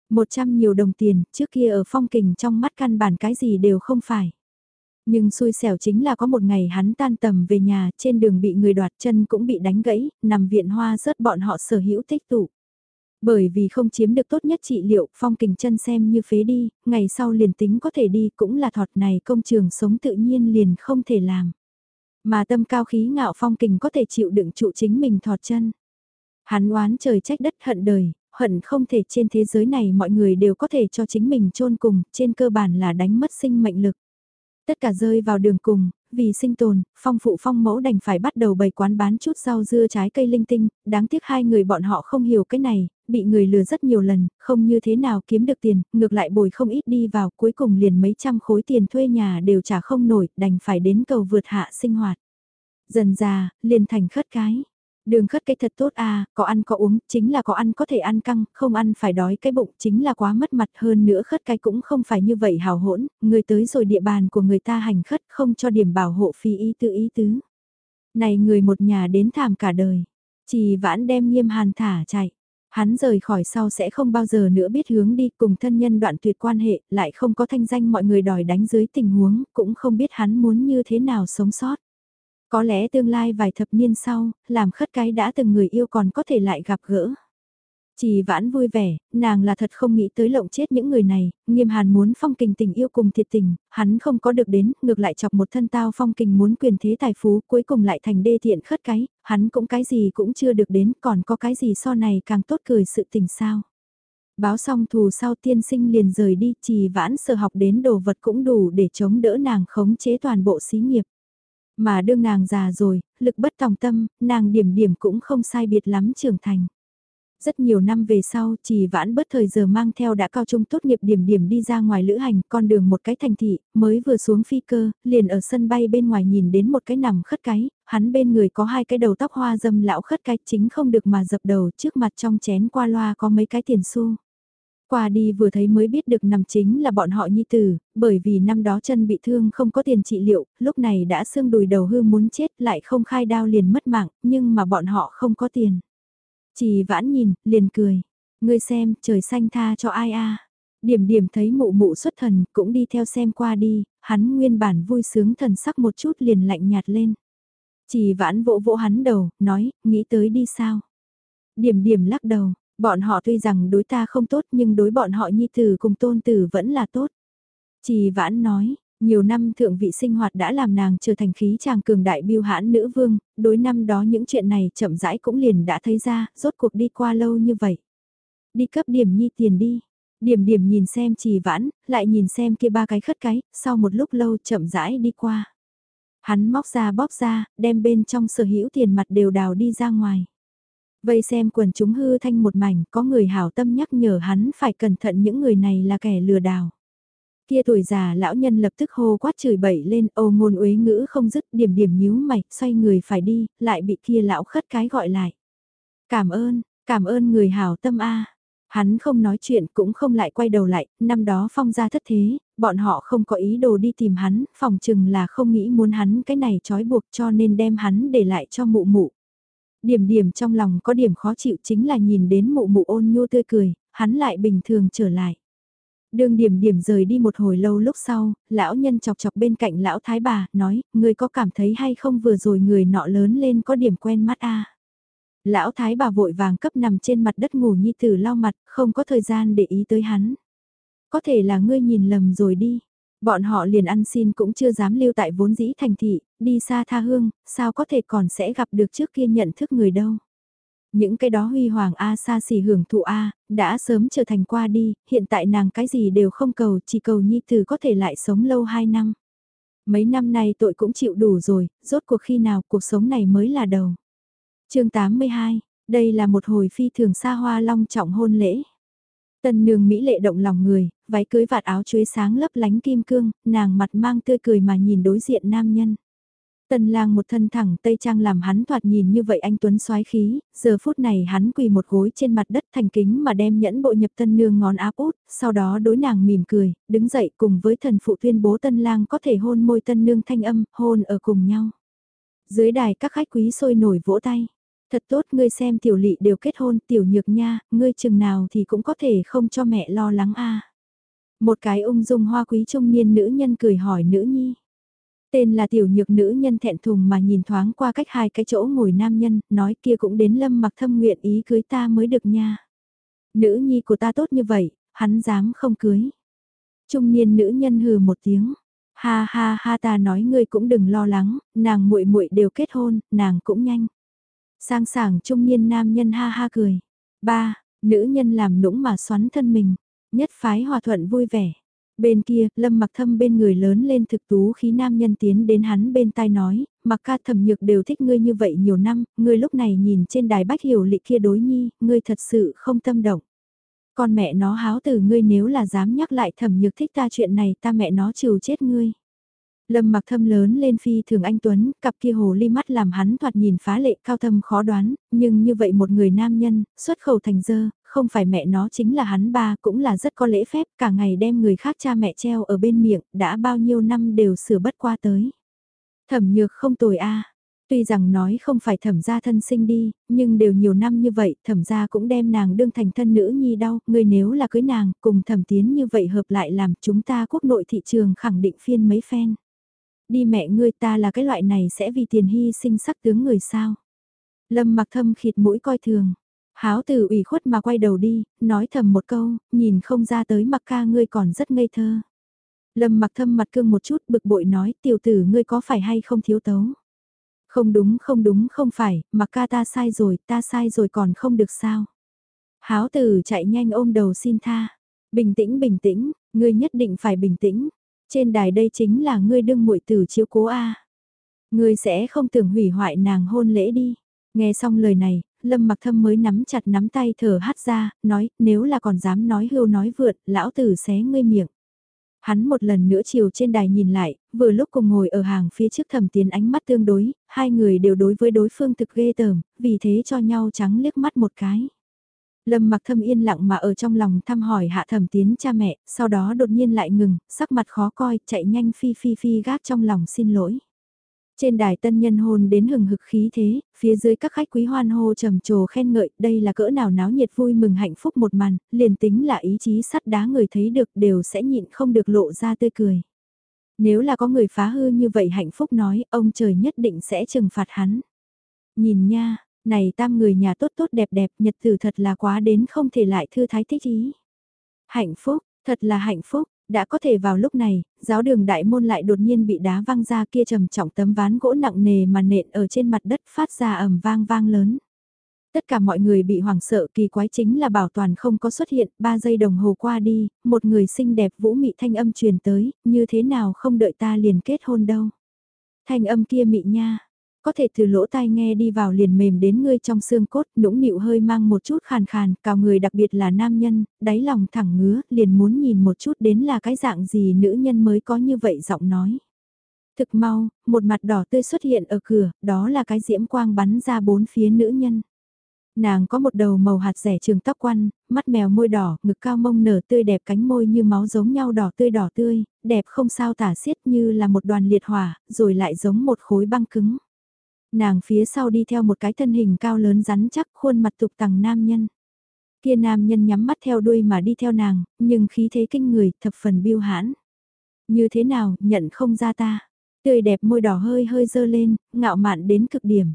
100 nhiều đồng tiền, trước kia ở phong kình trong mắt căn bản cái gì đều không phải. Nhưng xui xẻo chính là có một ngày hắn tan tầm về nhà, trên đường bị người đoạt chân cũng bị đánh gãy, nằm viện hoa rớt bọn họ sở hữu tích tụ. Bởi vì không chiếm được tốt nhất trị liệu, phong kình chân xem như phế đi, ngày sau liền tính có thể đi cũng là thọt này công trường sống tự nhiên liền không thể làm. Mà tâm cao khí ngạo phong kình có thể chịu đựng trụ chính mình thọt chân. Hắn oán trời trách đất hận đời, hận không thể trên thế giới này mọi người đều có thể cho chính mình chôn cùng, trên cơ bản là đánh mất sinh mệnh lực. Tất cả rơi vào đường cùng, vì sinh tồn, phong phụ phong mẫu đành phải bắt đầu bày quán bán chút rau dưa trái cây linh tinh, đáng tiếc hai người bọn họ không hiểu cái này, bị người lừa rất nhiều lần, không như thế nào kiếm được tiền, ngược lại bồi không ít đi vào, cuối cùng liền mấy trăm khối tiền thuê nhà đều trả không nổi, đành phải đến cầu vượt hạ sinh hoạt. Dần già, liền thành khất cái. Đường khất cái thật tốt à, có ăn có uống, chính là có ăn có thể ăn căng, không ăn phải đói cái bụng, chính là quá mất mặt hơn nữa khất cái cũng không phải như vậy hào hỗn, người tới rồi địa bàn của người ta hành khất không cho điểm bảo hộ phí ý tự ý tứ. Này người một nhà đến thảm cả đời, chỉ vãn đem nghiêm hàn thả chạy. Hắn rời khỏi sau sẽ không bao giờ nữa biết hướng đi cùng thân nhân đoạn tuyệt quan hệ, lại không có thanh danh mọi người đòi đánh dưới tình huống, cũng không biết hắn muốn như thế nào sống sót. Có lẽ tương lai vài thập niên sau, làm khất cái đã từng người yêu còn có thể lại gặp gỡ. Trì vãn vui vẻ, nàng là thật không nghĩ tới lộng chết những người này, nghiêm hàn muốn phong kình tình yêu cùng thiệt tình, hắn không có được đến, ngược lại chọc một thân tao phong kình muốn quyền thế tài phú, cuối cùng lại thành đê thiện khất cái, hắn cũng cái gì cũng chưa được đến, còn có cái gì so này càng tốt cười sự tình sao. Báo xong thù sau tiên sinh liền rời đi, trì vãn sơ học đến đồ vật cũng đủ để chống đỡ nàng khống chế toàn bộ xí nghiệp. Mà đương nàng già rồi, lực bất tòng tâm, nàng điểm điểm cũng không sai biệt lắm trưởng thành. Rất nhiều năm về sau, chỉ vãn bớt thời giờ mang theo đã cao trung tốt nghiệp điểm điểm đi ra ngoài lữ hành, con đường một cái thành thị, mới vừa xuống phi cơ, liền ở sân bay bên ngoài nhìn đến một cái nằm khất cái, hắn bên người có hai cái đầu tóc hoa dâm lão khất cái chính không được mà dập đầu trước mặt trong chén qua loa có mấy cái tiền xu. Qua đi vừa thấy mới biết được nằm chính là bọn họ nhi tử, bởi vì năm đó chân bị thương không có tiền trị liệu, lúc này đã xương đùi đầu hư muốn chết lại không khai đao liền mất mạng, nhưng mà bọn họ không có tiền. Trì vãn nhìn, liền cười. Ngươi xem, trời xanh tha cho ai a Điểm điểm thấy mụ mụ xuất thần, cũng đi theo xem qua đi, hắn nguyên bản vui sướng thần sắc một chút liền lạnh nhạt lên. Trì vãn vỗ vỗ hắn đầu, nói, nghĩ tới đi sao? Điểm điểm lắc đầu, bọn họ tuy rằng đối ta không tốt nhưng đối bọn họ nhi tử cùng tôn tử vẫn là tốt. Trì vãn nói, nhiều năm thượng vị sinh hoạt đã làm nàng trở thành khí chàng cường đại biêu hãn nữ vương, đối năm đó những chuyện này chậm rãi cũng liền đã thấy ra, rốt cuộc đi qua lâu như vậy. Đi cấp điểm nhi tiền đi. Điểm điểm nhìn xem trì vãn, lại nhìn xem kia ba cái khất cái, sau một lúc lâu chậm rãi đi qua. Hắn móc ra bóp ra, đem bên trong sở hữu tiền mặt đều đào đi ra ngoài. Vây xem quần chúng hư thanh một mảnh, có người hảo tâm nhắc nhở hắn phải cẩn thận những người này là kẻ lừa đảo. Kia tuổi già lão nhân lập tức hô quát chửi bậy lên, ô ngôn uế ngữ không dứt, điểm điểm nhíu mày, xoay người phải đi, lại bị kia lão khất cái gọi lại. Cảm ơn, cảm ơn người hảo tâm a. Hắn không nói chuyện cũng không lại quay đầu lại, năm đó phong gia thất thế, bọn họ không có ý đồ đi tìm hắn, phòng chừng là không nghĩ muốn hắn cái này trói buộc cho nên đem hắn để lại cho mụ mụ. Điểm điểm trong lòng có điểm khó chịu chính là nhìn đến mụ mụ ôn nhu tươi cười, hắn lại bình thường trở lại. Đường điểm điểm rời đi một hồi lâu lúc sau, lão nhân chọc chọc bên cạnh lão thái bà, nói, người có cảm thấy hay không vừa rồi người nọ lớn lên có điểm quen mắt a Lão thái bà vội vàng cấp nằm trên mặt đất ngủ nhi tử lau mặt, không có thời gian để ý tới hắn. Có thể là ngươi nhìn lầm rồi đi. Bọn họ liền ăn xin cũng chưa dám lưu tại vốn dĩ thành thị, đi xa tha hương, sao có thể còn sẽ gặp được trước kia nhận thức người đâu. Những cái đó huy hoàng A xa xỉ hưởng thụ A, đã sớm trở thành qua đi, hiện tại nàng cái gì đều không cầu, chỉ cầu nhi tử có thể lại sống lâu 2 năm. Mấy năm nay tội cũng chịu đủ rồi, rốt cuộc khi nào cuộc sống này mới là đầu. chương 82, đây là một hồi phi thường xa hoa long trọng hôn lễ. tần nương Mỹ lệ động lòng người, váy cưới vạt áo chuối sáng lấp lánh kim cương, nàng mặt mang tươi cười mà nhìn đối diện nam nhân. Tân lang một thân thẳng tây trang làm hắn thoạt nhìn như vậy anh Tuấn xoái khí, giờ phút này hắn quỳ một gối trên mặt đất thành kính mà đem nhẫn bộ nhập tân nương ngón áp út, sau đó đối nàng mỉm cười, đứng dậy cùng với thần phụ tuyên bố tân lang có thể hôn môi tân nương thanh âm, hôn ở cùng nhau. Dưới đài các khách quý sôi nổi vỗ tay. Thật tốt ngươi xem tiểu lị đều kết hôn tiểu nhược nha, ngươi chừng nào thì cũng có thể không cho mẹ lo lắng a Một cái ung dung hoa quý trung niên nữ nhân cười hỏi nữ nhi. Tên là tiểu nhược nữ nhân thẹn thùng mà nhìn thoáng qua cách hai cái chỗ ngồi nam nhân, nói kia cũng đến lâm mặc thâm nguyện ý cưới ta mới được nha. Nữ nhi của ta tốt như vậy, hắn dám không cưới. Trung niên nữ nhân hừ một tiếng. Ha ha ha ta nói ngươi cũng đừng lo lắng, nàng muội muội đều kết hôn, nàng cũng nhanh. Sang sảng trung niên nam nhân ha ha cười. Ba, nữ nhân làm nũng mà xoắn thân mình. Nhất phái hòa thuận vui vẻ. Bên kia, lâm mặc thâm bên người lớn lên thực tú khí nam nhân tiến đến hắn bên tai nói, mặc ca thẩm nhược đều thích ngươi như vậy nhiều năm, ngươi lúc này nhìn trên đài bách hiểu lị kia đối nhi, ngươi thật sự không tâm động. Con mẹ nó háo từ ngươi nếu là dám nhắc lại thẩm nhược thích ta chuyện này ta mẹ nó trừ chết ngươi. Lâm mặc thâm lớn lên phi thường anh Tuấn, cặp kia hồ ly mắt làm hắn thoạt nhìn phá lệ cao thâm khó đoán, nhưng như vậy một người nam nhân, xuất khẩu thành dơ, không phải mẹ nó chính là hắn ba cũng là rất có lễ phép, cả ngày đem người khác cha mẹ treo ở bên miệng, đã bao nhiêu năm đều sửa bất qua tới. Thẩm nhược không tồi a Tuy rằng nói không phải thẩm gia thân sinh đi, nhưng đều nhiều năm như vậy, thẩm gia cũng đem nàng đương thành thân nữ nhi đau, người nếu là cưới nàng, cùng thẩm tiến như vậy hợp lại làm chúng ta quốc nội thị trường khẳng định phiên mấy phen đi mẹ ngươi ta là cái loại này sẽ vì tiền hy sinh sắc tướng người sao. Lâm mặc thâm khịt mũi coi thường. Háo từ ủy khuất mà quay đầu đi, nói thầm một câu, nhìn không ra tới mặc ca ngươi còn rất ngây thơ. Lâm mặc thâm mặt cương một chút bực bội nói tiểu tử ngươi có phải hay không thiếu tấu. Không đúng không đúng không phải, mặc ca ta sai rồi, ta sai rồi còn không được sao. Háo tử chạy nhanh ôm đầu xin tha. Bình tĩnh bình tĩnh, ngươi nhất định phải bình tĩnh. Trên đài đây chính là ngươi đương muội tử chiếu cố a. Ngươi sẽ không tưởng hủy hoại nàng hôn lễ đi. Nghe xong lời này, Lâm Mặc Thâm mới nắm chặt nắm tay thở hắt ra, nói, nếu là còn dám nói hưu nói vượt, lão tử xé ngươi miệng. Hắn một lần nữa chiều trên đài nhìn lại, vừa lúc cùng ngồi ở hàng phía trước thẩm tiến ánh mắt tương đối, hai người đều đối với đối phương thực ghê tởm, vì thế cho nhau trắng liếc mắt một cái. Lâm mặc thâm yên lặng mà ở trong lòng thăm hỏi hạ thẩm tiến cha mẹ, sau đó đột nhiên lại ngừng, sắc mặt khó coi, chạy nhanh phi phi phi gác trong lòng xin lỗi. Trên đài tân nhân hôn đến hừng hực khí thế, phía dưới các khách quý hoan hô trầm trồ khen ngợi, đây là cỡ nào náo nhiệt vui mừng hạnh phúc một màn, liền tính là ý chí sắt đá người thấy được đều sẽ nhịn không được lộ ra tươi cười. Nếu là có người phá hư như vậy hạnh phúc nói, ông trời nhất định sẽ trừng phạt hắn. Nhìn nha, này tam người nhà tốt tốt đẹp đẹp nhật tử thật là quá đến không thể lại thư thái thích ý. Hạnh phúc, thật là hạnh phúc, đã có thể vào lúc này, giáo đường đại môn lại đột nhiên bị đá văng ra kia trầm trọng tấm ván gỗ nặng nề mà nện ở trên mặt đất phát ra ầm vang vang lớn. Tất cả mọi người bị hoảng sợ kỳ quái chính là bảo toàn không có xuất hiện, 3 giây đồng hồ qua đi, một người xinh đẹp vũ mị thanh âm truyền tới, như thế nào không đợi ta liền kết hôn đâu. Thanh âm kia mị nha, có thể từ lỗ tai nghe đi vào liền mềm đến ngươi trong xương cốt, nũng nịu hơi mang một chút khàn khàn, cào người đặc biệt là nam nhân, đáy lòng thẳng ngứa, liền muốn nhìn một chút đến là cái dạng gì nữ nhân mới có như vậy giọng nói. Thực mau, một mặt đỏ tươi xuất hiện ở cửa, đó là cái diễm quang bắn ra bốn phía nữ nhân. Nàng có một đầu màu hạt rẻ trường tóc quăn, mắt mèo môi đỏ, ngực cao mông nở tươi đẹp cánh môi như máu giống nhau đỏ tươi đỏ tươi, đẹp không sao tả xiết như là một đoàn liệt hỏa, rồi lại giống một khối băng cứng. Nàng phía sau đi theo một cái thân hình cao lớn rắn chắc khuôn mặt tục tằng nam nhân. Kia nam nhân nhắm mắt theo đuôi mà đi theo nàng, nhưng khí thế kinh người, thập phần biêu hãn. Như thế nào, nhận không ra ta. Tươi đẹp môi đỏ hơi hơi dơ lên, ngạo mạn đến cực điểm.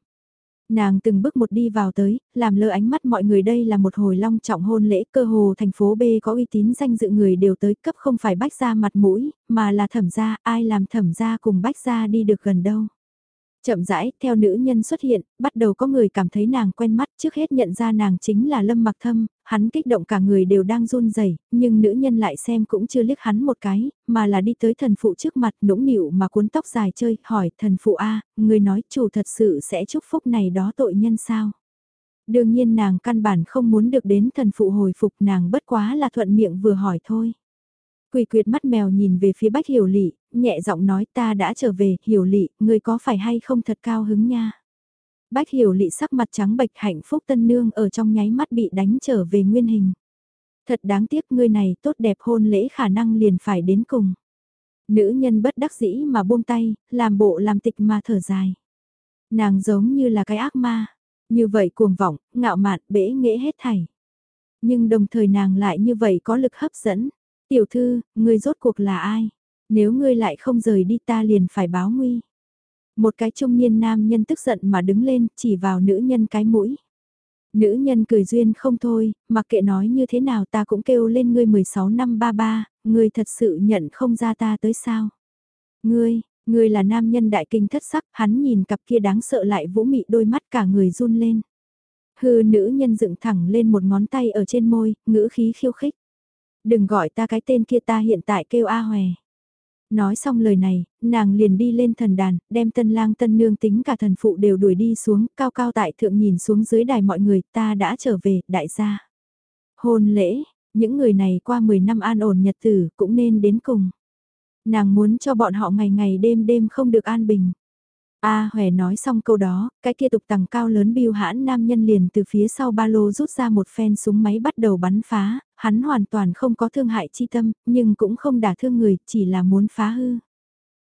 Nàng từng bước một đi vào tới, làm lơ ánh mắt mọi người đây là một hồi long trọng hôn lễ cơ hồ thành phố B có uy tín danh dự người đều tới cấp không phải bách ra mặt mũi, mà là thẩm gia, ai làm thẩm gia cùng bách ra đi được gần đâu. Chậm rãi, theo nữ nhân xuất hiện, bắt đầu có người cảm thấy nàng quen mắt, trước hết nhận ra nàng chính là Lâm Mặc Thâm, hắn kích động cả người đều đang run rẩy, nhưng nữ nhân lại xem cũng chưa liếc hắn một cái, mà là đi tới thần phụ trước mặt, nũng nịu mà cuốn tóc dài chơi, hỏi thần phụ a, người nói chủ thật sự sẽ chúc phúc này đó tội nhân sao? Đương nhiên nàng căn bản không muốn được đến thần phụ hồi phục nàng bất quá là thuận miệng vừa hỏi thôi. Quỳ quyệt mắt mèo nhìn về phía bách hiểu lị, nhẹ giọng nói ta đã trở về, hiểu lị, người có phải hay không thật cao hứng nha. Bách hiểu lị sắc mặt trắng bệch hạnh phúc tân nương ở trong nháy mắt bị đánh trở về nguyên hình. Thật đáng tiếc ngươi này tốt đẹp hôn lễ khả năng liền phải đến cùng. Nữ nhân bất đắc dĩ mà buông tay, làm bộ làm tịch mà thở dài. Nàng giống như là cái ác ma, như vậy cuồng vọng, ngạo mạn, bể nghệ hết thảy. Nhưng đồng thời nàng lại như vậy có lực hấp dẫn. Tiểu thư, ngươi rốt cuộc là ai? Nếu ngươi lại không rời đi ta liền phải báo nguy. Một cái trung niên nam nhân tức giận mà đứng lên, chỉ vào nữ nhân cái mũi. Nữ nhân cười duyên không thôi, mặc kệ nói như thế nào ta cũng kêu lên ngươi 16 năm ba ba, ngươi thật sự nhận không ra ta tới sao. Ngươi, ngươi là nam nhân đại kinh thất sắc, hắn nhìn cặp kia đáng sợ lại vũ mị đôi mắt cả người run lên. Hư nữ nhân dựng thẳng lên một ngón tay ở trên môi, ngữ khí khiêu khích. Đừng gọi ta cái tên kia ta hiện tại kêu A Hòe. Nói xong lời này, nàng liền đi lên thần đàn, đem tân lang tân nương tính cả thần phụ đều đuổi đi xuống, cao cao tại thượng nhìn xuống dưới đài mọi người, ta đã trở về, đại gia. Hôn lễ, những người này qua 10 năm an ổn nhật tử cũng nên đến cùng. Nàng muốn cho bọn họ ngày ngày đêm đêm không được an bình. A à, Hòe nói xong câu đó, cái kia tục tầng cao lớn biêu hãn nam nhân liền từ phía sau ba lô rút ra một phen súng máy bắt đầu bắn phá, hắn hoàn toàn không có thương hại chi tâm, nhưng cũng không đả thương người, chỉ là muốn phá hư.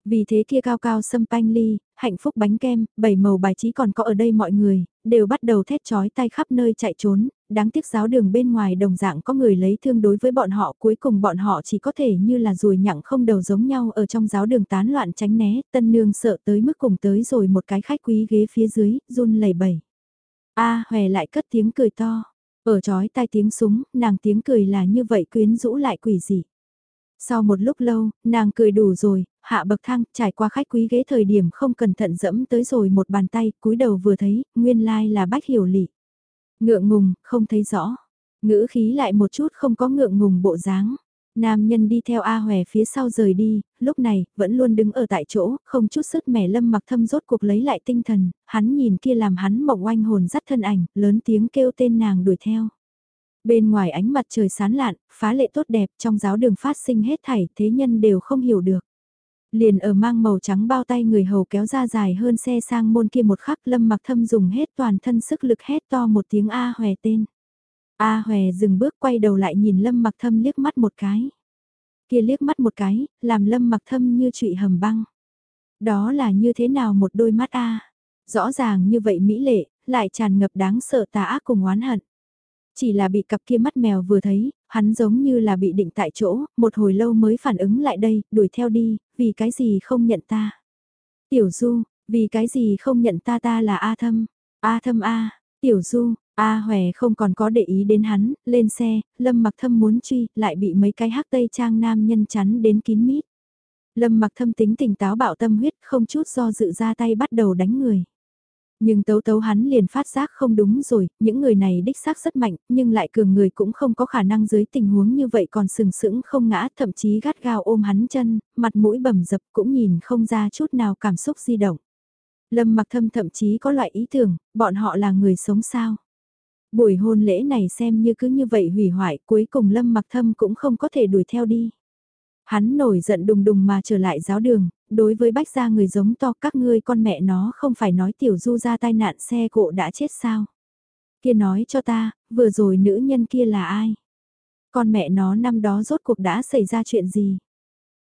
Vì thế kia cao cao sâm panh ly, hạnh phúc bánh kem, bảy màu bài trí còn có ở đây mọi người, đều bắt đầu thét chói tay khắp nơi chạy trốn, đáng tiếc giáo đường bên ngoài đồng dạng có người lấy thương đối với bọn họ cuối cùng bọn họ chỉ có thể như là ruồi nhặng không đầu giống nhau ở trong giáo đường tán loạn tránh né, tân nương sợ tới mức cùng tới rồi một cái khách quý ghế phía dưới, run lẩy bẩy. A à, hòe lại cất tiếng cười to, ở chói tai tiếng súng, nàng tiếng cười là như vậy quyến rũ lại quỷ dị. Sau một lúc lâu, nàng cười đủ rồi, hạ bậc thang, trải qua khách quý ghế thời điểm không cẩn thận dẫm tới rồi một bàn tay, cúi đầu vừa thấy, nguyên lai là bách hiểu lị. Ngượng ngùng, không thấy rõ. Ngữ khí lại một chút không có ngượng ngùng bộ dáng. Nam nhân đi theo A Hòe phía sau rời đi, lúc này, vẫn luôn đứng ở tại chỗ, không chút sức mẻ lâm mặc thâm rốt cuộc lấy lại tinh thần, hắn nhìn kia làm hắn mộng oanh hồn dắt thân ảnh, lớn tiếng kêu tên nàng đuổi theo. Bên ngoài ánh mặt trời sán lạn, phá lệ tốt đẹp trong giáo đường phát sinh hết thảy, thế nhân đều không hiểu được. Liền ở mang màu trắng bao tay người hầu kéo ra dài hơn xe sang môn kia một khắc lâm mặc thâm dùng hết toàn thân sức lực hét to một tiếng A hòe tên. A hòe dừng bước quay đầu lại nhìn lâm mặc thâm liếc mắt một cái. Kia liếc mắt một cái, làm lâm mặc thâm như trụy hầm băng. Đó là như thế nào một đôi mắt A. Rõ ràng như vậy mỹ lệ, lại tràn ngập đáng sợ tà ác cùng oán hận. Chỉ là bị cặp kia mắt mèo vừa thấy, hắn giống như là bị định tại chỗ, một hồi lâu mới phản ứng lại đây, đuổi theo đi, vì cái gì không nhận ta. Tiểu Du, vì cái gì không nhận ta ta là A Thâm, A Thâm A, Tiểu Du, A Hòe không còn có để ý đến hắn, lên xe, Lâm Mặc Thâm muốn truy, lại bị mấy cái hắc tây trang nam nhân chắn đến kín mít. Lâm Mặc Thâm tính tỉnh táo bạo tâm huyết, không chút do dự ra tay bắt đầu đánh người. Nhưng tấu tấu hắn liền phát giác không đúng rồi, những người này đích xác rất mạnh, nhưng lại cường người cũng không có khả năng dưới tình huống như vậy còn sừng sững không ngã, thậm chí gắt gao ôm hắn chân, mặt mũi bầm dập cũng nhìn không ra chút nào cảm xúc di động. Lâm mặc thâm thậm chí có loại ý tưởng, bọn họ là người sống sao. Buổi hôn lễ này xem như cứ như vậy hủy hoại, cuối cùng Lâm mặc thâm cũng không có thể đuổi theo đi. Hắn nổi giận đùng đùng mà trở lại giáo đường, đối với bách gia người giống to các ngươi con mẹ nó không phải nói tiểu du ra tai nạn xe cộ đã chết sao. Kia nói cho ta, vừa rồi nữ nhân kia là ai? Con mẹ nó năm đó rốt cuộc đã xảy ra chuyện gì?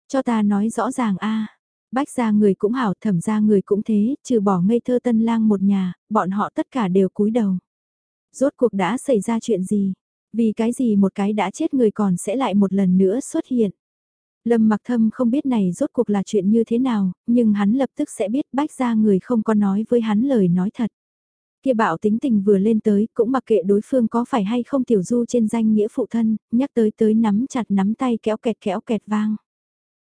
Cho ta nói rõ ràng a Bách gia người cũng hảo thẩm gia người cũng thế, trừ bỏ ngây thơ tân lang một nhà, bọn họ tất cả đều cúi đầu. Rốt cuộc đã xảy ra chuyện gì? Vì cái gì một cái đã chết người còn sẽ lại một lần nữa xuất hiện? Lâm mặc thâm không biết này rốt cuộc là chuyện như thế nào, nhưng hắn lập tức sẽ biết bách ra người không có nói với hắn lời nói thật. Kia bảo tính tình vừa lên tới, cũng mặc kệ đối phương có phải hay không tiểu du trên danh nghĩa phụ thân, nhắc tới tới nắm chặt nắm tay kéo kẹt kéo kẹt vang.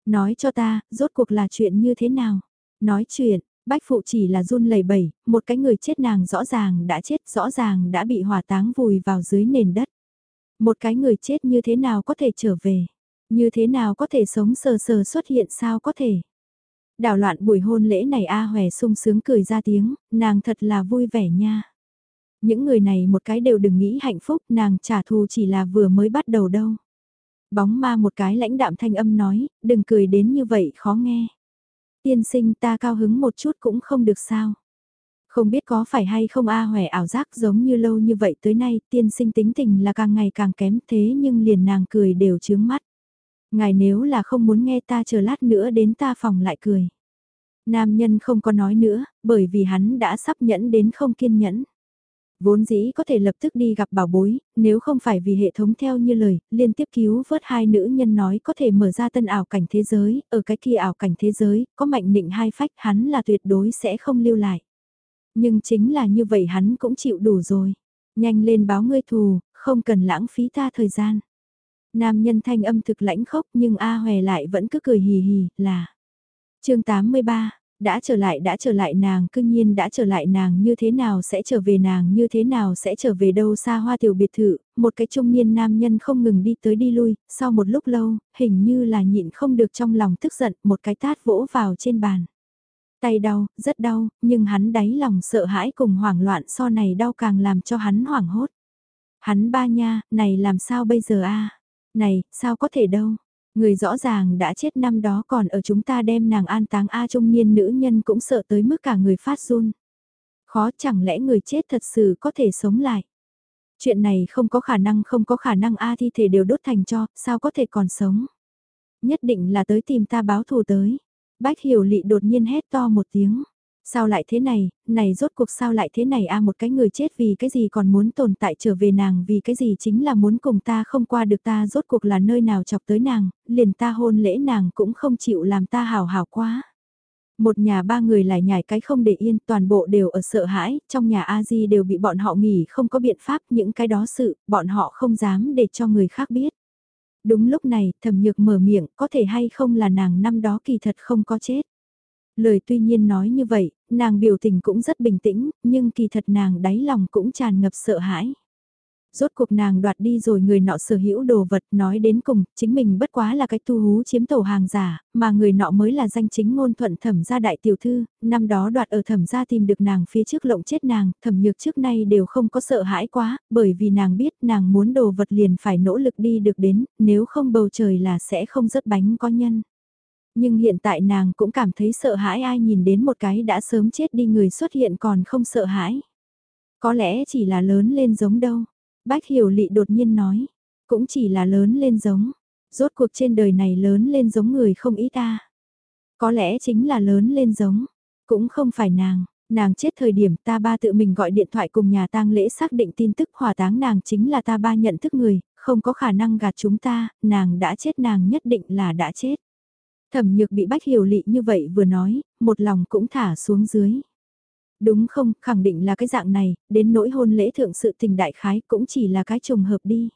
Nói cho ta, rốt cuộc là chuyện như thế nào? Nói chuyện, bách phụ chỉ là run lẩy bẩy, một cái người chết nàng rõ ràng đã chết, rõ ràng đã bị hỏa táng vùi vào dưới nền đất. Một cái người chết như thế nào có thể trở về? Như thế nào có thể sống sờ sờ xuất hiện sao có thể? Đảo loạn buổi hôn lễ này A Hòe sung sướng cười ra tiếng, nàng thật là vui vẻ nha. Những người này một cái đều đừng nghĩ hạnh phúc, nàng trả thù chỉ là vừa mới bắt đầu đâu. Bóng ma một cái lãnh đạm thanh âm nói, đừng cười đến như vậy khó nghe. Tiên sinh ta cao hứng một chút cũng không được sao. Không biết có phải hay không A Hòe ảo giác giống như lâu như vậy tới nay tiên sinh tính tình là càng ngày càng kém thế nhưng liền nàng cười đều chướng mắt. Ngài nếu là không muốn nghe ta chờ lát nữa đến ta phòng lại cười. Nam nhân không có nói nữa, bởi vì hắn đã sắp nhẫn đến không kiên nhẫn. Vốn dĩ có thể lập tức đi gặp bảo bối, nếu không phải vì hệ thống theo như lời, liên tiếp cứu vớt hai nữ nhân nói có thể mở ra tân ảo cảnh thế giới, ở cái kia ảo cảnh thế giới, có mạnh định hai phách hắn là tuyệt đối sẽ không lưu lại. Nhưng chính là như vậy hắn cũng chịu đủ rồi. Nhanh lên báo ngươi thù, không cần lãng phí ta thời gian. Nam nhân thanh âm thực lãnh khốc nhưng A Hòe lại vẫn cứ cười hì hì, là. chương 83, đã trở lại đã trở lại nàng cương nhiên đã trở lại nàng như thế nào sẽ trở về nàng như thế nào sẽ trở về đâu xa hoa tiểu biệt thự, một cái trung niên nam nhân không ngừng đi tới đi lui, sau một lúc lâu, hình như là nhịn không được trong lòng tức giận, một cái tát vỗ vào trên bàn. Tay đau, rất đau, nhưng hắn đáy lòng sợ hãi cùng hoảng loạn so này đau càng làm cho hắn hoảng hốt. Hắn ba nha, này làm sao bây giờ a này, sao có thể đâu? Người rõ ràng đã chết năm đó còn ở chúng ta đem nàng an táng A trung niên nữ nhân cũng sợ tới mức cả người phát run. Khó chẳng lẽ người chết thật sự có thể sống lại? Chuyện này không có khả năng không có khả năng A thi thể đều đốt thành cho, sao có thể còn sống? Nhất định là tới tìm ta báo thù tới. Bách hiểu lị đột nhiên hét to một tiếng. Sao lại thế này, này rốt cuộc sao lại thế này a một cái người chết vì cái gì còn muốn tồn tại trở về nàng vì cái gì chính là muốn cùng ta không qua được ta rốt cuộc là nơi nào chọc tới nàng, liền ta hôn lễ nàng cũng không chịu làm ta hào hào quá. Một nhà ba người lại nhảy cái không để yên, toàn bộ đều ở sợ hãi, trong nhà A-di đều bị bọn họ nghỉ không có biện pháp những cái đó sự, bọn họ không dám để cho người khác biết. Đúng lúc này, thầm nhược mở miệng, có thể hay không là nàng năm đó kỳ thật không có chết. Lời tuy nhiên nói như vậy, nàng biểu tình cũng rất bình tĩnh, nhưng kỳ thật nàng đáy lòng cũng tràn ngập sợ hãi. Rốt cuộc nàng đoạt đi rồi người nọ sở hữu đồ vật nói đến cùng, chính mình bất quá là cái tu hú chiếm tổ hàng giả, mà người nọ mới là danh chính ngôn thuận thẩm gia đại tiểu thư, năm đó đoạt ở thẩm gia tìm được nàng phía trước lộng chết nàng, thẩm nhược trước nay đều không có sợ hãi quá, bởi vì nàng biết nàng muốn đồ vật liền phải nỗ lực đi được đến, nếu không bầu trời là sẽ không rớt bánh có nhân. Nhưng hiện tại nàng cũng cảm thấy sợ hãi ai nhìn đến một cái đã sớm chết đi người xuất hiện còn không sợ hãi. Có lẽ chỉ là lớn lên giống đâu. Bách hiểu lị đột nhiên nói. Cũng chỉ là lớn lên giống. Rốt cuộc trên đời này lớn lên giống người không ít ta. Có lẽ chính là lớn lên giống. Cũng không phải nàng. Nàng chết thời điểm ta ba tự mình gọi điện thoại cùng nhà tang lễ xác định tin tức hỏa táng nàng chính là ta ba nhận thức người, không có khả năng gạt chúng ta, nàng đã chết nàng nhất định là đã chết. Thẩm nhược bị bách hiểu lị như vậy vừa nói, một lòng cũng thả xuống dưới. Đúng không, khẳng định là cái dạng này, đến nỗi hôn lễ thượng sự tình đại khái cũng chỉ là cái trùng hợp đi.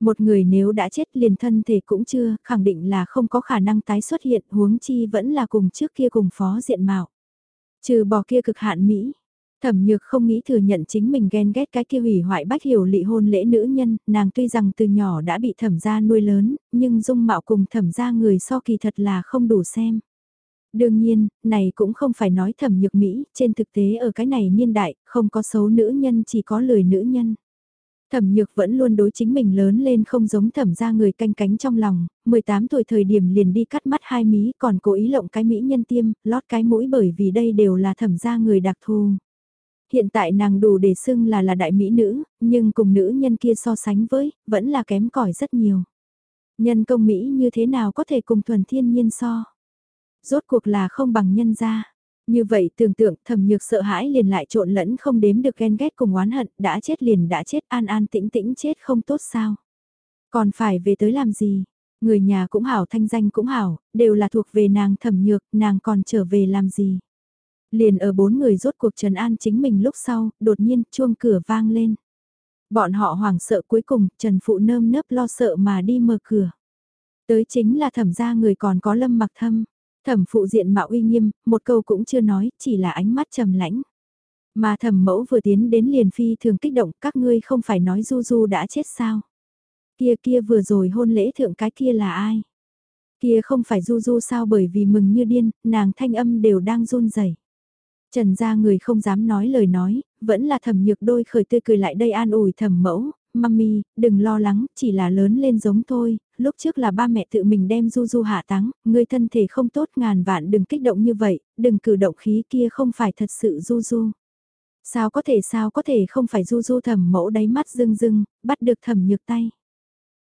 Một người nếu đã chết liền thân thể cũng chưa, khẳng định là không có khả năng tái xuất hiện huống chi vẫn là cùng trước kia cùng phó diện mạo. Trừ bỏ kia cực hạn Mỹ, Thẩm nhược không nghĩ thừa nhận chính mình ghen ghét cái kia hủy hoại bách hiểu lị hôn lễ nữ nhân, nàng tuy rằng từ nhỏ đã bị thẩm gia nuôi lớn, nhưng dung mạo cùng thẩm gia người so kỳ thật là không đủ xem. Đương nhiên, này cũng không phải nói thẩm nhược Mỹ, trên thực tế ở cái này niên đại, không có xấu nữ nhân chỉ có lười nữ nhân. Thẩm nhược vẫn luôn đối chính mình lớn lên không giống thẩm ra người canh cánh trong lòng, 18 tuổi thời điểm liền đi cắt mắt hai mí còn cố ý lộng cái mỹ nhân tiêm, lót cái mũi bởi vì đây đều là thẩm ra người đặc thù. Hiện tại nàng đủ để xưng là là đại mỹ nữ, nhưng cùng nữ nhân kia so sánh với, vẫn là kém cỏi rất nhiều. Nhân công Mỹ như thế nào có thể cùng thuần thiên nhiên so? Rốt cuộc là không bằng nhân gia. Như vậy tưởng tượng thầm nhược sợ hãi liền lại trộn lẫn không đếm được ghen ghét cùng oán hận, đã chết liền đã chết an an tĩnh tĩnh chết không tốt sao. Còn phải về tới làm gì? Người nhà cũng hảo thanh danh cũng hảo, đều là thuộc về nàng thầm nhược, nàng còn trở về làm gì? Liền ở bốn người rốt cuộc trần an chính mình lúc sau, đột nhiên chuông cửa vang lên. Bọn họ hoảng sợ cuối cùng, Trần Phụ nơm nớp lo sợ mà đi mở cửa. Tới chính là thẩm gia người còn có lâm mặc thâm. Thẩm phụ diện mạo uy nghiêm, một câu cũng chưa nói, chỉ là ánh mắt trầm lãnh. Mà thẩm mẫu vừa tiến đến liền phi thường kích động, các ngươi không phải nói Du Du đã chết sao? Kia kia vừa rồi hôn lễ thượng cái kia là ai? Kia không phải Du Du sao bởi vì mừng như điên, nàng thanh âm đều đang run rẩy. Trần gia người không dám nói lời nói, vẫn là thẩm nhược đôi khởi tươi cười lại đây an ủi thẩm mẫu, mami, đừng lo lắng, chỉ là lớn lên giống thôi, lúc trước là ba mẹ tự mình đem Du Du hạ táng, người thân thể không tốt ngàn vạn đừng kích động như vậy, đừng cử động khí kia không phải thật sự Du Du. Sao có thể sao có thể không phải Du Du thẩm mẫu đáy mắt rưng rưng, bắt được thẩm nhược tay.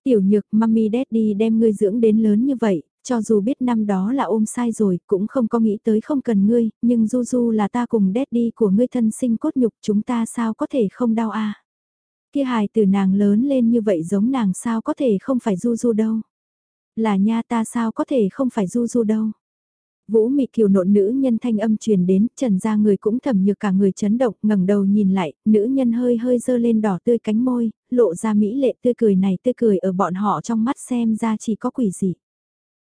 Tiểu nhược mami daddy đem ngươi dưỡng đến lớn như vậy, cho dù biết năm đó là ôm sai rồi, cũng không có nghĩ tới không cần ngươi, nhưng Du Du là ta cùng daddy của ngươi thân sinh cốt nhục chúng ta sao có thể không đau à kia hài từ nàng lớn lên như vậy giống nàng sao có thể không phải du du đâu. Là nha ta sao có thể không phải du du đâu. Vũ mị kiều nộn nữ nhân thanh âm truyền đến, trần ra người cũng thầm nhược cả người chấn động, ngẩng đầu nhìn lại, nữ nhân hơi hơi dơ lên đỏ tươi cánh môi, lộ ra mỹ lệ tươi cười này tươi cười ở bọn họ trong mắt xem ra chỉ có quỷ gì.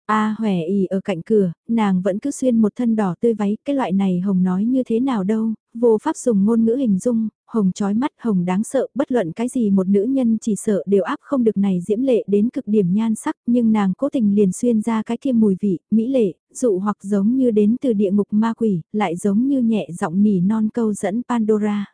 A à, hòe ỉ ở cạnh cửa, nàng vẫn cứ xuyên một thân đỏ tươi váy, cái loại này hồng nói như thế nào đâu, vô pháp dùng ngôn ngữ hình dung, hồng trói mắt, hồng đáng sợ, bất luận cái gì một nữ nhân chỉ sợ đều áp không được này diễm lệ đến cực điểm nhan sắc, nhưng nàng cố tình liền xuyên ra cái kia mùi vị, mỹ lệ, dụ hoặc giống như đến từ địa ngục ma quỷ, lại giống như nhẹ giọng nỉ non câu dẫn Pandora.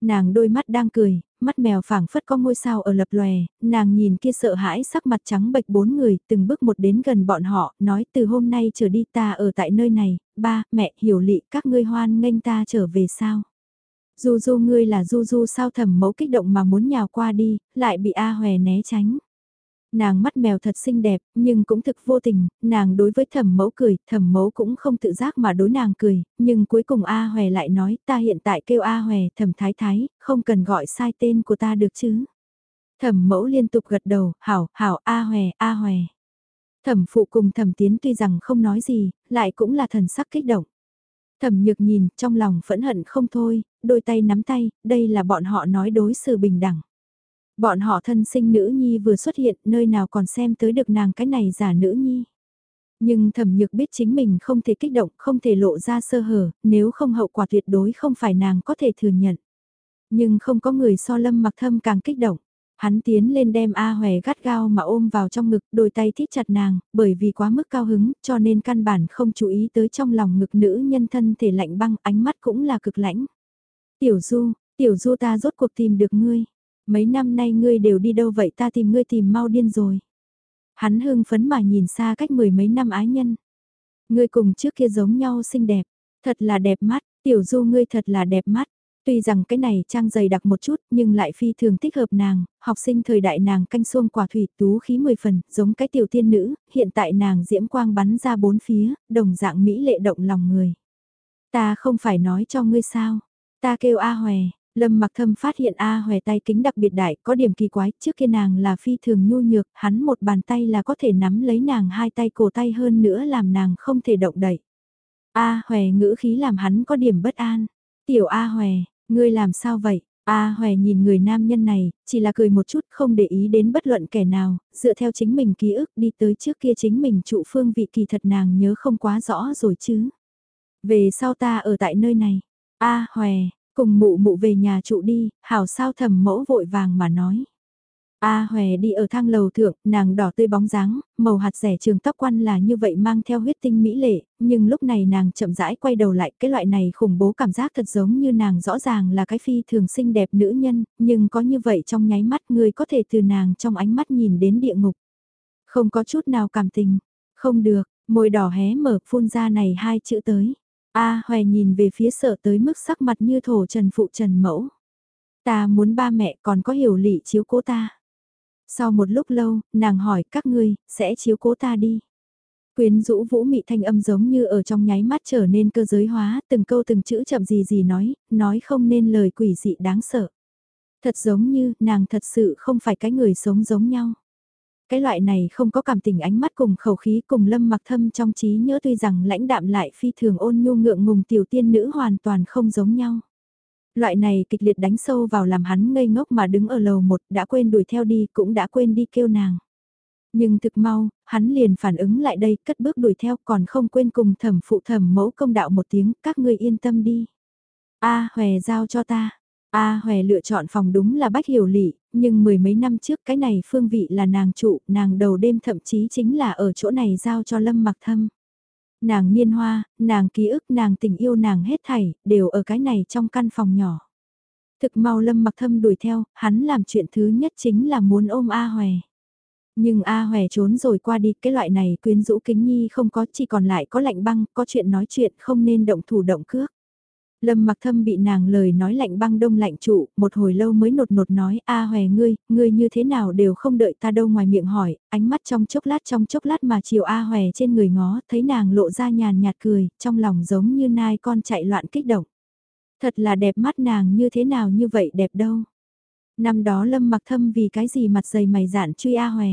Nàng đôi mắt đang cười, mắt mèo phảng phất có ngôi sao ở lập lòe, nàng nhìn kia sợ hãi sắc mặt trắng bệch bốn người, từng bước một đến gần bọn họ, nói từ hôm nay trở đi ta ở tại nơi này, ba, mẹ, hiểu lị, các ngươi hoan nghênh ta trở về sao. Du du ngươi là du du sao thầm mẫu kích động mà muốn nhào qua đi, lại bị A Hòe né tránh. Nàng mắt mèo thật xinh đẹp, nhưng cũng thực vô tình, nàng đối với thẩm mẫu cười, thẩm mẫu cũng không tự giác mà đối nàng cười, nhưng cuối cùng A Hòe lại nói ta hiện tại kêu A Hòe thẩm thái thái, không cần gọi sai tên của ta được chứ. Thẩm mẫu liên tục gật đầu, hảo, hảo, A Hòe, A Hòe. Thẩm phụ cùng thẩm tiến tuy rằng không nói gì, lại cũng là thần sắc kích động. Thẩm nhược nhìn, trong lòng phẫn hận không thôi, đôi tay nắm tay, đây là bọn họ nói đối xử bình đẳng. Bọn họ thân sinh nữ nhi vừa xuất hiện, nơi nào còn xem tới được nàng cái này giả nữ nhi. Nhưng thẩm nhược biết chính mình không thể kích động, không thể lộ ra sơ hở, nếu không hậu quả tuyệt đối không phải nàng có thể thừa nhận. Nhưng không có người so lâm mặc thâm càng kích động. Hắn tiến lên đem A Hòe gắt gao mà ôm vào trong ngực, đôi tay thít chặt nàng, bởi vì quá mức cao hứng, cho nên căn bản không chú ý tới trong lòng ngực nữ nhân thân thể lạnh băng, ánh mắt cũng là cực lãnh. Tiểu Du, Tiểu Du ta rốt cuộc tìm được ngươi. Mấy năm nay ngươi đều đi đâu vậy ta tìm ngươi tìm mau điên rồi. Hắn hưng phấn mà nhìn xa cách mười mấy năm ái nhân. Ngươi cùng trước kia giống nhau xinh đẹp, thật là đẹp mắt, Tiểu Du ngươi thật là đẹp mắt. Tuy rằng cái này trang dày đặc một chút nhưng lại phi thường thích hợp nàng, học sinh thời đại nàng canh xuông quả thủy tú khí mười phần, giống cái tiểu tiên nữ, hiện tại nàng diễm quang bắn ra bốn phía, đồng dạng mỹ lệ động lòng người. Ta không phải nói cho ngươi sao, ta kêu A Hòe, Lâm mặc thâm phát hiện A Hòe tay kính đặc biệt đại, có điểm kỳ quái, trước kia nàng là phi thường nhu nhược, hắn một bàn tay là có thể nắm lấy nàng hai tay cổ tay hơn nữa làm nàng không thể động đậy. A Hòe ngữ khí làm hắn có điểm bất an. Tiểu A Hòe, Ngươi làm sao vậy? A Hoè Hòe nhìn người nam nhân này, chỉ là cười một chút không để ý đến bất luận kẻ nào, dựa theo chính mình ký ức đi tới trước kia chính mình trụ phương vị kỳ thật nàng nhớ không quá rõ rồi chứ. Về sau ta ở tại nơi này. A Hoè. Hòe, Cùng mụ mụ về nhà trụ đi, hảo sao thầm mẫu vội vàng mà nói. A Hòe đi ở thang lầu thượng, nàng đỏ tươi bóng dáng, màu hạt rẻ trường tóc quan là như vậy mang theo huyết tinh mỹ lệ, nhưng lúc này nàng chậm rãi quay đầu lại, cái loại này khủng bố cảm giác thật giống như nàng rõ ràng là cái phi thường xinh đẹp nữ nhân, nhưng có như vậy trong nháy mắt người có thể từ nàng trong ánh mắt nhìn đến địa ngục. Không có chút nào cảm tình, không được, môi đỏ hé mở phun ra này hai chữ tới. A à, nhìn về phía sợ tới mức sắc mặt như thổ trần phụ trần mẫu. Ta muốn ba mẹ còn có hiểu lị chiếu cố ta. Sau một lúc lâu, nàng hỏi các ngươi, sẽ chiếu cố ta đi. Quyến rũ vũ mị thanh âm giống như ở trong nháy mắt trở nên cơ giới hóa, từng câu từng chữ chậm gì gì nói, nói không nên lời quỷ dị đáng sợ. Thật giống như, nàng thật sự không phải cái người sống giống nhau. Cái loại này không có cảm tình ánh mắt cùng khẩu khí cùng lâm mặc thâm trong trí nhớ tuy rằng lãnh đạm lại phi thường ôn nhu ngượng ngùng tiểu tiên nữ hoàn toàn không giống nhau. Loại này kịch liệt đánh sâu vào làm hắn ngây ngốc mà đứng ở lầu một đã quên đuổi theo đi cũng đã quên đi kêu nàng. Nhưng thực mau, hắn liền phản ứng lại đây cất bước đuổi theo còn không quên cùng thẩm phụ thẩm mẫu công đạo một tiếng các ngươi yên tâm đi. A à, hòe giao cho ta. A à, hòe lựa chọn phòng đúng là bách hiểu lị, nhưng mười mấy năm trước cái này phương vị là nàng trụ, nàng đầu đêm thậm chí chính là ở chỗ này giao cho lâm mặc thâm nàng niên hoa, nàng ký ức, nàng tình yêu nàng hết thảy, đều ở cái này trong căn phòng nhỏ. Thực mau lâm mặc thâm đuổi theo, hắn làm chuyện thứ nhất chính là muốn ôm A hoè Nhưng A hoè trốn rồi qua đi, cái loại này quyến rũ kính nhi không có, chỉ còn lại có lạnh băng, có chuyện nói chuyện không nên động thủ động cước. Lâm mặc thâm bị nàng lời nói lạnh băng đông lạnh trụ, một hồi lâu mới nột nột nói, a hòe ngươi, ngươi như thế nào đều không đợi ta đâu ngoài miệng hỏi, ánh mắt trong chốc lát trong chốc lát mà chiều a hòe trên người ngó, thấy nàng lộ ra nhàn nhạt cười, trong lòng giống như nai con chạy loạn kích động. Thật là đẹp mắt nàng như thế nào như vậy đẹp đâu. Năm đó lâm mặc thâm vì cái gì mặt dày mày dạn truy a hòe.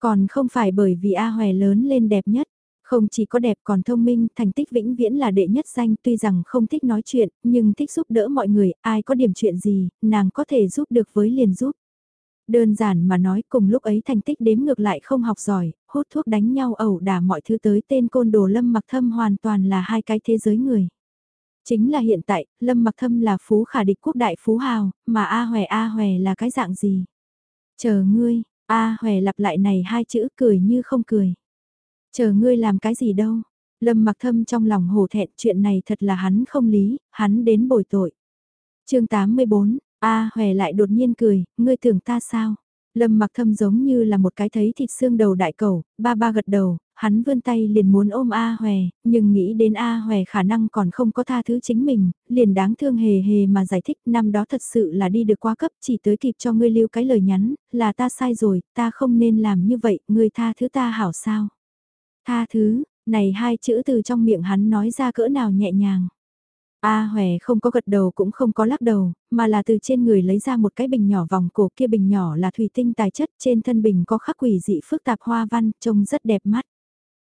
Còn không phải bởi vì a hòe lớn lên đẹp nhất. Không chỉ có đẹp còn thông minh, thành tích vĩnh viễn là đệ nhất danh tuy rằng không thích nói chuyện, nhưng thích giúp đỡ mọi người, ai có điểm chuyện gì, nàng có thể giúp được với liền giúp. Đơn giản mà nói cùng lúc ấy thành tích đếm ngược lại không học giỏi, hút thuốc đánh nhau ẩu đả mọi thứ tới tên côn đồ lâm mặc thâm hoàn toàn là hai cái thế giới người. Chính là hiện tại, lâm mặc thâm là phú khả địch quốc đại phú hào, mà A Hòe A Hòe là cái dạng gì? Chờ ngươi, A Hòe lặp lại này hai chữ cười như không cười. Chờ ngươi làm cái gì đâu. Lâm mặc thâm trong lòng hổ thẹn chuyện này thật là hắn không lý, hắn đến bồi tội. chương 84, A à, Hòe lại đột nhiên cười, ngươi tưởng ta sao? Lâm mặc thâm giống như là một cái thấy thịt xương đầu đại cầu, ba ba gật đầu, hắn vươn tay liền muốn ôm A Hòe, nhưng nghĩ đến A Hòe khả năng còn không có tha thứ chính mình, liền đáng thương hề hề mà giải thích năm đó thật sự là đi được quá cấp chỉ tới kịp cho ngươi lưu cái lời nhắn, là ta sai rồi, ta không nên làm như vậy, ngươi tha thứ ta hảo sao? Tha thứ, này hai chữ từ trong miệng hắn nói ra cỡ nào nhẹ nhàng. A à, Hòe không có gật đầu cũng không có lắc đầu, mà là từ trên người lấy ra một cái bình nhỏ vòng cổ kia bình nhỏ là thủy tinh tài chất trên thân bình có khắc quỷ dị phức tạp hoa văn trông rất đẹp mắt.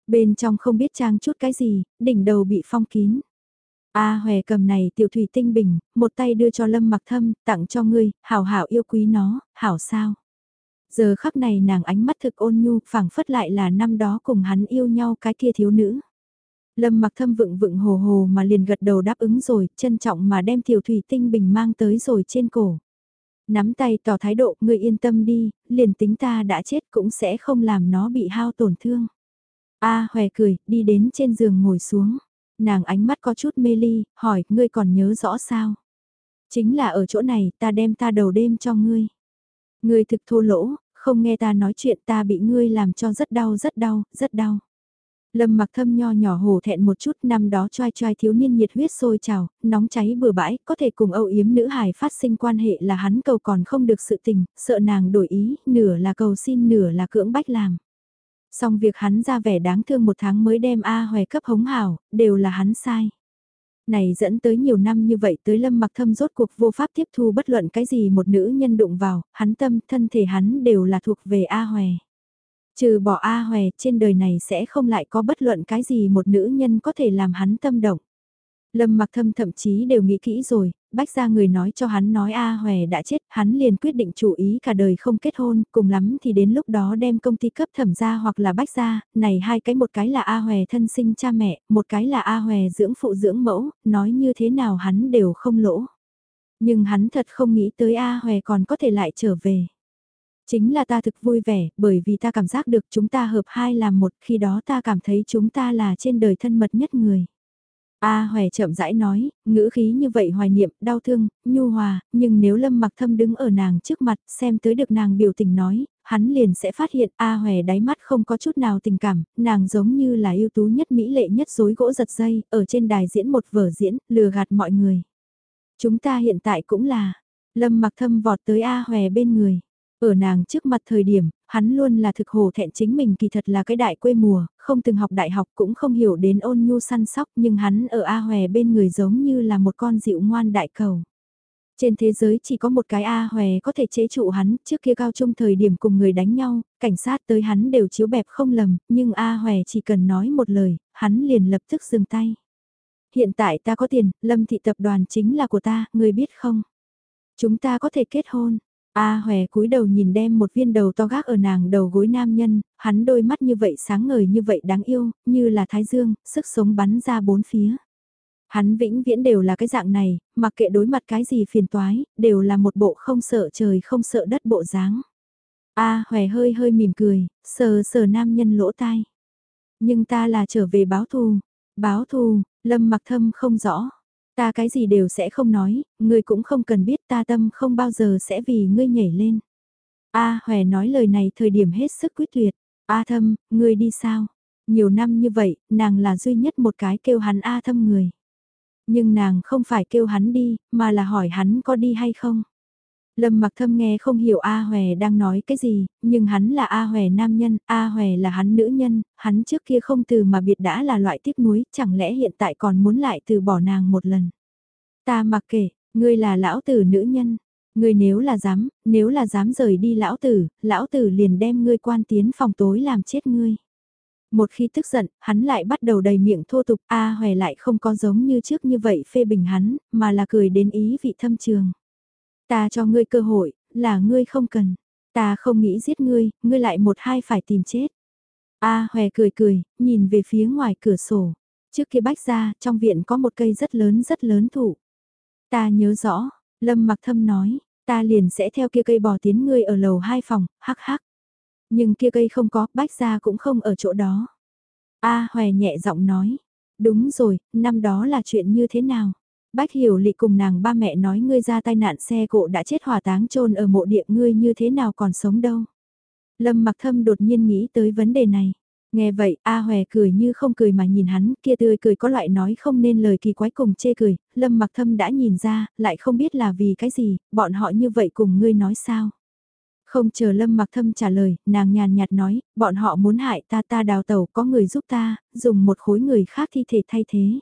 Bên trong không biết trang chút cái gì, đỉnh đầu bị phong kín. A à, Hòe cầm này tiểu thủy tinh bình, một tay đưa cho Lâm Mặc Thâm, tặng cho ngươi, hảo hảo yêu quý nó, hảo sao. Giờ khắc này nàng ánh mắt thực ôn nhu, phảng phất lại là năm đó cùng hắn yêu nhau cái kia thiếu nữ. Lâm mặc thâm vựng vựng hồ hồ mà liền gật đầu đáp ứng rồi, trân trọng mà đem tiểu thủy tinh bình mang tới rồi trên cổ. Nắm tay tỏ thái độ, người yên tâm đi, liền tính ta đã chết cũng sẽ không làm nó bị hao tổn thương. A à, hòe cười, đi đến trên giường ngồi xuống. Nàng ánh mắt có chút mê ly, hỏi, ngươi còn nhớ rõ sao? Chính là ở chỗ này, ta đem ta đầu đêm cho ngươi. Ngươi thực thô lỗ, không nghe ta nói chuyện ta bị ngươi làm cho rất đau rất đau, rất đau. Lâm mặc thâm nho nhỏ hổ thẹn một chút năm đó choai choai thiếu niên nhiệt huyết sôi trào, nóng cháy bừa bãi, có thể cùng âu yếm nữ hài phát sinh quan hệ là hắn cầu còn không được sự tình, sợ nàng đổi ý, nửa là cầu xin nửa là cưỡng bách làm. Xong việc hắn ra vẻ đáng thương một tháng mới đem A hoè cấp hống hảo, đều là hắn sai này dẫn tới nhiều năm như vậy tới lâm mặc thâm rốt cuộc vô pháp tiếp thu bất luận cái gì một nữ nhân đụng vào, hắn tâm, thân thể hắn đều là thuộc về A Hòe. Trừ bỏ A Hòe trên đời này sẽ không lại có bất luận cái gì một nữ nhân có thể làm hắn tâm động. Lâm mặc thâm thậm chí đều nghĩ kỹ rồi, bách ra người nói cho hắn nói A Hòe đã chết, hắn liền quyết định chủ ý cả đời không kết hôn, cùng lắm thì đến lúc đó đem công ty cấp thẩm ra hoặc là bách ra, này hai cái một cái là A Hòe thân sinh cha mẹ, một cái là A Hòe dưỡng phụ dưỡng mẫu, nói như thế nào hắn đều không lỗ. Nhưng hắn thật không nghĩ tới A Hòe còn có thể lại trở về. Chính là ta thực vui vẻ, bởi vì ta cảm giác được chúng ta hợp hai làm một, khi đó ta cảm thấy chúng ta là trên đời thân mật nhất người. A Hòe chậm rãi nói, ngữ khí như vậy hoài niệm, đau thương, nhu hòa, nhưng nếu Lâm Mặc Thâm đứng ở nàng trước mặt, xem tới được nàng biểu tình nói, hắn liền sẽ phát hiện A Hòe đáy mắt không có chút nào tình cảm, nàng giống như là ưu tú nhất mỹ lệ nhất rối gỗ giật dây, ở trên đài diễn một vở diễn, lừa gạt mọi người. Chúng ta hiện tại cũng là, Lâm Mặc Thâm vọt tới A Hòe bên người. Ở nàng trước mặt thời điểm, hắn luôn là thực hồ thẹn chính mình kỳ thật là cái đại quê mùa, không từng học đại học cũng không hiểu đến ôn nhu săn sóc nhưng hắn ở A Hòe bên người giống như là một con dịu ngoan đại cầu. Trên thế giới chỉ có một cái A Hòe có thể chế trụ hắn, trước kia cao trung thời điểm cùng người đánh nhau, cảnh sát tới hắn đều chiếu bẹp không lầm, nhưng A Hòe chỉ cần nói một lời, hắn liền lập tức dừng tay. Hiện tại ta có tiền, lâm thị tập đoàn chính là của ta, người biết không? Chúng ta có thể kết hôn. A Hòe cúi đầu nhìn đem một viên đầu to gác ở nàng đầu gối nam nhân, hắn đôi mắt như vậy sáng ngời như vậy đáng yêu, như là thái dương, sức sống bắn ra bốn phía. Hắn vĩnh viễn đều là cái dạng này, mặc kệ đối mặt cái gì phiền toái, đều là một bộ không sợ trời không sợ đất bộ dáng. A Hòe hơi hơi mỉm cười, sờ sờ nam nhân lỗ tai. Nhưng ta là trở về báo thù. Báo thù, Lâm mặc thâm không rõ. Ta cái gì đều sẽ không nói, ngươi cũng không cần biết ta tâm không bao giờ sẽ vì ngươi nhảy lên. A Hòe nói lời này thời điểm hết sức quyết liệt. A thâm, ngươi đi sao? Nhiều năm như vậy, nàng là duy nhất một cái kêu hắn A thâm người. Nhưng nàng không phải kêu hắn đi, mà là hỏi hắn có đi hay không. Lâm mặc thâm nghe không hiểu A Hòe đang nói cái gì, nhưng hắn là A Hòe nam nhân, A Hòe là hắn nữ nhân, hắn trước kia không từ mà biệt đã là loại tiếc nuối, chẳng lẽ hiện tại còn muốn lại từ bỏ nàng một lần. Ta mặc kệ, ngươi là lão tử nữ nhân, ngươi nếu là dám, nếu là dám rời đi lão tử, lão tử liền đem ngươi quan tiến phòng tối làm chết ngươi. Một khi tức giận, hắn lại bắt đầu đầy miệng thô tục, A Hòe lại không có giống như trước như vậy phê bình hắn, mà là cười đến ý vị thâm trường. Ta cho ngươi cơ hội, là ngươi không cần. Ta không nghĩ giết ngươi, ngươi lại một hai phải tìm chết. A Hòe cười cười, nhìn về phía ngoài cửa sổ. Trước kia bách ra, trong viện có một cây rất lớn rất lớn thụ. Ta nhớ rõ, Lâm Mặc Thâm nói, ta liền sẽ theo kia cây bò tiến ngươi ở lầu hai phòng, hắc hắc. Nhưng kia cây không có, bách ra cũng không ở chỗ đó. A Hòe nhẹ giọng nói, đúng rồi, năm đó là chuyện như thế nào? Bách hiểu lị cùng nàng ba mẹ nói ngươi ra tai nạn xe cộ đã chết hỏa táng chôn ở mộ địa ngươi như thế nào còn sống đâu. Lâm mặc thâm đột nhiên nghĩ tới vấn đề này. Nghe vậy, A Hòe cười như không cười mà nhìn hắn, kia tươi cười có loại nói không nên lời kỳ quái cùng chê cười, Lâm mặc thâm đã nhìn ra, lại không biết là vì cái gì, bọn họ như vậy cùng ngươi nói sao. Không chờ Lâm mặc thâm trả lời, nàng nhàn nhạt nói, bọn họ muốn hại ta ta đào tàu có người giúp ta, dùng một khối người khác thi thể thay thế.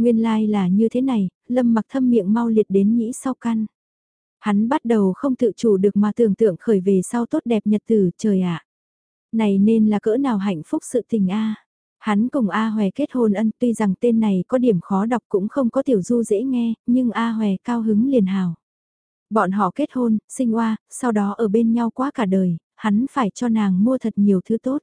Nguyên lai like là như thế này, Lâm mặc thâm miệng mau liệt đến nhĩ sau căn. Hắn bắt đầu không tự chủ được mà tưởng tượng khởi về sau tốt đẹp nhật tử, trời ạ. Này nên là cỡ nào hạnh phúc sự tình a Hắn cùng A Hòe kết hôn ân tuy rằng tên này có điểm khó đọc cũng không có tiểu du dễ nghe, nhưng A Hòe cao hứng liền hào. Bọn họ kết hôn, sinh hoa sau đó ở bên nhau quá cả đời, hắn phải cho nàng mua thật nhiều thứ tốt.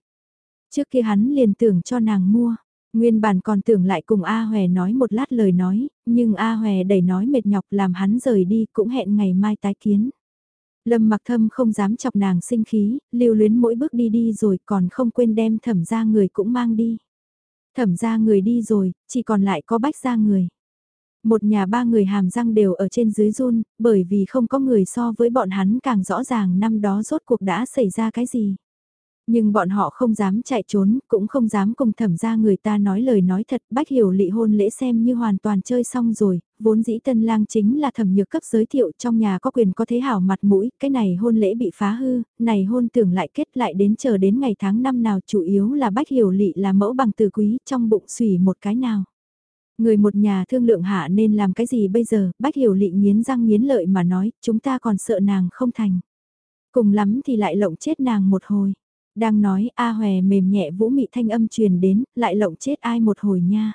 Trước kia hắn liền tưởng cho nàng mua, Nguyên bản còn tưởng lại cùng A Hòe nói một lát lời nói, nhưng A Hòe đẩy nói mệt nhọc làm hắn rời đi cũng hẹn ngày mai tái kiến. Lâm mặc thâm không dám chọc nàng sinh khí, lưu luyến mỗi bước đi đi rồi còn không quên đem thẩm ra người cũng mang đi. Thẩm ra người đi rồi, chỉ còn lại có bách ra người. Một nhà ba người hàm răng đều ở trên dưới run, bởi vì không có người so với bọn hắn càng rõ ràng năm đó rốt cuộc đã xảy ra cái gì. Nhưng bọn họ không dám chạy trốn, cũng không dám cùng thẩm ra người ta nói lời nói thật, bách hiểu lị hôn lễ xem như hoàn toàn chơi xong rồi, vốn dĩ tân lang chính là thẩm nhược cấp giới thiệu trong nhà có quyền có thế hảo mặt mũi, cái này hôn lễ bị phá hư, này hôn tưởng lại kết lại đến chờ đến ngày tháng năm nào chủ yếu là bách hiểu lị là mẫu bằng từ quý trong bụng xùy một cái nào. Người một nhà thương lượng hạ nên làm cái gì bây giờ, bách hiểu lị nghiến răng nghiến lợi mà nói, chúng ta còn sợ nàng không thành. Cùng lắm thì lại lộng chết nàng một hồi. Đang nói A Hòe mềm nhẹ vũ mị thanh âm truyền đến, lại lộng chết ai một hồi nha.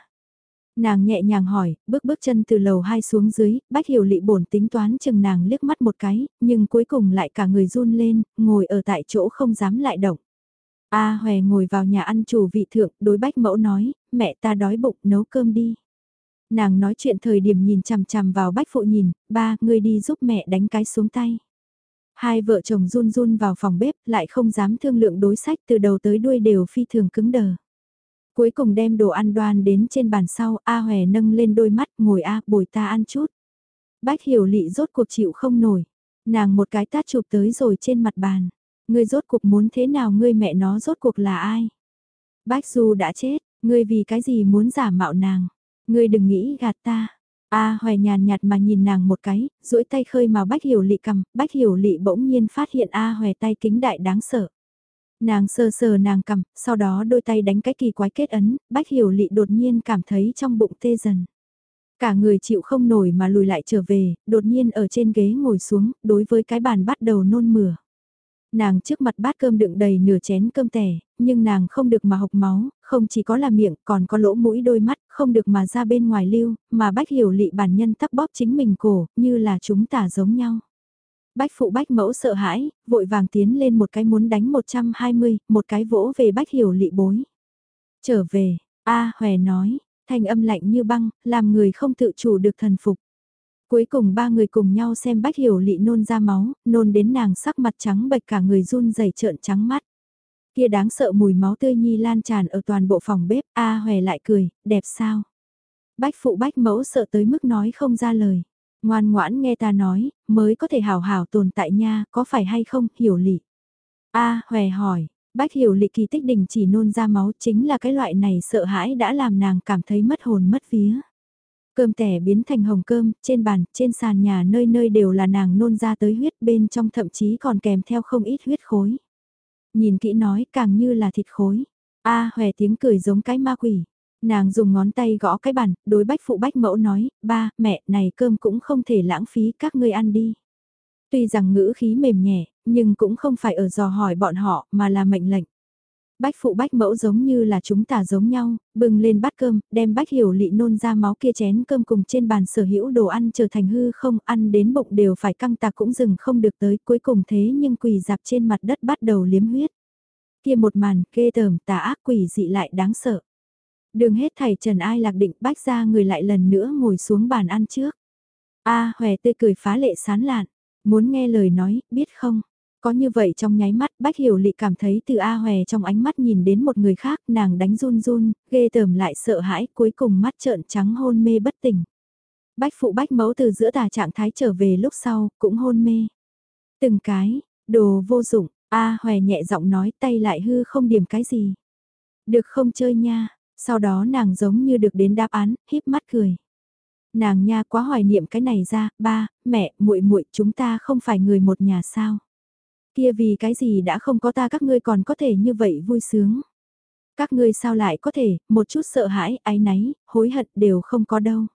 Nàng nhẹ nhàng hỏi, bước bước chân từ lầu hai xuống dưới, bách hiểu lị bổn tính toán chừng nàng liếc mắt một cái, nhưng cuối cùng lại cả người run lên, ngồi ở tại chỗ không dám lại động. A Hòe ngồi vào nhà ăn chủ vị thượng, đối bách mẫu nói, mẹ ta đói bụng nấu cơm đi. Nàng nói chuyện thời điểm nhìn chằm chằm vào bách phụ nhìn, ba, ngươi đi giúp mẹ đánh cái xuống tay. Hai vợ chồng run run vào phòng bếp lại không dám thương lượng đối sách từ đầu tới đuôi đều phi thường cứng đờ. Cuối cùng đem đồ ăn đoan đến trên bàn sau, A Hòe nâng lên đôi mắt, ngồi A, bồi ta ăn chút. Bách hiểu lị rốt cuộc chịu không nổi. Nàng một cái tát chụp tới rồi trên mặt bàn. Ngươi rốt cuộc muốn thế nào ngươi mẹ nó rốt cuộc là ai? Bách Du đã chết, ngươi vì cái gì muốn giả mạo nàng? Ngươi đừng nghĩ gạt ta. A hoài nhàn nhạt mà nhìn nàng một cái, duỗi tay khơi mà bách hiểu lị cầm, bách hiểu lị bỗng nhiên phát hiện A hoài tay kính đại đáng sợ. Nàng sờ sờ nàng cầm, sau đó đôi tay đánh cái kỳ quái kết ấn, bách hiểu lị đột nhiên cảm thấy trong bụng tê dần. Cả người chịu không nổi mà lùi lại trở về, đột nhiên ở trên ghế ngồi xuống, đối với cái bàn bắt đầu nôn mửa. Nàng trước mặt bát cơm đựng đầy nửa chén cơm tẻ, nhưng nàng không được mà học máu, không chỉ có là miệng, còn có lỗ mũi đôi mắt, không được mà ra bên ngoài lưu, mà bách hiểu lị bản nhân tắc bóp chính mình cổ, như là chúng tả giống nhau. Bách phụ bách mẫu sợ hãi, vội vàng tiến lên một cái muốn đánh 120, một cái vỗ về bách hiểu lị bối. Trở về, A à, Hòe nói, thanh âm lạnh như băng, làm người không tự chủ được thần phục. Cuối cùng ba người cùng nhau xem bách hiểu lị nôn ra máu, nôn đến nàng sắc mặt trắng bệch cả người run rẩy trợn trắng mắt. Kia đáng sợ mùi máu tươi nhi lan tràn ở toàn bộ phòng bếp, A à, Hòe lại cười, đẹp sao? Bách phụ bách mẫu sợ tới mức nói không ra lời. Ngoan ngoãn nghe ta nói, mới có thể hào hào tồn tại nha, có phải hay không, hiểu lị. A, à, hòe hỏi, bách hiểu lị kỳ tích đình chỉ nôn ra máu chính là cái loại này sợ hãi đã làm nàng cảm thấy mất hồn mất vía. Cơm tẻ biến thành hồng cơm, trên bàn, trên sàn nhà nơi nơi đều là nàng nôn ra tới huyết bên trong thậm chí còn kèm theo không ít huyết khối. Nhìn kỹ nói càng như là thịt khối. A à, hòe tiếng cười giống cái ma quỷ. Nàng dùng ngón tay gõ cái bàn, đối bách phụ bách mẫu nói, ba, mẹ, này cơm cũng không thể lãng phí các ngươi ăn đi. Tuy rằng ngữ khí mềm nhẹ, nhưng cũng không phải ở dò hỏi bọn họ mà là mệnh lệnh. Bách phụ bách mẫu giống như là chúng ta giống nhau, bừng lên bát cơm, đem bách hiểu lị nôn ra máu kia chén cơm cùng trên bàn sở hữu đồ ăn trở thành hư không ăn đến bụng đều phải căng tạc cũng dừng không được tới cuối cùng thế nhưng quỳ dạp trên mặt đất bắt đầu liếm huyết. Kia một màn kê tởm tà ác quỷ dị lại đáng sợ. Đường hết thầy Trần Ai lạc định bách ra người lại lần nữa ngồi xuống bàn ăn trước. A à, hòe tươi cười phá lệ sán lạn, muốn nghe lời nói, biết không? Có như vậy trong nháy mắt bách hiểu lị cảm thấy từ A hòe trong ánh mắt nhìn đến một người khác nàng đánh run run, ghê tởm lại sợ hãi cuối cùng mắt trợn trắng hôn mê bất tỉnh. Bách phụ bách mẫu từ giữa tà trạng thái trở về lúc sau, cũng hôn mê. Từng cái, đồ vô dụng, A hòe nhẹ giọng nói tay lại hư không điểm cái gì. Được không chơi nha, sau đó nàng giống như được đến đáp án, híp mắt cười. Nàng nha quá hoài niệm cái này ra, ba, mẹ, muội muội chúng ta không phải người một nhà sao. Kia vì cái gì đã không có ta các ngươi còn có thể như vậy vui sướng. Các ngươi sao lại có thể, một chút sợ hãi, ái náy, hối hận đều không có đâu.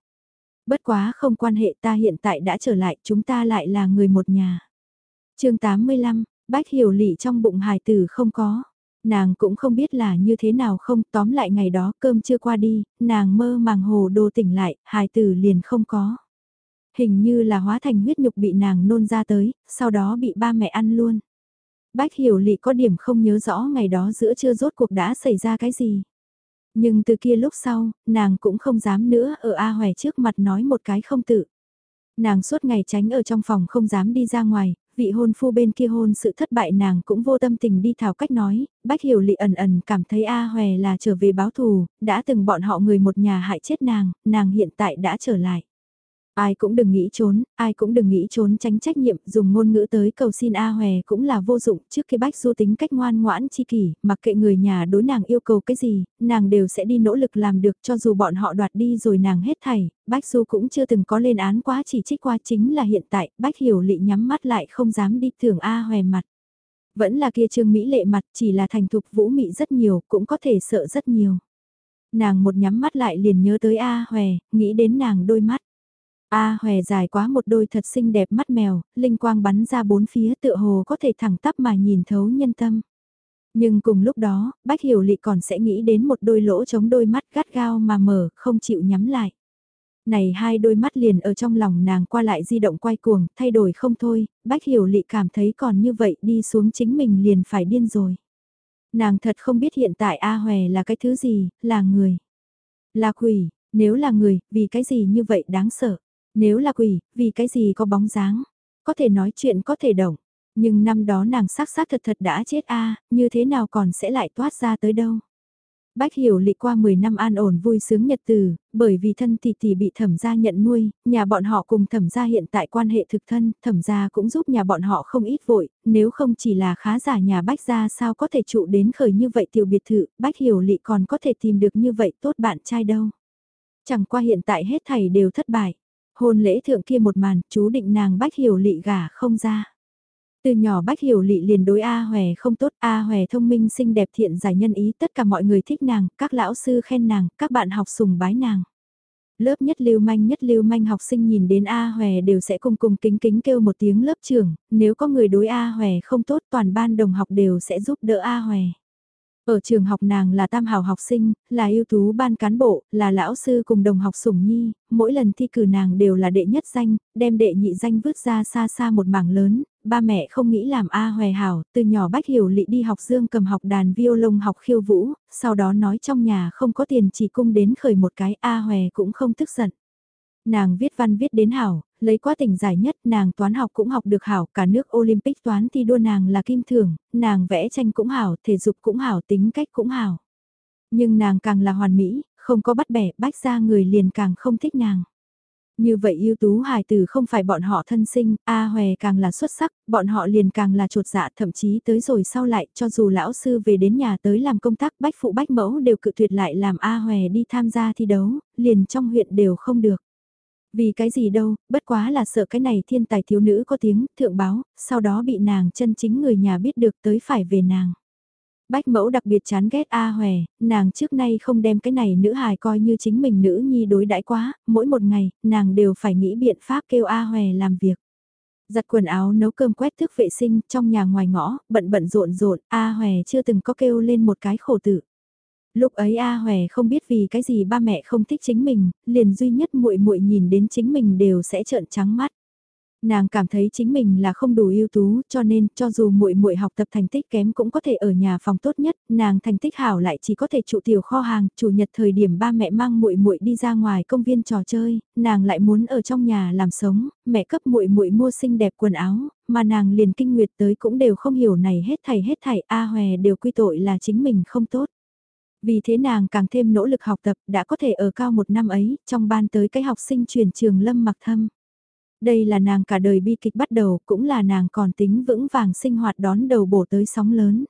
Bất quá không quan hệ ta hiện tại đã trở lại, chúng ta lại là người một nhà. chương 85, Bách Hiểu Lị trong bụng hài tử không có. Nàng cũng không biết là như thế nào không, tóm lại ngày đó cơm chưa qua đi, nàng mơ màng hồ đồ tỉnh lại, hài tử liền không có. Hình như là hóa thành huyết nhục bị nàng nôn ra tới, sau đó bị ba mẹ ăn luôn. Bách hiểu lị có điểm không nhớ rõ ngày đó giữa trưa rốt cuộc đã xảy ra cái gì. Nhưng từ kia lúc sau, nàng cũng không dám nữa ở A Hoài trước mặt nói một cái không tự. Nàng suốt ngày tránh ở trong phòng không dám đi ra ngoài, vị hôn phu bên kia hôn sự thất bại nàng cũng vô tâm tình đi thảo cách nói, bách hiểu lị ẩn ẩn cảm thấy A Hòe là trở về báo thù, đã từng bọn họ người một nhà hại chết nàng, nàng hiện tại đã trở lại. Ai cũng đừng nghĩ trốn, ai cũng đừng nghĩ trốn tránh trách nhiệm, dùng ngôn ngữ tới cầu xin A Hòe cũng là vô dụng, trước khi Bách Du tính cách ngoan ngoãn chi kỷ, mặc kệ người nhà đối nàng yêu cầu cái gì, nàng đều sẽ đi nỗ lực làm được cho dù bọn họ đoạt đi rồi nàng hết thảy, Bách Du cũng chưa từng có lên án quá chỉ trích qua chính là hiện tại, Bách Hiểu Lị nhắm mắt lại không dám đi thưởng A Hòe mặt. Vẫn là kia trương Mỹ lệ mặt chỉ là thành thục vũ mị rất nhiều, cũng có thể sợ rất nhiều. Nàng một nhắm mắt lại liền nhớ tới A Hòe, nghĩ đến nàng đôi mắt A à, hòe dài quá một đôi thật xinh đẹp mắt mèo, linh quang bắn ra bốn phía tựa hồ có thể thẳng tắp mà nhìn thấu nhân tâm. Nhưng cùng lúc đó, Bách Hiểu Lị còn sẽ nghĩ đến một đôi lỗ chống đôi mắt gắt gao mà mở, không chịu nhắm lại. Này hai đôi mắt liền ở trong lòng nàng qua lại di động quay cuồng, thay đổi không thôi, Bách Hiểu Lị cảm thấy còn như vậy đi xuống chính mình liền phải điên rồi. Nàng thật không biết hiện tại A Hòe là cái thứ gì, là người, là quỷ, Nếu là người, vì cái gì như vậy đáng sợ? Nếu là quỷ, vì cái gì có bóng dáng? Có thể nói chuyện có thể động. Nhưng năm đó nàng xác xác thật thật đã chết a như thế nào còn sẽ lại toát ra tới đâu? Bách hiểu lị qua 10 năm an ổn vui sướng nhật từ, bởi vì thân tỷ tỷ bị thẩm gia nhận nuôi, nhà bọn họ cùng thẩm gia hiện tại quan hệ thực thân, thẩm gia cũng giúp nhà bọn họ không ít vội, nếu không chỉ là khá giả nhà bách gia sao có thể trụ đến khởi như vậy tiểu biệt thự, bách hiểu lị còn có thể tìm được như vậy tốt bạn trai đâu. Chẳng qua hiện tại hết thầy đều thất bại. Hôn lễ thượng kia một màn, chú định nàng bách hiểu lị gả không ra. Từ nhỏ Bách Hiểu Lị liền đối A Hòe không tốt, A Hòe thông minh xinh đẹp thiện giải nhân ý, tất cả mọi người thích nàng, các lão sư khen nàng, các bạn học sùng bái nàng. Lớp nhất lưu manh nhất lưu manh học sinh nhìn đến A Hòe đều sẽ cùng cùng kính kính kêu một tiếng lớp trưởng, nếu có người đối A Hòe không tốt toàn ban đồng học đều sẽ giúp đỡ A Hòe. Ở trường học nàng là tam hảo học sinh, là ưu tú ban cán bộ, là lão sư cùng đồng học sủng nhi, mỗi lần thi cử nàng đều là đệ nhất danh, đem đệ nhị danh vứt ra xa xa một mảng lớn, ba mẹ không nghĩ làm A hoè hảo, từ nhỏ bách hiểu lị đi học dương cầm học đàn violon học khiêu vũ, sau đó nói trong nhà không có tiền chỉ cung đến khởi một cái A hoè cũng không tức giận. Nàng viết văn viết đến hảo, lấy quá tỉnh giải nhất, nàng toán học cũng học được hảo, cả nước Olympic toán thi đua nàng là kim thưởng, nàng vẽ tranh cũng hảo, thể dục cũng hảo, tính cách cũng hảo. Nhưng nàng càng là hoàn mỹ, không có bắt bẻ, bách ra người liền càng không thích nàng. Như vậy ưu tú hài tử không phải bọn họ thân sinh, A Hòe càng là xuất sắc, bọn họ liền càng là trột dạ thậm chí tới rồi sau lại cho dù lão sư về đến nhà tới làm công tác bách phụ bách mẫu đều cự tuyệt lại làm A Hòe đi tham gia thi đấu, liền trong huyện đều không được. Vì cái gì đâu, bất quá là sợ cái này thiên tài thiếu nữ có tiếng, thượng báo, sau đó bị nàng chân chính người nhà biết được tới phải về nàng. Bách mẫu đặc biệt chán ghét A Hòe, nàng trước nay không đem cái này nữ hài coi như chính mình nữ nhi đối đãi quá, mỗi một ngày, nàng đều phải nghĩ biện pháp kêu A Hòe làm việc. Giặt quần áo nấu cơm quét thức vệ sinh trong nhà ngoài ngõ, bận bận rộn rộn, A Hòe chưa từng có kêu lên một cái khổ tử. Lúc ấy A Hòe không biết vì cái gì ba mẹ không thích chính mình, liền duy nhất muội muội nhìn đến chính mình đều sẽ trợn trắng mắt. Nàng cảm thấy chính mình là không đủ ưu tú, cho nên cho dù muội muội học tập thành tích kém cũng có thể ở nhà phòng tốt nhất, nàng thành tích hảo lại chỉ có thể trụ tiểu kho hàng, chủ nhật thời điểm ba mẹ mang muội muội đi ra ngoài công viên trò chơi, nàng lại muốn ở trong nhà làm sống, mẹ cấp muội muội mua xinh đẹp quần áo, mà nàng liền kinh nguyệt tới cũng đều không hiểu này hết thảy hết thảy a hoè đều quy tội là chính mình không tốt. Vì thế nàng càng thêm nỗ lực học tập đã có thể ở cao một năm ấy, trong ban tới cái học sinh truyền trường lâm mặc thâm. Đây là nàng cả đời bi kịch bắt đầu, cũng là nàng còn tính vững vàng sinh hoạt đón đầu bổ tới sóng lớn.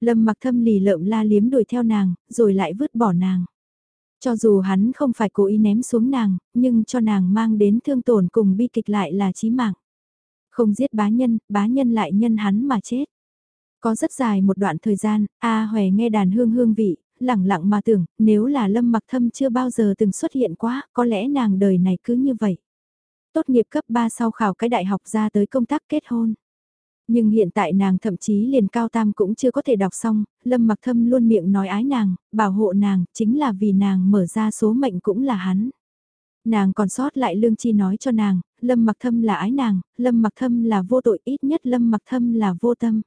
Lâm mặc thâm lì lợm la liếm đuổi theo nàng, rồi lại vứt bỏ nàng. Cho dù hắn không phải cố ý ném xuống nàng, nhưng cho nàng mang đến thương tổn cùng bi kịch lại là chí mạng. Không giết bá nhân, bá nhân lại nhân hắn mà chết. Có rất dài một đoạn thời gian, A Hòe nghe đàn hương hương vị, lẳng lặng mà tưởng, nếu là Lâm Mặc Thâm chưa bao giờ từng xuất hiện quá, có lẽ nàng đời này cứ như vậy. Tốt nghiệp cấp 3 sau khảo cái đại học ra tới công tác kết hôn. Nhưng hiện tại nàng thậm chí liền cao tam cũng chưa có thể đọc xong, Lâm Mặc Thâm luôn miệng nói ái nàng, bảo hộ nàng, chính là vì nàng mở ra số mệnh cũng là hắn. Nàng còn sót lại lương chi nói cho nàng, Lâm Mặc Thâm là ái nàng, Lâm Mặc Thâm là vô tội ít nhất Lâm Mặc Thâm là vô tâm.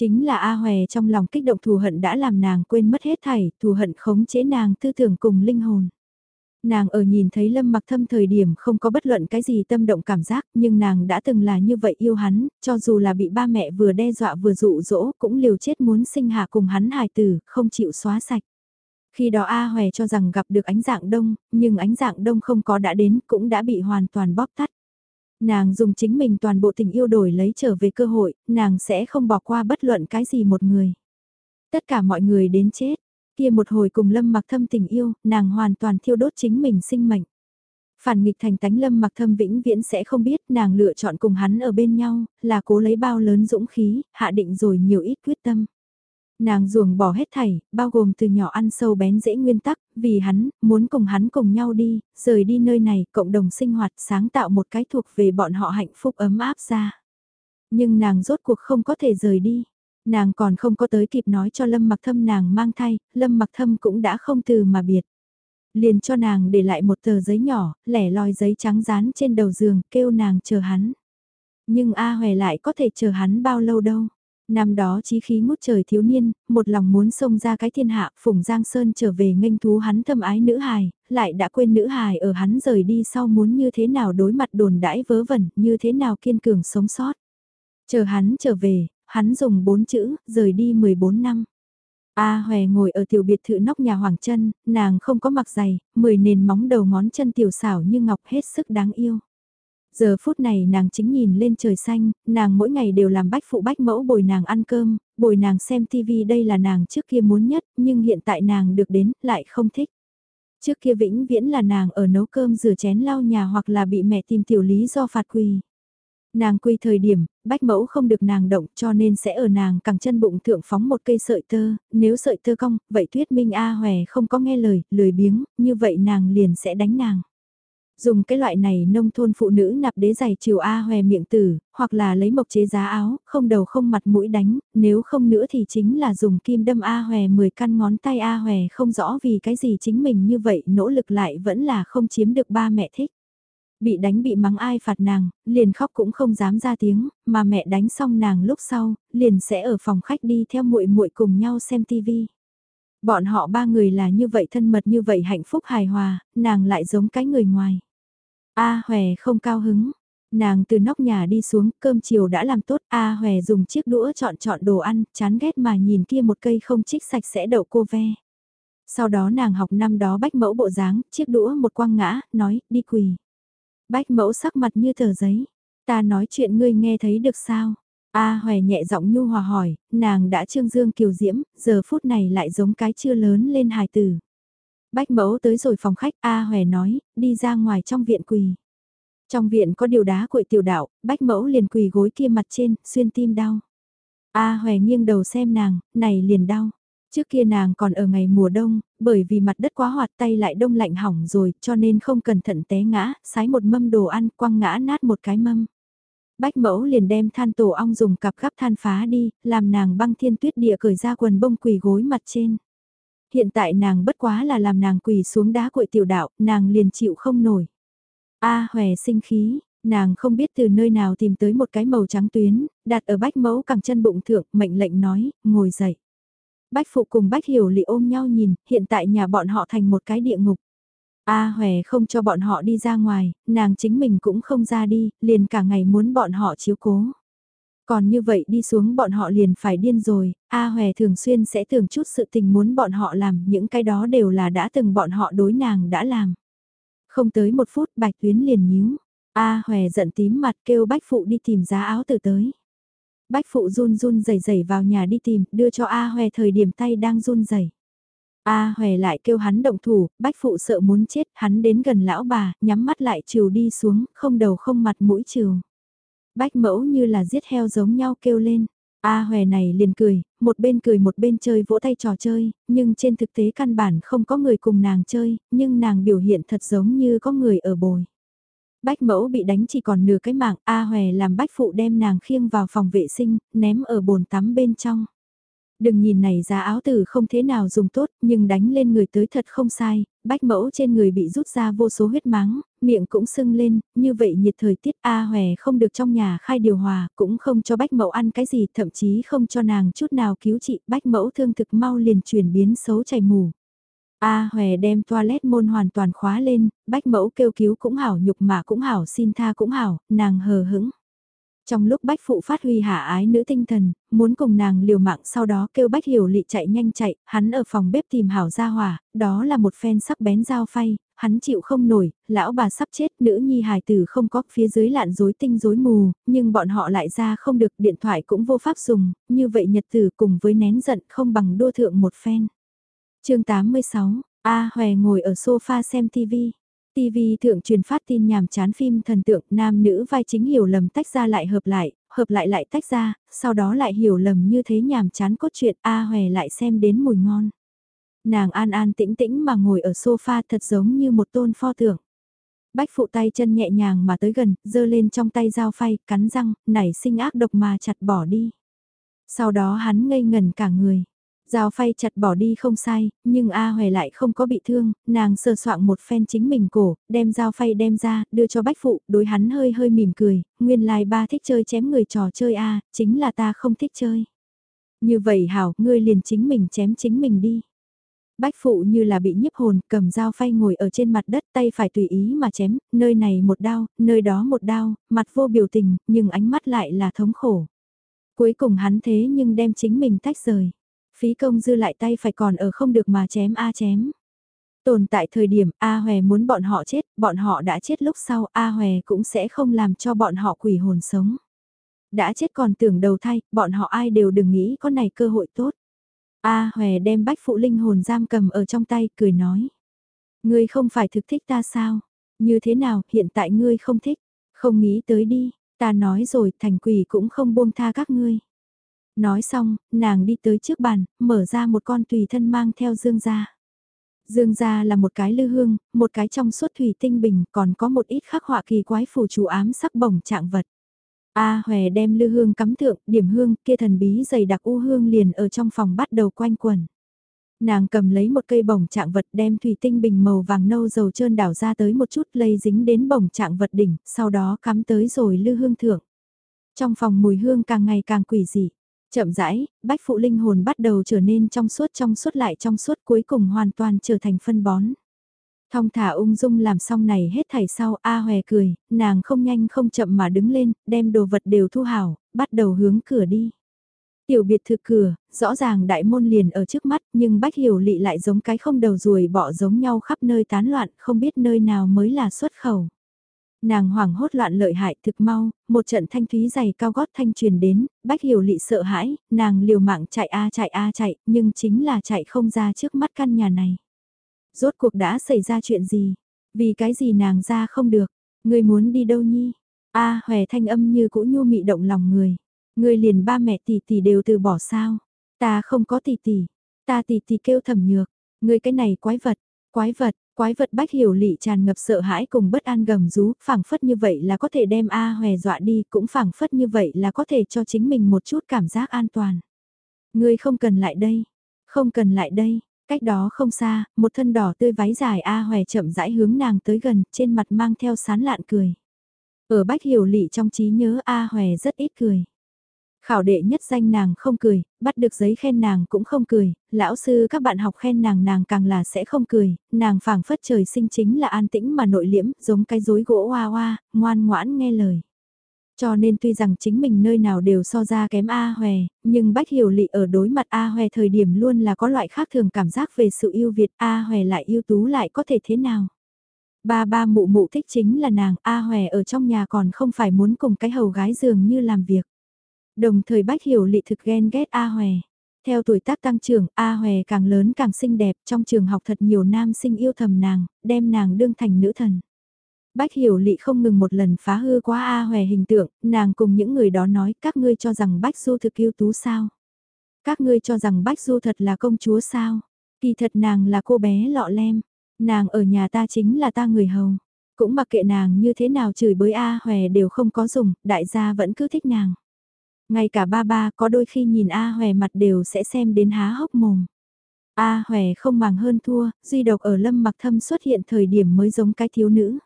Chính là A Hòe trong lòng kích động thù hận đã làm nàng quên mất hết thảy, thù hận khống chế nàng tư tưởng cùng linh hồn. Nàng ở nhìn thấy Lâm Mặc Thâm thời điểm không có bất luận cái gì tâm động cảm giác, nhưng nàng đã từng là như vậy yêu hắn, cho dù là bị ba mẹ vừa đe dọa vừa dụ dỗ, cũng liều chết muốn sinh hạ cùng hắn hài tử, không chịu xóa sạch. Khi đó A Hòe cho rằng gặp được ánh dạng đông, nhưng ánh dạng đông không có đã đến, cũng đã bị hoàn toàn bóp tắt. Nàng dùng chính mình toàn bộ tình yêu đổi lấy trở về cơ hội, nàng sẽ không bỏ qua bất luận cái gì một người. Tất cả mọi người đến chết, kia một hồi cùng lâm mặc thâm tình yêu, nàng hoàn toàn thiêu đốt chính mình sinh mệnh. Phản nghịch thành tánh lâm mặc thâm vĩnh viễn sẽ không biết nàng lựa chọn cùng hắn ở bên nhau, là cố lấy bao lớn dũng khí, hạ định rồi nhiều ít quyết tâm. Nàng ruồng bỏ hết thảy, bao gồm từ nhỏ ăn sâu bén dễ nguyên tắc, vì hắn, muốn cùng hắn cùng nhau đi, rời đi nơi này, cộng đồng sinh hoạt, sáng tạo một cái thuộc về bọn họ hạnh phúc ấm áp ra. Nhưng nàng rốt cuộc không có thể rời đi. Nàng còn không có tới kịp nói cho Lâm Mặc Thâm nàng mang thai, Lâm Mặc Thâm cũng đã không từ mà biệt. Liền cho nàng để lại một tờ giấy nhỏ, lẻ loi giấy trắng dán trên đầu giường, kêu nàng chờ hắn. Nhưng A Hòe lại có thể chờ hắn bao lâu đâu. Năm đó chí khí ngút trời thiếu niên, một lòng muốn xông ra cái thiên hạ, Phùng Giang Sơn trở về nghênh thú hắn thâm ái nữ hài, lại đã quên nữ hài ở hắn rời đi sau muốn như thế nào đối mặt đồn đãi vớ vẩn, như thế nào kiên cường sống sót. Chờ hắn trở về, hắn dùng bốn chữ, rời đi 14 năm. A Hòe ngồi ở tiểu biệt thự nóc nhà Hoàng chân nàng không có mặc giày, mười nền móng đầu ngón chân tiểu xảo như ngọc hết sức đáng yêu. Giờ phút này nàng chính nhìn lên trời xanh, nàng mỗi ngày đều làm bách phụ bách mẫu bồi nàng ăn cơm, bồi nàng xem tivi đây là nàng trước kia muốn nhất, nhưng hiện tại nàng được đến, lại không thích. Trước kia vĩnh viễn là nàng ở nấu cơm rửa chén lau nhà hoặc là bị mẹ tìm tiểu lý do phạt quỳ. Nàng quy thời điểm, bách mẫu không được nàng động cho nên sẽ ở nàng cẳng chân bụng thượng phóng một cây sợi tơ, nếu sợi tơ cong, vậy thuyết minh A Hòe không có nghe lời, lười biếng, như vậy nàng liền sẽ đánh nàng. Dùng cái loại này nông thôn phụ nữ nạp đế giày chiều A hòe miệng tử, hoặc là lấy mộc chế giá áo, không đầu không mặt mũi đánh, nếu không nữa thì chính là dùng kim đâm A hòe 10 căn ngón tay A hòe không rõ vì cái gì chính mình như vậy nỗ lực lại vẫn là không chiếm được ba mẹ thích. Bị đánh bị mắng ai phạt nàng, liền khóc cũng không dám ra tiếng, mà mẹ đánh xong nàng lúc sau, liền sẽ ở phòng khách đi theo muội muội cùng nhau xem tivi. Bọn họ ba người là như vậy thân mật như vậy hạnh phúc hài hòa, nàng lại giống cái người ngoài. A Hòe không cao hứng. Nàng từ nóc nhà đi xuống, cơm chiều đã làm tốt, A Hòe dùng chiếc đũa chọn chọn đồ ăn, chán ghét mà nhìn kia một cây không trích sạch sẽ đậu cô ve. Sau đó nàng học năm đó bách mẫu bộ dáng, chiếc đũa một quăng ngã, nói, đi quỳ. Bách mẫu sắc mặt như tờ giấy. Ta nói chuyện ngươi nghe thấy được sao? A Hòe nhẹ giọng nhu hòa hỏi, nàng đã trương dương kiều diễm, giờ phút này lại giống cái chưa lớn lên hài tử. Bách mẫu tới rồi phòng khách A Hòe nói, đi ra ngoài trong viện quỳ. Trong viện có điều đá cuội tiểu đạo, bách mẫu liền quỳ gối kia mặt trên, xuyên tim đau. A Hòe nghiêng đầu xem nàng, này liền đau. Trước kia nàng còn ở ngày mùa đông, bởi vì mặt đất quá hoạt tay lại đông lạnh hỏng rồi, cho nên không cẩn thận té ngã, sái một mâm đồ ăn, quăng ngã nát một cái mâm. Bách mẫu liền đem than tổ ong dùng cặp gắp than phá đi, làm nàng băng thiên tuyết địa cởi ra quần bông quỳ gối mặt trên hiện tại nàng bất quá là làm nàng quỳ xuống đá cội tiểu đạo, nàng liền chịu không nổi. A à, hòe sinh khí, nàng không biết từ nơi nào tìm tới một cái màu trắng tuyến, đặt ở bách mẫu cẳng chân bụng thượng, mệnh lệnh nói, ngồi dậy. Bách phụ cùng bách hiểu lị ôm nhau nhìn, hiện tại nhà bọn họ thành một cái địa ngục. A à, hòe không cho bọn họ đi ra ngoài, nàng chính mình cũng không ra đi, liền cả ngày muốn bọn họ chiếu cố. Còn như vậy đi xuống bọn họ liền phải điên rồi, A Hòe thường xuyên sẽ tưởng chút sự tình muốn bọn họ làm, những cái đó đều là đã từng bọn họ đối nàng đã làm. Không tới một phút Bạch Tuyến liền nhíu, A Hòe giận tím mặt kêu Bách Phụ đi tìm giá áo từ tới. Bách Phụ run run rẩy rẩy vào nhà đi tìm, đưa cho A Hòe thời điểm tay đang run rẩy. A Hòe lại kêu hắn động thủ, Bách Phụ sợ muốn chết, hắn đến gần lão bà, nhắm mắt lại chiều đi xuống, không đầu không mặt mũi chiều. Bách mẫu như là giết heo giống nhau kêu lên. A à, hòe này liền cười, một bên cười một bên chơi vỗ tay trò chơi, nhưng trên thực tế căn bản không có người cùng nàng chơi, nhưng nàng biểu hiện thật giống như có người ở bồi. Bách mẫu bị đánh chỉ còn nửa cái mạng, A hòe làm bách phụ đem nàng khiêng vào phòng vệ sinh, ném ở bồn tắm bên trong. Đừng nhìn này giá áo tử không thế nào dùng tốt, nhưng đánh lên người tới thật không sai, bách mẫu trên người bị rút ra vô số huyết máng, miệng cũng sưng lên, như vậy nhiệt thời tiết A hòe không được trong nhà khai điều hòa, cũng không cho bách mẫu ăn cái gì, thậm chí không cho nàng chút nào cứu trị, bách mẫu thương thực mau liền chuyển biến xấu chảy mù. A hòe đem toilet môn hoàn toàn khóa lên, bách mẫu kêu cứu cũng hảo nhục mà cũng hảo xin tha cũng hảo, nàng hờ hững. Trong lúc Bách Phụ phát huy hạ ái nữ tinh thần, muốn cùng nàng liều mạng sau đó kêu Bách Hiểu Lị chạy nhanh chạy, hắn ở phòng bếp tìm hảo gia hỏa, đó là một phen sắc bén dao phay, hắn chịu không nổi, lão bà sắp chết, nữ nhi hài tử không có, phía dưới lạn rối tinh rối mù, nhưng bọn họ lại ra không được, điện thoại cũng vô pháp dùng, như vậy nhật tử cùng với nén giận không bằng đua thượng một phen. chương 86, A Hòe ngồi ở sofa xem TV. TV thượng truyền phát tin nhàm chán phim thần tượng nam nữ vai chính hiểu lầm tách ra lại hợp lại, hợp lại lại tách ra, sau đó lại hiểu lầm như thế nhàm chán cốt truyện A Hòe lại xem đến mùi ngon. Nàng an an tĩnh tĩnh mà ngồi ở sofa thật giống như một tôn pho tượng. Bách phụ tay chân nhẹ nhàng mà tới gần, giơ lên trong tay dao phay, cắn răng, nảy sinh ác độc mà chặt bỏ đi. Sau đó hắn ngây ngần cả người. Dao phay chặt bỏ đi không sai, nhưng A hoè lại không có bị thương, nàng sờ soạng một phen chính mình cổ, đem dao phay đem ra, đưa cho bách phụ, đối hắn hơi hơi mỉm cười, nguyên lai ba thích chơi chém người trò chơi A, chính là ta không thích chơi. Như vậy hảo, ngươi liền chính mình chém chính mình đi. Bách phụ như là bị nhiếp hồn, cầm dao phay ngồi ở trên mặt đất tay phải tùy ý mà chém, nơi này một đao, nơi đó một đao, mặt vô biểu tình, nhưng ánh mắt lại là thống khổ. Cuối cùng hắn thế nhưng đem chính mình tách rời. Phí công dư lại tay phải còn ở không được mà chém A chém. Tồn tại thời điểm A Hòe muốn bọn họ chết, bọn họ đã chết lúc sau A Hòe cũng sẽ không làm cho bọn họ quỷ hồn sống. Đã chết còn tưởng đầu thay, bọn họ ai đều đừng nghĩ có này cơ hội tốt. A Hòe đem bách phụ linh hồn giam cầm ở trong tay, cười nói. Ngươi không phải thực thích ta sao? Như thế nào, hiện tại ngươi không thích? Không nghĩ tới đi, ta nói rồi, thành quỷ cũng không buông tha các ngươi. Nói xong, nàng đi tới trước bàn, mở ra một con tùy thân mang theo dương ra. Dương ra là một cái lư hương, một cái trong suốt thủy tinh bình, còn có một ít khắc họa kỳ quái phù chú ám sắc bổng trạng vật. A Hòe đem lư hương cắm thượng, điểm hương, kia thần bí dày đặc u hương liền ở trong phòng bắt đầu quanh quẩn Nàng cầm lấy một cây bổng trạng vật đem thủy tinh bình màu vàng nâu dầu trơn đảo ra tới một chút lây dính đến bổng trạng vật đỉnh, sau đó cắm tới rồi lư hương thượng. Trong phòng mùi hương càng ngày càng quỷ dị. Chậm rãi, bách phụ linh hồn bắt đầu trở nên trong suốt trong suốt lại trong suốt cuối cùng hoàn toàn trở thành phân bón. Thong thả ung dung làm xong này hết thảy sau A hòe cười, nàng không nhanh không chậm mà đứng lên, đem đồ vật đều thu hảo, bắt đầu hướng cửa đi. Tiểu biệt thự cửa, rõ ràng đại môn liền ở trước mắt nhưng bách hiểu lị lại giống cái không đầu ruồi bỏ giống nhau khắp nơi tán loạn, không biết nơi nào mới là xuất khẩu. Nàng hoảng hốt loạn lợi hại thực mau, một trận thanh thúy dày cao gót thanh truyền đến, bách hiểu lị sợ hãi, nàng liều mạng chạy a chạy a chạy, nhưng chính là chạy không ra trước mắt căn nhà này. Rốt cuộc đã xảy ra chuyện gì? Vì cái gì nàng ra không được? Người muốn đi đâu nhi? A à, hòe thanh âm như cũ nhu mị động lòng người. Người liền ba mẹ tỷ tỷ đều từ bỏ sao? Ta không có tỷ tỷ. Ta tỷ tỷ kêu thầm nhược. Người cái này quái vật, quái vật, quái vật bách hiểu lị tràn ngập sợ hãi cùng bất an gầm rú, phảng phất như vậy là có thể đem A hòe dọa đi, cũng phảng phất như vậy là có thể cho chính mình một chút cảm giác an toàn. Ngươi không cần lại đây, không cần lại đây, Cách đó không xa, một thân đỏ tươi váy dài A Hòe chậm rãi hướng nàng tới gần, trên mặt mang theo sán lạn cười. Ở Bách Hiểu Lị trong trí nhớ A Hòe rất ít cười. Khảo đệ nhất danh nàng không cười, bắt được giấy khen nàng cũng không cười, lão sư các bạn học khen nàng nàng càng là sẽ không cười, nàng phảng phất trời sinh chính là an tĩnh mà nội liễm, giống cái rối gỗ hoa hoa, ngoan ngoãn nghe lời. Cho nên tuy rằng chính mình nơi nào đều so ra kém A Hòe, nhưng Bách Hiểu Lị ở đối mặt A Hòe thời điểm luôn là có loại khác thường cảm giác về sự yêu Việt A Hòe lại yêu tú lại có thể thế nào. Ba ba mụ mụ thích chính là nàng A Hòe ở trong nhà còn không phải muốn cùng cái hầu gái dường như làm việc. Đồng thời Bách Hiểu Lị thực ghen ghét A Hòe. Theo tuổi tác tăng trưởng, A Hòe càng lớn càng xinh đẹp, trong trường học thật nhiều nam sinh yêu thầm nàng, đem nàng đương thành nữ thần. Bách hiểu lị không ngừng một lần phá hư quá A hòe hình tượng, nàng cùng những người đó nói các ngươi cho rằng Bách Du thực yêu tú sao. Các ngươi cho rằng Bách Du thật là công chúa sao. Kỳ thật nàng là cô bé lọ lem, nàng ở nhà ta chính là ta người hầu. Cũng mặc kệ nàng như thế nào chửi bới A hòe đều không có dùng, đại gia vẫn cứ thích nàng. Ngay cả ba ba có đôi khi nhìn A hòe mặt đều sẽ xem đến há hốc mồm. A hòe không màng hơn thua, duy độc ở lâm mặc thâm xuất hiện thời điểm mới giống cái thiếu nữ.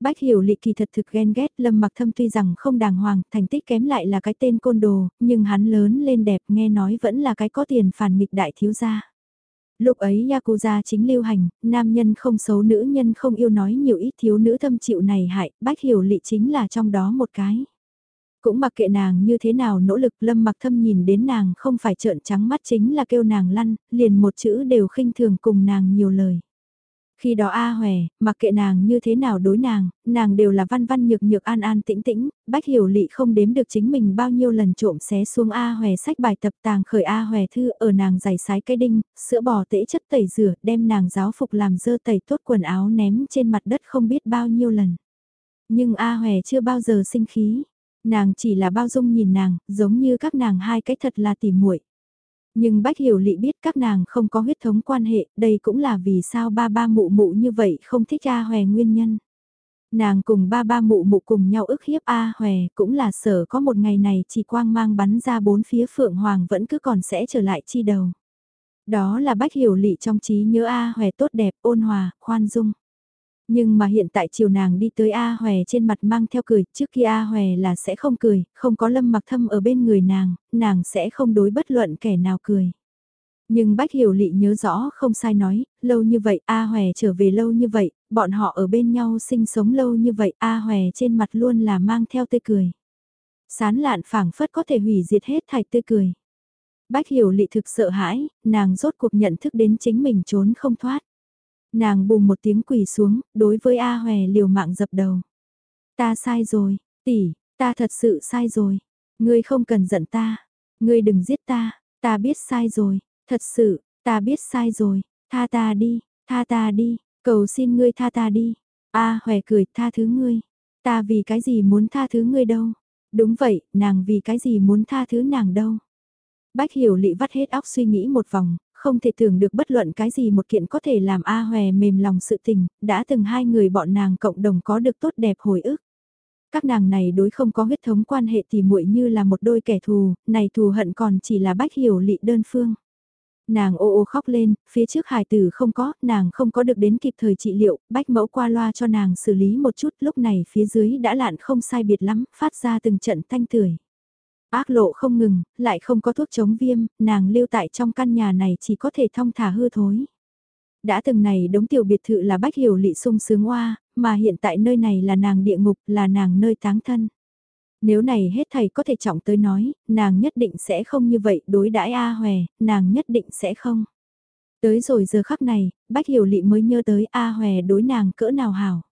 Bách hiểu lị kỳ thật thực ghen ghét Lâm Mặc Thâm tuy rằng không đàng hoàng, thành tích kém lại là cái tên côn đồ, nhưng hắn lớn lên đẹp nghe nói vẫn là cái có tiền phản nghịch đại thiếu gia. Lúc ấy Yakuza chính lưu hành, nam nhân không xấu nữ nhân không yêu nói nhiều ít thiếu nữ thâm chịu này hại, bách hiểu lị chính là trong đó một cái. Cũng mặc kệ nàng như thế nào nỗ lực lâm mặc thâm nhìn đến nàng không phải trợn trắng mắt chính là kêu nàng lăn, liền một chữ đều khinh thường cùng nàng nhiều lời. Khi đó A Hòe, mặc kệ nàng như thế nào đối nàng, nàng đều là văn văn nhược nhược an an tĩnh tĩnh, bách hiểu lị không đếm được chính mình bao nhiêu lần trộm xé xuống A Hòe sách bài tập tàng khởi A Hòe thư ở nàng giày sái cây đinh, sữa bò tễ chất tẩy rửa, đem nàng giáo phục làm dơ tẩy tốt quần áo ném trên mặt đất không biết bao nhiêu lần. Nhưng A Hòe chưa bao giờ sinh khí, nàng chỉ là bao dung nhìn nàng, giống như các nàng hai cái thật là tỉ muội. Nhưng Bách Hiểu Lị biết các nàng không có huyết thống quan hệ, đây cũng là vì sao ba ba mụ mụ như vậy không thích A Hòe nguyên nhân. Nàng cùng ba ba mụ mụ cùng nhau ức hiếp A Hòe cũng là sở có một ngày này chỉ quang mang bắn ra bốn phía Phượng Hoàng vẫn cứ còn sẽ trở lại chi đầu. Đó là Bách Hiểu Lị trong trí nhớ A Hòe tốt đẹp, ôn hòa, khoan dung. Nhưng mà hiện tại chiều nàng đi tới A Hòe trên mặt mang theo cười, trước khi A Hòe là sẽ không cười, không có lâm mặc thâm ở bên người nàng, nàng sẽ không đối bất luận kẻ nào cười. Nhưng Bách Hiểu Lị nhớ rõ không sai nói, lâu như vậy, A Hòe trở về lâu như vậy, bọn họ ở bên nhau sinh sống lâu như vậy, A Hòe trên mặt luôn là mang theo tươi cười. Sán lạn phảng phất có thể hủy diệt hết thạch tươi cười. Bách Hiểu Lị thực sợ hãi, nàng rốt cuộc nhận thức đến chính mình trốn không thoát. Nàng bùng một tiếng quỳ xuống, đối với A Hòe liều mạng dập đầu. Ta sai rồi, tỷ, ta thật sự sai rồi. Ngươi không cần giận ta. Ngươi đừng giết ta, ta biết sai rồi, thật sự, ta biết sai rồi, tha ta đi, tha ta đi, cầu xin ngươi tha ta đi. A Hòe cười, tha thứ ngươi. Ta vì cái gì muốn tha thứ ngươi đâu? Đúng vậy, nàng vì cái gì muốn tha thứ nàng đâu? Bách hiểu lị vắt hết óc suy nghĩ một vòng, không thể tưởng được bất luận cái gì một kiện có thể làm A Hòe mềm lòng sự tình, đã từng hai người bọn nàng cộng đồng có được tốt đẹp hồi ức. Các nàng này đối không có huyết thống quan hệ thì muội như là một đôi kẻ thù, này thù hận còn chỉ là bách hiểu lị đơn phương. Nàng ô ô khóc lên, phía trước hài tử không có, nàng không có được đến kịp thời trị liệu, bách mẫu qua loa cho nàng xử lý một chút, lúc này phía dưới đã lạn không sai biệt lắm, phát ra từng trận thanh tưởi. Ác lộ không ngừng, lại không có thuốc chống viêm, nàng lưu tại trong căn nhà này chỉ có thể thong thả hư thối. Đã từng này đống tiểu biệt thự là bách hiểu lị sung sướng oa, mà hiện tại nơi này là nàng địa ngục, là nàng nơi táng thân. Nếu này hết thầy có thể trọng tới nói, nàng nhất định sẽ không như vậy đối đãi A Hòe, nàng nhất định sẽ không. Tới rồi giờ khắc này, Bách Hiểu Lị mới nhớ tới A Hòe đối nàng cỡ nào hảo.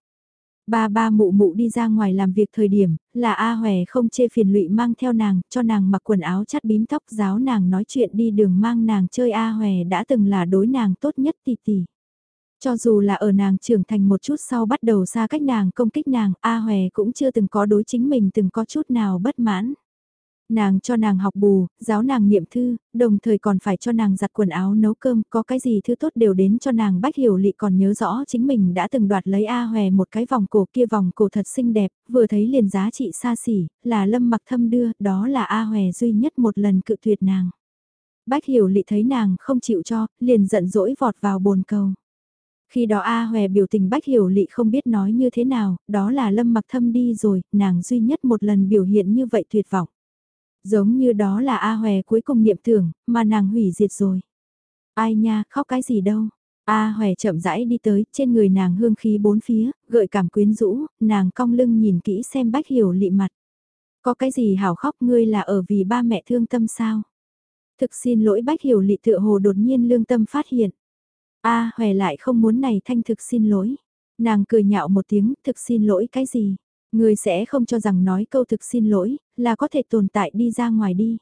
Ba ba mụ mụ đi ra ngoài làm việc thời điểm, là A Hòe không chê phiền lụy mang theo nàng, cho nàng mặc quần áo chắt bím tóc giáo nàng nói chuyện đi đường mang nàng chơi A Hòe đã từng là đối nàng tốt nhất tỷ tỷ. Cho dù là ở nàng trưởng thành một chút sau bắt đầu xa cách nàng công kích nàng, A Hòe cũng chưa từng có đối chính mình từng có chút nào bất mãn. Nàng cho nàng học bù, giáo nàng niệm thư, đồng thời còn phải cho nàng giặt quần áo nấu cơm, có cái gì thứ tốt đều đến cho nàng bách hiểu lị còn nhớ rõ chính mình đã từng đoạt lấy A Hòe một cái vòng cổ kia vòng cổ thật xinh đẹp, vừa thấy liền giá trị xa xỉ, là lâm mặc thâm đưa, đó là A Hòe duy nhất một lần cự tuyệt nàng. Bách hiểu lị thấy nàng không chịu cho, liền giận dỗi vọt vào bồn cầu. Khi đó A Hòe biểu tình bách hiểu lị không biết nói như thế nào, đó là lâm mặc thâm đi rồi, nàng duy nhất một lần biểu hiện như vậy tuyệt vọng. Giống như đó là A Hòe cuối cùng niệm tưởng, mà nàng hủy diệt rồi. Ai nha, khóc cái gì đâu. A Hòe chậm rãi đi tới, trên người nàng hương khí bốn phía, gợi cảm quyến rũ, nàng cong lưng nhìn kỹ xem bách hiểu lị mặt. Có cái gì hảo khóc ngươi là ở vì ba mẹ thương tâm sao? Thực xin lỗi bách hiểu lị tựa hồ đột nhiên lương tâm phát hiện. A Hòe lại không muốn này thanh thực xin lỗi. Nàng cười nhạo một tiếng, thực xin lỗi cái gì? Người sẽ không cho rằng nói câu thực xin lỗi, là có thể tồn tại đi ra ngoài đi.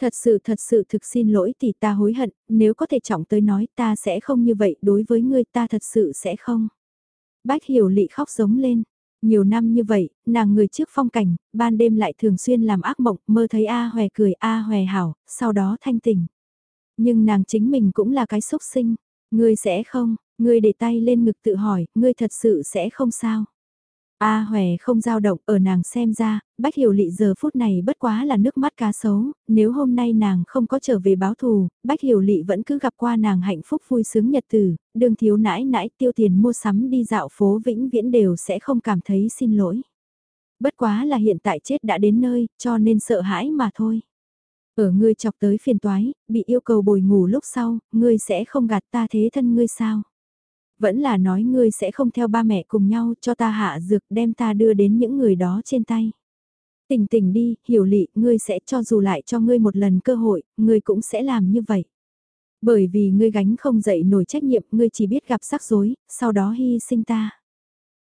Thật sự thật sự thực xin lỗi thì ta hối hận, nếu có thể trọng tới nói ta sẽ không như vậy đối với ngươi ta thật sự sẽ không. Bách hiểu lị khóc giống lên. Nhiều năm như vậy, nàng người trước phong cảnh, ban đêm lại thường xuyên làm ác mộng, mơ thấy A Hòe cười A Hòe hảo, sau đó thanh tỉnh. Nhưng nàng chính mình cũng là cái xúc sinh, Ngươi sẽ không, ngươi để tay lên ngực tự hỏi, ngươi thật sự sẽ không sao. A à, Hòe không dao động, ở nàng xem ra, Bách Hiểu Lị giờ phút này bất quá là nước mắt cá sấu, nếu hôm nay nàng không có trở về báo thù, Bách Hiểu Lị vẫn cứ gặp qua nàng hạnh phúc vui sướng nhật tử, đường thiếu nãi nãi tiêu tiền mua sắm đi dạo phố vĩnh viễn đều sẽ không cảm thấy xin lỗi. Bất quá là hiện tại chết đã đến nơi, cho nên sợ hãi mà thôi. Ở ngươi chọc tới phiền toái, bị yêu cầu bồi ngủ lúc sau, ngươi sẽ không gạt ta thế thân ngươi sao? Vẫn là nói ngươi sẽ không theo ba mẹ cùng nhau cho ta hạ dược đem ta đưa đến những người đó trên tay. Tỉnh tỉnh đi, hiểu lị, ngươi sẽ cho dù lại cho ngươi một lần cơ hội, ngươi cũng sẽ làm như vậy. Bởi vì ngươi gánh không dậy nổi trách nhiệm, ngươi chỉ biết gặp rắc rối, sau đó hy sinh ta.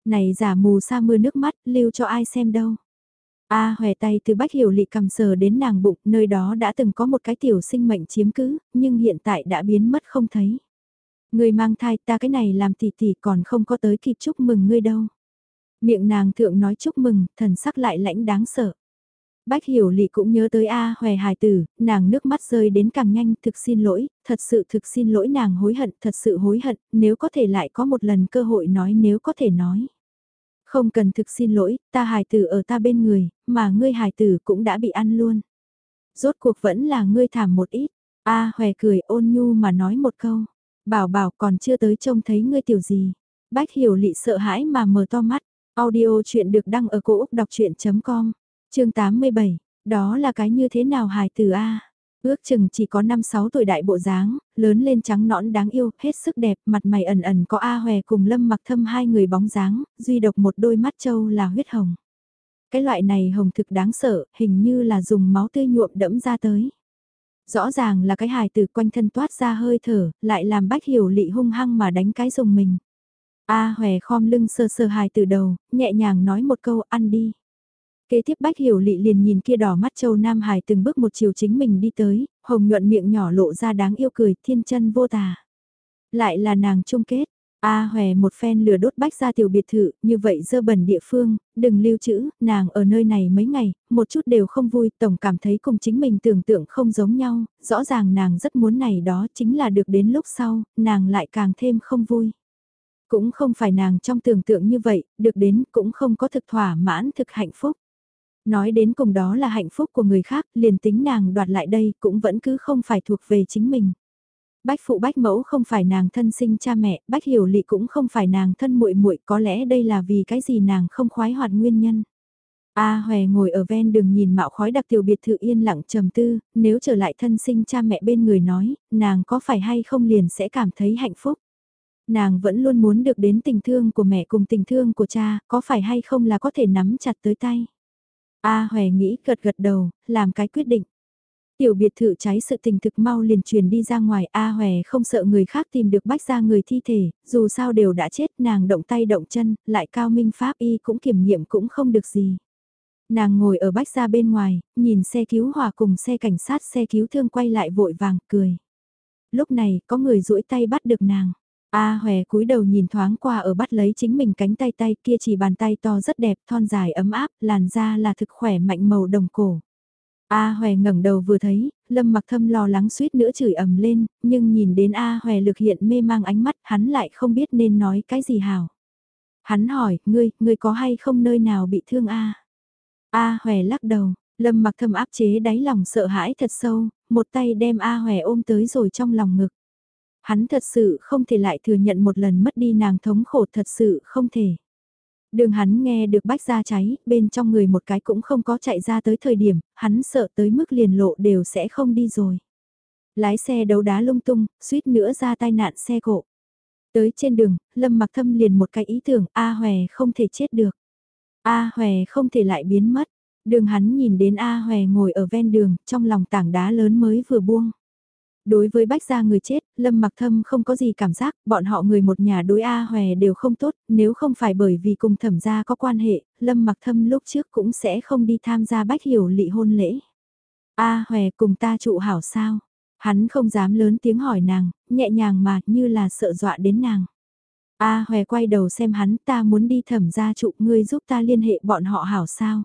Này giả mù sa mưa nước mắt, lưu cho ai xem đâu. A à, hòe tay từ bách hiểu lị cầm sờ đến nàng bụng, nơi đó đã từng có một cái tiểu sinh mệnh chiếm cứ, nhưng hiện tại đã biến mất không thấy. Người mang thai ta cái này làm tỷ tỷ còn không có tới kịp chúc mừng ngươi đâu. Miệng nàng thượng nói chúc mừng, thần sắc lại lãnh đáng sợ. Bách hiểu lị cũng nhớ tới A hòe hài tử, nàng nước mắt rơi đến càng nhanh, thực xin lỗi, thật sự thực xin lỗi nàng hối hận, thật sự hối hận, nếu có thể lại có một lần cơ hội nói nếu có thể nói. Không cần thực xin lỗi, ta hài tử ở ta bên người, mà ngươi hài tử cũng đã bị ăn luôn. Rốt cuộc vẫn là ngươi thảm một ít. A à, hòe cười ôn nhu mà nói một câu. Bảo bảo còn chưa tới trông thấy ngươi tiểu gì. Bách hiểu lị sợ hãi mà mở to mắt. Audio chuyện được đăng ở cổ Úc đọc chuyện.com, chương 87, đó là cái như thế nào hài từ A. Ước chừng chỉ có 5-6 tuổi đại bộ dáng, lớn lên trắng nõn đáng yêu, hết sức đẹp, mặt mày ẩn ẩn có A Hòe cùng Lâm mặc thâm hai người bóng dáng, duy độc một đôi mắt trâu là huyết hồng. Cái loại này hồng thực đáng sợ, hình như là dùng máu tươi nhuộm đẫm ra tới. Rõ ràng là cái hài từ quanh thân toát ra hơi thở, lại làm bách hiểu lị hung hăng mà đánh cái dùng mình. A hòe khom lưng sơ sơ hài từ đầu, nhẹ nhàng nói một câu ăn đi. Kế tiếp bách hiểu lị liền nhìn kia đỏ mắt châu Nam Hải từng bước một chiều chính mình đi tới, hồng nhuận miệng nhỏ lộ ra đáng yêu cười thiên chân vô tà. Lại là nàng chung kết, A hòe một phen lừa đốt bách ra tiểu biệt thự, như vậy dơ bẩn địa phương, đừng lưu trữ, nàng ở nơi này mấy ngày, một chút đều không vui, tổng cảm thấy cùng chính mình tưởng tượng không giống nhau, rõ ràng nàng rất muốn này đó chính là được đến lúc sau, nàng lại càng thêm không vui. Cũng không phải nàng trong tưởng tượng như vậy, được đến cũng không có thực thỏa mãn thực hạnh phúc. Nói đến cùng đó là hạnh phúc của người khác, liền tính nàng đoạt lại đây cũng vẫn cứ không phải thuộc về chính mình. Bách phụ bách mẫu không phải nàng thân sinh cha mẹ, bách hiểu lị cũng không phải nàng thân muội muội, có lẽ đây là vì cái gì nàng không khoái hoạt nguyên nhân. A à, Hòe ngồi ở ven đường nhìn mạo khói đặc tiểu biệt thự yên lặng trầm tư, nếu trở lại thân sinh cha mẹ bên người nói, nàng có phải hay không liền sẽ cảm thấy hạnh phúc. Nàng vẫn luôn muốn được đến tình thương của mẹ cùng tình thương của cha, có phải hay không là có thể nắm chặt tới tay. A à, Hòe nghĩ gật gật đầu, làm cái quyết định. Tiểu biệt thự cháy sự tình thực mau liền truyền đi ra ngoài A Hòe không sợ người khác tìm được bách ra người thi thể, dù sao đều đã chết nàng động tay động chân, lại cao minh pháp y cũng kiểm nghiệm cũng không được gì. Nàng ngồi ở bách ra bên ngoài, nhìn xe cứu hỏa cùng xe cảnh sát xe cứu thương quay lại vội vàng, cười. Lúc này có người duỗi tay bắt được nàng. A hòe cúi đầu nhìn thoáng qua ở bắt lấy chính mình cánh tay tay kia chỉ bàn tay to rất đẹp, thon dài ấm áp, làn da là thực khỏe mạnh màu đồng cổ. A Hoè ngẩng đầu vừa thấy, Lâm Mặc Thâm lo lắng suýt nữa chửi ầm lên, nhưng nhìn đến A Hoè lực hiện mê mang ánh mắt, hắn lại không biết nên nói cái gì hảo. Hắn hỏi, ngươi, ngươi có hay không nơi nào bị thương A? A Hoè lắc đầu, Lâm Mặc Thâm áp chế đáy lòng sợ hãi thật sâu, một tay đem A Hoè ôm tới rồi trong lòng ngực. Hắn thật sự không thể lại thừa nhận một lần mất đi nàng thống khổ thật sự không thể. Đường hắn nghe được bách ra cháy, bên trong người một cái cũng không có chạy ra tới thời điểm, hắn sợ tới mức liền lộ đều sẽ không đi rồi. Lái xe đấu đá lung tung, suýt nữa ra tai nạn xe cộ. Tới trên đường, Lâm mặc thâm liền một cái ý tưởng A Hòe không thể chết được. A Hòe không thể lại biến mất. Đường hắn nhìn đến A Hòe ngồi ở ven đường, trong lòng tảng đá lớn mới vừa buông. Đối với bách gia người chết, Lâm Mặc Thâm không có gì cảm giác, bọn họ người một nhà đối A Hòe đều không tốt, nếu không phải bởi vì cùng thẩm gia có quan hệ, Lâm Mặc Thâm lúc trước cũng sẽ không đi tham gia bách hiểu lị hôn lễ. A Hòe cùng ta trụ hảo sao? Hắn không dám lớn tiếng hỏi nàng, nhẹ nhàng mà như là sợ dọa đến nàng. A Hòe quay đầu xem hắn ta muốn đi thẩm gia trụ ngươi giúp ta liên hệ bọn họ hảo sao?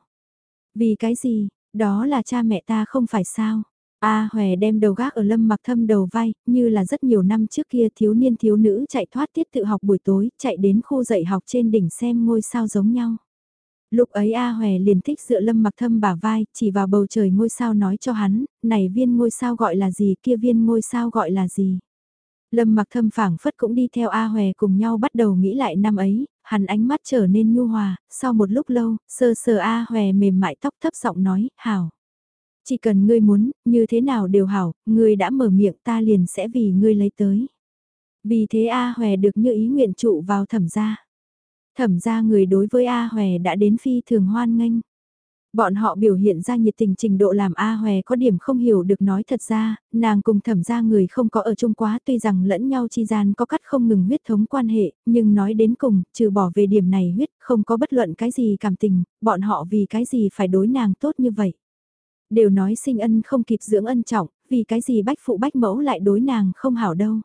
Vì cái gì, đó là cha mẹ ta không phải sao? A Hòe đem đầu gác ở lâm mặc thâm đầu vai, như là rất nhiều năm trước kia thiếu niên thiếu nữ chạy thoát tiết tự học buổi tối, chạy đến khu dạy học trên đỉnh xem ngôi sao giống nhau. Lúc ấy A Hòe liền thích dựa lâm mặc thâm bả vai, chỉ vào bầu trời ngôi sao nói cho hắn, này viên ngôi sao gọi là gì, kia viên ngôi sao gọi là gì. Lâm mặc thâm phảng phất cũng đi theo A Hòe cùng nhau bắt đầu nghĩ lại năm ấy, hắn ánh mắt trở nên nhu hòa, sau một lúc lâu, sơ sờ A Hòe mềm mại tóc thấp giọng nói, hảo. Chỉ cần ngươi muốn, như thế nào đều hảo, ngươi đã mở miệng ta liền sẽ vì ngươi lấy tới. Vì thế A Hòe được như ý nguyện trụ vào thẩm gia. Thẩm gia người đối với A Hòe đã đến phi thường hoan nghênh. Bọn họ biểu hiện ra nhiệt tình trình độ làm A Hòe có điểm không hiểu được nói thật ra, nàng cùng thẩm gia người không có ở chung quá tuy rằng lẫn nhau chi gian có cắt không ngừng huyết thống quan hệ, nhưng nói đến cùng, trừ bỏ về điểm này huyết không có bất luận cái gì cảm tình, bọn họ vì cái gì phải đối nàng tốt như vậy đều nói sinh ân không kịp dưỡng ân trọng, vì cái gì bách phụ bách mẫu lại đối nàng không hảo đâu.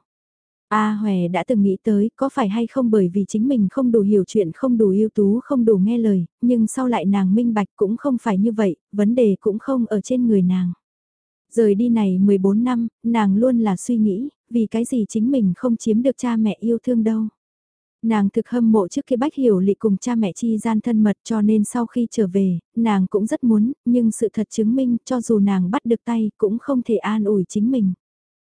A Hòe đã từng nghĩ tới có phải hay không bởi vì chính mình không đủ hiểu chuyện không đủ ưu tú không đủ nghe lời, nhưng sau lại nàng minh bạch cũng không phải như vậy, vấn đề cũng không ở trên người nàng. Rời đi này 14 năm, nàng luôn là suy nghĩ, vì cái gì chính mình không chiếm được cha mẹ yêu thương đâu. Nàng thực hâm mộ trước khi Bách Hiểu Lị cùng cha mẹ chi gian thân mật cho nên sau khi trở về, nàng cũng rất muốn, nhưng sự thật chứng minh cho dù nàng bắt được tay cũng không thể an ủi chính mình.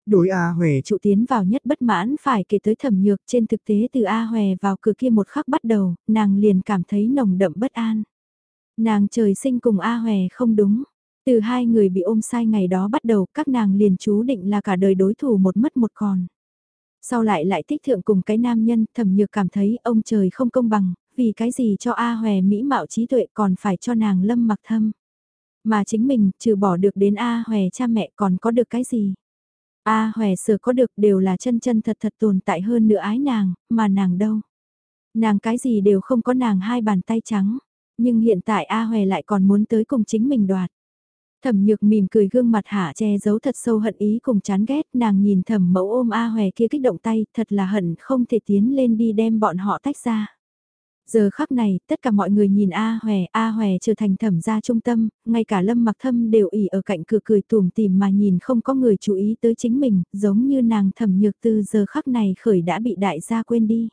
Đối A Hòe Trụ tiến vào nhất bất mãn phải kể tới thẩm nhược trên thực tế từ A Hòe vào cửa kia một khắc bắt đầu, nàng liền cảm thấy nồng đậm bất an. Nàng trời sinh cùng A Hòe không đúng. Từ hai người bị ôm sai ngày đó bắt đầu các nàng liền chú định là cả đời đối thủ một mất một còn. Sau lại lại thích thượng cùng cái nam nhân thẩm nhược cảm thấy ông trời không công bằng, vì cái gì cho A Hòe mỹ mạo trí tuệ còn phải cho nàng lâm mặc thâm. Mà chính mình trừ bỏ được đến A Hòe cha mẹ còn có được cái gì. A Hòe sở có được đều là chân chân thật thật tồn tại hơn nữa ái nàng, mà nàng đâu. Nàng cái gì đều không có nàng hai bàn tay trắng, nhưng hiện tại A Hòe lại còn muốn tới cùng chính mình đoạt. Thẩm nhược mỉm cười gương mặt hạ che giấu thật sâu hận ý cùng chán ghét nàng nhìn thẩm mẫu ôm A Hòe kia kích động tay thật là hận không thể tiến lên đi đem bọn họ tách ra. Giờ khắc này, tất cả mọi người nhìn A Hòe, A Hòe trở thành thẩm gia trung tâm, ngay cả Lâm Mặc Thâm đều ỉ ở cạnh cửa cười tùm tìm mà nhìn không có người chú ý tới chính mình, giống như nàng thẩm nhược từ giờ khắc này khởi đã bị đại gia quên đi.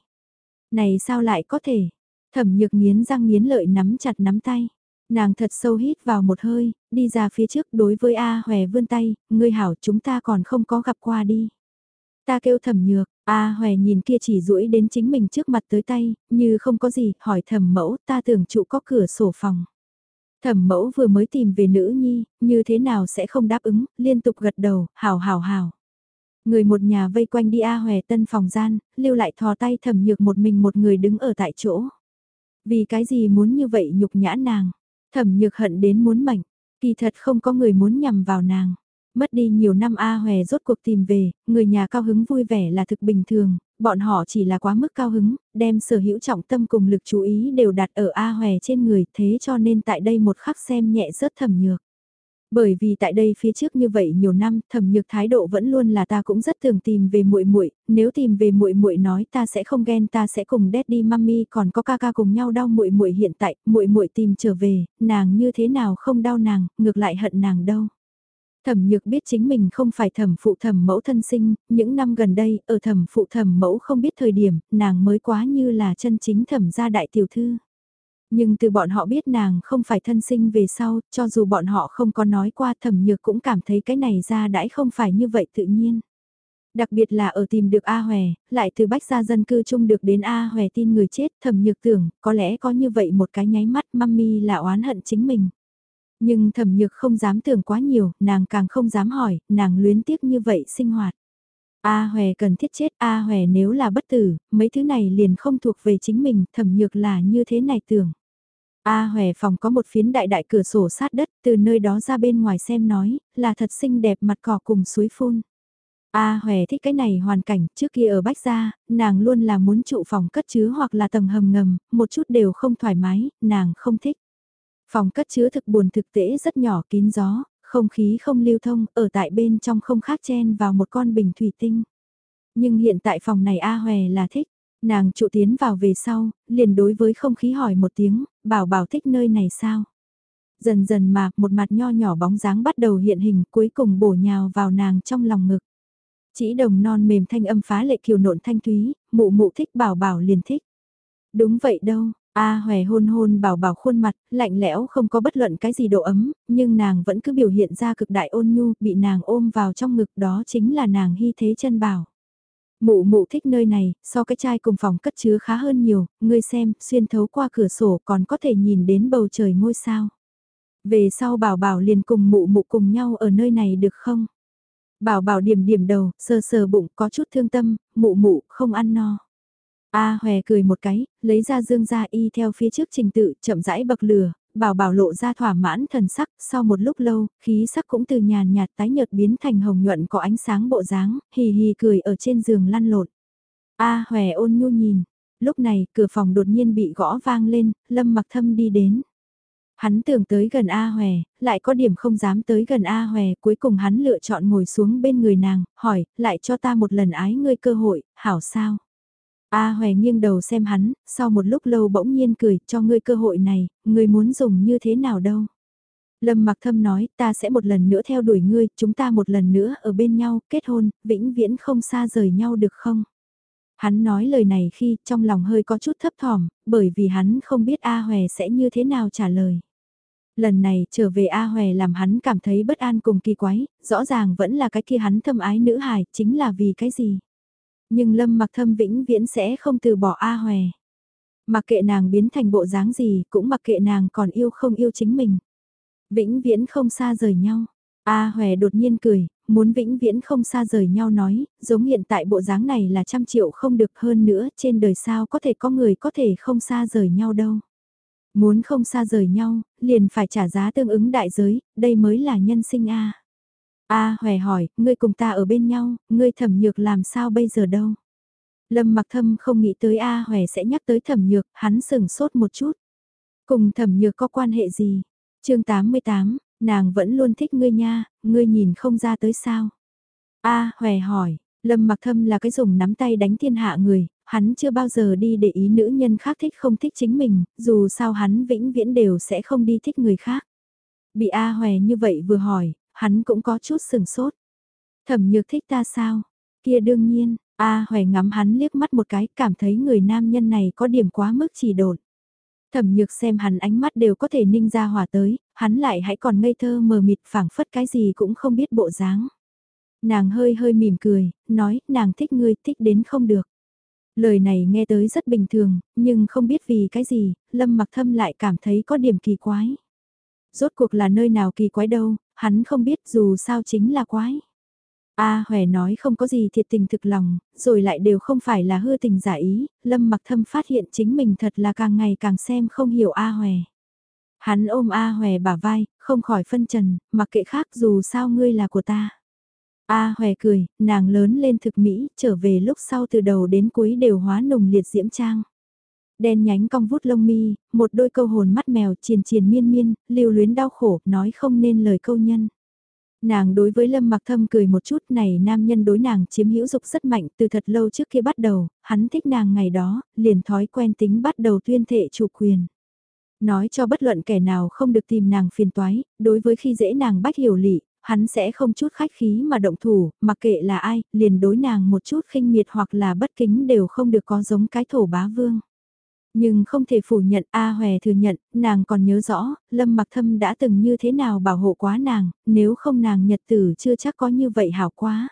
Này sao lại có thể? Thẩm nhược nghiến răng nghiến lợi nắm chặt nắm tay. Nàng thật sâu hít vào một hơi, đi ra phía trước đối với A Hòe vươn tay, ngươi hảo chúng ta còn không có gặp qua đi. Ta kêu thẩm nhược, A Hòe nhìn kia chỉ duỗi đến chính mình trước mặt tới tay, như không có gì, hỏi thẩm mẫu, ta tưởng trụ có cửa sổ phòng. Thẩm mẫu vừa mới tìm về nữ nhi, như thế nào sẽ không đáp ứng, liên tục gật đầu, hảo hảo hảo Người một nhà vây quanh đi A Hòe tân phòng gian, lưu lại thò tay thẩm nhược một mình một người đứng ở tại chỗ. Vì cái gì muốn như vậy nhục nhã nàng, thẩm nhược hận đến muốn mảnh, kỳ thật không có người muốn nhằm vào nàng. Mất đi nhiều năm A Hòe rốt cuộc tìm về, người nhà cao hứng vui vẻ là thực bình thường, bọn họ chỉ là quá mức cao hứng, đem sở hữu trọng tâm cùng lực chú ý đều đặt ở A Hòe trên người thế cho nên tại đây một khắc xem nhẹ rớt thẩm nhược. Bởi vì tại đây phía trước như vậy nhiều năm, Thẩm Nhược thái độ vẫn luôn là ta cũng rất thường tìm về muội muội, nếu tìm về muội muội nói ta sẽ không ghen, ta sẽ cùng Daddy Mummy còn có ca ca cùng nhau đau muội muội hiện tại, muội muội tìm trở về, nàng như thế nào không đau nàng, ngược lại hận nàng đâu. Thẩm nhược biết chính mình không phải thẩm phụ thẩm mẫu thân sinh, những năm gần đây, ở thẩm phụ thẩm mẫu không biết thời điểm, nàng mới quá như là chân chính thẩm gia đại tiểu thư. Nhưng từ bọn họ biết nàng không phải thân sinh về sau, cho dù bọn họ không có nói qua thẩm nhược cũng cảm thấy cái này ra đãi không phải như vậy tự nhiên. Đặc biệt là ở tìm được A Hòe, lại từ bách gia dân cư chung được đến A Hòe tin người chết thẩm nhược tưởng, có lẽ có như vậy một cái nháy mắt mami là oán hận chính mình. Nhưng thẩm nhược không dám tưởng quá nhiều, nàng càng không dám hỏi, nàng luyến tiếc như vậy sinh hoạt. A Hòe cần thiết chết, A Hòe nếu là bất tử, mấy thứ này liền không thuộc về chính mình, thẩm nhược là như thế này tưởng. A Hòe phòng có một phiến đại đại cửa sổ sát đất, từ nơi đó ra bên ngoài xem nói, là thật xinh đẹp mặt cỏ cùng suối phun. A Hòe thích cái này hoàn cảnh, trước kia ở Bách Gia, nàng luôn là muốn trụ phòng cất chứa hoặc là tầng hầm ngầm, một chút đều không thoải mái, nàng không thích. Phòng cất chứa thực buồn thực tế rất nhỏ kín gió, không khí không lưu thông, ở tại bên trong không khác chen vào một con bình thủy tinh. Nhưng hiện tại phòng này A Hòe là thích, nàng trụ tiến vào về sau, liền đối với không khí hỏi một tiếng, bảo bảo thích nơi này sao? Dần dần mà, một mặt nho nhỏ bóng dáng bắt đầu hiện hình cuối cùng bổ nhào vào nàng trong lòng ngực. Chỉ đồng non mềm thanh âm phá lệ kiều nộn thanh thúy, mụ mụ thích bảo bảo liền thích. Đúng vậy đâu, A hòe hôn hôn bảo bảo khuôn mặt, lạnh lẽo không có bất luận cái gì độ ấm, nhưng nàng vẫn cứ biểu hiện ra cực đại ôn nhu, bị nàng ôm vào trong ngực đó chính là nàng hy thế chân bảo. Mụ mụ thích nơi này, so cái chai cùng phòng cất chứa khá hơn nhiều, ngươi xem, xuyên thấu qua cửa sổ còn có thể nhìn đến bầu trời ngôi sao. Về sau bảo bảo liền cùng mụ mụ cùng nhau ở nơi này được không? Bảo bảo điểm điểm đầu, sờ sờ bụng có chút thương tâm, mụ mụ không ăn no. A hòe cười một cái, lấy ra dương ra y theo phía trước trình tự, chậm rãi bậc lửa, bảo bảo lộ ra thỏa mãn thần sắc, sau một lúc lâu, khí sắc cũng từ nhàn nhạt tái nhợt biến thành hồng nhuận có ánh sáng bộ dáng, hì hì cười ở trên giường lăn lộn. A hòe ôn nhu nhìn, lúc này cửa phòng đột nhiên bị gõ vang lên, lâm mặc thâm đi đến. Hắn tưởng tới gần A Hòe, lại có điểm không dám tới gần A Hòe, cuối cùng hắn lựa chọn ngồi xuống bên người nàng, hỏi, lại cho ta một lần ái ngươi cơ hội, hảo sao? A Hoè nghiêng đầu xem hắn, sau một lúc lâu bỗng nhiên cười, cho ngươi cơ hội này, ngươi muốn dùng như thế nào đâu. Lâm Mặc Thâm nói, ta sẽ một lần nữa theo đuổi ngươi, chúng ta một lần nữa ở bên nhau, kết hôn, vĩnh viễn không xa rời nhau được không? Hắn nói lời này khi trong lòng hơi có chút thấp thỏm, bởi vì hắn không biết A Hòe sẽ như thế nào trả lời. Lần này trở về A Hòe làm hắn cảm thấy bất an cùng kỳ quái, rõ ràng vẫn là cái kia hắn thâm ái nữ hài, chính là vì cái gì. Nhưng Lâm mặc thâm vĩnh viễn sẽ không từ bỏ A hoè Mặc kệ nàng biến thành bộ dáng gì, cũng mặc kệ nàng còn yêu không yêu chính mình. Vĩnh viễn không xa rời nhau. A hoè đột nhiên cười, muốn vĩnh viễn không xa rời nhau nói, giống hiện tại bộ dáng này là trăm triệu không được hơn nữa, trên đời sao có thể có người có thể không xa rời nhau đâu. Muốn không xa rời nhau, liền phải trả giá tương ứng đại giới, đây mới là nhân sinh A. A Hòe hỏi, ngươi cùng ta ở bên nhau, ngươi thẩm nhược làm sao bây giờ đâu? Lâm mặc thâm không nghĩ tới A Hòe sẽ nhắc tới thẩm nhược, hắn sừng sốt một chút. Cùng thẩm nhược có quan hệ gì? chương 88, nàng vẫn luôn thích ngươi nha, ngươi nhìn không ra tới sao? A Hòe hỏi, Lâm mặc thâm là cái dùng nắm tay đánh thiên hạ người, hắn chưa bao giờ đi để ý nữ nhân khác thích không thích chính mình, dù sao hắn vĩnh viễn đều sẽ không đi thích người khác. Bị A Hòe như vậy vừa hỏi, hắn cũng có chút sừng sốt. Thẩm nhược thích ta sao? Kia đương nhiên, A hoè ngắm hắn liếc mắt một cái, cảm thấy người nam nhân này có điểm quá mức chỉ đột. Thẩm nhược xem hắn ánh mắt đều có thể ninh ra hỏa tới, hắn lại hãy còn ngây thơ mờ mịt phảng phất cái gì cũng không biết bộ dáng. Nàng hơi hơi mỉm cười, nói, nàng thích ngươi, thích đến không được. Lời này nghe tới rất bình thường, nhưng không biết vì cái gì, Lâm Mặc Thâm lại cảm thấy có điểm kỳ quái. Rốt cuộc là nơi nào kỳ quái đâu, hắn không biết dù sao chính là quái. A à, Hòe nói không có gì thiệt tình thực lòng, rồi lại đều không phải là hư tình giả ý, Lâm Mặc Thâm phát hiện chính mình thật là càng ngày càng xem không hiểu A Hòe. Hắn ôm A Hòe bả vai, không khỏi phân trần, mặc kệ khác dù sao ngươi là của ta. A Hòe cười, nàng lớn lên thực mỹ, trở về lúc sau từ đầu đến cuối đều hóa nồng liệt diễm trang. Đen nhánh cong vút lông mi, một đôi câu hồn mắt mèo triền triền miên miên, lưu luyến đau khổ, nói không nên lời câu nhân. Nàng đối với Lâm Mặc Thâm cười một chút này nam nhân đối nàng chiếm hữu dục rất mạnh từ thật lâu trước khi bắt đầu, hắn thích nàng ngày đó, liền thói quen tính bắt đầu tuyên thệ chủ quyền. Nói cho bất luận kẻ nào không được tìm nàng phiền toái, đối với khi dễ nàng bách hiểu lị, hắn sẽ không chút khách khí mà động thủ, mặc kệ là ai, liền đối nàng một chút khinh miệt hoặc là bất kính đều không được có giống cái thổ bá vương. Nhưng không thể phủ nhận A Hòe thừa nhận, nàng còn nhớ rõ, Lâm Mặc Thâm đã từng như thế nào bảo hộ quá nàng, nếu không nàng nhật tử chưa chắc có như vậy hảo quá.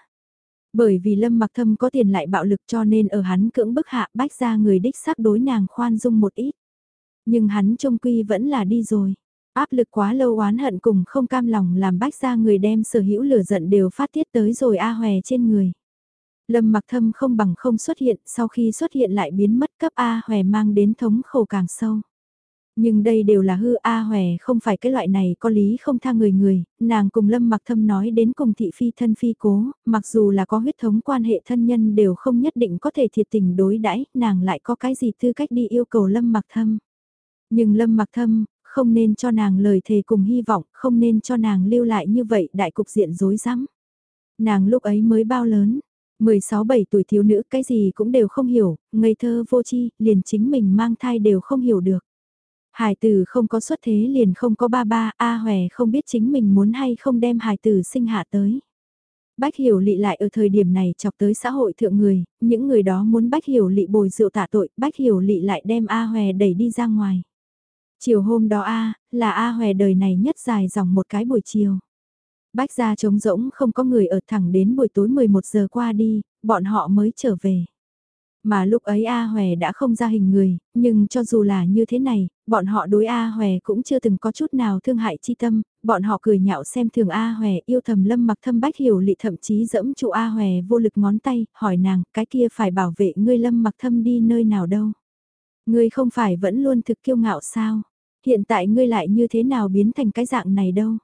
Bởi vì Lâm Mặc Thâm có tiền lại bạo lực cho nên ở hắn cưỡng bức hạ bách ra người đích xác đối nàng khoan dung một ít. Nhưng hắn trông quy vẫn là đi rồi. Áp lực quá lâu oán hận cùng không cam lòng làm bách ra người đem sở hữu lửa giận đều phát tiết tới rồi A Hòe trên người. Lâm mặc thâm không bằng không xuất hiện, sau khi xuất hiện lại biến mất cấp A Hòe mang đến thống khổ càng sâu. Nhưng đây đều là hư A Hòe không phải cái loại này có lý không tha người người, nàng cùng Lâm mặc thâm nói đến cùng thị phi thân phi cố, mặc dù là có huyết thống quan hệ thân nhân đều không nhất định có thể thiệt tình đối đãi nàng lại có cái gì tư cách đi yêu cầu Lâm mặc thâm. Nhưng Lâm mặc thâm, không nên cho nàng lời thề cùng hy vọng, không nên cho nàng lưu lại như vậy đại cục diện rối rắm. Nàng lúc ấy mới bao lớn, 16-7 tuổi thiếu nữ cái gì cũng đều không hiểu, ngây thơ vô chi, liền chính mình mang thai đều không hiểu được. Hải tử không có xuất thế liền không có ba ba, A Hòe không biết chính mình muốn hay không đem hải tử sinh hạ tới. Bách hiểu lị lại ở thời điểm này chọc tới xã hội thượng người, những người đó muốn bách hiểu lị bồi rượu tạ tội, bách hiểu lị lại đem A Hòe đẩy đi ra ngoài. Chiều hôm đó A, là A Hòe đời này nhất dài dòng một cái buổi chiều. Bách gia trống rỗng không có người ở thẳng đến buổi tối 11 giờ qua đi, bọn họ mới trở về. Mà lúc ấy A Hòe đã không ra hình người, nhưng cho dù là như thế này, bọn họ đối A Hòe cũng chưa từng có chút nào thương hại chi tâm, bọn họ cười nhạo xem thường A Hòe yêu thầm lâm mặc thâm bách hiểu lị thậm chí dẫm trụ A Hòe vô lực ngón tay, hỏi nàng, cái kia phải bảo vệ ngươi lâm mặc thâm đi nơi nào đâu. Ngươi không phải vẫn luôn thực kiêu ngạo sao? Hiện tại ngươi lại như thế nào biến thành cái dạng này đâu?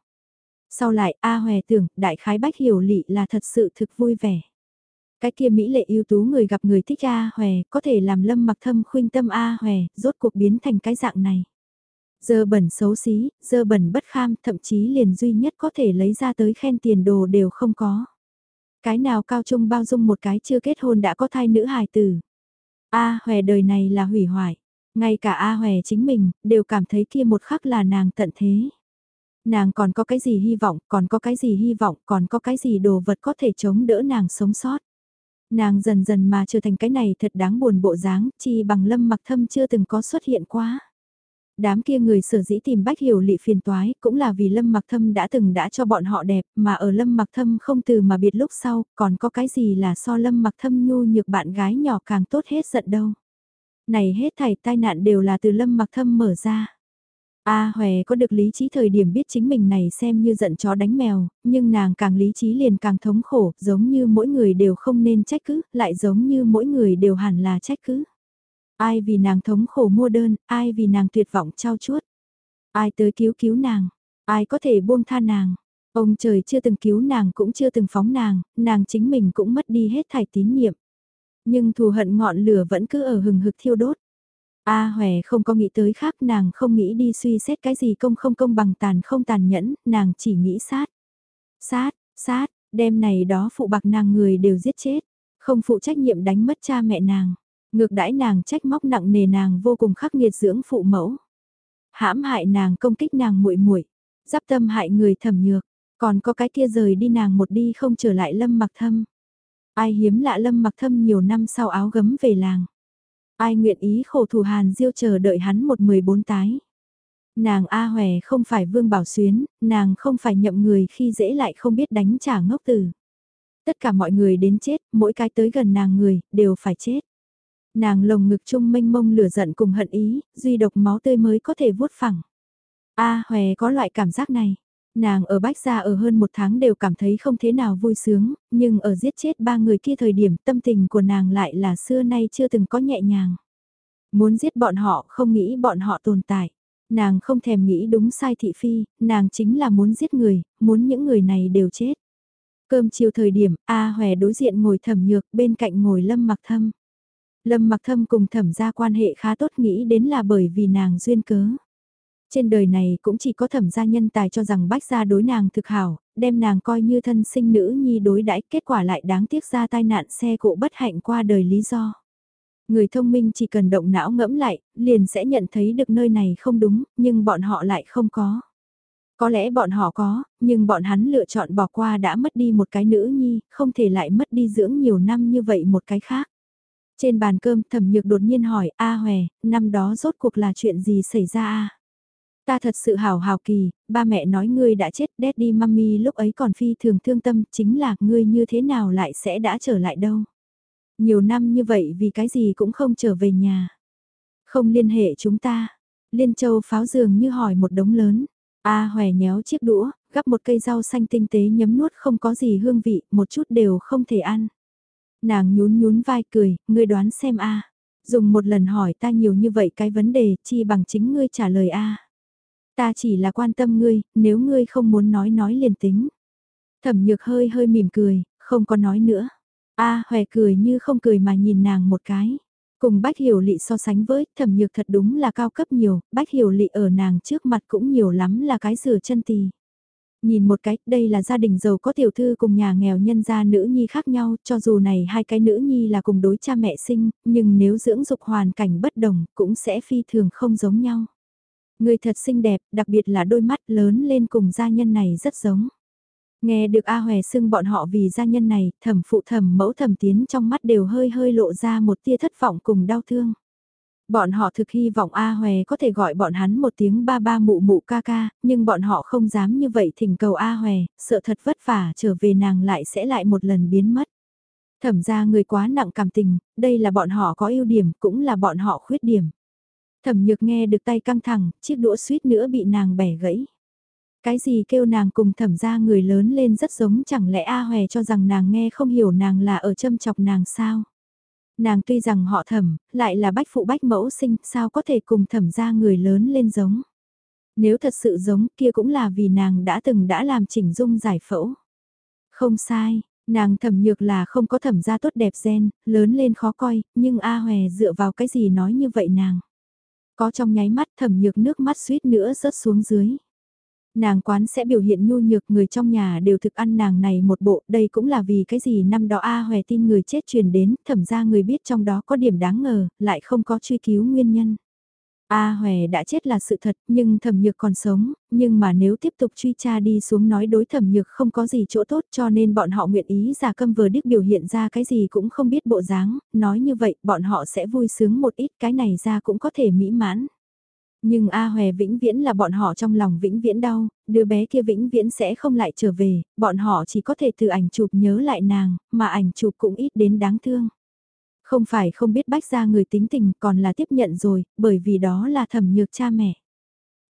Sau lại A Hòe tưởng đại khái bách hiểu lị là thật sự thực vui vẻ. Cái kia Mỹ lệ ưu tú người gặp người thích A Hòe có thể làm lâm mặc thâm khuyên tâm A Hòe rốt cuộc biến thành cái dạng này. Dơ bẩn xấu xí, dơ bẩn bất kham, thậm chí liền duy nhất có thể lấy ra tới khen tiền đồ đều không có. Cái nào cao trung bao dung một cái chưa kết hôn đã có thai nữ hài tử. A Hòe đời này là hủy hoại. Ngay cả A Hòe chính mình, đều cảm thấy kia một khắc là nàng tận thế. Nàng còn có cái gì hy vọng, còn có cái gì hy vọng, còn có cái gì đồ vật có thể chống đỡ nàng sống sót. Nàng dần dần mà trở thành cái này thật đáng buồn bộ dáng, chi bằng lâm mặc thâm chưa từng có xuất hiện quá. Đám kia người sở dĩ tìm Bách Hiểu Lị phiền toái cũng là vì Lâm Mặc Thâm đã từng đã cho bọn họ đẹp mà ở Lâm Mặc Thâm không từ mà biệt lúc sau còn có cái gì là so Lâm Mặc Thâm nhu nhược bạn gái nhỏ càng tốt hết giận đâu. Này hết thảy tai nạn đều là từ Lâm Mặc Thâm mở ra. A Hòe có được lý trí thời điểm biết chính mình này xem như giận chó đánh mèo, nhưng nàng càng lý trí liền càng thống khổ, giống như mỗi người đều không nên trách cứ, lại giống như mỗi người đều hẳn là trách cứ. Ai vì nàng thống khổ mua đơn, ai vì nàng tuyệt vọng trao chuốt. Ai tới cứu cứu nàng, ai có thể buông tha nàng. Ông trời chưa từng cứu nàng cũng chưa từng phóng nàng, nàng chính mình cũng mất đi hết thảy tín nhiệm, Nhưng thù hận ngọn lửa vẫn cứ ở hừng hực thiêu đốt. A à, Hòe không có nghĩ tới khác nàng không nghĩ đi suy xét cái gì công không công bằng tàn không tàn nhẫn, nàng chỉ nghĩ sát. Sát, sát, đêm này đó phụ bạc nàng người đều giết chết, không phụ trách nhiệm đánh mất cha mẹ nàng. Ngược đãi nàng trách móc nặng nề nàng vô cùng khắc nghiệt dưỡng phụ mẫu. hãm hại nàng công kích nàng muội muội giáp tâm hại người thầm nhược, còn có cái kia rời đi nàng một đi không trở lại lâm mặc thâm. Ai hiếm lạ lâm mặc thâm nhiều năm sau áo gấm về làng. Ai nguyện ý khổ thù hàn diêu chờ đợi hắn một mười bốn tái. Nàng A Hòe không phải vương bảo xuyến, nàng không phải nhậm người khi dễ lại không biết đánh trả ngốc tử. Tất cả mọi người đến chết, mỗi cái tới gần nàng người, đều phải chết. Nàng lồng ngực chung mênh mông lửa giận cùng hận ý, duy độc máu tươi mới có thể vuốt phẳng. A Hòe có loại cảm giác này. Nàng ở Bách Gia ở hơn một tháng đều cảm thấy không thế nào vui sướng, nhưng ở giết chết ba người kia thời điểm tâm tình của nàng lại là xưa nay chưa từng có nhẹ nhàng. Muốn giết bọn họ không nghĩ bọn họ tồn tại. Nàng không thèm nghĩ đúng sai thị phi, nàng chính là muốn giết người, muốn những người này đều chết. Cơm chiều thời điểm, A Hòe đối diện ngồi thẩm nhược, bên cạnh ngồi lâm mặc thâm. Lâm mặc thâm cùng thẩm gia quan hệ khá tốt nghĩ đến là bởi vì nàng duyên cớ. Trên đời này cũng chỉ có thẩm gia nhân tài cho rằng bách gia đối nàng thực hảo, đem nàng coi như thân sinh nữ nhi đối đãi kết quả lại đáng tiếc ra tai nạn xe cộ bất hạnh qua đời lý do. Người thông minh chỉ cần động não ngẫm lại, liền sẽ nhận thấy được nơi này không đúng, nhưng bọn họ lại không có. Có lẽ bọn họ có, nhưng bọn hắn lựa chọn bỏ qua đã mất đi một cái nữ nhi, không thể lại mất đi dưỡng nhiều năm như vậy một cái khác. Trên bàn cơm thẩm nhược đột nhiên hỏi A Hòe, năm đó rốt cuộc là chuyện gì xảy ra a Ta thật sự hào hào kỳ, ba mẹ nói ngươi đã chết, daddy mummy lúc ấy còn phi thường thương tâm, chính là ngươi như thế nào lại sẽ đã trở lại đâu. Nhiều năm như vậy vì cái gì cũng không trở về nhà. Không liên hệ chúng ta. Liên châu pháo dường như hỏi một đống lớn. A hòe nhéo chiếc đũa, gắp một cây rau xanh tinh tế nhấm nuốt không có gì hương vị, một chút đều không thể ăn. Nàng nhún nhún vai cười, ngươi đoán xem a. Dùng một lần hỏi ta nhiều như vậy cái vấn đề, chi bằng chính ngươi trả lời a. Ta chỉ là quan tâm ngươi, nếu ngươi không muốn nói nói liền tính. Thẩm nhược hơi hơi mỉm cười, không có nói nữa. A à, hòe cười như không cười mà nhìn nàng một cái. Cùng Bách Hiểu Lị so sánh với, thẩm nhược thật đúng là cao cấp nhiều, Bách Hiểu Lị ở nàng trước mặt cũng nhiều lắm là cái rửa chân tì. Nhìn một cái, đây là gia đình giàu có tiểu thư cùng nhà nghèo nhân gia nữ nhi khác nhau, cho dù này hai cái nữ nhi là cùng đối cha mẹ sinh, nhưng nếu dưỡng dục hoàn cảnh bất đồng, cũng sẽ phi thường không giống nhau. Người thật xinh đẹp, đặc biệt là đôi mắt lớn lên cùng gia nhân này rất giống. Nghe được A Hòe xưng bọn họ vì gia nhân này, thẩm phụ thẩm mẫu thẩm tiến trong mắt đều hơi hơi lộ ra một tia thất vọng cùng đau thương. Bọn họ thực hy vọng A Hòe có thể gọi bọn hắn một tiếng ba ba mụ mụ ca ca, nhưng bọn họ không dám như vậy thỉnh cầu A Hòe, sợ thật vất vả trở về nàng lại sẽ lại một lần biến mất. Thẩm ra người quá nặng cảm tình, đây là bọn họ có ưu điểm cũng là bọn họ khuyết điểm. Thẩm nhược nghe được tay căng thẳng, chiếc đũa suýt nữa bị nàng bẻ gãy. Cái gì kêu nàng cùng thẩm ra người lớn lên rất giống chẳng lẽ A Hòe cho rằng nàng nghe không hiểu nàng là ở châm chọc nàng sao? Nàng tuy rằng họ thẩm, lại là bách phụ bách mẫu sinh, sao có thể cùng thẩm ra người lớn lên giống? Nếu thật sự giống kia cũng là vì nàng đã từng đã làm chỉnh dung giải phẫu. Không sai, nàng thẩm nhược là không có thẩm ra tốt đẹp gen, lớn lên khó coi, nhưng A Hòe dựa vào cái gì nói như vậy nàng? Có trong nháy mắt thẩm nhược nước mắt suýt nữa rớt xuống dưới. Nàng quán sẽ biểu hiện nhu nhược người trong nhà đều thực ăn nàng này một bộ, đây cũng là vì cái gì năm đó A Hòe tin người chết truyền đến, thẩm ra người biết trong đó có điểm đáng ngờ, lại không có truy cứu nguyên nhân. A Hòe đã chết là sự thật, nhưng thẩm nhược còn sống, nhưng mà nếu tiếp tục truy tra đi xuống nói đối thẩm nhược không có gì chỗ tốt cho nên bọn họ nguyện ý giả câm vừa điếc biểu hiện ra cái gì cũng không biết bộ dáng, nói như vậy bọn họ sẽ vui sướng một ít cái này ra cũng có thể mỹ mãn. Nhưng A Hòe vĩnh viễn là bọn họ trong lòng vĩnh viễn đau, đứa bé kia vĩnh viễn sẽ không lại trở về, bọn họ chỉ có thể từ ảnh chụp nhớ lại nàng, mà ảnh chụp cũng ít đến đáng thương. Không phải không biết bách ra người tính tình còn là tiếp nhận rồi, bởi vì đó là thẩm nhược cha mẹ.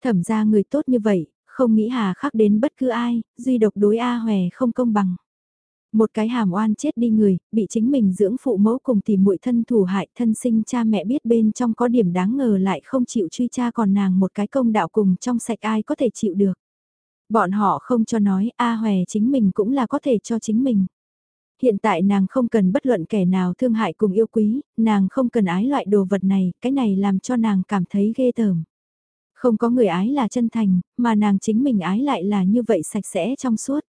Thẩm ra người tốt như vậy, không nghĩ hà khắc đến bất cứ ai, duy độc đối A Hòe không công bằng. Một cái hàm oan chết đi người, bị chính mình dưỡng phụ mẫu cùng tìm muội thân thủ hại thân sinh cha mẹ biết bên trong có điểm đáng ngờ lại không chịu truy tra còn nàng một cái công đạo cùng trong sạch ai có thể chịu được. Bọn họ không cho nói A Hòe chính mình cũng là có thể cho chính mình. Hiện tại nàng không cần bất luận kẻ nào thương hại cùng yêu quý, nàng không cần ái loại đồ vật này, cái này làm cho nàng cảm thấy ghê tởm. Không có người ái là chân thành, mà nàng chính mình ái lại là như vậy sạch sẽ trong suốt.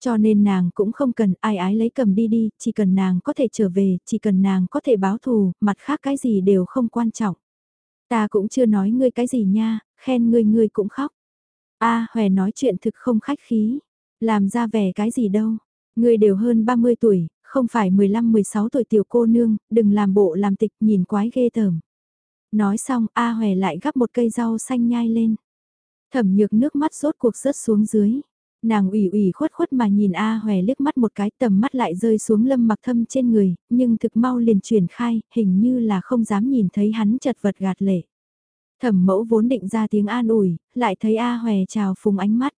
Cho nên nàng cũng không cần ai ái lấy cầm đi đi, chỉ cần nàng có thể trở về, chỉ cần nàng có thể báo thù, mặt khác cái gì đều không quan trọng. Ta cũng chưa nói ngươi cái gì nha, khen ngươi ngươi cũng khóc. A à, Hòe nói chuyện thực không khách khí, làm ra vẻ cái gì đâu người đều hơn 30 tuổi, không phải 15-16 tuổi tiểu cô nương, đừng làm bộ làm tịch nhìn quái ghê tởm. Nói xong A Hòe lại gắp một cây rau xanh nhai lên. Thẩm nhược nước mắt rốt cuộc rớt xuống dưới. Nàng ủy ủy khuất khuất mà nhìn A Hòe liếc mắt một cái tầm mắt lại rơi xuống lâm mặc thâm trên người, nhưng thực mau liền chuyển khai, hình như là không dám nhìn thấy hắn chật vật gạt lệ. Thẩm mẫu vốn định ra tiếng an ủi, lại thấy A Hòe chào phùng ánh mắt.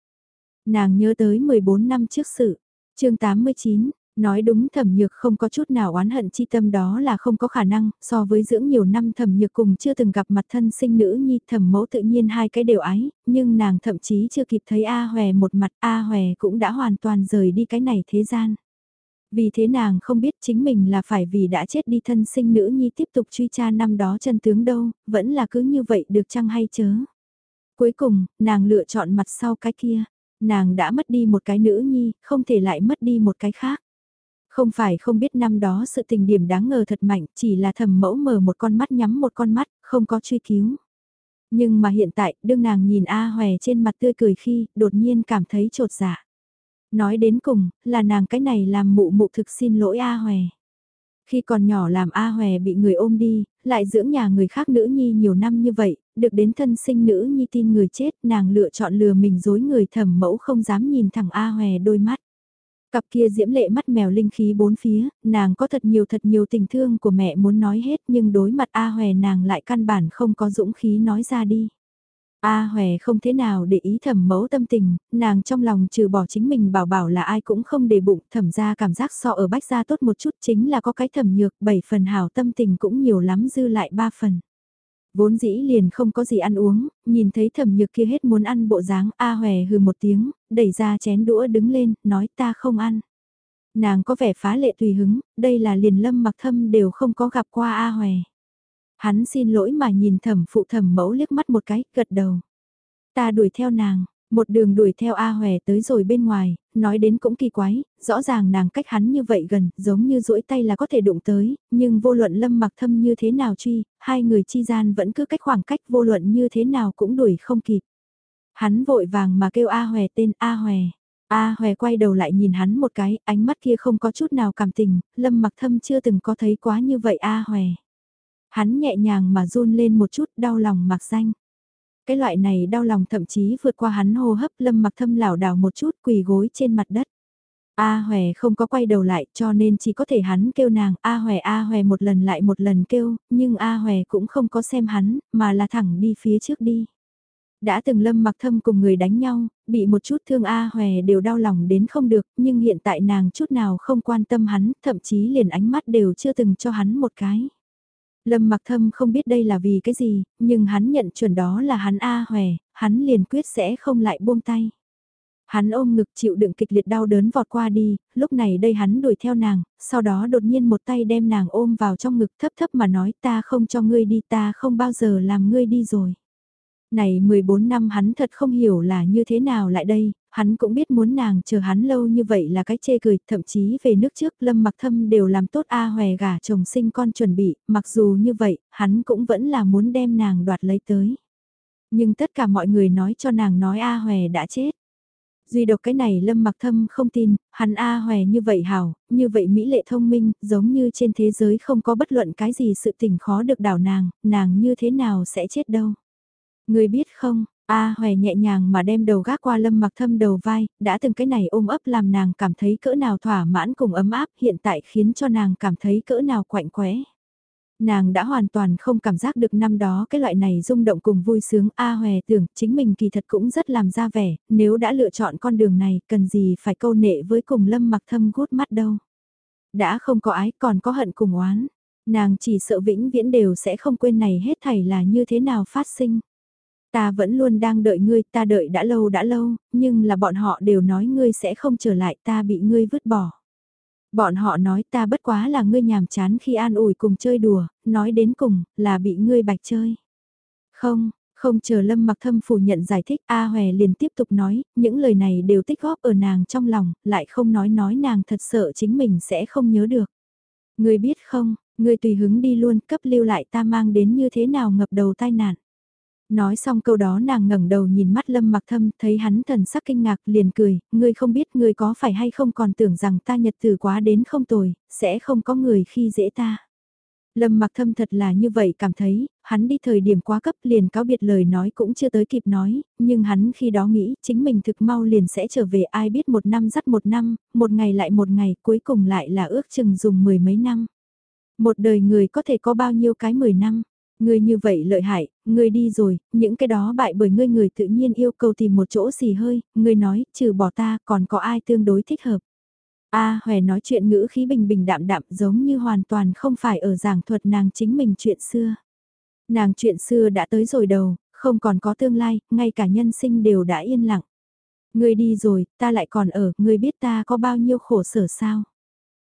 Nàng nhớ tới 14 năm trước sự, chương 89, Nói đúng thẩm nhược không có chút nào oán hận chi tâm đó là không có khả năng, so với dưỡng nhiều năm thẩm nhược cùng chưa từng gặp mặt thân sinh nữ nhi thẩm mẫu tự nhiên hai cái đều ái, nhưng nàng thậm chí chưa kịp thấy A Hòe một mặt A Hòe cũng đã hoàn toàn rời đi cái này thế gian. Vì thế nàng không biết chính mình là phải vì đã chết đi thân sinh nữ nhi tiếp tục truy tra năm đó chân tướng đâu, vẫn là cứ như vậy được chăng hay chớ. Cuối cùng, nàng lựa chọn mặt sau cái kia, nàng đã mất đi một cái nữ nhi, không thể lại mất đi một cái khác. Không phải không biết năm đó sự tình điểm đáng ngờ thật mạnh, chỉ là thầm mẫu mở một con mắt nhắm một con mắt, không có truy cứu. Nhưng mà hiện tại, đương nàng nhìn A Hòe trên mặt tươi cười khi, đột nhiên cảm thấy trột dạ. Nói đến cùng, là nàng cái này làm mụ mụ thực xin lỗi A Hòe. Khi còn nhỏ làm A Hòe bị người ôm đi, lại dưỡng nhà người khác nữ nhi nhiều năm như vậy, được đến thân sinh nữ nhi tin người chết, nàng lựa chọn lừa mình dối người thẩm mẫu không dám nhìn thẳng A Hòe đôi mắt. Cặp kia diễm lệ mắt mèo linh khí bốn phía, nàng có thật nhiều thật nhiều tình thương của mẹ muốn nói hết nhưng đối mặt A Hòe nàng lại căn bản không có dũng khí nói ra đi. A Hòe không thế nào để ý thẩm mẫu tâm tình, nàng trong lòng trừ bỏ chính mình bảo bảo là ai cũng không để bụng, thẩm ra cảm giác so ở bách gia tốt một chút chính là có cái thẩm nhược, bảy phần hảo tâm tình cũng nhiều lắm dư lại ba phần. Vốn dĩ liền không có gì ăn uống, nhìn thấy thẩm nhược kia hết muốn ăn bộ dáng A hòe hừ một tiếng, đẩy ra chén đũa đứng lên, nói ta không ăn. Nàng có vẻ phá lệ tùy hứng, đây là liền lâm mặc thâm đều không có gặp qua A hòe. Hắn xin lỗi mà nhìn thẩm phụ thẩm mẫu liếc mắt một cái, gật đầu. Ta đuổi theo nàng, một đường đuổi theo A Hòe tới rồi bên ngoài, nói đến cũng kỳ quái, rõ ràng nàng cách hắn như vậy gần, giống như duỗi tay là có thể đụng tới, nhưng vô luận lâm mặc thâm như thế nào truy, hai người chi gian vẫn cứ cách khoảng cách vô luận như thế nào cũng đuổi không kịp. Hắn vội vàng mà kêu A Hòe tên A Hòe. A Hòe quay đầu lại nhìn hắn một cái, ánh mắt kia không có chút nào cảm tình, lâm mặc thâm chưa từng có thấy quá như vậy A Hòe. Hắn nhẹ nhàng mà run lên một chút đau lòng mặc danh. Cái loại này đau lòng thậm chí vượt qua hắn hô hấp lâm mặc thâm lảo đảo một chút quỳ gối trên mặt đất. A Hòe không có quay đầu lại cho nên chỉ có thể hắn kêu nàng A Hòe A Hòe một lần lại một lần kêu, nhưng A Hòe cũng không có xem hắn, mà là thẳng đi phía trước đi. Đã từng lâm mặc thâm cùng người đánh nhau, bị một chút thương A Hòe đều đau lòng đến không được, nhưng hiện tại nàng chút nào không quan tâm hắn, thậm chí liền ánh mắt đều chưa từng cho hắn một cái. Lâm mặc thâm không biết đây là vì cái gì, nhưng hắn nhận chuẩn đó là hắn A hòe, hắn liền quyết sẽ không lại buông tay. Hắn ôm ngực chịu đựng kịch liệt đau đớn vọt qua đi, lúc này đây hắn đuổi theo nàng, sau đó đột nhiên một tay đem nàng ôm vào trong ngực thấp thấp mà nói ta không cho ngươi đi ta không bao giờ làm ngươi đi rồi. Này 14 năm hắn thật không hiểu là như thế nào lại đây, hắn cũng biết muốn nàng chờ hắn lâu như vậy là cái chê cười, thậm chí về nước trước Lâm Mặc Thâm đều làm tốt A hòe gả chồng sinh con chuẩn bị, mặc dù như vậy, hắn cũng vẫn là muốn đem nàng đoạt lấy tới. Nhưng tất cả mọi người nói cho nàng nói A hòe đã chết. Duy độc cái này Lâm Mặc Thâm không tin, hắn A hòe như vậy hảo, như vậy mỹ lệ thông minh, giống như trên thế giới không có bất luận cái gì sự tình khó được đảo nàng, nàng như thế nào sẽ chết đâu. Người biết không, A Hòe nhẹ nhàng mà đem đầu gác qua lâm mặc thâm đầu vai, đã từng cái này ôm ấp làm nàng cảm thấy cỡ nào thỏa mãn cùng ấm áp hiện tại khiến cho nàng cảm thấy cỡ nào quạnh quẽ. Nàng đã hoàn toàn không cảm giác được năm đó cái loại này rung động cùng vui sướng A Hòe tưởng chính mình kỳ thật cũng rất làm ra vẻ, nếu đã lựa chọn con đường này cần gì phải câu nệ với cùng lâm mặc thâm gút mắt đâu. Đã không có ái còn có hận cùng oán, nàng chỉ sợ vĩnh viễn đều sẽ không quên này hết thảy là như thế nào phát sinh. Ta vẫn luôn đang đợi ngươi, ta đợi đã lâu đã lâu, nhưng là bọn họ đều nói ngươi sẽ không trở lại, ta bị ngươi vứt bỏ. Bọn họ nói ta bất quá là ngươi nhàm chán khi an ủi cùng chơi đùa, nói đến cùng, là bị ngươi bạch chơi. Không, không chờ Lâm Mặc Thâm phủ nhận giải thích, A Hòe liền tiếp tục nói, những lời này đều tích góp ở nàng trong lòng, lại không nói nói nàng thật sợ chính mình sẽ không nhớ được. Ngươi biết không, ngươi tùy hứng đi luôn, cấp lưu lại ta mang đến như thế nào ngập đầu tai nạn. Nói xong câu đó nàng ngẩng đầu nhìn mắt lâm mặc thâm, thấy hắn thần sắc kinh ngạc liền cười, ngươi không biết ngươi có phải hay không còn tưởng rằng ta nhật tử quá đến không tồi, sẽ không có người khi dễ ta. Lâm mặc thâm thật là như vậy cảm thấy, hắn đi thời điểm quá cấp liền cáo biệt lời nói cũng chưa tới kịp nói, nhưng hắn khi đó nghĩ chính mình thực mau liền sẽ trở về ai biết một năm dắt một năm, một ngày lại một ngày cuối cùng lại là ước chừng dùng mười mấy năm. Một đời người có thể có bao nhiêu cái mười năm. Ngươi như vậy lợi hại, ngươi đi rồi, những cái đó bại bởi ngươi người tự nhiên yêu cầu tìm một chỗ xì hơi, ngươi nói, trừ bỏ ta còn có ai tương đối thích hợp. A à, Hòe nói chuyện ngữ khí bình bình đạm đạm giống như hoàn toàn không phải ở giảng thuật nàng chính mình chuyện xưa. Nàng chuyện xưa đã tới rồi đầu, không còn có tương lai, ngay cả nhân sinh đều đã yên lặng. Ngươi đi rồi, ta lại còn ở, ngươi biết ta có bao nhiêu khổ sở sao?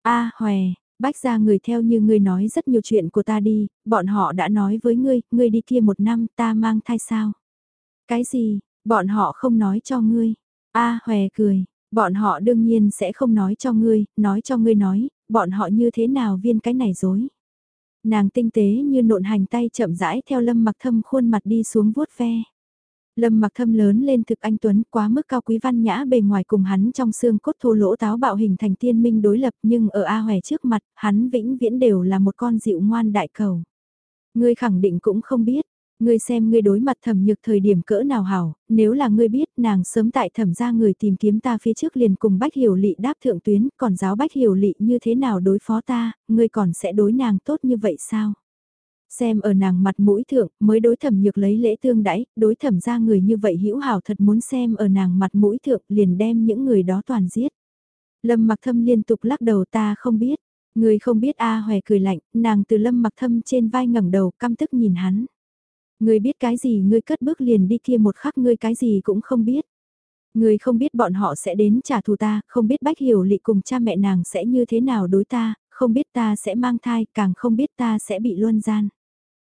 A à, Hòe, Bách ra người theo như ngươi nói rất nhiều chuyện của ta đi, bọn họ đã nói với ngươi, ngươi đi kia một năm ta mang thai sao? Cái gì, bọn họ không nói cho ngươi? A à, hòe cười, bọn họ đương nhiên sẽ không nói cho ngươi, nói cho ngươi nói, bọn họ như thế nào viên cái này dối. Nàng tinh tế như nộn hành tay chậm rãi theo lâm mặc thâm khuôn mặt đi xuống vuốt ve. Lâm mặc thâm lớn lên thực anh Tuấn quá mức cao quý văn nhã bề ngoài cùng hắn trong xương cốt thô lỗ táo bạo hình thành tiên minh đối lập nhưng ở A Hòe trước mặt hắn vĩnh viễn đều là một con dịu ngoan đại cầu. Ngươi khẳng định cũng không biết, ngươi xem ngươi đối mặt thẩm nhược thời điểm cỡ nào hảo, nếu là ngươi biết nàng sớm tại thẩm ra người tìm kiếm ta phía trước liền cùng bách hiểu lị đáp thượng tuyến, còn giáo bách hiểu lị như thế nào đối phó ta, ngươi còn sẽ đối nàng tốt như vậy sao? Xem ở nàng mặt mũi thượng, mới đối thẩm nhược lấy lễ tương đãi đối thẩm ra người như vậy hữu hảo thật muốn xem ở nàng mặt mũi thượng liền đem những người đó toàn giết. Lâm mặc thâm liên tục lắc đầu ta không biết, người không biết A à, hòe cười lạnh, nàng từ lâm mặc thâm trên vai ngẩng đầu căm tức nhìn hắn. Người biết cái gì ngươi cất bước liền đi kia một khắc ngươi cái gì cũng không biết. Người không biết bọn họ sẽ đến trả thù ta, không biết bách hiểu lị cùng cha mẹ nàng sẽ như thế nào đối ta, không biết ta sẽ mang thai, càng không biết ta sẽ bị luân gian.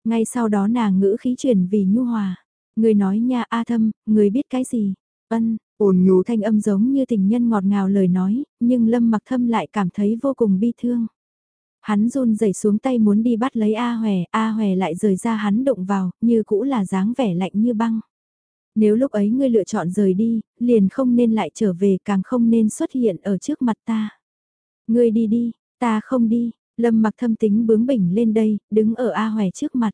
Ngay sau đó nàng ngữ khí chuyển vì nhu hòa. Người nói nha A thâm, người biết cái gì? Ân, ồn nhu thanh âm giống như tình nhân ngọt ngào lời nói, nhưng lâm mặc thâm lại cảm thấy vô cùng bi thương. Hắn run rẩy xuống tay muốn đi bắt lấy A Hòe, A Hòe lại rời ra hắn đụng vào, như cũ là dáng vẻ lạnh như băng. Nếu lúc ấy ngươi lựa chọn rời đi, liền không nên lại trở về càng không nên xuất hiện ở trước mặt ta. Ngươi đi đi, ta không đi, Lâm mặc thâm tính bướng bỉnh lên đây, đứng ở A Hòe trước mặt.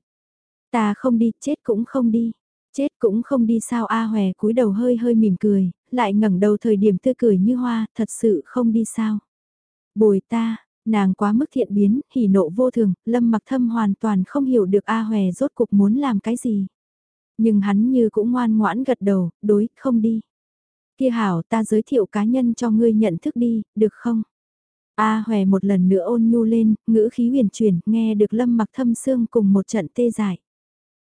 Ta không đi, chết cũng không đi. Chết cũng không đi sao A Hòe cúi đầu hơi hơi mỉm cười, lại ngẩng đầu thời điểm tươi cười như hoa, thật sự không đi sao. Bồi ta, nàng quá mức thiện biến, hỉ nộ vô thường, lâm mặc thâm hoàn toàn không hiểu được A Hòe rốt cuộc muốn làm cái gì. Nhưng hắn như cũng ngoan ngoãn gật đầu, đối, không đi. Kia hảo ta giới thiệu cá nhân cho ngươi nhận thức đi, được không? A hòe một lần nữa ôn nhu lên, ngữ khí huyền chuyển, nghe được lâm mặc thâm xương cùng một trận tê giải.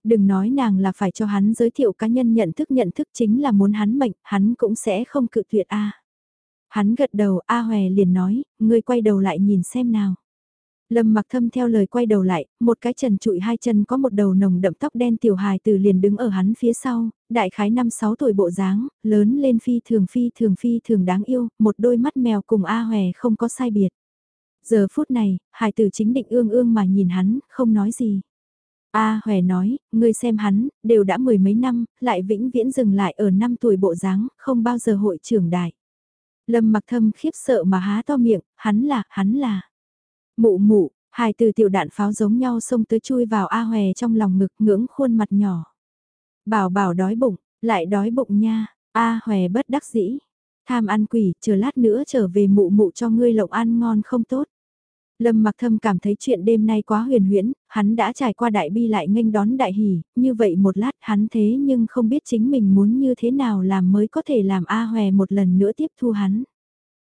Đừng nói nàng là phải cho hắn giới thiệu cá nhân nhận thức nhận thức chính là muốn hắn mệnh, hắn cũng sẽ không cự tuyệt A. Hắn gật đầu A hòe liền nói, ngươi quay đầu lại nhìn xem nào. Lâm mặc thâm theo lời quay đầu lại, một cái trần trụi hai chân có một đầu nồng đậm tóc đen tiểu hài từ liền đứng ở hắn phía sau, đại khái năm sáu tuổi bộ dáng, lớn lên phi thường phi thường phi thường đáng yêu, một đôi mắt mèo cùng A hòe không có sai biệt. Giờ phút này, hài tử chính định ương ương mà nhìn hắn, không nói gì. A hòe nói, ngươi xem hắn, đều đã mười mấy năm, lại vĩnh viễn dừng lại ở năm tuổi bộ dáng, không bao giờ hội trưởng đại. Lâm mặc thâm khiếp sợ mà há to miệng, hắn là, hắn là. Mụ mụ, hai từ tiểu đạn pháo giống nhau xông tới chui vào A Hòe trong lòng ngực ngưỡng khuôn mặt nhỏ. Bảo bảo đói bụng, lại đói bụng nha, A hòe bất đắc dĩ. Tham ăn quỷ, chờ lát nữa trở về mụ mụ cho ngươi lộng ăn ngon không tốt. Lâm mặc thâm cảm thấy chuyện đêm nay quá huyền huyễn, hắn đã trải qua đại bi lại nghênh đón đại hỉ như vậy một lát hắn thế nhưng không biết chính mình muốn như thế nào làm mới có thể làm A hòe một lần nữa tiếp thu hắn.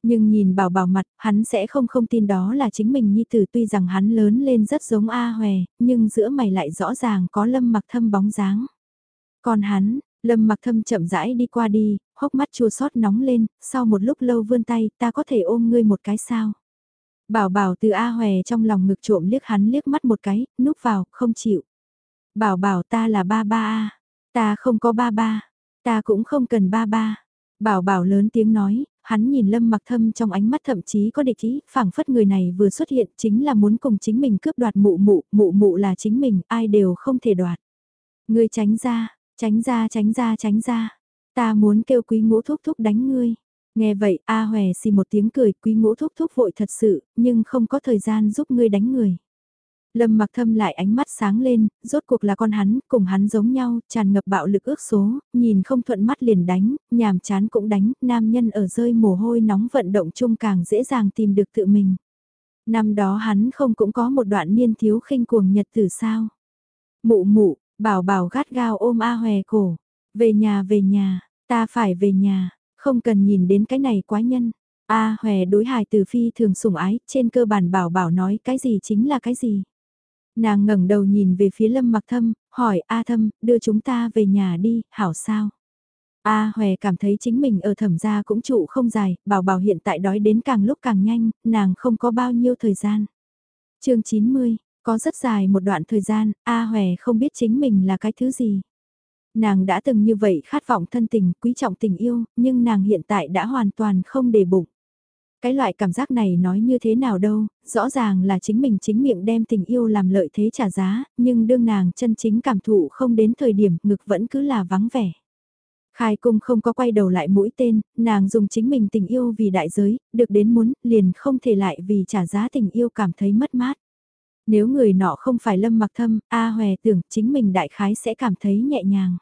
Nhưng nhìn bảo bảo mặt, hắn sẽ không không tin đó là chính mình nhi tử tuy rằng hắn lớn lên rất giống A hòe, nhưng giữa mày lại rõ ràng có lâm mặc thâm bóng dáng. Còn hắn, lâm mặc thâm chậm rãi đi qua đi, hốc mắt chua xót nóng lên, sau một lúc lâu vươn tay ta có thể ôm ngươi một cái sao. Bảo bảo từ A hòe trong lòng ngực trộm liếc hắn liếc mắt một cái, núp vào, không chịu. Bảo bảo ta là ba ba A, ta không có ba ba, ta cũng không cần ba ba. Bảo bảo lớn tiếng nói, hắn nhìn lâm mặc thâm trong ánh mắt thậm chí có địch ý, phảng phất người này vừa xuất hiện chính là muốn cùng chính mình cướp đoạt mụ mụ, mụ mụ là chính mình, ai đều không thể đoạt. Ngươi tránh ra, tránh ra tránh ra tránh ra, ta muốn kêu quý ngũ thúc thúc đánh ngươi. Nghe vậy A Hòe xì một tiếng cười quý ngũ thúc thúc vội thật sự, nhưng không có thời gian giúp ngươi đánh người. Lâm mặc thâm lại ánh mắt sáng lên, rốt cuộc là con hắn, cùng hắn giống nhau, tràn ngập bạo lực ước số, nhìn không thuận mắt liền đánh, nhàm chán cũng đánh, nam nhân ở rơi mồ hôi nóng vận động chung càng dễ dàng tìm được tự mình. Năm đó hắn không cũng có một đoạn niên thiếu khinh cuồng nhật tử sao. Mụ mụ, bảo bảo gắt gao ôm A hòe cổ, về nhà về nhà, ta phải về nhà, không cần nhìn đến cái này quá nhân. A hòe đối hài từ phi thường sủng ái, trên cơ bản bảo bảo nói cái gì chính là cái gì. Nàng ngẩng đầu nhìn về phía lâm mặc thâm, hỏi A thâm, đưa chúng ta về nhà đi, hảo sao? A Hòe cảm thấy chính mình ở thẩm gia cũng trụ không dài, bảo bảo hiện tại đói đến càng lúc càng nhanh, nàng không có bao nhiêu thời gian. chương 90, có rất dài một đoạn thời gian, A Hòe không biết chính mình là cái thứ gì. Nàng đã từng như vậy khát vọng thân tình, quý trọng tình yêu, nhưng nàng hiện tại đã hoàn toàn không để bụng. Cái loại cảm giác này nói như thế nào đâu, rõ ràng là chính mình chính miệng đem tình yêu làm lợi thế trả giá, nhưng đương nàng chân chính cảm thụ không đến thời điểm ngực vẫn cứ là vắng vẻ. Khai cung không có quay đầu lại mũi tên, nàng dùng chính mình tình yêu vì đại giới, được đến muốn, liền không thể lại vì trả giá tình yêu cảm thấy mất mát. Nếu người nọ không phải lâm mặc thâm, A Hòe tưởng chính mình đại khái sẽ cảm thấy nhẹ nhàng.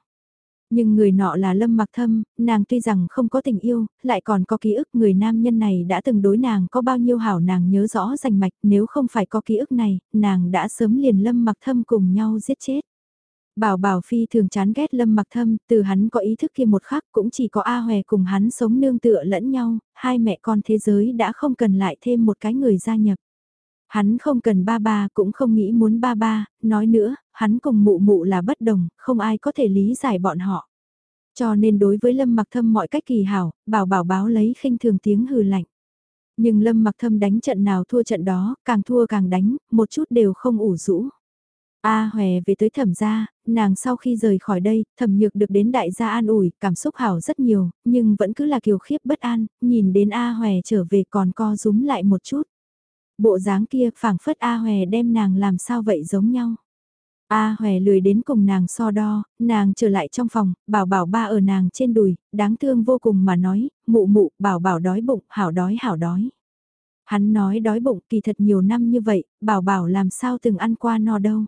Nhưng người nọ là lâm mặc thâm, nàng tuy rằng không có tình yêu, lại còn có ký ức người nam nhân này đã từng đối nàng có bao nhiêu hảo nàng nhớ rõ rành mạch nếu không phải có ký ức này, nàng đã sớm liền lâm mặc thâm cùng nhau giết chết. Bảo Bảo Phi thường chán ghét Lâm Mặc Thâm, từ hắn có ý thức kia một khắc cũng chỉ có A Hòe cùng hắn sống nương tựa lẫn nhau, hai mẹ con thế giới đã không cần lại thêm một cái người gia nhập. Hắn không cần ba ba cũng không nghĩ muốn ba ba, nói nữa, hắn cùng mụ mụ là bất đồng, không ai có thể lý giải bọn họ. Cho nên đối với Lâm Mặc Thâm mọi cách kỳ hảo, bảo bảo báo lấy khinh thường tiếng hừ lạnh. Nhưng Lâm Mặc Thâm đánh trận nào thua trận đó, càng thua càng đánh, một chút đều không ủ rũ. A Hòe về tới thẩm gia, nàng sau khi rời khỏi đây, thẩm nhược được đến đại gia an ủi, cảm xúc hảo rất nhiều, nhưng vẫn cứ là kiều khiếp bất an, nhìn đến A Hòe trở về còn co rúm lại một chút. Bộ dáng kia phảng phất A Hòe đem nàng làm sao vậy giống nhau. A Hòe lười đến cùng nàng so đo, nàng trở lại trong phòng, bảo bảo ba ở nàng trên đùi, đáng thương vô cùng mà nói, mụ mụ, bảo bảo đói bụng, hảo đói hảo đói. Hắn nói đói bụng kỳ thật nhiều năm như vậy, bảo bảo làm sao từng ăn qua no đâu.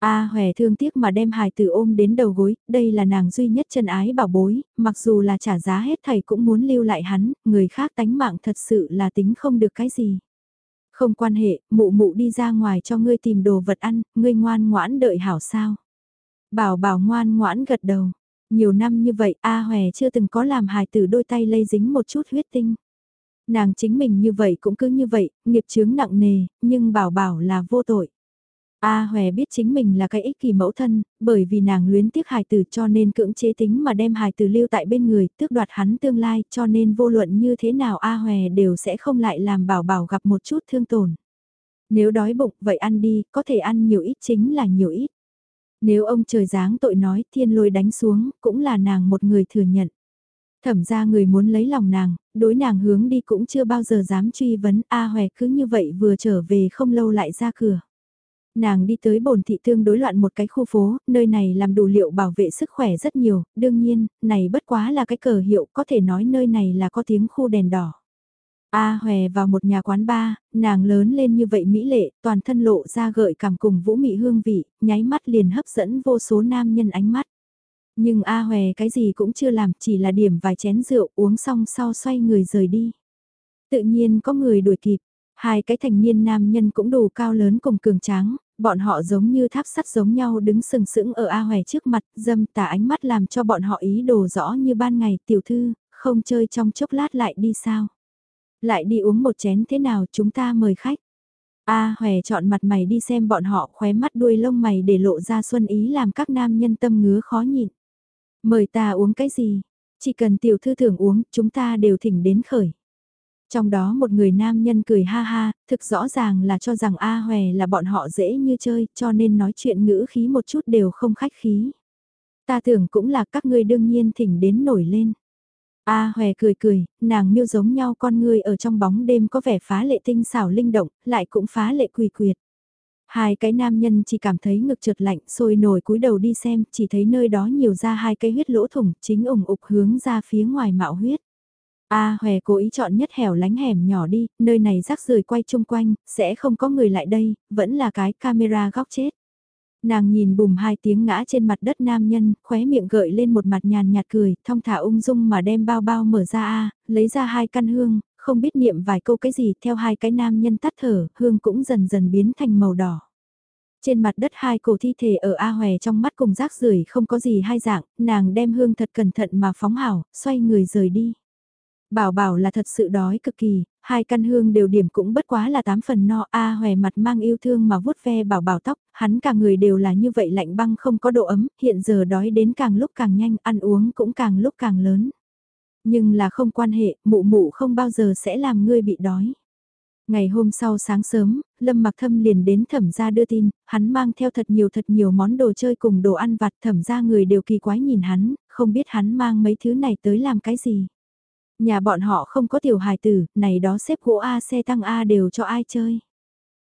A hòe thương tiếc mà đem hài tử ôm đến đầu gối, đây là nàng duy nhất chân ái bảo bối, mặc dù là trả giá hết thầy cũng muốn lưu lại hắn, người khác tánh mạng thật sự là tính không được cái gì. Không quan hệ, mụ mụ đi ra ngoài cho ngươi tìm đồ vật ăn, ngươi ngoan ngoãn đợi hảo sao. Bảo bảo ngoan ngoãn gật đầu. Nhiều năm như vậy A Hòe chưa từng có làm hài tử đôi tay lây dính một chút huyết tinh. Nàng chính mình như vậy cũng cứ như vậy, nghiệp chướng nặng nề, nhưng bảo bảo là vô tội. A Hòe biết chính mình là cái ích kỷ mẫu thân, bởi vì nàng luyến tiếc hài tử cho nên cưỡng chế tính mà đem hài tử lưu tại bên người, tước đoạt hắn tương lai, cho nên vô luận như thế nào A Hòe đều sẽ không lại làm bảo bảo gặp một chút thương tổn. Nếu đói bụng vậy ăn đi, có thể ăn nhiều ít chính là nhiều ít. Nếu ông trời giáng tội nói thiên lôi đánh xuống, cũng là nàng một người thừa nhận. Thẩm ra người muốn lấy lòng nàng, đối nàng hướng đi cũng chưa bao giờ dám truy vấn A Hòe cứ như vậy vừa trở về không lâu lại ra cửa. Nàng đi tới bồn thị tương đối loạn một cái khu phố, nơi này làm đủ liệu bảo vệ sức khỏe rất nhiều, đương nhiên, này bất quá là cái cờ hiệu, có thể nói nơi này là có tiếng khu đèn đỏ. A hòe vào một nhà quán bar, nàng lớn lên như vậy mỹ lệ, toàn thân lộ ra gợi cảm cùng vũ mị hương vị, nháy mắt liền hấp dẫn vô số nam nhân ánh mắt. Nhưng A Hòe cái gì cũng chưa làm, chỉ là điểm vài chén rượu uống xong sau xoay người rời đi. Tự nhiên có người đuổi kịp, hai cái thành niên nam nhân cũng đủ cao lớn cùng cường tráng, bọn họ giống như tháp sắt giống nhau đứng sừng sững ở A Hòe trước mặt, dâm tà ánh mắt làm cho bọn họ ý đồ rõ như ban ngày, tiểu thư, không chơi trong chốc lát lại đi sao. Lại đi uống một chén thế nào chúng ta mời khách. A Hòe chọn mặt mày đi xem bọn họ khóe mắt đuôi lông mày để lộ ra xuân ý làm các nam nhân tâm ngứa khó nhịn. Mời ta uống cái gì? Chỉ cần tiểu thư thưởng uống, chúng ta đều thỉnh đến khởi. Trong đó một người nam nhân cười ha ha, thực rõ ràng là cho rằng A Hòe là bọn họ dễ như chơi, cho nên nói chuyện ngữ khí một chút đều không khách khí. Ta tưởng cũng là các ngươi đương nhiên thỉnh đến nổi lên. A Hòe cười cười, nàng miêu giống nhau con người ở trong bóng đêm có vẻ phá lệ tinh xảo linh động, lại cũng phá lệ quỳ quyệt. Hai cái nam nhân chỉ cảm thấy ngực trượt lạnh, sôi nổi cúi đầu đi xem, chỉ thấy nơi đó nhiều ra hai cái huyết lỗ thủng, chính ủng ục hướng ra phía ngoài mạo huyết. A Hòe cố ý chọn nhất hẻo lánh hẻm nhỏ đi, nơi này rác rưởi quay chung quanh, sẽ không có người lại đây, vẫn là cái camera góc chết. Nàng nhìn bùm hai tiếng ngã trên mặt đất nam nhân, khóe miệng gợi lên một mặt nhàn nhạt cười, thong thả ung dung mà đem bao bao mở ra a, lấy ra hai căn hương, không biết niệm vài câu cái gì, theo hai cái nam nhân tắt thở, hương cũng dần dần biến thành màu đỏ. Trên mặt đất hai cổ thi thể ở A Hòe trong mắt cùng rác rưởi không có gì hai dạng, nàng đem hương thật cẩn thận mà phóng hảo, xoay người rời đi. Bảo bảo là thật sự đói cực kỳ, hai căn hương đều điểm cũng bất quá là tám phần no A hòe mặt mang yêu thương mà vuốt ve bảo bảo tóc, hắn cả người đều là như vậy lạnh băng không có độ ấm, hiện giờ đói đến càng lúc càng nhanh, ăn uống cũng càng lúc càng lớn. Nhưng là không quan hệ, mụ mụ không bao giờ sẽ làm ngươi bị đói. Ngày hôm sau sáng sớm, Lâm Mặc Thâm liền đến thẩm gia đưa tin, hắn mang theo thật nhiều thật nhiều món đồ chơi cùng đồ ăn vặt thẩm gia người đều kỳ quái nhìn hắn, không biết hắn mang mấy thứ này tới làm cái gì. Nhà bọn họ không có tiểu hài tử, này đó xếp gỗ A xe tăng A đều cho ai chơi.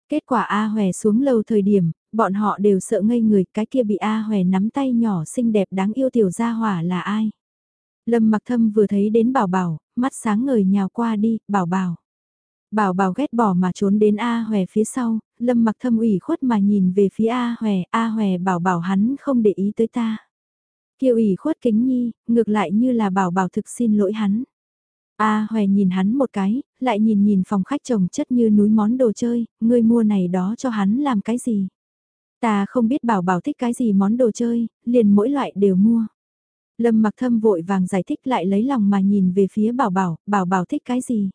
Kết quả A Hòe xuống lầu thời điểm, bọn họ đều sợ ngây người, cái kia bị A Hòe nắm tay nhỏ xinh đẹp đáng yêu tiểu gia hỏa là ai. Lâm mặc thâm vừa thấy đến bảo bảo, mắt sáng ngời nhào qua đi, bảo bảo. Bảo bảo ghét bỏ mà trốn đến A Hòe phía sau, Lâm mặc thâm ủy khuất mà nhìn về phía A Hòe, A Hòe bảo bảo hắn không để ý tới ta. Kiều ủy khuất kính nhi, ngược lại như là bảo bảo thực xin lỗi hắn. A à, nhìn hắn một cái, lại nhìn nhìn phòng khách trồng chất như núi món đồ chơi, ngươi mua này đó cho hắn làm cái gì. Ta không biết bảo bảo thích cái gì món đồ chơi, liền mỗi loại đều mua. Lâm mặc thâm vội vàng giải thích lại lấy lòng mà nhìn về phía bảo bảo, bảo bảo thích cái gì.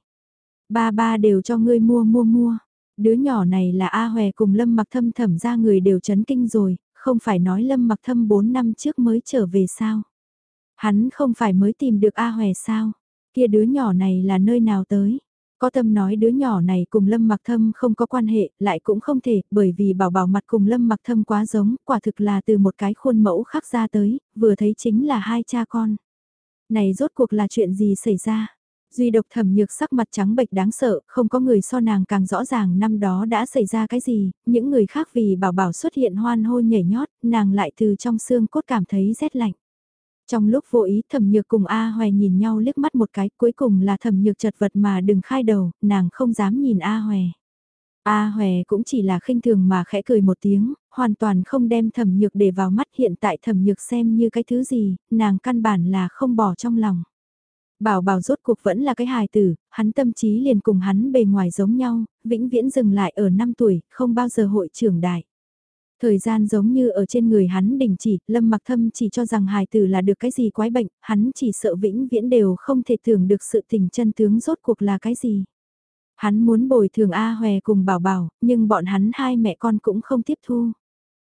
Ba ba đều cho ngươi mua mua mua. Đứa nhỏ này là A Hòe cùng Lâm mặc thâm thẩm ra người đều chấn kinh rồi, không phải nói Lâm mặc thâm 4 năm trước mới trở về sao. Hắn không phải mới tìm được A Hòe sao. Kia đứa nhỏ này là nơi nào tới? Có tâm nói đứa nhỏ này cùng Lâm Mặc Thâm không có quan hệ, lại cũng không thể, bởi vì bảo bảo mặt cùng Lâm Mặc Thâm quá giống, quả thực là từ một cái khuôn mẫu khác ra tới, vừa thấy chính là hai cha con. Này rốt cuộc là chuyện gì xảy ra? Duy độc thẩm nhược sắc mặt trắng bệch đáng sợ, không có người so nàng càng rõ ràng năm đó đã xảy ra cái gì, những người khác vì bảo bảo xuất hiện hoan hô nhảy nhót, nàng lại từ trong xương cốt cảm thấy rét lạnh. Trong lúc vô ý thẩm nhược cùng A Hoè nhìn nhau liếc mắt một cái cuối cùng là thẩm nhược chật vật mà đừng khai đầu, nàng không dám nhìn A Hoè. A Hoè cũng chỉ là khinh thường mà khẽ cười một tiếng, hoàn toàn không đem thẩm nhược để vào mắt hiện tại thẩm nhược xem như cái thứ gì, nàng căn bản là không bỏ trong lòng. Bảo bảo rốt cuộc vẫn là cái hài tử, hắn tâm trí liền cùng hắn bề ngoài giống nhau, vĩnh viễn dừng lại ở 5 tuổi, không bao giờ hội trưởng đại. Thời gian giống như ở trên người hắn đình chỉ, lâm mặc thâm chỉ cho rằng hài tử là được cái gì quái bệnh, hắn chỉ sợ vĩnh viễn đều không thể tưởng được sự tình chân tướng rốt cuộc là cái gì. Hắn muốn bồi thường A Hòe cùng bảo bảo, nhưng bọn hắn hai mẹ con cũng không tiếp thu.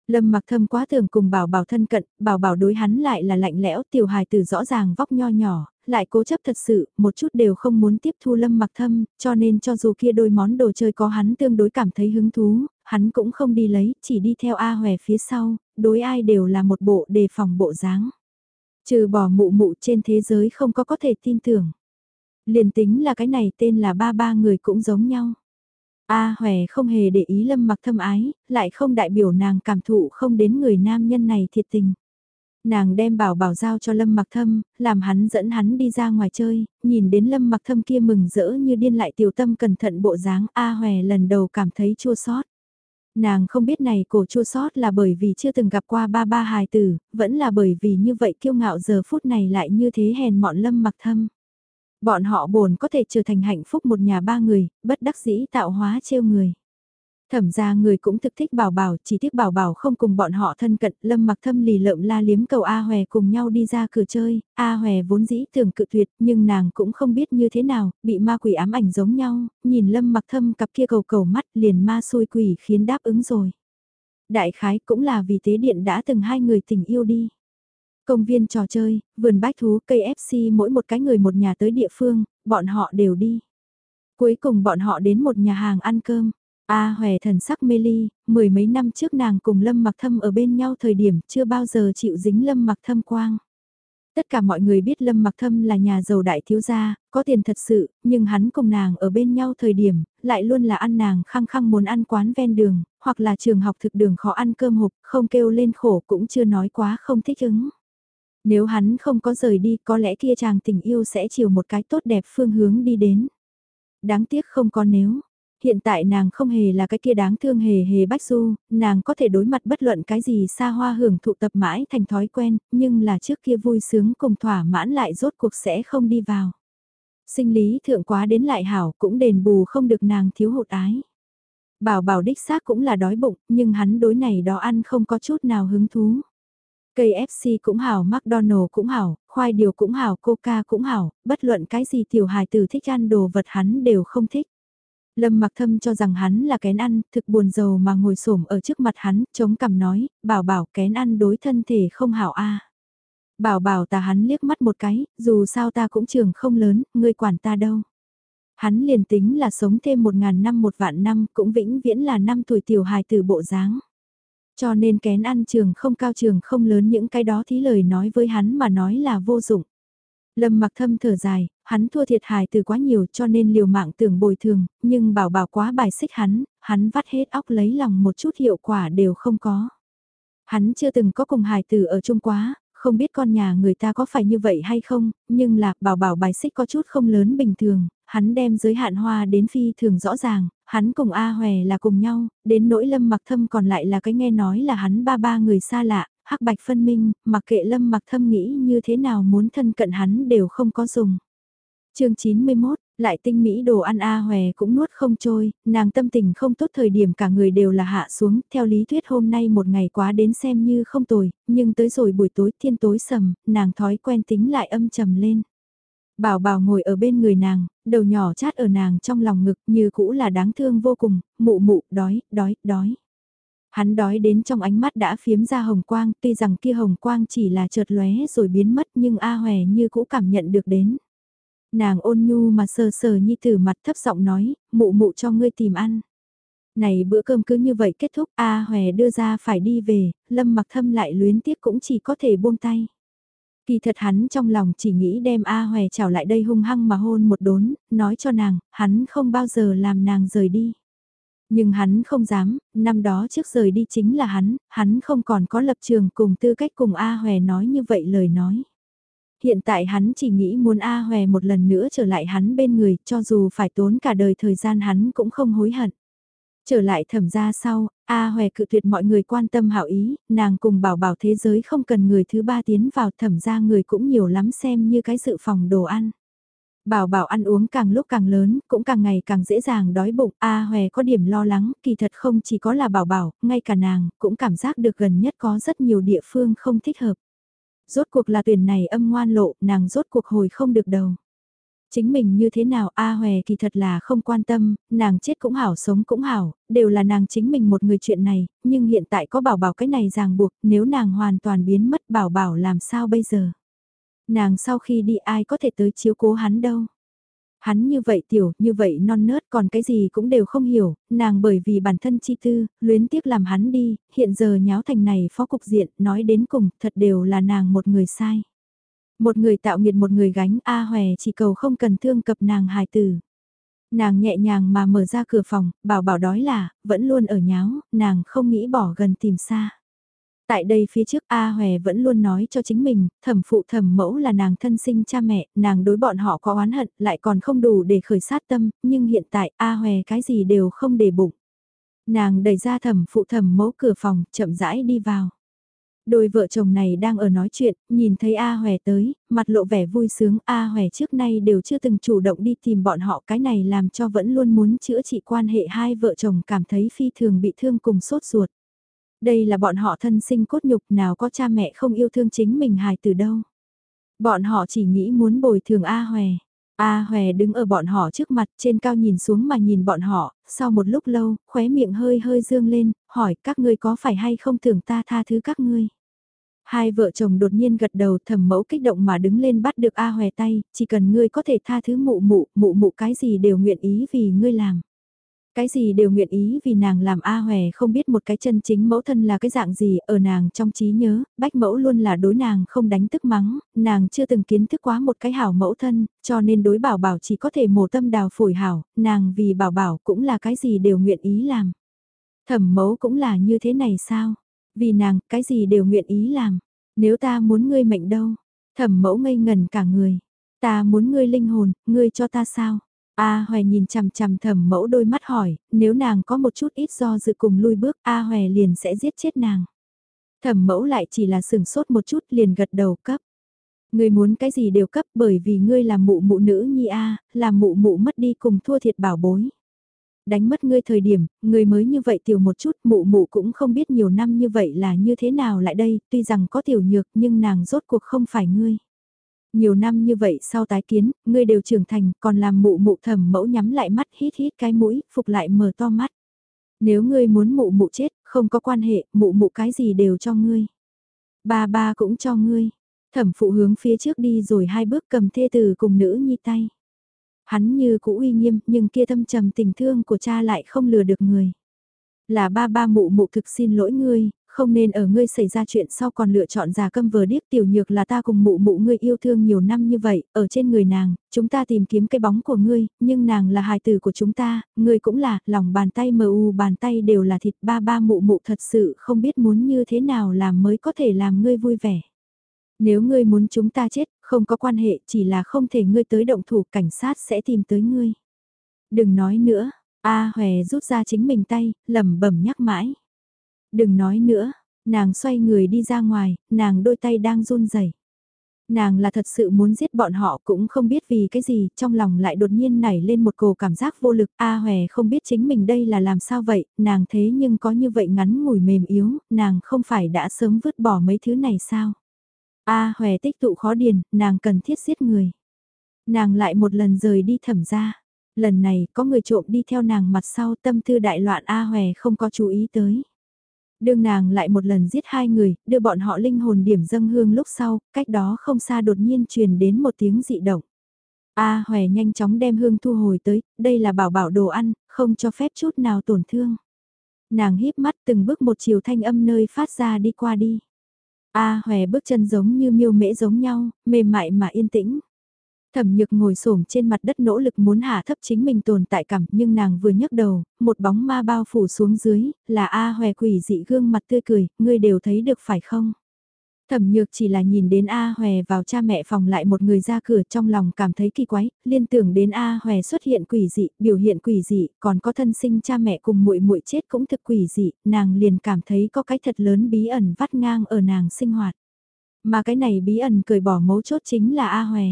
Lâm mặc thâm quá thường cùng bảo bảo thân cận, bảo bảo đối hắn lại là lạnh lẽo tiểu hài tử rõ ràng vóc nho nhỏ, lại cố chấp thật sự, một chút đều không muốn tiếp thu lâm mặc thâm, cho nên cho dù kia đôi món đồ chơi có hắn tương đối cảm thấy hứng thú, hắn cũng không đi lấy, chỉ đi theo A Hòe phía sau, đối ai đều là một bộ đề phòng bộ dáng. Trừ bỏ mụ mụ trên thế giới không có có thể tin tưởng. Liền tính là cái này tên là ba ba người cũng giống nhau. A Hòe không hề để ý lâm mặc thâm ái, lại không đại biểu nàng cảm thụ không đến người nam nhân này thiệt tình. Nàng đem bảo bảo giao cho Lâm Mặc Thâm, làm hắn dẫn hắn đi ra ngoài chơi, nhìn đến Lâm Mặc Thâm kia mừng rỡ như điên lại tiểu tâm cẩn thận bộ dáng A Hòe lần đầu cảm thấy chua xót. Nàng không biết này cổ chua sót là bởi vì chưa từng gặp qua ba ba hài tử, vẫn là bởi vì như vậy kiêu ngạo giờ phút này lại như thế hèn mọn lâm mặc thâm. Bọn họ buồn có thể trở thành hạnh phúc một nhà ba người, bất đắc dĩ tạo hóa trêu người. Thẩm ra người cũng thực thích bảo bảo, chỉ tiếc bảo bảo không cùng bọn họ thân cận, lâm mặc thâm lì lợm la liếm cầu A Hòe cùng nhau đi ra cửa chơi, A Hòe vốn dĩ tưởng cự tuyệt, nhưng nàng cũng không biết như thế nào, bị ma quỷ ám ảnh giống nhau, nhìn lâm mặc thâm cặp kia cầu cầu mắt liền ma xôi quỷ khiến đáp ứng rồi. Đại khái cũng là vì tế điện đã từng hai người tình yêu đi. Công viên trò chơi, vườn bách thú, cây FC mỗi một cái người một nhà tới địa phương, bọn họ đều đi. Cuối cùng bọn họ đến một nhà hàng ăn cơm. A à, thần sắc mê ly, mười mấy năm trước nàng cùng Lâm Mặc Thâm ở bên nhau thời điểm chưa bao giờ chịu dính Lâm Mặc Thâm quang. Tất cả mọi người biết Lâm Mặc Thâm là nhà giàu đại thiếu gia, có tiền thật sự, nhưng hắn cùng nàng ở bên nhau thời điểm, lại luôn là ăn nàng khăng khăng muốn ăn quán ven đường, hoặc là trường học thực đường khó ăn cơm hộp, không kêu lên khổ cũng chưa nói quá không thích ứng. Nếu hắn không có rời đi có lẽ kia chàng tình yêu sẽ chiều một cái tốt đẹp phương hướng đi đến. Đáng tiếc không có nếu hiện tại nàng không hề là cái kia đáng thương hề hề bách du, nàng có thể đối mặt bất luận cái gì xa hoa hưởng thụ tập mãi thành thói quen, nhưng là trước kia vui sướng cùng thỏa mãn lại rốt cuộc sẽ không đi vào. Sinh lý thượng quá đến lại hảo cũng đền bù không được nàng thiếu hụt ái. Bảo bảo đích xác cũng là đói bụng, nhưng hắn đối này đó ăn không có chút nào hứng thú. KFC cũng hảo, McDonald cũng hảo, khoai điều cũng hảo, Coca cũng hảo, bất luận cái gì tiểu hài tử thích ăn đồ vật hắn đều không thích. Lâm mặc thâm cho rằng hắn là kén ăn, thực buồn giàu mà ngồi xổm ở trước mặt hắn, chống cằm nói, bảo bảo kén ăn đối thân thể không hảo a. Bảo bảo ta hắn liếc mắt một cái, dù sao ta cũng trường không lớn, ngươi quản ta đâu. Hắn liền tính là sống thêm một ngàn năm một vạn năm, cũng vĩnh viễn là năm tuổi tiểu hài từ bộ dáng. Cho nên kén ăn trường không cao trường không lớn những cái đó thí lời nói với hắn mà nói là vô dụng. Lâm mặc thâm thở dài, hắn thua thiệt hài từ quá nhiều cho nên liều mạng tưởng bồi thường, nhưng bảo bảo quá bài xích hắn, hắn vắt hết óc lấy lòng một chút hiệu quả đều không có. Hắn chưa từng có cùng hài tử ở chung quá, không biết con nhà người ta có phải như vậy hay không, nhưng là bảo bảo bài xích có chút không lớn bình thường, hắn đem giới hạn hoa đến phi thường rõ ràng, hắn cùng A Hòe là cùng nhau, đến nỗi lâm mặc thâm còn lại là cái nghe nói là hắn ba ba người xa lạ, hắc bạch phân minh, mặc kệ lâm mặc thâm nghĩ như thế nào muốn thân cận hắn đều không có dùng. chương 91, lại tinh mỹ đồ ăn A Hòe cũng nuốt không trôi, nàng tâm tình không tốt thời điểm cả người đều là hạ xuống, theo lý thuyết hôm nay một ngày quá đến xem như không tồi, nhưng tới rồi buổi tối thiên tối sầm, nàng thói quen tính lại âm trầm lên. Bảo bảo ngồi ở bên người nàng, đầu nhỏ chát ở nàng trong lòng ngực như cũ là đáng thương vô cùng, mụ mụ, đói, đói, đói. Hắn đói đến trong ánh mắt đã phiếm ra hồng quang, tuy rằng kia hồng quang chỉ là chợt lóe rồi biến mất nhưng A Hòe như cũ cảm nhận được đến. Nàng ôn nhu mà sờ sờ nhi tử mặt thấp giọng nói, mụ mụ cho ngươi tìm ăn. Này bữa cơm cứ như vậy kết thúc A Hòe đưa ra phải đi về, lâm mặc thâm lại luyến tiếc cũng chỉ có thể buông tay. Kỳ thật hắn trong lòng chỉ nghĩ đem A Hòe chào lại đây hung hăng mà hôn một đốn, nói cho nàng, hắn không bao giờ làm nàng rời đi. Nhưng hắn không dám, năm đó trước rời đi chính là hắn, hắn không còn có lập trường cùng tư cách cùng A Hòe nói như vậy lời nói. Hiện tại hắn chỉ nghĩ muốn A Hòe một lần nữa trở lại hắn bên người, cho dù phải tốn cả đời thời gian hắn cũng không hối hận. Trở lại thẩm ra sau, A Hòe cự tuyệt mọi người quan tâm hảo ý, nàng cùng bảo bảo thế giới không cần người thứ ba tiến vào thẩm ra người cũng nhiều lắm xem như cái sự phòng đồ ăn. Bảo bảo ăn uống càng lúc càng lớn, cũng càng ngày càng dễ dàng đói bụng, A Hòe có điểm lo lắng, kỳ thật không chỉ có là bảo bảo, ngay cả nàng, cũng cảm giác được gần nhất có rất nhiều địa phương không thích hợp. Rốt cuộc là tuyển này âm ngoan lộ, nàng rốt cuộc hồi không được đầu. Chính mình như thế nào A Hòe kỳ thật là không quan tâm, nàng chết cũng hảo sống cũng hảo, đều là nàng chính mình một người chuyện này, nhưng hiện tại có bảo bảo cái này ràng buộc, nếu nàng hoàn toàn biến mất bảo bảo làm sao bây giờ nàng sau khi đi ai có thể tới chiếu cố hắn đâu. Hắn như vậy tiểu, như vậy non nớt còn cái gì cũng đều không hiểu, nàng bởi vì bản thân chi tư, luyến tiếc làm hắn đi, hiện giờ nháo thành này phó cục diện, nói đến cùng, thật đều là nàng một người sai. Một người tạo nghiệt một người gánh A Hòe chỉ cầu không cần thương cập nàng hài tử. Nàng nhẹ nhàng mà mở ra cửa phòng, bảo bảo đói là, vẫn luôn ở nháo, nàng không nghĩ bỏ gần tìm xa. Tại đây phía trước A Hòe vẫn luôn nói cho chính mình, thẩm phụ thẩm mẫu là nàng thân sinh cha mẹ, nàng đối bọn họ có oán hận, lại còn không đủ để khởi sát tâm, nhưng hiện tại A Hòe cái gì đều không để bụng. Nàng đẩy ra thẩm phụ thẩm mẫu cửa phòng, chậm rãi đi vào. Đôi vợ chồng này đang ở nói chuyện, nhìn thấy A Hòe tới, mặt lộ vẻ vui sướng, A Hòe trước nay đều chưa từng chủ động đi tìm bọn họ, cái này làm cho vẫn luôn muốn chữa trị quan hệ hai vợ chồng cảm thấy phi thường bị thương cùng sốt ruột. Đây là bọn họ thân sinh cốt nhục nào có cha mẹ không yêu thương chính mình hài từ đâu. Bọn họ chỉ nghĩ muốn bồi thường A Hòe. A Hòe đứng ở bọn họ trước mặt trên cao nhìn xuống mà nhìn bọn họ, sau một lúc lâu, khóe miệng hơi hơi dương lên, hỏi các ngươi có phải hay không tưởng ta tha thứ các ngươi. Hai vợ chồng đột nhiên gật đầu thầm mẫu kích động mà đứng lên bắt được A Hòe tay, chỉ cần ngươi có thể tha thứ mụ mụ, mụ mụ cái gì đều nguyện ý vì ngươi làm. Cái gì đều nguyện ý vì nàng làm A Hòe không biết một cái chân chính mẫu thân là cái dạng gì, ở nàng trong trí nhớ, bách mẫu luôn là đối nàng không đánh tức mắng, nàng chưa từng kiến thức quá một cái hảo mẫu thân, cho nên đối bảo bảo chỉ có thể mổ tâm đào phổi hảo, nàng vì bảo bảo cũng là cái gì đều nguyện ý làm. Thẩm mẫu cũng là như thế này sao? Vì nàng, cái gì đều nguyện ý làm. Nếu ta muốn ngươi mệnh đâu? Thẩm mẫu ngây ngần cả người. Ta muốn ngươi linh hồn, ngươi cho ta sao? A Hoè nhìn chằm chằm thẩm mẫu đôi mắt hỏi, nếu nàng có một chút ít do dự cùng lui bước A Hoè liền sẽ giết chết nàng. Thẩm mẫu lại chỉ là sừng sốt một chút liền gật đầu cấp. Ngươi muốn cái gì đều cấp bởi vì ngươi là mụ mụ nữ nhi A, là mụ mụ mất đi cùng thua thiệt bảo bối. Đánh mất ngươi thời điểm, ngươi mới như vậy tiểu một chút mụ mụ cũng không biết nhiều năm như vậy là như thế nào lại đây, tuy rằng có tiểu nhược nhưng nàng rốt cuộc không phải ngươi. Nhiều năm như vậy sau tái kiến, ngươi đều trưởng thành, còn làm mụ mụ thầm mẫu nhắm lại mắt hít hít cái mũi, phục lại mở to mắt. Nếu ngươi muốn mụ mụ chết, không có quan hệ, mụ mụ cái gì đều cho ngươi. Ba ba cũng cho ngươi. Thẩm phụ hướng phía trước đi rồi hai bước cầm thê từ cùng nữ nhi tay. Hắn như cũ uy nghiêm nhưng kia thâm trầm tình thương của cha lại không lừa được người. Là ba ba mụ mụ thực xin lỗi ngươi, không nên ở ngươi xảy ra chuyện sau còn lựa chọn già câm vờ điếc tiểu nhược là ta cùng mụ mụ ngươi yêu thương nhiều năm như vậy, ở trên người nàng, chúng ta tìm kiếm cái bóng của ngươi, nhưng nàng là hài tử của chúng ta, ngươi cũng là, lòng bàn tay mờ u bàn tay đều là thịt ba ba mụ mụ thật sự không biết muốn như thế nào làm mới có thể làm ngươi vui vẻ. Nếu ngươi muốn chúng ta chết, không có quan hệ, chỉ là không thể ngươi tới động thủ, cảnh sát sẽ tìm tới ngươi. Đừng nói nữa, A Hòe rút ra chính mình tay, lẩm bẩm nhắc mãi. Đừng nói nữa, nàng xoay người đi ra ngoài, nàng đôi tay đang run rẩy. Nàng là thật sự muốn giết bọn họ cũng không biết vì cái gì, trong lòng lại đột nhiên nảy lên một cổ cảm giác vô lực. A Hòe không biết chính mình đây là làm sao vậy, nàng thế nhưng có như vậy ngắn ngủi mềm yếu, nàng không phải đã sớm vứt bỏ mấy thứ này sao? A Hòe tích tụ khó điền, nàng cần thiết giết người. Nàng lại một lần rời đi thẩm ra. Lần này có người trộm đi theo nàng mặt sau tâm tư đại loạn A Hòe không có chú ý tới. Đương nàng lại một lần giết hai người, đưa bọn họ linh hồn điểm dâng hương lúc sau, cách đó không xa đột nhiên truyền đến một tiếng dị động. A Hòe nhanh chóng đem hương thu hồi tới, đây là bảo bảo đồ ăn, không cho phép chút nào tổn thương. Nàng híp mắt từng bước một chiều thanh âm nơi phát ra đi qua đi. A Hòe bước chân giống như miêu mễ giống nhau, mềm mại mà yên tĩnh. Thẩm nhược ngồi xổm trên mặt đất nỗ lực muốn hạ thấp chính mình tồn tại cảm nhưng nàng vừa nhấc đầu, một bóng ma bao phủ xuống dưới, là A hòe quỷ dị gương mặt tươi cười, ngươi đều thấy được phải không? Thẩm nhược chỉ là nhìn đến A hòe vào cha mẹ phòng lại một người ra cửa trong lòng cảm thấy kỳ quái, liên tưởng đến A hòe xuất hiện quỷ dị, biểu hiện quỷ dị, còn có thân sinh cha mẹ cùng muội muội chết cũng thực quỷ dị, nàng liền cảm thấy có cái thật lớn bí ẩn vắt ngang ở nàng sinh hoạt. Mà cái này bí ẩn cười bỏ mấu chốt chính là A hòe.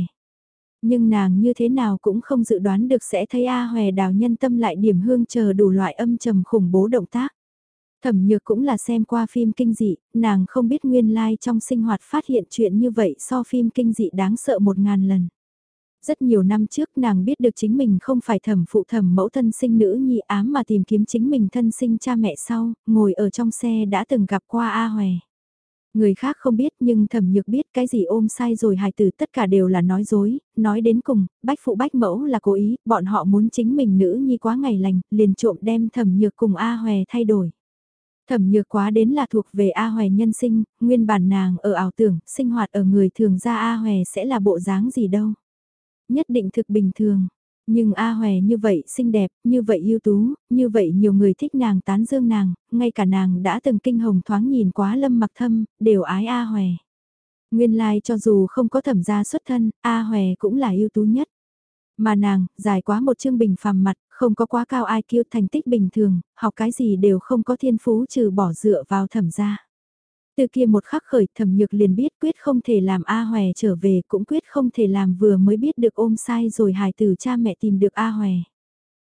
Nhưng nàng như thế nào cũng không dự đoán được sẽ thấy A Hòe đào nhân tâm lại điểm hương chờ đủ loại âm trầm khủng bố động tác. Thẩm nhược cũng là xem qua phim kinh dị, nàng không biết nguyên lai like trong sinh hoạt phát hiện chuyện như vậy so phim kinh dị đáng sợ một ngàn lần. Rất nhiều năm trước nàng biết được chính mình không phải thẩm phụ thẩm mẫu thân sinh nữ nhi ám mà tìm kiếm chính mình thân sinh cha mẹ sau, ngồi ở trong xe đã từng gặp qua A Hòe. Người khác không biết nhưng thẩm nhược biết cái gì ôm sai rồi hài tử tất cả đều là nói dối, nói đến cùng, bách phụ bách mẫu là cố ý, bọn họ muốn chính mình nữ nhi quá ngày lành, liền trộm đem thẩm nhược cùng A Hòe thay đổi. Thẩm nhược quá đến là thuộc về A Hòe nhân sinh, nguyên bản nàng ở ảo tưởng, sinh hoạt ở người thường ra A Hòe sẽ là bộ dáng gì đâu. Nhất định thực bình thường, nhưng A Hòe như vậy xinh đẹp, như vậy ưu tú, như vậy nhiều người thích nàng tán dương nàng, ngay cả nàng đã từng kinh hồng thoáng nhìn quá lâm mặc thâm, đều ái A Hòe. Nguyên lai like cho dù không có thẩm gia xuất thân, A Hòe cũng là ưu tú nhất. Mà nàng, dài quá một chương bình phàm mặt, không có quá cao IQ thành tích bình thường, học cái gì đều không có thiên phú trừ bỏ dựa vào thẩm gia. Từ kia một khắc khởi thẩm nhược liền biết quyết không thể làm A Hòe trở về cũng quyết không thể làm vừa mới biết được ôm sai rồi hài từ cha mẹ tìm được A Hòe.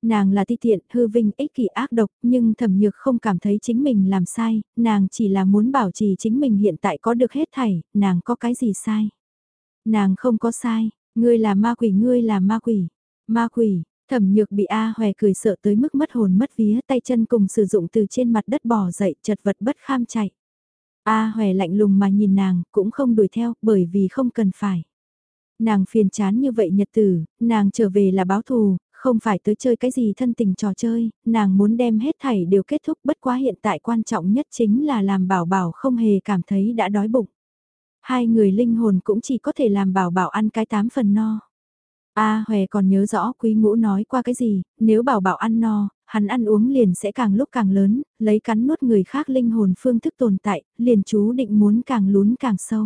Nàng là ti tiện, hư vinh, ích kỷ ác độc, nhưng thẩm nhược không cảm thấy chính mình làm sai, nàng chỉ là muốn bảo trì chính mình hiện tại có được hết thảy, nàng có cái gì sai. Nàng không có sai, ngươi là ma quỷ, ngươi là ma quỷ, ma quỷ, Thẩm nhược bị A Hòe cười sợ tới mức mất hồn mất vía tay chân cùng sử dụng từ trên mặt đất bò dậy chật vật bất kham chạy. A Hòe lạnh lùng mà nhìn nàng cũng không đuổi theo bởi vì không cần phải. Nàng phiền chán như vậy nhật tử, nàng trở về là báo thù, không phải tới chơi cái gì thân tình trò chơi, nàng muốn đem hết thảy đều kết thúc bất quá hiện tại quan trọng nhất chính là làm bảo bảo không hề cảm thấy đã đói bụng. Hai người linh hồn cũng chỉ có thể làm bảo bảo ăn cái tám phần no. A à, Hòe còn nhớ rõ quý ngũ nói qua cái gì, nếu bảo bảo ăn no, hắn ăn uống liền sẽ càng lúc càng lớn, lấy cắn nuốt người khác linh hồn phương thức tồn tại, liền chú định muốn càng lún càng sâu.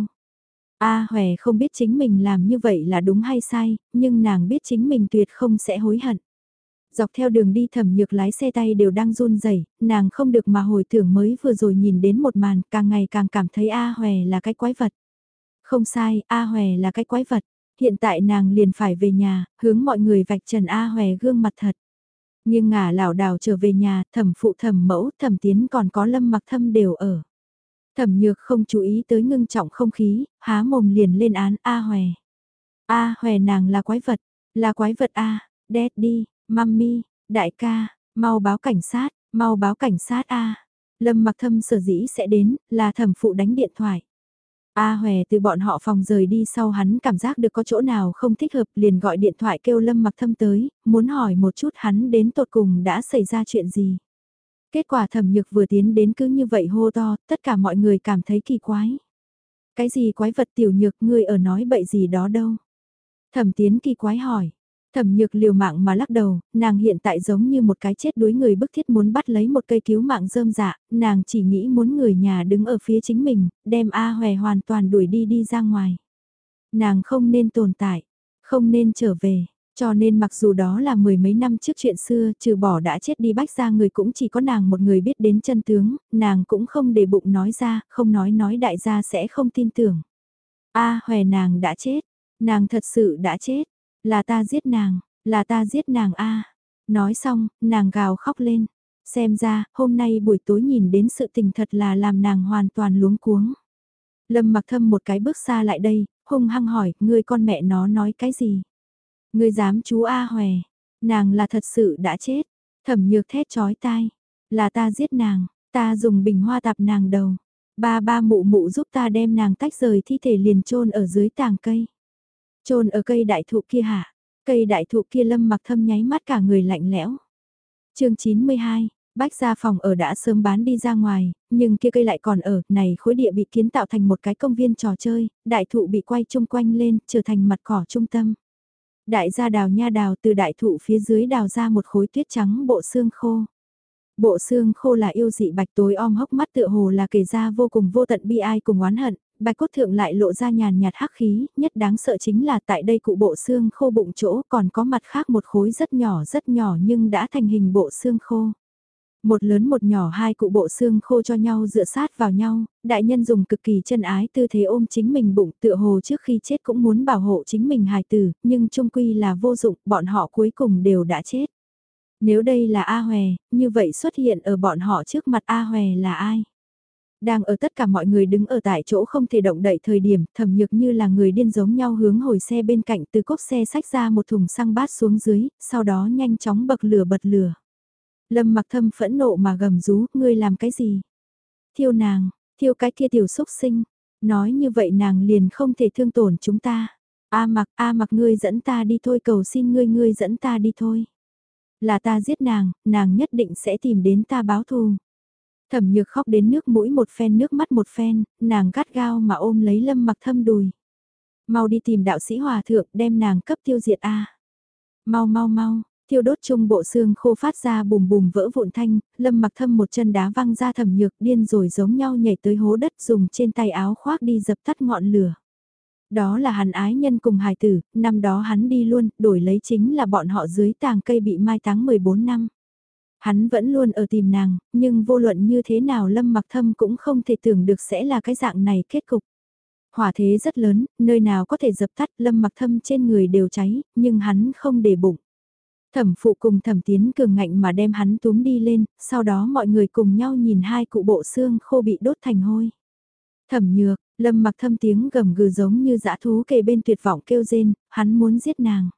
A à, Hòe không biết chính mình làm như vậy là đúng hay sai, nhưng nàng biết chính mình tuyệt không sẽ hối hận. Dọc theo đường đi thẩm nhược lái xe tay đều đang run rẩy nàng không được mà hồi tưởng mới vừa rồi nhìn đến một màn càng ngày càng cảm thấy A Hòe là cái quái vật. Không sai, A Hòe là cái quái vật hiện tại nàng liền phải về nhà, hướng mọi người vạch trần A Hòe gương mặt thật nghiêng ngả lảo đảo trở về nhà, thẩm phụ thẩm mẫu, thẩm tiến còn có lâm mặc thâm đều ở. Thẩm nhược không chú ý tới ngưng trọng không khí, há mồm liền lên án A Hòe. A Hòe nàng là quái vật, là quái vật A, Daddy, Mummy, đại ca, mau báo cảnh sát, mau báo cảnh sát A. Lâm mặc thâm sở dĩ sẽ đến, là thẩm phụ đánh điện thoại. A Hòe từ bọn họ phòng rời đi sau hắn cảm giác được có chỗ nào không thích hợp liền gọi điện thoại kêu Lâm Mặc Thâm tới, muốn hỏi một chút hắn đến tột cùng đã xảy ra chuyện gì. Kết quả thẩm nhược vừa tiến đến cứ như vậy hô to, tất cả mọi người cảm thấy kỳ quái. Cái gì quái vật tiểu nhược ngươi ở nói bậy gì đó đâu. Thẩm tiến kỳ quái hỏi, Thẩm nhược liều mạng mà lắc đầu, nàng hiện tại giống như một cái chết đuối người bức thiết muốn bắt lấy một cây cứu mạng rơm dạ, nàng chỉ nghĩ muốn người nhà đứng ở phía chính mình, đem A Hòe hoàn toàn đuổi đi đi ra ngoài. Nàng không nên tồn tại, không nên trở về, cho nên mặc dù đó là mười mấy năm trước chuyện xưa, trừ bỏ đã chết đi bách ra người cũng chỉ có nàng một người biết đến chân tướng, nàng cũng không để bụng nói ra, không nói nói đại gia sẽ không tin tưởng. A Hòe nàng đã chết, nàng thật sự đã chết là ta giết nàng, là ta giết nàng a. Nói xong, nàng gào khóc lên. Xem ra, hôm nay buổi tối nhìn đến sự tình thật là làm nàng hoàn toàn luống cuống. Lâm mặc thâm một cái bước xa lại đây, hung hăng hỏi, ngươi con mẹ nó nói cái gì? Ngươi dám chú A Hòe, nàng là thật sự đã chết. Thẩm nhược thét chói tai, là ta giết nàng, ta dùng bình hoa tạp nàng đầu. Ba ba mụ mụ giúp ta đem nàng tách rời thi thể liền chôn ở dưới tàng cây trôn ở cây đại thụ kia hả? Cây đại thụ kia lâm mặc thâm nháy mắt cả người lạnh lẽo. chương 92, Bách ra phòng ở đã sớm bán đi ra ngoài, nhưng kia cây lại còn ở, này khối địa bị kiến tạo thành một cái công viên trò chơi, đại thụ bị quay chung quanh lên, trở thành mặt cỏ trung tâm. Đại gia đào nha đào từ đại thụ phía dưới đào ra một khối tuyết trắng bộ xương khô. Bộ xương khô là yêu dị bạch tối om hốc mắt tựa hồ là kể ra vô cùng vô tận bi ai cùng oán hận, bạch cốt thượng lại lộ ra nhàn nhạt hắc khí, nhất đáng sợ chính là tại đây cụ bộ xương khô bụng chỗ còn có mặt khác một khối rất nhỏ rất nhỏ nhưng đã thành hình bộ xương khô. Một lớn một nhỏ hai cụ bộ xương khô cho nhau dựa sát vào nhau, đại nhân dùng cực kỳ chân ái tư thế ôm chính mình bụng tựa hồ trước khi chết cũng muốn bảo hộ chính mình hài tử, nhưng trung quy là vô dụng, bọn họ cuối cùng đều đã chết. Nếu đây là A Hòe, như vậy xuất hiện ở bọn họ trước mặt A Hòe là ai? Đang ở tất cả mọi người đứng ở tại chỗ không thể động đậy thời điểm, thẩm nhược như là người điên giống nhau hướng hồi xe bên cạnh từ cốc xe sách ra một thùng xăng bát xuống dưới, sau đó nhanh chóng bậc lửa bật lửa. Lâm mặc thâm phẫn nộ mà gầm rú, ngươi làm cái gì? Thiêu nàng, thiêu cái kia tiểu xúc sinh, nói như vậy nàng liền không thể thương tổn chúng ta. A mặc, A mặc ngươi dẫn ta đi thôi cầu xin ngươi ngươi dẫn ta đi thôi. Là ta giết nàng, nàng nhất định sẽ tìm đến ta báo thù. Thẩm nhược khóc đến nước mũi một phen nước mắt một phen, nàng gắt gao mà ôm lấy lâm mặc thâm đùi. Mau đi tìm đạo sĩ hòa thượng đem nàng cấp tiêu diệt a Mau mau mau, thiêu đốt chung bộ xương khô phát ra bùm bùm vỡ vụn thanh, lâm mặc thâm một chân đá văng ra thẩm nhược điên rồi giống nhau nhảy tới hố đất dùng trên tay áo khoác đi dập tắt ngọn lửa. Đó là hắn ái nhân cùng hài tử, năm đó hắn đi luôn, đổi lấy chính là bọn họ dưới tàng cây bị mai táng 14 năm. Hắn vẫn luôn ở tìm nàng, nhưng vô luận như thế nào Lâm Mặc Thâm cũng không thể tưởng được sẽ là cái dạng này kết cục. Hỏa thế rất lớn, nơi nào có thể dập tắt Lâm Mặc Thâm trên người đều cháy, nhưng hắn không để bụng. Thẩm phụ cùng thẩm tiến cường ngạnh mà đem hắn túm đi lên, sau đó mọi người cùng nhau nhìn hai cụ bộ xương khô bị đốt thành hôi. Thẩm nhược, lâm mặc thâm tiếng gầm gừ giống như dã thú kề bên tuyệt vọng kêu rên, hắn muốn giết nàng.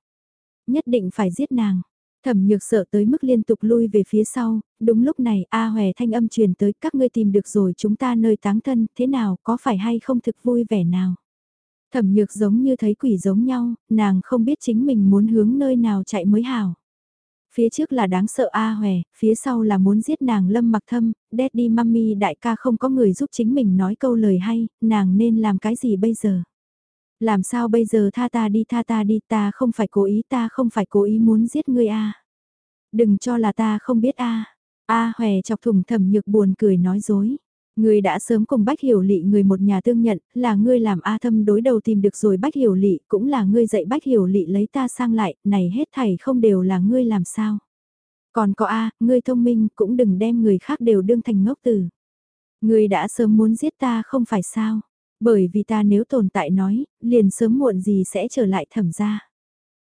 Nhất định phải giết nàng. Thẩm nhược sợ tới mức liên tục lui về phía sau, đúng lúc này A Hòe thanh âm truyền tới các ngươi tìm được rồi chúng ta nơi táng thân, thế nào, có phải hay không thực vui vẻ nào? Thẩm nhược giống như thấy quỷ giống nhau, nàng không biết chính mình muốn hướng nơi nào chạy mới hảo. Phía trước là đáng sợ A Hòe, phía sau là muốn giết nàng Lâm Mặc Thâm, Daddy Mummy đại ca không có người giúp chính mình nói câu lời hay, nàng nên làm cái gì bây giờ? Làm sao bây giờ tha ta đi tha ta đi ta không phải cố ý ta không phải cố ý muốn giết ngươi A. Đừng cho là ta không biết A. A Hòe chọc thùng thầm nhược buồn cười nói dối. Ngươi đã sớm cùng Bách Hiểu Lị người một nhà tương nhận, là ngươi làm A Thâm đối đầu tìm được rồi Bách Hiểu Lị, cũng là ngươi dạy Bách Hiểu Lị lấy ta sang lại, này hết thảy không đều là ngươi làm sao. Còn có A, ngươi thông minh cũng đừng đem người khác đều đương thành ngốc tử. Ngươi đã sớm muốn giết ta không phải sao, bởi vì ta nếu tồn tại nói, liền sớm muộn gì sẽ trở lại thẩm ra.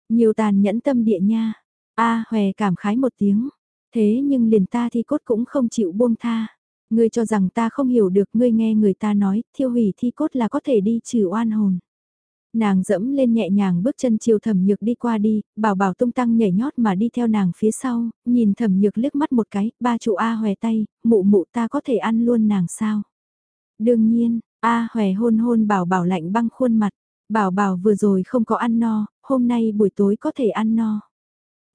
Nhiều tàn nhẫn tâm địa nha, A hòe cảm khái một tiếng, thế nhưng liền ta thì cốt cũng không chịu buông tha. Ngươi cho rằng ta không hiểu được ngươi nghe người ta nói, thiêu hủy thi cốt là có thể đi trừ oan hồn. Nàng dẫm lên nhẹ nhàng bước chân chiều thẩm nhược đi qua đi, bảo bảo tung tăng nhảy nhót mà đi theo nàng phía sau, nhìn thẩm nhược liếc mắt một cái, ba trụ A hòe tay, mụ mụ ta có thể ăn luôn nàng sao? Đương nhiên, A hòe hôn hôn bảo bảo lạnh băng khuôn mặt, bảo bảo vừa rồi không có ăn no, hôm nay buổi tối có thể ăn no.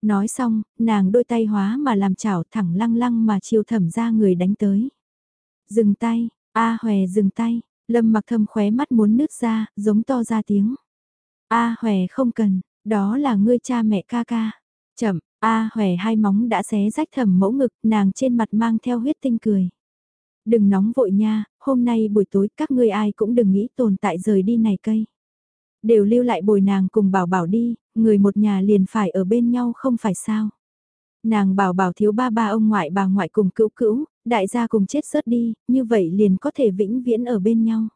Nói xong, nàng đôi tay hóa mà làm chảo thẳng lăng lăng mà chiều thẩm ra người đánh tới. Dừng tay, A Hòe dừng tay, Lâm mặc thâm khóe mắt muốn nứt ra, giống to ra tiếng. A Hòe không cần, đó là ngươi cha mẹ ca ca. Chậm, A Hòe hai móng đã xé rách thầm mẫu ngực, nàng trên mặt mang theo huyết tinh cười. Đừng nóng vội nha, hôm nay buổi tối các ngươi ai cũng đừng nghĩ tồn tại rời đi này cây. Đều lưu lại bồi nàng cùng bảo bảo đi, người một nhà liền phải ở bên nhau không phải sao. Nàng bảo bảo thiếu ba ba ông ngoại bà ngoại cùng cữu cữu, đại gia cùng chết rớt đi, như vậy liền có thể vĩnh viễn ở bên nhau.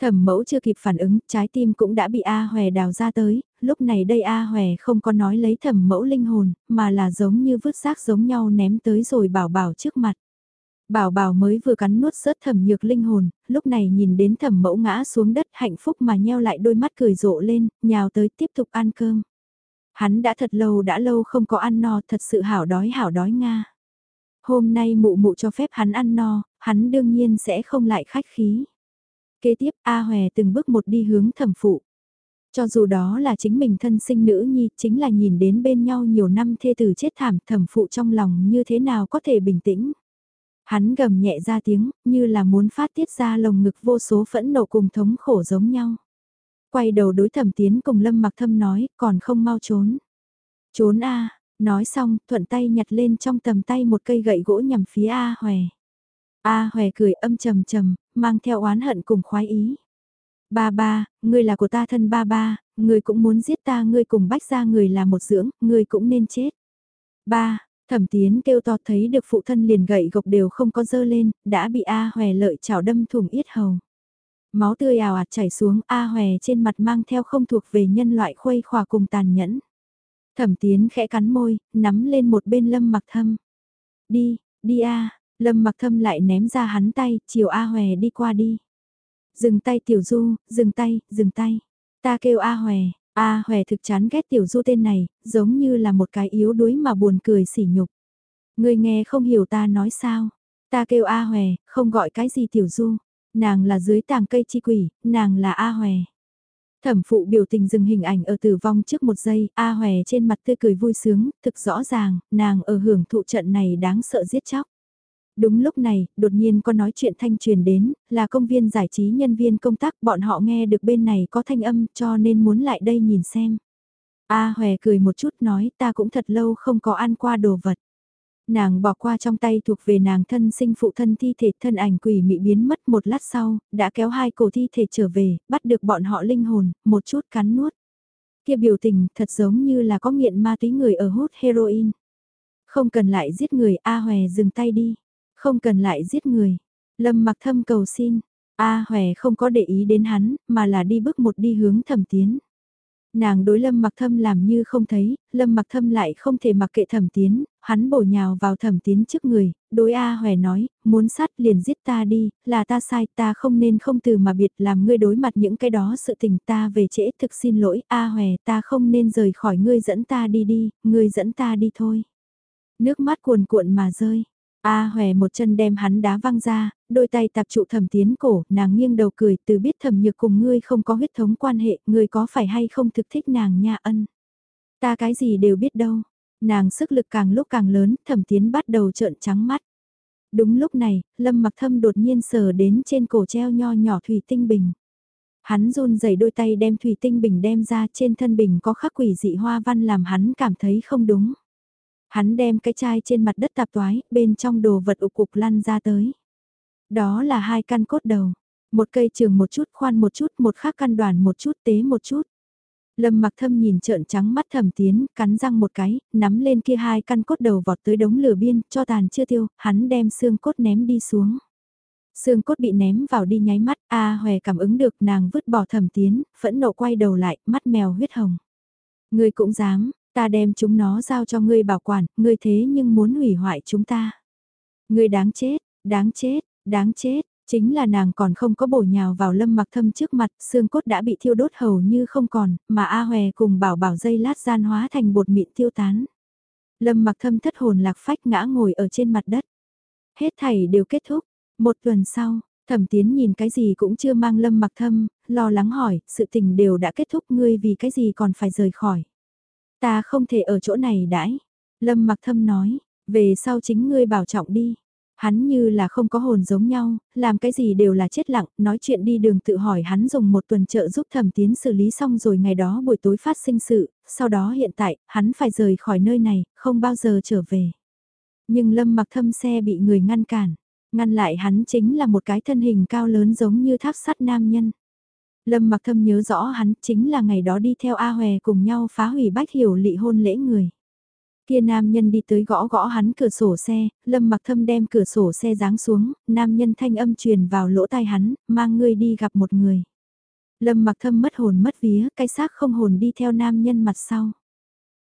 Thẩm mẫu chưa kịp phản ứng, trái tim cũng đã bị A Hòe đào ra tới, lúc này đây A Hòe không có nói lấy thẩm mẫu linh hồn, mà là giống như vứt xác giống nhau ném tới rồi bảo bảo trước mặt. Bảo bảo mới vừa cắn nuốt sớt thẩm nhược linh hồn, lúc này nhìn đến thẩm mẫu ngã xuống đất hạnh phúc mà nheo lại đôi mắt cười rộ lên, nhào tới tiếp tục ăn cơm. Hắn đã thật lâu đã lâu không có ăn no, thật sự hảo đói hảo đói Nga. Hôm nay mụ mụ cho phép hắn ăn no, hắn đương nhiên sẽ không lại khách khí. Kế tiếp A Hòe từng bước một đi hướng thẩm phụ. Cho dù đó là chính mình thân sinh nữ nhi, chính là nhìn đến bên nhau nhiều năm thê tử chết thảm thẩm phụ trong lòng như thế nào có thể bình tĩnh. Hắn gầm nhẹ ra tiếng, như là muốn phát tiết ra lồng ngực vô số phẫn nộ cùng thống khổ giống nhau. Quay đầu đối thẩm tiến cùng lâm mặc thâm nói, còn không mau trốn. Trốn a nói xong, thuận tay nhặt lên trong tầm tay một cây gậy gỗ nhằm phía A Hòe. A Hòe cười âm trầm trầm, mang theo oán hận cùng khoái ý. Ba ba, ngươi là của ta thân ba ba, ngươi cũng muốn giết ta, ngươi cùng bách ra người là một dưỡng, ngươi cũng nên chết. Ba, thẩm tiến kêu to thấy được phụ thân liền gậy gộc đều không có dơ lên, đã bị A Hòe lợi chảo đâm thủng yết hầu. Máu tươi ào ạt chảy xuống A Hòe trên mặt mang theo không thuộc về nhân loại khuây khỏa cùng tàn nhẫn. Thẩm tiến khẽ cắn môi, nắm lên một bên lâm mặc thâm. Đi, đi A, lâm mặc thâm lại ném ra hắn tay, chiều A Hòe đi qua đi. Dừng tay tiểu du, dừng tay, dừng tay. Ta kêu A Hòe, A Hòe thực chán ghét tiểu du tên này, giống như là một cái yếu đuối mà buồn cười sỉ nhục. Người nghe không hiểu ta nói sao. Ta kêu A Hòe, không gọi cái gì tiểu du. Nàng là dưới tàng cây chi quỷ, nàng là A Hòe. Thẩm phụ biểu tình dừng hình ảnh ở tử vong trước một giây, A Hòe trên mặt tươi cười vui sướng, thực rõ ràng, nàng ở hưởng thụ trận này đáng sợ giết chóc. Đúng lúc này, đột nhiên có nói chuyện thanh truyền đến, là công viên giải trí nhân viên công tác, bọn họ nghe được bên này có thanh âm cho nên muốn lại đây nhìn xem. A Hòe cười một chút nói ta cũng thật lâu không có ăn qua đồ vật. Nàng bỏ qua trong tay thuộc về nàng thân sinh phụ thân thi thể thân ảnh quỷ mị biến mất một lát sau, đã kéo hai cổ thi thể trở về, bắt được bọn họ linh hồn, một chút cắn nuốt. Kia biểu tình thật giống như là có nghiện ma túy người ở hút heroin. Không cần lại giết người, A Hòe dừng tay đi. Không cần lại giết người. Lâm mặc thâm cầu xin. A Hòe không có để ý đến hắn, mà là đi bước một đi hướng thẩm tiến. Nàng đối lâm mặc thâm làm như không thấy, lâm mặc thâm lại không thể mặc kệ thẩm tiến, hắn bổ nhào vào thẩm tiến trước người, đối A Hòe nói, muốn sát liền giết ta đi, là ta sai ta không nên không từ mà biệt làm ngươi đối mặt những cái đó sự tình ta về trễ thực xin lỗi A Hòe ta không nên rời khỏi ngươi dẫn ta đi đi, ngươi dẫn ta đi thôi. Nước mắt cuồn cuộn mà rơi. A hòe một chân đem hắn đá văng ra, đôi tay tạp trụ thẩm tiến cổ, nàng nghiêng đầu cười từ biết thẩm nhược cùng ngươi không có huyết thống quan hệ, ngươi có phải hay không thực thích nàng nha ân. Ta cái gì đều biết đâu. Nàng sức lực càng lúc càng lớn, thẩm tiến bắt đầu trợn trắng mắt. Đúng lúc này, lâm mặc thâm đột nhiên sờ đến trên cổ treo nho nhỏ thủy tinh bình. Hắn run rẩy đôi tay đem thủy tinh bình đem ra trên thân bình có khắc quỷ dị hoa văn làm hắn cảm thấy không đúng. Hắn đem cái chai trên mặt đất tạp toái, bên trong đồ vật ục cục lăn ra tới. Đó là hai căn cốt đầu. Một cây trường một chút khoan một chút, một khác căn đoàn một chút tế một chút. Lâm mặc thâm nhìn trợn trắng mắt thầm tiến, cắn răng một cái, nắm lên kia hai căn cốt đầu vọt tới đống lửa biên, cho tàn chưa tiêu, hắn đem xương cốt ném đi xuống. Xương cốt bị ném vào đi nháy mắt, A à, hòe cảm ứng được nàng vứt bỏ thầm tiến, phẫn nộ quay đầu lại, mắt mèo huyết hồng. Người cũng dám, Ta đem chúng nó giao cho ngươi bảo quản, ngươi thế nhưng muốn hủy hoại chúng ta. Ngươi đáng chết, đáng chết, đáng chết, chính là nàng còn không có bổ nhào vào lâm mặc thâm trước mặt, xương cốt đã bị thiêu đốt hầu như không còn, mà A Hòe cùng bảo bảo dây lát gian hóa thành bột mịn tiêu tán. Lâm mặc thâm thất hồn lạc phách ngã ngồi ở trên mặt đất. Hết thảy đều kết thúc, một tuần sau, thẩm tiến nhìn cái gì cũng chưa mang lâm mặc thâm, lo lắng hỏi, sự tình đều đã kết thúc ngươi vì cái gì còn phải rời khỏi. Ta không thể ở chỗ này đãi. Lâm mặc thâm nói, về sau chính ngươi bảo trọng đi. Hắn như là không có hồn giống nhau, làm cái gì đều là chết lặng, nói chuyện đi đường tự hỏi hắn dùng một tuần trợ giúp thẩm tiến xử lý xong rồi ngày đó buổi tối phát sinh sự, sau đó hiện tại, hắn phải rời khỏi nơi này, không bao giờ trở về. Nhưng lâm mặc thâm xe bị người ngăn cản, ngăn lại hắn chính là một cái thân hình cao lớn giống như tháp sắt nam nhân. Lâm mặc thâm nhớ rõ hắn chính là ngày đó đi theo A Hòe cùng nhau phá hủy bách hiểu lị hôn lễ người. Kia nam nhân đi tới gõ gõ hắn cửa sổ xe, lâm mặc thâm đem cửa sổ xe giáng xuống, nam nhân thanh âm truyền vào lỗ tai hắn, mang ngươi đi gặp một người. Lâm mặc thâm mất hồn mất vía, cái xác không hồn đi theo nam nhân mặt sau.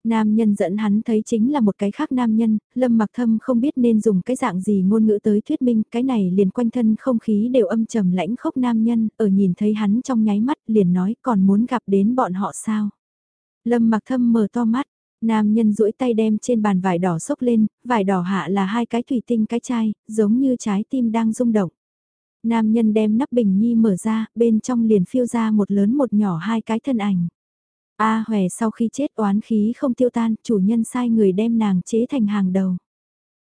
Nam nhân dẫn hắn thấy chính là một cái khác nam nhân, lâm mặc thâm không biết nên dùng cái dạng gì ngôn ngữ tới thuyết minh, cái này liền quanh thân không khí đều âm trầm lãnh khốc nam nhân, ở nhìn thấy hắn trong nháy mắt liền nói còn muốn gặp đến bọn họ sao. Lâm mặc thâm mở to mắt, nam nhân duỗi tay đem trên bàn vải đỏ xốc lên, vải đỏ hạ là hai cái thủy tinh cái chai, giống như trái tim đang rung động. Nam nhân đem nắp bình nhi mở ra, bên trong liền phiêu ra một lớn một nhỏ hai cái thân ảnh. A à, Hòe sau khi chết oán khí không tiêu tan, chủ nhân sai người đem nàng chế thành hàng đầu.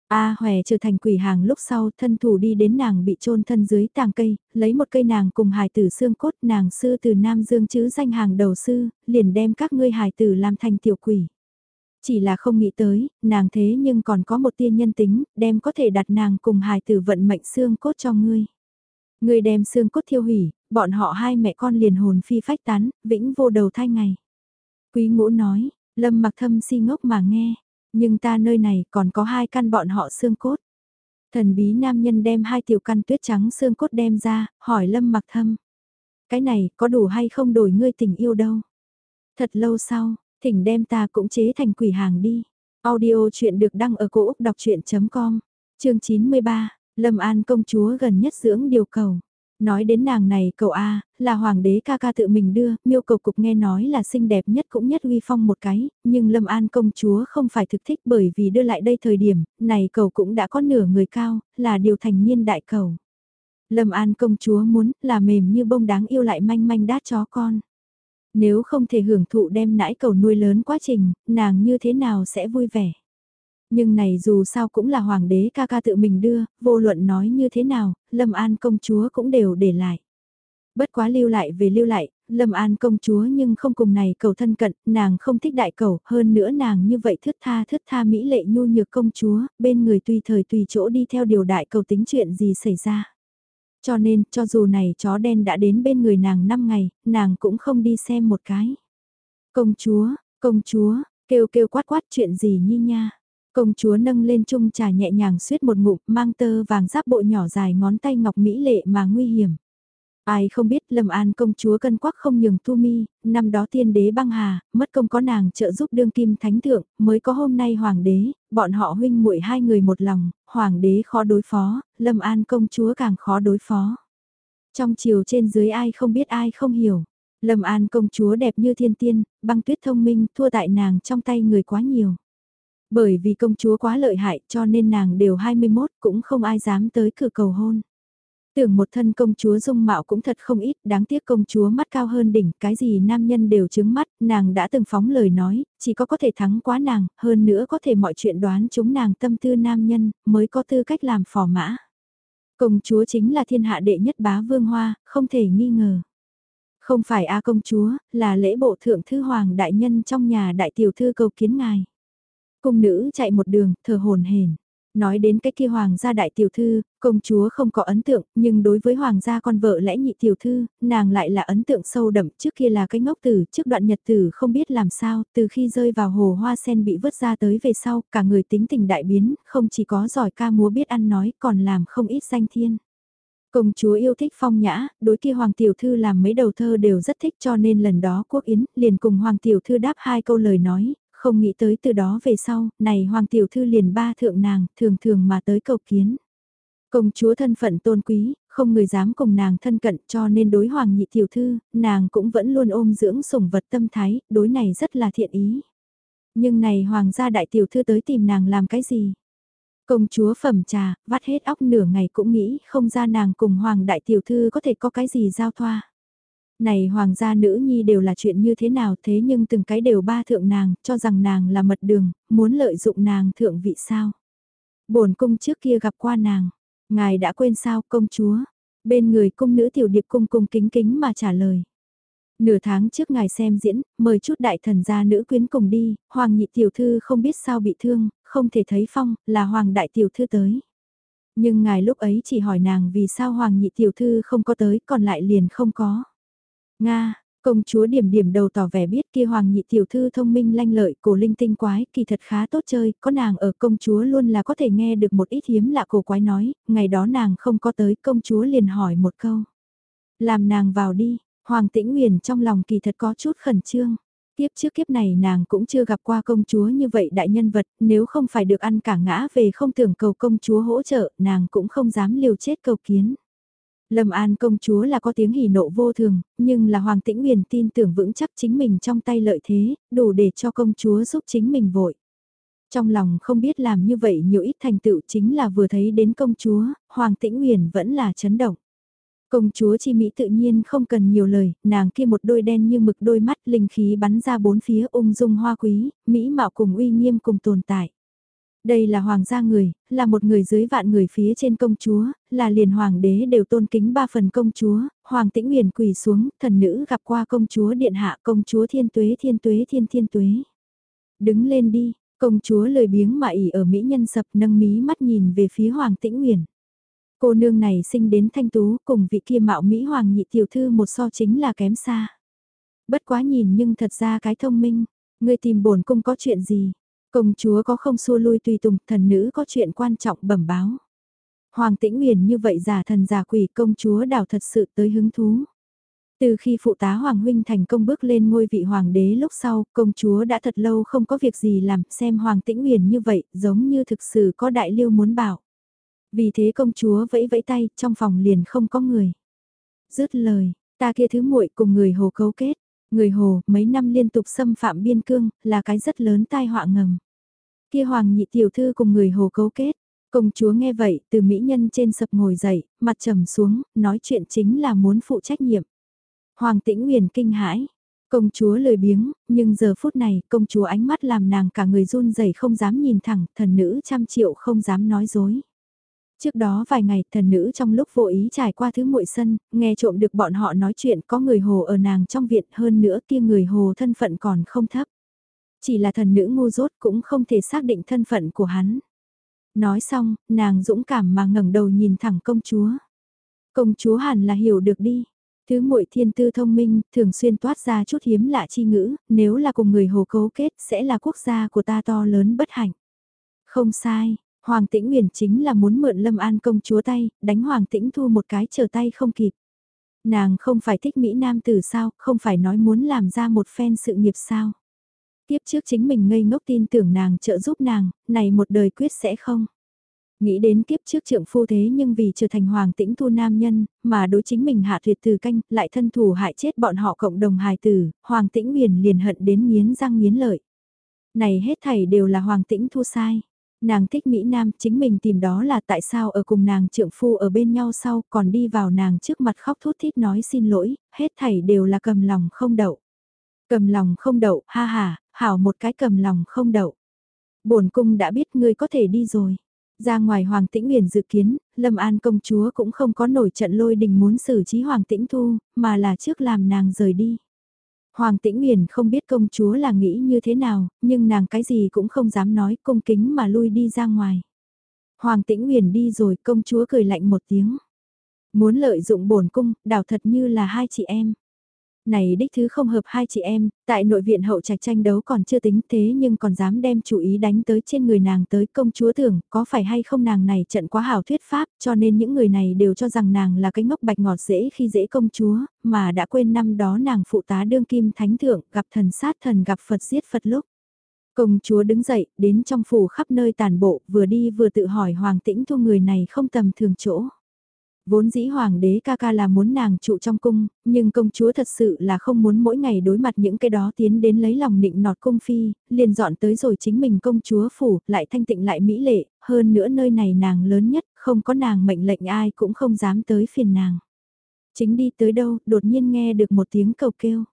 A à, Hòe trở thành quỷ hàng lúc sau, thân thủ đi đến nàng bị chôn thân dưới tàng cây, lấy một cây nàng cùng hài tử xương cốt nàng sư từ Nam Dương chứ danh hàng đầu sư, liền đem các ngươi hài tử làm thành tiểu quỷ. Chỉ là không nghĩ tới, nàng thế nhưng còn có một tiên nhân tính, đem có thể đặt nàng cùng hài tử vận mệnh xương cốt cho ngươi. Ngươi đem xương cốt thiêu hủy, bọn họ hai mẹ con liền hồn phi phách tán, vĩnh vô đầu thai ngày. Quý ngũ nói, lâm mặc thâm si ngốc mà nghe, nhưng ta nơi này còn có hai căn bọn họ xương cốt. Thần bí nam nhân đem hai tiểu căn tuyết trắng xương cốt đem ra, hỏi lâm mặc thâm. Cái này có đủ hay không đổi ngươi tình yêu đâu. Thật lâu sau, thỉnh đem ta cũng chế thành quỷ hàng đi. Audio chuyện được đăng ở cổ Úc đọc chuyện.com, chương 93, Lâm An công chúa gần nhất dưỡng điều cầu. Nói đến nàng này cậu A, là hoàng đế ca ca tự mình đưa, miêu cầu cục nghe nói là xinh đẹp nhất cũng nhất uy phong một cái, nhưng Lâm An công chúa không phải thực thích bởi vì đưa lại đây thời điểm, này cầu cũng đã có nửa người cao, là điều thành niên đại cầu. Lâm An công chúa muốn là mềm như bông đáng yêu lại manh manh đát chó con. Nếu không thể hưởng thụ đem nãi cầu nuôi lớn quá trình, nàng như thế nào sẽ vui vẻ. Nhưng này dù sao cũng là hoàng đế ca ca tự mình đưa, vô luận nói như thế nào, Lâm An công chúa cũng đều để lại. Bất quá lưu lại về lưu lại, Lâm An công chúa nhưng không cùng này cầu thân cận, nàng không thích đại cầu, hơn nữa nàng như vậy thướt tha thướt tha mỹ lệ nhu nhược công chúa, bên người tùy thời tùy chỗ đi theo điều đại cầu tính chuyện gì xảy ra. Cho nên, cho dù này chó đen đã đến bên người nàng 5 ngày, nàng cũng không đi xem một cái. Công chúa, công chúa, kêu kêu quát quát chuyện gì nhi nha. Công chúa nâng lên chung trà nhẹ nhàng suýt một ngụm mang tơ vàng giáp bộ nhỏ dài ngón tay ngọc mỹ lệ mà nguy hiểm. Ai không biết Lâm An công chúa cân quắc không nhường tu mi, năm đó tiên đế băng hà, mất công có nàng trợ giúp đương kim thánh thượng, mới có hôm nay hoàng đế, bọn họ huynh muội hai người một lòng, hoàng đế khó đối phó, Lâm An công chúa càng khó đối phó. Trong chiều trên dưới ai không biết ai không hiểu, Lâm An công chúa đẹp như thiên tiên, băng tuyết thông minh thua tại nàng trong tay người quá nhiều. Bởi vì công chúa quá lợi hại cho nên nàng đều 21 cũng không ai dám tới cửa cầu hôn. Tưởng một thân công chúa dung mạo cũng thật không ít, đáng tiếc công chúa mắt cao hơn đỉnh, cái gì nam nhân đều chứng mắt, nàng đã từng phóng lời nói, chỉ có có thể thắng quá nàng, hơn nữa có thể mọi chuyện đoán chúng nàng tâm tư nam nhân, mới có tư cách làm phò mã. Công chúa chính là thiên hạ đệ nhất bá vương hoa, không thể nghi ngờ. Không phải A công chúa, là lễ bộ thượng thư hoàng đại nhân trong nhà đại tiểu thư cầu kiến ngài. Cung nữ chạy một đường, thờ hồn hển Nói đến cái kia hoàng gia đại tiểu thư, công chúa không có ấn tượng, nhưng đối với hoàng gia con vợ lẽ nhị tiểu thư, nàng lại là ấn tượng sâu đậm trước kia là cái ngốc tử, trước đoạn nhật tử không biết làm sao, từ khi rơi vào hồ hoa sen bị vứt ra tới về sau, cả người tính tình đại biến, không chỉ có giỏi ca múa biết ăn nói, còn làm không ít danh thiên. Công chúa yêu thích phong nhã, đối kia hoàng tiểu thư làm mấy đầu thơ đều rất thích cho nên lần đó quốc yến liền cùng hoàng tiểu thư đáp hai câu lời nói, không nghĩ tới từ đó về sau, này hoàng tiểu thư liền ba thượng nàng, thường thường mà tới cầu kiến. Công chúa thân phận tôn quý, không người dám cùng nàng thân cận cho nên đối hoàng nhị tiểu thư, nàng cũng vẫn luôn ôm dưỡng sủng vật tâm thái, đối này rất là thiện ý. Nhưng này hoàng gia đại tiểu thư tới tìm nàng làm cái gì? Công chúa phẩm trà, vắt hết óc nửa ngày cũng nghĩ không ra nàng cùng hoàng đại tiểu thư có thể có cái gì giao thoa. Này hoàng gia nữ nhi đều là chuyện như thế nào thế nhưng từng cái đều ba thượng nàng, cho rằng nàng là mật đường, muốn lợi dụng nàng thượng vị sao. bổn cung trước kia gặp qua nàng, ngài đã quên sao công chúa, bên người cung nữ tiểu điệp cung cung kính kính mà trả lời. Nửa tháng trước ngài xem diễn, mời chút đại thần gia nữ quyến cùng đi, hoàng nhị tiểu thư không biết sao bị thương, không thể thấy phong, là hoàng đại tiểu thư tới. Nhưng ngài lúc ấy chỉ hỏi nàng vì sao hoàng nhị tiểu thư không có tới còn lại liền không có. Nga, công chúa điểm điểm đầu tỏ vẻ biết kia hoàng nhị tiểu thư thông minh lanh lợi, cổ linh tinh quái, kỳ thật khá tốt chơi, có nàng ở công chúa luôn là có thể nghe được một ít hiếm lạ cổ quái nói, ngày đó nàng không có tới, công chúa liền hỏi một câu. Làm nàng vào đi, hoàng tĩnh nguyền trong lòng kỳ thật có chút khẩn trương. Tiếp trước kiếp này nàng cũng chưa gặp qua công chúa như vậy đại nhân vật, nếu không phải được ăn cả ngã về không tưởng cầu công chúa hỗ trợ, nàng cũng không dám liều chết cầu kiến. Lâm An công chúa là có tiếng hỉ nộ vô thường, nhưng là Hoàng Tĩnh Nguyền tin tưởng vững chắc chính mình trong tay lợi thế, đủ để cho công chúa giúp chính mình vội. Trong lòng không biết làm như vậy nhiều ít thành tựu chính là vừa thấy đến công chúa, Hoàng Tĩnh Nguyền vẫn là chấn động. Công chúa chi Mỹ tự nhiên không cần nhiều lời, nàng kia một đôi đen như mực đôi mắt linh khí bắn ra bốn phía ung dung hoa quý, Mỹ mạo cùng uy nghiêm cùng tồn tại. Đây là hoàng gia người, là một người dưới vạn người phía trên công chúa, là liền hoàng đế đều tôn kính ba phần công chúa, hoàng tĩnh huyền quỳ xuống, thần nữ gặp qua công chúa điện hạ công chúa thiên tuế thiên tuế thiên thiên tuế. Đứng lên đi, công chúa lời biếng mà ỉ ở mỹ nhân sập nâng mí mắt nhìn về phía hoàng tĩnh huyền. Cô nương này sinh đến thanh tú cùng vị kia mạo mỹ hoàng nhị tiểu thư một so chính là kém xa. Bất quá nhìn nhưng thật ra cái thông minh, người tìm bổn cung có chuyện gì, Công chúa có không xua lui tùy tùng, thần nữ có chuyện quan trọng bẩm báo. Hoàng tĩnh nguyền như vậy giả thần giả quỷ công chúa đào thật sự tới hứng thú. Từ khi phụ tá Hoàng Huynh thành công bước lên ngôi vị Hoàng đế lúc sau, công chúa đã thật lâu không có việc gì làm, xem Hoàng tĩnh nguyền như vậy, giống như thực sự có đại liêu muốn bảo. Vì thế công chúa vẫy vẫy tay, trong phòng liền không có người. Dứt lời, ta kia thứ muội cùng người hồ cấu kết, Người Hồ mấy năm liên tục xâm phạm biên cương là cái rất lớn tai họa ngầm. Kia Hoàng nhị tiểu thư cùng người Hồ cấu kết. Công chúa nghe vậy từ mỹ nhân trên sập ngồi dậy, mặt trầm xuống, nói chuyện chính là muốn phụ trách nhiệm. Hoàng tĩnh nguyền kinh hãi. Công chúa lười biếng, nhưng giờ phút này công chúa ánh mắt làm nàng cả người run rẩy không dám nhìn thẳng, thần nữ trăm triệu không dám nói dối. Trước đó vài ngày, thần nữ trong lúc vô ý trải qua thứ muội sân, nghe trộm được bọn họ nói chuyện có người hồ ở nàng trong viện hơn nữa kia người hồ thân phận còn không thấp. Chỉ là thần nữ ngu dốt cũng không thể xác định thân phận của hắn. Nói xong, nàng dũng cảm mà ngẩng đầu nhìn thẳng công chúa. Công chúa hẳn là hiểu được đi. Thứ muội thiên tư thông minh, thường xuyên toát ra chút hiếm lạ chi ngữ, nếu là cùng người hồ cấu kết sẽ là quốc gia của ta to lớn bất hạnh. Không sai, Hoàng Tĩnh Nguyền chính là muốn mượn Lâm An công chúa tay, đánh Hoàng Tĩnh Thu một cái trở tay không kịp. Nàng không phải thích Mỹ Nam tử sao, không phải nói muốn làm ra một phen sự nghiệp sao. Tiếp trước chính mình ngây ngốc tin tưởng nàng trợ giúp nàng, này một đời quyết sẽ không. Nghĩ đến kiếp trước trượng phu thế nhưng vì trở thành hoàng tĩnh thu nam nhân, mà đối chính mình hạ tuyệt từ canh, lại thân thủ hại chết bọn họ cộng đồng hài tử, hoàng tĩnh huyền liền hận đến miến răng miến lợi. Này hết thảy đều là hoàng tĩnh thu sai. Nàng thích Mỹ Nam, chính mình tìm đó là tại sao ở cùng nàng trượng phu ở bên nhau sau còn đi vào nàng trước mặt khóc thút thít nói xin lỗi, hết thảy đều là cầm lòng không đậu. Cầm lòng không đậu, ha ha, hảo một cái cầm lòng không đậu. bổn cung đã biết ngươi có thể đi rồi. Ra ngoài Hoàng Tĩnh Nguyền dự kiến, Lâm An công chúa cũng không có nổi trận lôi đình muốn xử trí Hoàng Tĩnh Thu, mà là trước làm nàng rời đi. Hoàng Tĩnh Nguyền không biết công chúa là nghĩ như thế nào, nhưng nàng cái gì cũng không dám nói, cung kính mà lui đi ra ngoài. Hoàng Tĩnh Nguyền đi rồi, công chúa cười lạnh một tiếng. Muốn lợi dụng bổn cung, đảo thật như là hai chị em. Này đích thứ không hợp hai chị em, tại nội viện hậu trạch tranh đấu còn chưa tính thế nhưng còn dám đem chủ ý đánh tới trên người nàng tới công chúa tưởng có phải hay không nàng này trận quá hảo thuyết pháp cho nên những người này đều cho rằng nàng là cái ngốc bạch ngọt dễ khi dễ công chúa, mà đã quên năm đó nàng phụ tá đương kim thánh thượng gặp thần sát thần gặp Phật giết Phật lúc. Công chúa đứng dậy, đến trong phủ khắp nơi tàn bộ, vừa đi vừa tự hỏi hoàng tĩnh thu người này không tầm thường chỗ. Vốn dĩ hoàng đế ca ca là muốn nàng trụ trong cung, nhưng công chúa thật sự là không muốn mỗi ngày đối mặt những cái đó tiến đến lấy lòng nịnh nọt cung phi, liền dọn tới rồi chính mình công chúa phủ, lại thanh tịnh lại mỹ lệ, hơn nữa nơi này nàng lớn nhất, không có nàng mệnh lệnh ai cũng không dám tới phiền nàng. Chính đi tới đâu, đột nhiên nghe được một tiếng cầu kêu.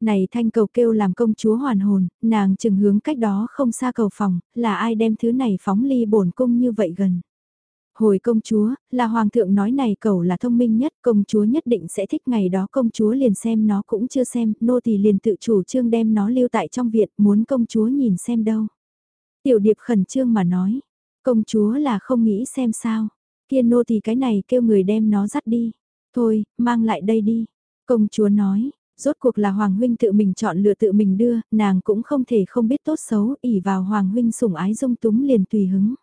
Này thanh cầu kêu làm công chúa hoàn hồn, nàng chừng hướng cách đó không xa cầu phòng, là ai đem thứ này phóng ly bổn cung như vậy gần. Hồi công chúa, là hoàng thượng nói này cầu là thông minh nhất, công chúa nhất định sẽ thích ngày đó công chúa liền xem nó cũng chưa xem, nô tỳ liền tự chủ trương đem nó lưu tại trong viện, muốn công chúa nhìn xem đâu. Tiểu điệp khẩn trương mà nói, công chúa là không nghĩ xem sao, kia nô tỳ cái này kêu người đem nó dắt đi, thôi, mang lại đây đi. Công chúa nói, rốt cuộc là Hoàng Huynh tự mình chọn lựa tự mình đưa, nàng cũng không thể không biết tốt xấu, ỉ vào Hoàng Huynh sủng ái dung túng liền tùy hứng.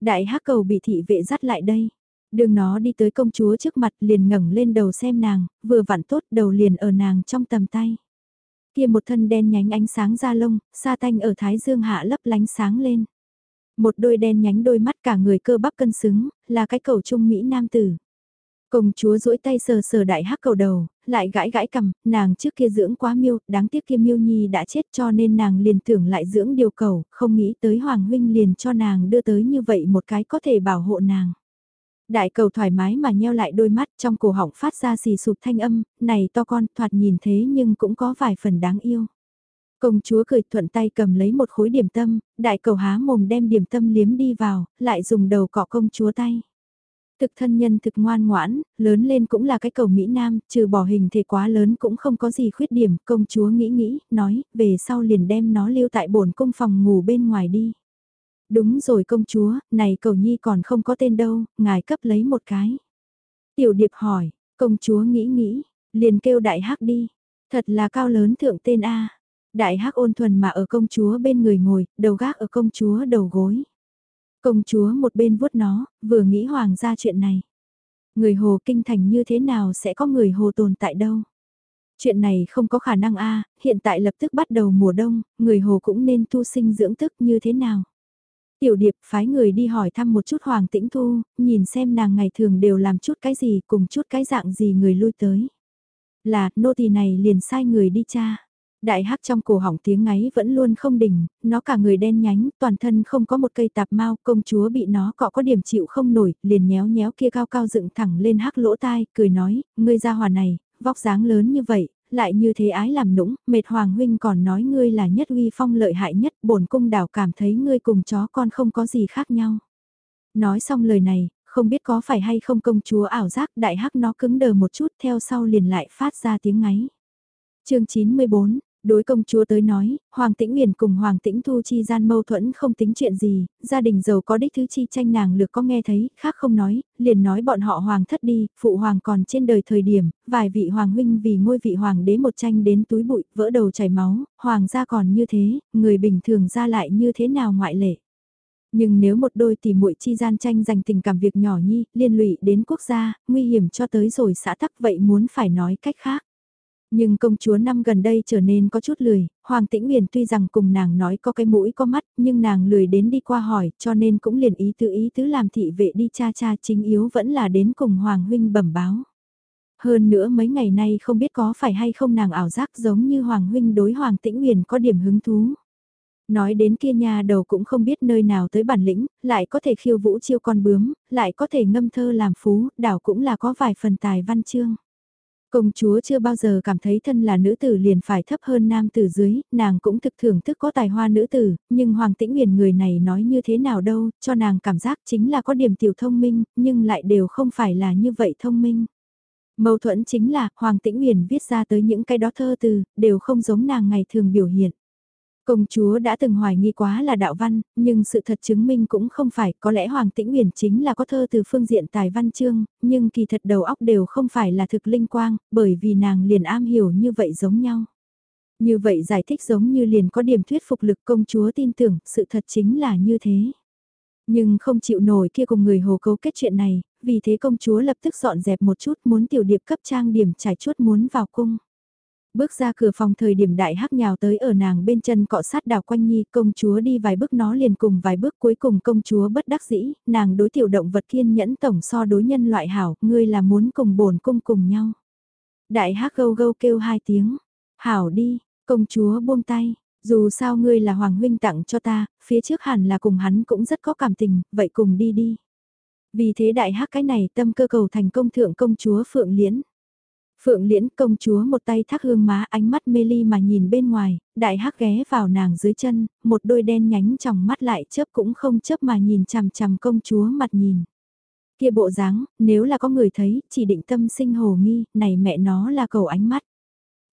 Đại hắc cầu bị thị vệ dắt lại đây. Đường nó đi tới công chúa trước mặt liền ngẩng lên đầu xem nàng, vừa vặn tốt đầu liền ở nàng trong tầm tay. Kia một thân đen nhánh ánh sáng da lông, sa tanh ở thái dương hạ lấp lánh sáng lên. Một đôi đen nhánh đôi mắt cả người cơ bắp cân xứng, là cái cầu trung Mỹ nam tử. Công chúa duỗi tay sờ sờ đại hắc cầu đầu, lại gãi gãi cầm, nàng trước kia dưỡng quá miêu, đáng tiếc kia miêu nhi đã chết cho nên nàng liền tưởng lại dưỡng điều cầu, không nghĩ tới Hoàng Huynh liền cho nàng đưa tới như vậy một cái có thể bảo hộ nàng. Đại cầu thoải mái mà nheo lại đôi mắt trong cổ họng phát ra xì sụp thanh âm, này to con thoạt nhìn thế nhưng cũng có vài phần đáng yêu. Công chúa cười thuận tay cầm lấy một khối điểm tâm, đại cầu há mồm đem điểm tâm liếm đi vào, lại dùng đầu cọ công chúa tay. Thực thân nhân thực ngoan ngoãn, lớn lên cũng là cái cầu Mỹ Nam, trừ bỏ hình thể quá lớn cũng không có gì khuyết điểm, công chúa nghĩ nghĩ, nói, về sau liền đem nó lưu tại bổn cung phòng ngủ bên ngoài đi. Đúng rồi công chúa, này cầu nhi còn không có tên đâu, ngài cấp lấy một cái. Tiểu điệp hỏi, công chúa nghĩ nghĩ, liền kêu đại hắc đi, thật là cao lớn thượng tên A. Đại hắc ôn thuần mà ở công chúa bên người ngồi, đầu gác ở công chúa đầu gối. Công chúa một bên vuốt nó, vừa nghĩ hoàng gia chuyện này. Người hồ kinh thành như thế nào sẽ có người hồ tồn tại đâu? Chuyện này không có khả năng a hiện tại lập tức bắt đầu mùa đông, người hồ cũng nên tu sinh dưỡng tức như thế nào? Tiểu điệp phái người đi hỏi thăm một chút Hoàng Tĩnh Thu, nhìn xem nàng ngày thường đều làm chút cái gì cùng chút cái dạng gì người lui tới. Là, nô tỳ này liền sai người đi cha. Đại hắc trong cổ họng tiếng ngáy vẫn luôn không đỉnh, nó cả người đen nhánh, toàn thân không có một cây tạp mau, công chúa bị nó cọ có điểm chịu không nổi, liền nhéo nhéo kia cao cao dựng thẳng lên hắc lỗ tai, cười nói, ngươi ra hòa này, vóc dáng lớn như vậy, lại như thế ái làm nũng, mệt hoàng huynh còn nói ngươi là nhất uy phong lợi hại nhất, bổn cung đảo cảm thấy ngươi cùng chó con không có gì khác nhau. Nói xong lời này, không biết có phải hay không công chúa ảo giác đại hắc nó cứng đờ một chút theo sau liền lại phát ra tiếng ngáy. chương 94, Đối công chúa tới nói, Hoàng Tĩnh Nguyền cùng Hoàng Tĩnh Thu chi gian mâu thuẫn không tính chuyện gì, gia đình giàu có đích thứ chi tranh nàng lược có nghe thấy, khác không nói, liền nói bọn họ Hoàng thất đi, phụ Hoàng còn trên đời thời điểm, vài vị Hoàng huynh vì ngôi vị Hoàng đế một tranh đến túi bụi, vỡ đầu chảy máu, Hoàng gia còn như thế, người bình thường ra lại như thế nào ngoại lệ. Nhưng nếu một đôi tỷ muội chi gian tranh giành tình cảm việc nhỏ nhi, liên lụy đến quốc gia, nguy hiểm cho tới rồi xã tắc vậy muốn phải nói cách khác. Nhưng công chúa năm gần đây trở nên có chút lười, Hoàng Tĩnh Nguyền tuy rằng cùng nàng nói có cái mũi có mắt, nhưng nàng lười đến đi qua hỏi, cho nên cũng liền ý tứ ý tứ làm thị vệ đi cha cha chính yếu vẫn là đến cùng Hoàng Huynh bẩm báo. Hơn nữa mấy ngày nay không biết có phải hay không nàng ảo giác giống như Hoàng Huynh đối Hoàng Tĩnh Nguyền có điểm hứng thú. Nói đến kia nhà đầu cũng không biết nơi nào tới bản lĩnh, lại có thể khiêu vũ chiêu con bướm, lại có thể ngâm thơ làm phú, đảo cũng là có vài phần tài văn chương. Công chúa chưa bao giờ cảm thấy thân là nữ tử liền phải thấp hơn nam tử dưới, nàng cũng thực thưởng thức có tài hoa nữ tử, nhưng Hoàng Tĩnh Huyền người này nói như thế nào đâu, cho nàng cảm giác chính là có điểm tiểu thông minh, nhưng lại đều không phải là như vậy thông minh. Mâu thuẫn chính là, Hoàng Tĩnh Huyền viết ra tới những cái đó thơ từ, đều không giống nàng ngày thường biểu hiện. Công chúa đã từng hoài nghi quá là đạo văn, nhưng sự thật chứng minh cũng không phải, có lẽ Hoàng Tĩnh Uyển chính là có thơ từ phương diện tài văn chương, nhưng kỳ thật đầu óc đều không phải là thực linh quang, bởi vì nàng liền am hiểu như vậy giống nhau. Như vậy giải thích giống như liền có điểm thuyết phục lực công chúa tin tưởng, sự thật chính là như thế. Nhưng không chịu nổi kia cùng người hồ cấu kết chuyện này, vì thế công chúa lập tức dọn dẹp một chút muốn tiểu điệp cấp trang điểm trải chuốt muốn vào cung. Bước ra cửa phòng thời điểm đại hắc nhào tới ở nàng bên chân cọ sát đào quanh nhi công chúa đi vài bước nó liền cùng vài bước cuối cùng công chúa bất đắc dĩ, nàng đối tiểu động vật kiên nhẫn tổng so đối nhân loại hảo, ngươi là muốn cùng bổn cung cùng nhau. Đại hắc gâu gâu kêu hai tiếng, hảo đi, công chúa buông tay, dù sao ngươi là hoàng huynh tặng cho ta, phía trước hẳn là cùng hắn cũng rất có cảm tình, vậy cùng đi đi. Vì thế đại hắc cái này tâm cơ cầu thành công thượng công chúa Phượng Liễn. Phượng liễn công chúa một tay thác hương má ánh mắt mê ly mà nhìn bên ngoài, đại hắc ghé vào nàng dưới chân, một đôi đen nhánh trong mắt lại chớp cũng không chớp mà nhìn chằm chằm công chúa mặt nhìn. Kia bộ dáng, nếu là có người thấy, chỉ định tâm sinh hồ nghi, này mẹ nó là cầu ánh mắt.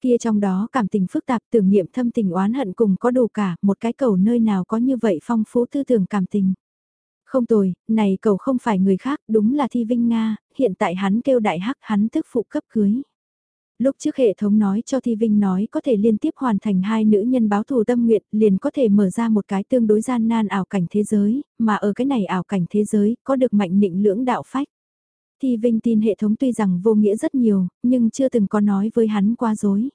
Kia trong đó cảm tình phức tạp tưởng niệm thâm tình oán hận cùng có đủ cả, một cái cầu nơi nào có như vậy phong phú tư tưởng cảm tình. Không tồi, này cầu không phải người khác, đúng là Thi Vinh Nga, hiện tại hắn kêu đại hắc hắn tức phụ cấp cưới. Lúc trước hệ thống nói cho Thi Vinh nói có thể liên tiếp hoàn thành hai nữ nhân báo thù tâm nguyện liền có thể mở ra một cái tương đối gian nan ảo cảnh thế giới, mà ở cái này ảo cảnh thế giới có được mạnh nịnh lưỡng đạo phách. Thi Vinh tin hệ thống tuy rằng vô nghĩa rất nhiều, nhưng chưa từng có nói với hắn qua dối.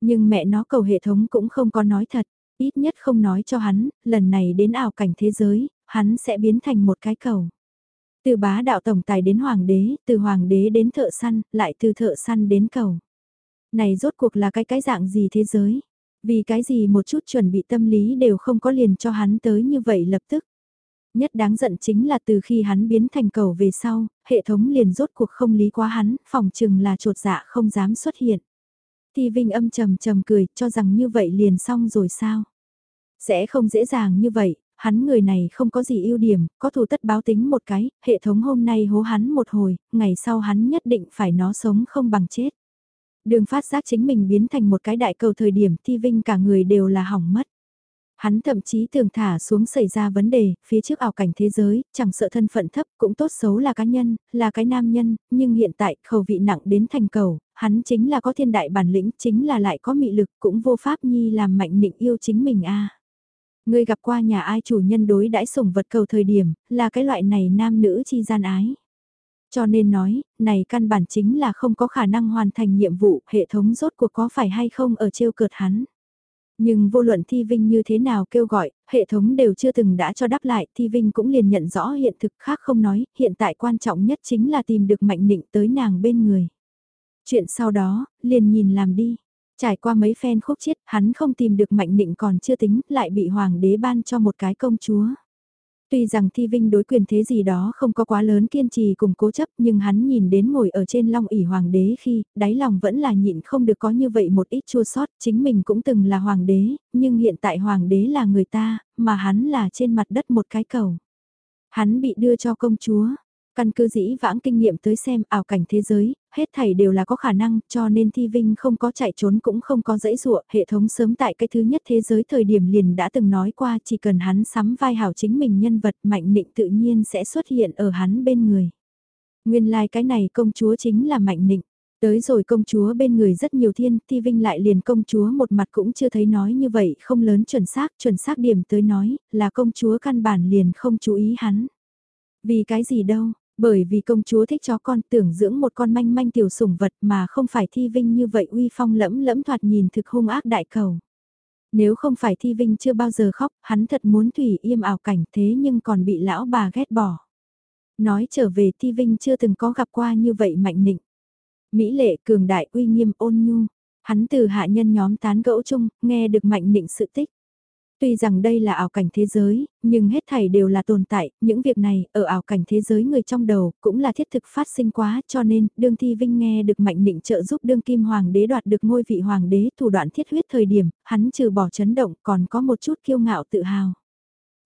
Nhưng mẹ nó cầu hệ thống cũng không có nói thật, ít nhất không nói cho hắn, lần này đến ảo cảnh thế giới, hắn sẽ biến thành một cái cầu. Từ bá đạo tổng tài đến hoàng đế, từ hoàng đế đến thợ săn, lại từ thợ săn đến cầu. Này rốt cuộc là cái cái dạng gì thế giới? Vì cái gì một chút chuẩn bị tâm lý đều không có liền cho hắn tới như vậy lập tức. Nhất đáng giận chính là từ khi hắn biến thành cầu về sau, hệ thống liền rốt cuộc không lý quá hắn, phòng chừng là trột dạ không dám xuất hiện. Thì Vinh âm trầm trầm cười, cho rằng như vậy liền xong rồi sao? Sẽ không dễ dàng như vậy, hắn người này không có gì ưu điểm, có thù tất báo tính một cái, hệ thống hôm nay hố hắn một hồi, ngày sau hắn nhất định phải nó sống không bằng chết. Đường phát giác chính mình biến thành một cái đại cầu thời điểm thi vinh cả người đều là hỏng mất. Hắn thậm chí thường thả xuống xảy ra vấn đề, phía trước ảo cảnh thế giới, chẳng sợ thân phận thấp cũng tốt xấu là cá nhân, là cái nam nhân, nhưng hiện tại khẩu vị nặng đến thành cầu, hắn chính là có thiên đại bản lĩnh, chính là lại có mị lực cũng vô pháp nhi làm mạnh nịnh yêu chính mình a Người gặp qua nhà ai chủ nhân đối đãi sủng vật cầu thời điểm, là cái loại này nam nữ chi gian ái. Cho nên nói, này căn bản chính là không có khả năng hoàn thành nhiệm vụ, hệ thống rốt cuộc có phải hay không ở trêu cợt hắn. Nhưng vô luận Thi Vinh như thế nào kêu gọi, hệ thống đều chưa từng đã cho đáp lại, Thi Vinh cũng liền nhận rõ hiện thực khác không nói, hiện tại quan trọng nhất chính là tìm được mạnh nịnh tới nàng bên người. Chuyện sau đó, liền nhìn làm đi. Trải qua mấy phen khúc chiết, hắn không tìm được mạnh nịnh còn chưa tính, lại bị hoàng đế ban cho một cái công chúa. Tuy rằng Thi Vinh đối quyền thế gì đó không có quá lớn kiên trì cùng cố chấp nhưng hắn nhìn đến ngồi ở trên long ỷ hoàng đế khi, đáy lòng vẫn là nhịn không được có như vậy một ít chua sót, chính mình cũng từng là hoàng đế, nhưng hiện tại hoàng đế là người ta, mà hắn là trên mặt đất một cái cầu. Hắn bị đưa cho công chúa, Căn cứ dĩ vãng kinh nghiệm tới xem ảo cảnh thế giới, hết thảy đều là có khả năng, cho nên Thi Vinh không có chạy trốn cũng không có dãy dụa, hệ thống sớm tại cái thứ nhất thế giới thời điểm liền đã từng nói qua chỉ cần hắn sắm vai hảo chính mình nhân vật mạnh nịnh tự nhiên sẽ xuất hiện ở hắn bên người. Nguyên lai like cái này công chúa chính là mạnh nịnh. Tới rồi công chúa bên người rất nhiều thiên, Thi Vinh lại liền công chúa một mặt cũng chưa thấy nói như vậy, không lớn chuẩn xác, chuẩn xác điểm tới nói, là công chúa căn bản liền không chú ý hắn. Vì cái gì đâu, bởi vì công chúa thích chó con tưởng dưỡng một con manh manh tiểu sủng vật mà không phải Thi Vinh như vậy uy phong lẫm lẫm thoạt nhìn thực hung ác đại cầu. Nếu không phải Thi Vinh chưa bao giờ khóc, hắn thật muốn thủy im ảo cảnh thế nhưng còn bị lão bà ghét bỏ. Nói trở về Thi Vinh chưa từng có gặp qua như vậy mạnh nịnh. Mỹ lệ cường đại uy nghiêm ôn nhu, hắn từ hạ nhân nhóm tán gẫu chung, nghe được mạnh nịnh sự tích. Tuy rằng đây là ảo cảnh thế giới, nhưng hết thảy đều là tồn tại, những việc này ở ảo cảnh thế giới người trong đầu cũng là thiết thực phát sinh quá cho nên đương thi vinh nghe được mạnh định trợ giúp đương kim hoàng đế đoạt được ngôi vị hoàng đế thủ đoạn thiết huyết thời điểm, hắn trừ bỏ chấn động còn có một chút kiêu ngạo tự hào.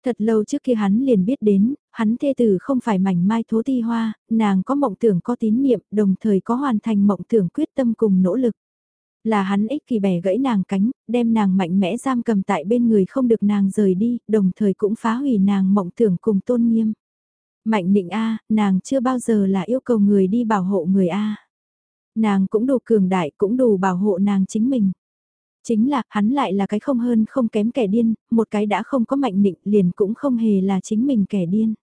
Thật lâu trước khi hắn liền biết đến, hắn thê tử không phải mảnh mai thố ti hoa, nàng có mộng tưởng có tín niệm, đồng thời có hoàn thành mộng tưởng quyết tâm cùng nỗ lực. Là hắn ích kỳ bẻ gãy nàng cánh, đem nàng mạnh mẽ giam cầm tại bên người không được nàng rời đi, đồng thời cũng phá hủy nàng mộng tưởng cùng tôn nghiêm. Mạnh định A, nàng chưa bao giờ là yêu cầu người đi bảo hộ người A. Nàng cũng đủ cường đại, cũng đủ bảo hộ nàng chính mình. Chính là, hắn lại là cái không hơn không kém kẻ điên, một cái đã không có mạnh định liền cũng không hề là chính mình kẻ điên.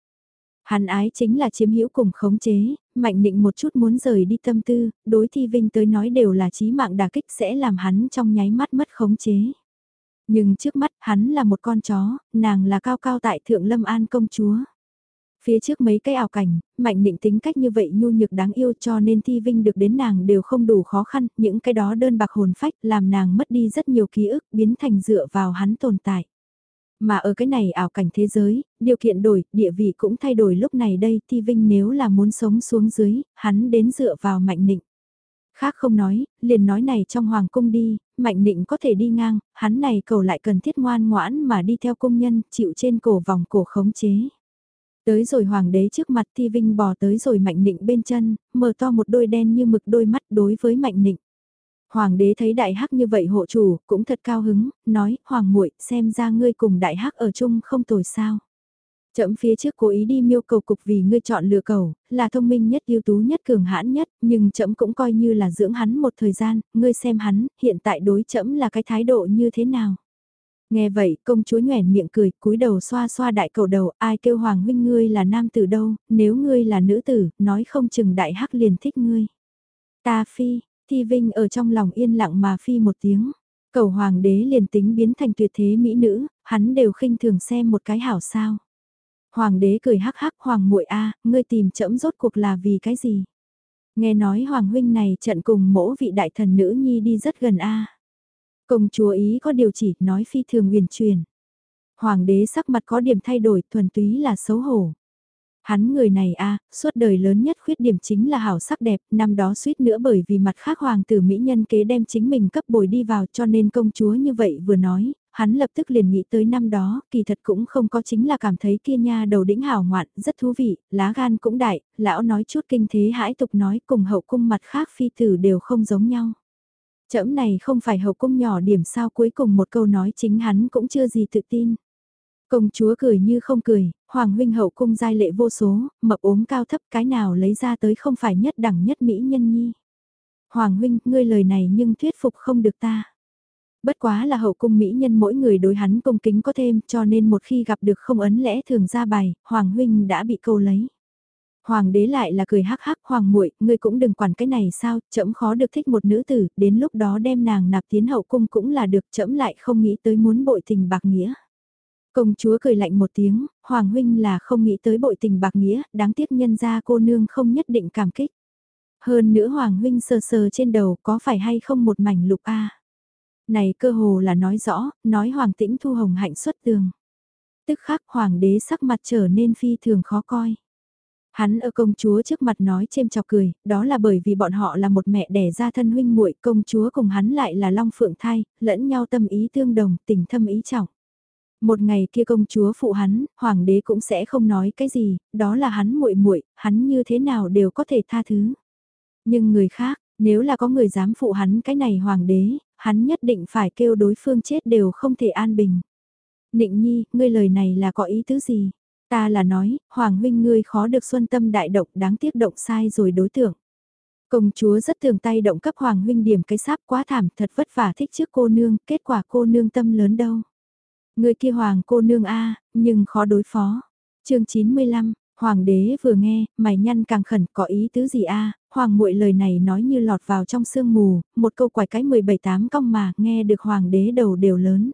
Hắn ái chính là chiếm hữu cùng khống chế, mạnh định một chút muốn rời đi tâm tư, đối thi vinh tới nói đều là chí mạng đà kích sẽ làm hắn trong nháy mắt mất khống chế. Nhưng trước mắt hắn là một con chó, nàng là cao cao tại thượng lâm an công chúa. Phía trước mấy cái ảo cảnh, mạnh định tính cách như vậy nhu nhược đáng yêu cho nên thi vinh được đến nàng đều không đủ khó khăn, những cái đó đơn bạc hồn phách làm nàng mất đi rất nhiều ký ức biến thành dựa vào hắn tồn tại. Mà ở cái này ảo cảnh thế giới, điều kiện đổi, địa vị cũng thay đổi lúc này đây Thi Vinh nếu là muốn sống xuống dưới, hắn đến dựa vào Mạnh Nịnh. Khác không nói, liền nói này trong hoàng cung đi, Mạnh Nịnh có thể đi ngang, hắn này cầu lại cần thiết ngoan ngoãn mà đi theo công nhân, chịu trên cổ vòng cổ khống chế. Tới rồi hoàng đế trước mặt Thi Vinh bò tới rồi Mạnh Nịnh bên chân, mở to một đôi đen như mực đôi mắt đối với Mạnh Nịnh. Hoàng đế thấy đại hắc như vậy hộ chủ, cũng thật cao hứng, nói, hoàng muội xem ra ngươi cùng đại hắc ở chung không tồi sao. Chậm phía trước cố ý đi miêu cầu cục vì ngươi chọn lựa cầu, là thông minh nhất ưu tú nhất cường hãn nhất, nhưng chậm cũng coi như là dưỡng hắn một thời gian, ngươi xem hắn, hiện tại đối chậm là cái thái độ như thế nào. Nghe vậy, công chúa nhoẻn miệng cười, cúi đầu xoa xoa đại cầu đầu, ai kêu hoàng huynh ngươi là nam tử đâu, nếu ngươi là nữ tử, nói không chừng đại hắc liền thích ngươi. Ta phi, Thi Vinh ở trong lòng yên lặng mà phi một tiếng. Cầu hoàng đế liền tính biến thành tuyệt thế mỹ nữ, hắn đều khinh thường xem một cái hảo sao. Hoàng đế cười hắc hắc hoàng muội a, ngươi tìm chẫm rốt cuộc là vì cái gì? Nghe nói hoàng huynh này trận cùng mỗ vị đại thần nữ nhi đi rất gần a. Công chúa ý có điều chỉ nói phi thường huyền truyền. Hoàng đế sắc mặt có điểm thay đổi thuần túy là xấu hổ. Hắn người này a suốt đời lớn nhất khuyết điểm chính là hảo sắc đẹp, năm đó suýt nữa bởi vì mặt khác hoàng tử mỹ nhân kế đem chính mình cấp bồi đi vào cho nên công chúa như vậy vừa nói, hắn lập tức liền nghĩ tới năm đó, kỳ thật cũng không có chính là cảm thấy kia nha đầu đĩnh hảo ngoạn, rất thú vị, lá gan cũng đại, lão nói chút kinh thế hãi tục nói cùng hậu cung mặt khác phi tử đều không giống nhau. Chấm này không phải hậu cung nhỏ điểm sao cuối cùng một câu nói chính hắn cũng chưa gì tự tin. Công chúa cười như không cười, hoàng huynh hậu cung giai lệ vô số, mập ốm cao thấp cái nào lấy ra tới không phải nhất đẳng nhất mỹ nhân nhi. Hoàng huynh, ngươi lời này nhưng thuyết phục không được ta. Bất quá là hậu cung mỹ nhân mỗi người đối hắn công kính có thêm cho nên một khi gặp được không ấn lẽ thường ra bài, Hoàng huynh đã bị câu lấy. Hoàng đế lại là cười hắc hắc hoàng muội, ngươi cũng đừng quản cái này sao, chậm khó được thích một nữ tử, đến lúc đó đem nàng nạp tiến hậu cung cũng là được, chậm lại không nghĩ tới muốn bội tình bạc nghĩa. Công chúa cười lạnh một tiếng, Hoàng huynh là không nghĩ tới bội tình bạc nghĩa, đáng tiếc nhân ra cô nương không nhất định cảm kích. Hơn nữa Hoàng huynh sờ sờ trên đầu có phải hay không một mảnh lục a Này cơ hồ là nói rõ, nói Hoàng tĩnh thu hồng hạnh xuất tường. Tức khắc Hoàng đế sắc mặt trở nên phi thường khó coi. Hắn ở công chúa trước mặt nói chêm chọc cười, đó là bởi vì bọn họ là một mẹ đẻ ra thân huynh muội công chúa cùng hắn lại là long phượng thai, lẫn nhau tâm ý tương đồng, tình thâm ý trọng. Một ngày kia công chúa phụ hắn, hoàng đế cũng sẽ không nói cái gì, đó là hắn muội muội, hắn như thế nào đều có thể tha thứ. Nhưng người khác, nếu là có người dám phụ hắn cái này hoàng đế, hắn nhất định phải kêu đối phương chết đều không thể an bình. Nịnh nhi, ngươi lời này là có ý tứ gì? Ta là nói, hoàng huynh ngươi khó được xuân tâm đại động đáng tiếc động sai rồi đối tượng. Công chúa rất thường tay động cấp hoàng huynh điểm cái sáp quá thảm thật vất vả thích trước cô nương, kết quả cô nương tâm lớn đâu. Người kia hoàng cô nương a nhưng khó đối phó. chương 95, Hoàng đế vừa nghe, mày nhăn càng khẩn có ý tứ gì a hoàng muội lời này nói như lọt vào trong sương mù, một câu quải cái 17-8 cong mà nghe được hoàng đế đầu đều lớn.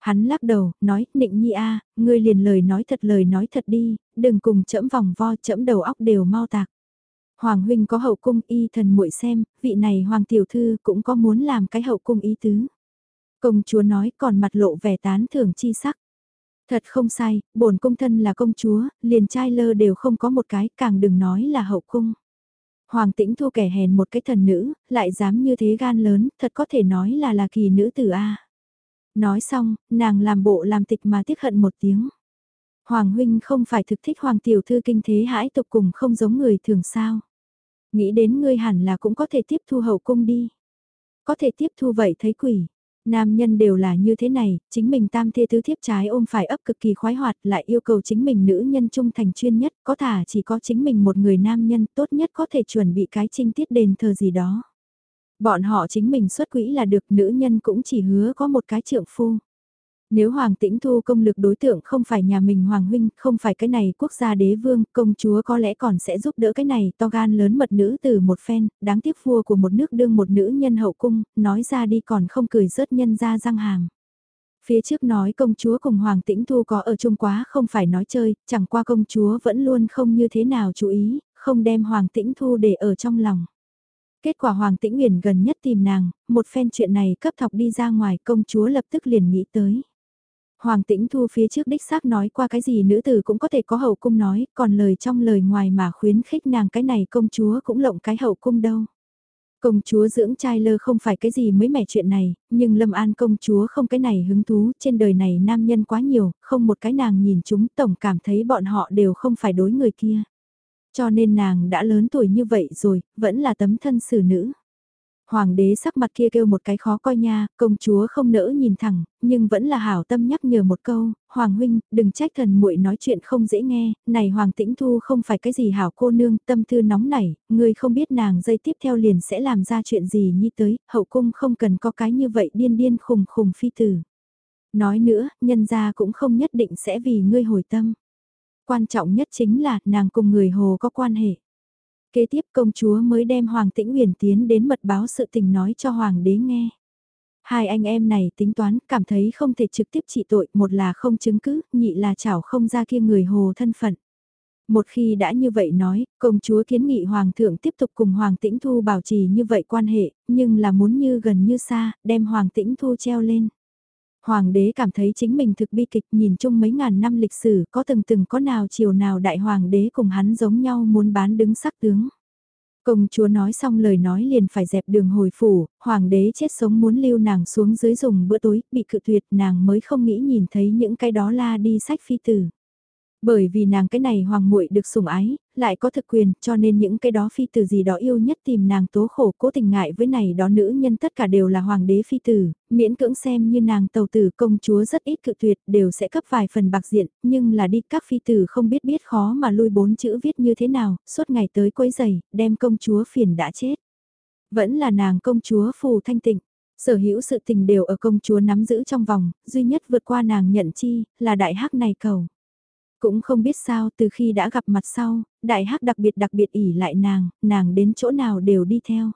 Hắn lắc đầu, nói, nịnh nhi a ngươi liền lời nói thật lời nói thật đi, đừng cùng chẫm vòng vo chẫm đầu óc đều mau tạc. Hoàng huynh có hậu cung y thần muội xem, vị này hoàng tiểu thư cũng có muốn làm cái hậu cung ý tứ. Công chúa nói còn mặt lộ vẻ tán thưởng chi sắc. Thật không sai, bổn cung thân là công chúa, liền trai lơ đều không có một cái, càng đừng nói là hậu cung. Hoàng tĩnh thu kẻ hèn một cái thần nữ, lại dám như thế gan lớn, thật có thể nói là là kỳ nữ tử A. Nói xong, nàng làm bộ làm tịch mà tiếc hận một tiếng. Hoàng huynh không phải thực thích hoàng tiểu thư kinh thế hãi tục cùng không giống người thường sao. Nghĩ đến ngươi hẳn là cũng có thể tiếp thu hậu cung đi. Có thể tiếp thu vậy thấy quỷ. Nam nhân đều là như thế này, chính mình tam thê tứ thiếp trái ôm phải ấp cực kỳ khoái hoạt lại yêu cầu chính mình nữ nhân trung thành chuyên nhất, có thả chỉ có chính mình một người nam nhân tốt nhất có thể chuẩn bị cái trinh tiết đền thờ gì đó. Bọn họ chính mình xuất quỹ là được nữ nhân cũng chỉ hứa có một cái trượng phu. Nếu Hoàng Tĩnh Thu công lực đối tượng không phải nhà mình Hoàng Huynh, không phải cái này quốc gia đế vương, công chúa có lẽ còn sẽ giúp đỡ cái này to gan lớn mật nữ từ một phen, đáng tiếc vua của một nước đương một nữ nhân hậu cung, nói ra đi còn không cười rớt nhân ra răng hàng Phía trước nói công chúa cùng Hoàng Tĩnh Thu có ở chung quá không phải nói chơi, chẳng qua công chúa vẫn luôn không như thế nào chú ý, không đem Hoàng Tĩnh Thu để ở trong lòng. Kết quả Hoàng Tĩnh Uyển gần nhất tìm nàng, một phen chuyện này cấp thọc đi ra ngoài công chúa lập tức liền nghĩ tới. Hoàng tĩnh thu phía trước đích xác nói qua cái gì nữ tử cũng có thể có hậu cung nói, còn lời trong lời ngoài mà khuyến khích nàng cái này công chúa cũng lộng cái hậu cung đâu. Công chúa dưỡng trai lơ không phải cái gì mới mẻ chuyện này, nhưng Lâm An công chúa không cái này hứng thú, trên đời này nam nhân quá nhiều, không một cái nàng nhìn chúng tổng cảm thấy bọn họ đều không phải đối người kia. Cho nên nàng đã lớn tuổi như vậy rồi, vẫn là tấm thân xử nữ. Hoàng đế sắc mặt kia kêu một cái khó coi nha, công chúa không nỡ nhìn thẳng, nhưng vẫn là hảo tâm nhắc nhở một câu, Hoàng huynh, đừng trách thần muội nói chuyện không dễ nghe, này Hoàng tĩnh thu không phải cái gì hảo cô nương, tâm tư nóng nảy, người không biết nàng dây tiếp theo liền sẽ làm ra chuyện gì như tới, hậu cung không cần có cái như vậy điên điên khùng khùng phi tử. Nói nữa, nhân gia cũng không nhất định sẽ vì ngươi hồi tâm. Quan trọng nhất chính là nàng cùng người hồ có quan hệ. Kế tiếp công chúa mới đem Hoàng Tĩnh Huyền tiến đến mật báo sự tình nói cho Hoàng đế nghe. Hai anh em này tính toán cảm thấy không thể trực tiếp trị tội, một là không chứng cứ, nhị là chảo không ra kia người hồ thân phận. Một khi đã như vậy nói, công chúa kiến nghị Hoàng thượng tiếp tục cùng Hoàng Tĩnh Thu bảo trì như vậy quan hệ, nhưng là muốn như gần như xa, đem Hoàng Tĩnh Thu treo lên. Hoàng đế cảm thấy chính mình thực bi kịch nhìn chung mấy ngàn năm lịch sử có từng từng có nào chiều nào đại hoàng đế cùng hắn giống nhau muốn bán đứng sắc tướng. Công chúa nói xong lời nói liền phải dẹp đường hồi phủ, hoàng đế chết sống muốn lưu nàng xuống dưới dùng bữa tối, bị cự tuyệt nàng mới không nghĩ nhìn thấy những cái đó la đi sách phi tử. Bởi vì nàng cái này hoàng muội được sủng ái, lại có thực quyền, cho nên những cái đó phi tử gì đó yêu nhất tìm nàng tố khổ cố tình ngại với này đó nữ nhân tất cả đều là hoàng đế phi tử, miễn cưỡng xem như nàng tàu tử công chúa rất ít cự tuyệt, đều sẽ cấp vài phần bạc diện, nhưng là đi các phi tử không biết biết khó mà lui bốn chữ viết như thế nào, suốt ngày tới quấy giày, đem công chúa phiền đã chết. Vẫn là nàng công chúa phù thanh tịnh. Sở hữu sự tình đều ở công chúa nắm giữ trong vòng, duy nhất vượt qua nàng nhận chi, là đại hắc này cầu. Cũng không biết sao từ khi đã gặp mặt sau, đại hắc đặc biệt đặc biệt ỉ lại nàng, nàng đến chỗ nào đều đi theo.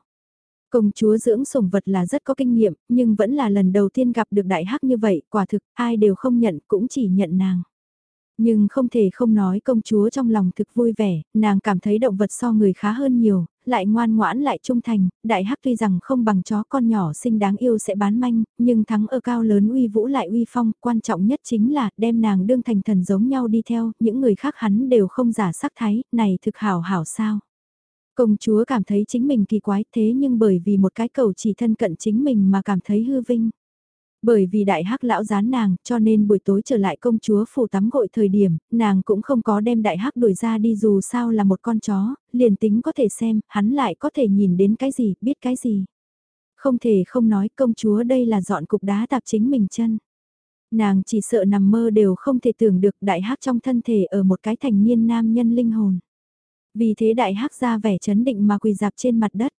Công chúa dưỡng sủng vật là rất có kinh nghiệm, nhưng vẫn là lần đầu tiên gặp được đại hắc như vậy, quả thực ai đều không nhận cũng chỉ nhận nàng. Nhưng không thể không nói công chúa trong lòng thực vui vẻ, nàng cảm thấy động vật so người khá hơn nhiều, lại ngoan ngoãn lại trung thành, đại hắc tuy rằng không bằng chó con nhỏ xinh đáng yêu sẽ bán manh, nhưng thắng ở cao lớn uy vũ lại uy phong, quan trọng nhất chính là đem nàng đương thành thần giống nhau đi theo, những người khác hắn đều không giả sắc thái, này thực hảo hảo sao. Công chúa cảm thấy chính mình kỳ quái thế nhưng bởi vì một cái cầu chỉ thân cận chính mình mà cảm thấy hư vinh. Bởi vì đại hắc lão gián nàng, cho nên buổi tối trở lại công chúa phủ tắm gội thời điểm, nàng cũng không có đem đại hắc đuổi ra đi dù sao là một con chó, liền tính có thể xem, hắn lại có thể nhìn đến cái gì, biết cái gì. Không thể không nói công chúa đây là dọn cục đá tạp chính mình chân. Nàng chỉ sợ nằm mơ đều không thể tưởng được đại hắc trong thân thể ở một cái thành niên nam nhân linh hồn. Vì thế đại hắc ra vẻ chấn định mà quỳ dạp trên mặt đất.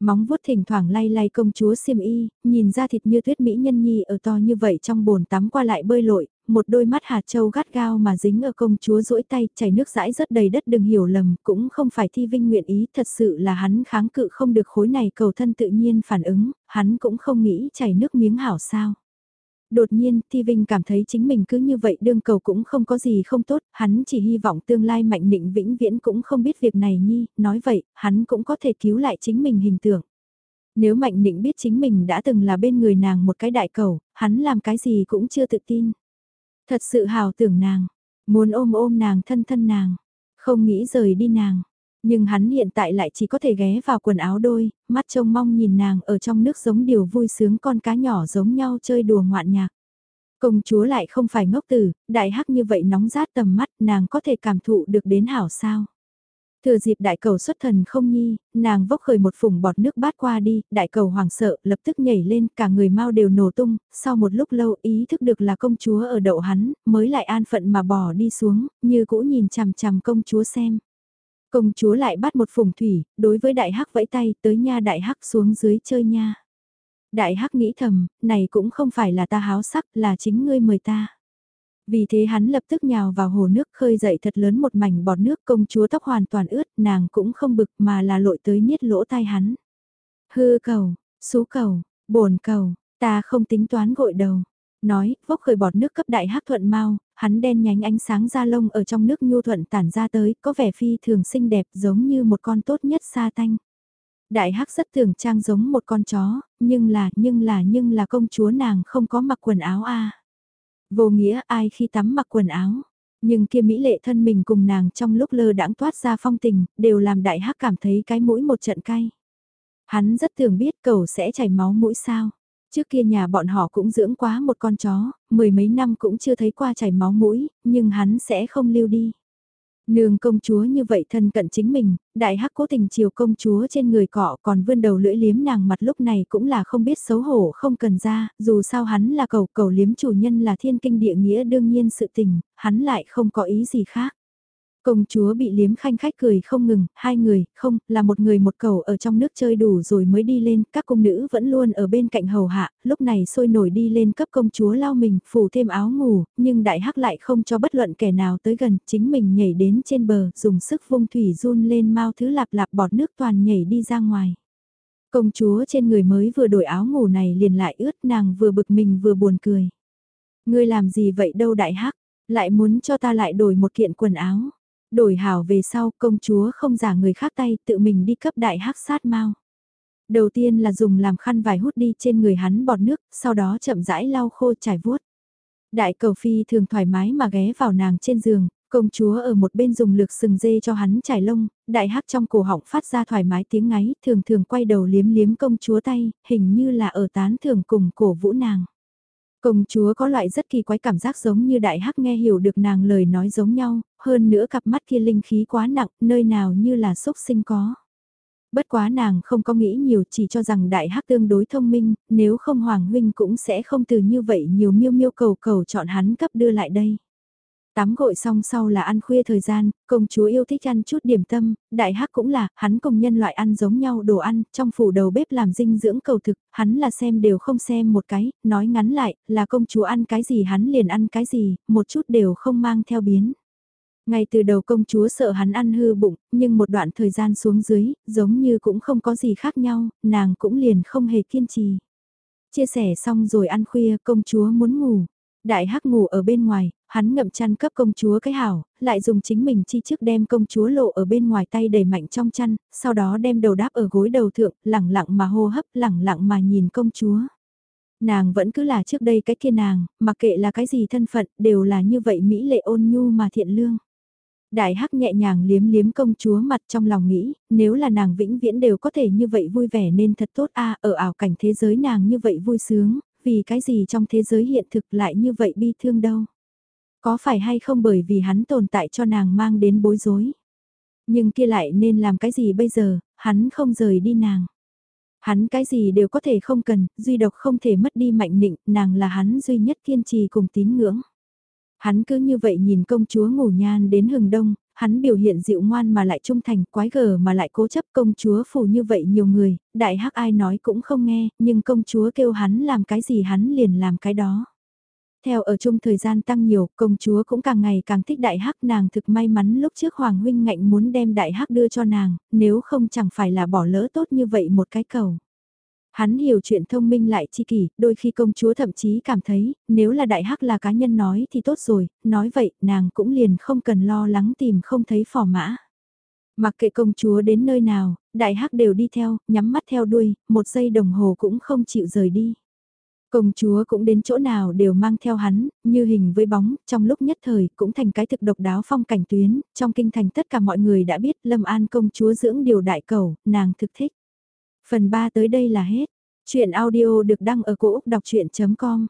Móng vuốt thỉnh thoảng lay lay công chúa xiêm y, nhìn ra thịt như tuyết mỹ nhân nhi ở to như vậy trong bồn tắm qua lại bơi lội, một đôi mắt hạt châu gắt gao mà dính ở công chúa duỗi tay, chảy nước rãi rất đầy đất đừng hiểu lầm, cũng không phải thi vinh nguyện ý, thật sự là hắn kháng cự không được khối này cầu thân tự nhiên phản ứng, hắn cũng không nghĩ chảy nước miếng hảo sao. Đột nhiên, Thi Vinh cảm thấy chính mình cứ như vậy đương cầu cũng không có gì không tốt, hắn chỉ hy vọng tương lai mạnh định vĩnh viễn cũng không biết việc này nhi, nói vậy, hắn cũng có thể cứu lại chính mình hình tượng. Nếu mạnh định biết chính mình đã từng là bên người nàng một cái đại cầu, hắn làm cái gì cũng chưa tự tin. Thật sự hào tưởng nàng, muốn ôm ôm nàng thân thân nàng, không nghĩ rời đi nàng. Nhưng hắn hiện tại lại chỉ có thể ghé vào quần áo đôi, mắt trông mong nhìn nàng ở trong nước giống điều vui sướng con cá nhỏ giống nhau chơi đùa ngoạn nhạc. Công chúa lại không phải ngốc tử, đại hắc như vậy nóng rát tầm mắt nàng có thể cảm thụ được đến hảo sao. Thừa dịp đại cầu xuất thần không nhi, nàng vốc khởi một phùng bọt nước bát qua đi, đại cầu hoàng sợ, lập tức nhảy lên, cả người mau đều nổ tung, sau một lúc lâu ý thức được là công chúa ở đậu hắn, mới lại an phận mà bỏ đi xuống, như cũ nhìn chằm chằm công chúa xem. Công chúa lại bắt một phùng thủy, đối với đại hắc vẫy tay tới nha đại hắc xuống dưới chơi nha. Đại hắc nghĩ thầm, này cũng không phải là ta háo sắc là chính ngươi mời ta. Vì thế hắn lập tức nhào vào hồ nước khơi dậy thật lớn một mảnh bọt nước công chúa tóc hoàn toàn ướt nàng cũng không bực mà là lội tới niết lỗ tai hắn. Hư cầu, xú cầu, bồn cầu, ta không tính toán gội đầu. Nói, vốc khởi bọt nước cấp đại hắc thuận mau, hắn đen nhánh ánh sáng da lông ở trong nước nhu thuận tản ra tới, có vẻ phi thường xinh đẹp giống như một con tốt nhất sa tanh. Đại hắc rất thường trang giống một con chó, nhưng là, nhưng là, nhưng là công chúa nàng không có mặc quần áo a. Vô nghĩa ai khi tắm mặc quần áo, nhưng kia mỹ lệ thân mình cùng nàng trong lúc lơ đãng toát ra phong tình, đều làm đại hắc cảm thấy cái mũi một trận cay. Hắn rất thường biết cầu sẽ chảy máu mũi sao. Trước kia nhà bọn họ cũng dưỡng quá một con chó, mười mấy năm cũng chưa thấy qua chảy máu mũi, nhưng hắn sẽ không lưu đi. Nương công chúa như vậy thân cận chính mình, đại hắc cố tình chiều công chúa trên người cọ còn vươn đầu lưỡi liếm nàng mặt lúc này cũng là không biết xấu hổ không cần ra, dù sao hắn là cầu cầu liếm chủ nhân là thiên kinh địa nghĩa đương nhiên sự tình, hắn lại không có ý gì khác. Công chúa bị liếm khanh khách cười không ngừng, hai người, không, là một người một cầu ở trong nước chơi đủ rồi mới đi lên, các cung nữ vẫn luôn ở bên cạnh hầu hạ, lúc này sôi nổi đi lên cấp công chúa lao mình, phủ thêm áo ngủ, nhưng đại hắc lại không cho bất luận kẻ nào tới gần, chính mình nhảy đến trên bờ, dùng sức vung thủy run lên mau thứ lạp lạp bọt nước toàn nhảy đi ra ngoài. Công chúa trên người mới vừa đổi áo ngủ này liền lại ướt nàng vừa bực mình vừa buồn cười. Ngươi làm gì vậy đâu đại hắc, lại muốn cho ta lại đổi một kiện quần áo. Đổi hảo về sau công chúa không giả người khác tay tự mình đi cấp đại hắc sát mau. Đầu tiên là dùng làm khăn vải hút đi trên người hắn bọt nước, sau đó chậm rãi lau khô trải vuốt. Đại cầu phi thường thoải mái mà ghé vào nàng trên giường, công chúa ở một bên dùng lược sừng dê cho hắn trải lông, đại hắc trong cổ họng phát ra thoải mái tiếng ngáy, thường thường quay đầu liếm liếm công chúa tay, hình như là ở tán thường cùng cổ vũ nàng. Công chúa có loại rất kỳ quái cảm giác giống như đại hắc nghe hiểu được nàng lời nói giống nhau, hơn nữa cặp mắt kia linh khí quá nặng, nơi nào như là xúc sinh có. Bất quá nàng không có nghĩ nhiều chỉ cho rằng đại hắc tương đối thông minh, nếu không Hoàng Huynh cũng sẽ không từ như vậy nhiều miêu miêu cầu cầu chọn hắn cấp đưa lại đây. Tắm gội xong sau là ăn khuya thời gian, công chúa yêu thích ăn chút điểm tâm, đại hắc cũng là, hắn cùng nhân loại ăn giống nhau đồ ăn, trong phủ đầu bếp làm dinh dưỡng cầu thực, hắn là xem đều không xem một cái, nói ngắn lại, là công chúa ăn cái gì hắn liền ăn cái gì, một chút đều không mang theo biến. Ngay từ đầu công chúa sợ hắn ăn hư bụng, nhưng một đoạn thời gian xuống dưới, giống như cũng không có gì khác nhau, nàng cũng liền không hề kiên trì. Chia sẻ xong rồi ăn khuya, công chúa muốn ngủ. Đại hắc ngủ ở bên ngoài, hắn ngậm chăn cấp công chúa cái hảo, lại dùng chính mình chi trước đem công chúa lộ ở bên ngoài tay đầy mạnh trong chăn, sau đó đem đầu đáp ở gối đầu thượng, lẳng lặng mà hô hấp, lẳng lặng mà nhìn công chúa. Nàng vẫn cứ là trước đây cái kia nàng, mặc kệ là cái gì thân phận, đều là như vậy mỹ lệ ôn nhu mà thiện lương. Đại hắc nhẹ nhàng liếm liếm công chúa mặt trong lòng nghĩ, nếu là nàng vĩnh viễn đều có thể như vậy vui vẻ nên thật tốt a ở ảo cảnh thế giới nàng như vậy vui sướng, vì cái gì trong thế giới hiện thực lại như vậy bi thương đâu. Có phải hay không bởi vì hắn tồn tại cho nàng mang đến bối rối. Nhưng kia lại nên làm cái gì bây giờ, hắn không rời đi nàng. Hắn cái gì đều có thể không cần, duy độc không thể mất đi mạnh nịnh, nàng là hắn duy nhất kiên trì cùng tín ngưỡng. Hắn cứ như vậy nhìn công chúa ngủ nhan đến hừng đông, hắn biểu hiện dịu ngoan mà lại trung thành, quái gở mà lại cố chấp công chúa phủ như vậy nhiều người, đại hắc ai nói cũng không nghe, nhưng công chúa kêu hắn làm cái gì hắn liền làm cái đó. Theo ở chung thời gian tăng nhiều, công chúa cũng càng ngày càng thích đại hắc nàng thực may mắn lúc trước Hoàng huynh ngạnh muốn đem đại hắc đưa cho nàng, nếu không chẳng phải là bỏ lỡ tốt như vậy một cái cầu. Hắn hiểu chuyện thông minh lại chi kỷ, đôi khi công chúa thậm chí cảm thấy, nếu là đại hắc là cá nhân nói thì tốt rồi, nói vậy, nàng cũng liền không cần lo lắng tìm không thấy phò mã. Mặc kệ công chúa đến nơi nào, đại hắc đều đi theo, nhắm mắt theo đuôi, một giây đồng hồ cũng không chịu rời đi. Công chúa cũng đến chỗ nào đều mang theo hắn, như hình với bóng, trong lúc nhất thời cũng thành cái thực độc đáo phong cảnh tuyến, trong kinh thành tất cả mọi người đã biết Lâm An công chúa dưỡng điều đại cầu, nàng thực thích. Phần 3 tới đây là hết. Chuyện audio được đăng ở cổ Úc đọc chuyện.com